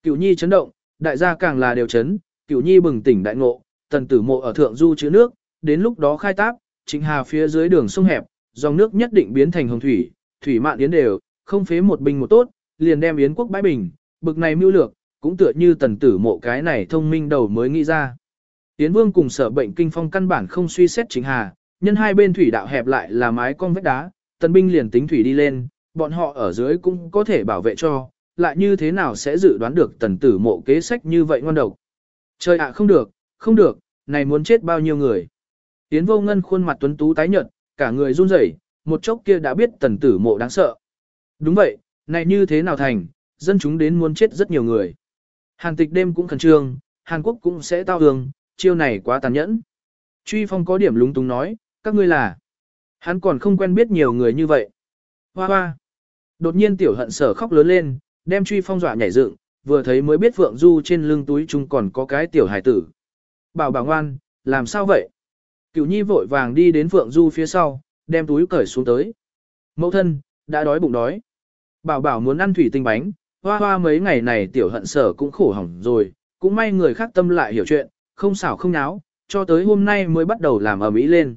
Cửu nhi chấn động, đại gia càng là đều chấn, cửu nhi bừng tỉnh đại ngộ, tần tử mộ ở thượng du chứa nước, đến lúc đó khai táp, chính hà phía dưới đường sông hẹp, dòng nước nhất định biến thành hồng thủy, thủy mạn yến đều, không phế một binh một tốt, liền đem yến quốc bãi bình, bực này mưu lược, cũng tựa như tần tử mộ cái này thông minh đầu mới nghĩ ra. Yến vương cùng sở bệnh kinh phong căn bản không suy xét chính hà, nhân hai bên thủy đạo hẹp lại là mái cong vách đá, tân binh liền tính thủy đi lên, bọn họ ở dưới cũng có thể bảo vệ cho, lại như thế nào sẽ dự đoán được tần tử mộ kế sách như vậy ngon độc. Trời ạ không được, không được, này muốn chết bao nhiêu người. Tiến vô ngân khuôn mặt tuấn tú tái nhợt, cả người run rẩy, một chốc kia đã biết tần tử mộ đáng sợ. Đúng vậy, này như thế nào thành, dân chúng đến muốn chết rất nhiều người. Hàn tịch đêm cũng khẩn trương, Hàn Quốc cũng sẽ tao hương, chiêu này quá tàn nhẫn. Truy phong có điểm lúng túng nói, các ngươi là. Hắn còn không quen biết nhiều người như vậy. Hoa hoa. Đột nhiên tiểu hận sở khóc lớn lên, đem truy phong dọa nhảy dựng, vừa thấy mới biết Phượng Du trên lưng túi chung còn có cái tiểu hải tử. Bảo bảo ngoan, làm sao vậy? Cửu nhi vội vàng đi đến Phượng Du phía sau, đem túi cởi xuống tới. Mẫu thân, đã đói bụng đói. Bảo bảo muốn ăn thủy tinh bánh, hoa hoa mấy ngày này tiểu hận sở cũng khổ hỏng rồi, cũng may người khác tâm lại hiểu chuyện, không xảo không náo, cho tới hôm nay mới bắt đầu làm ở mỹ lên.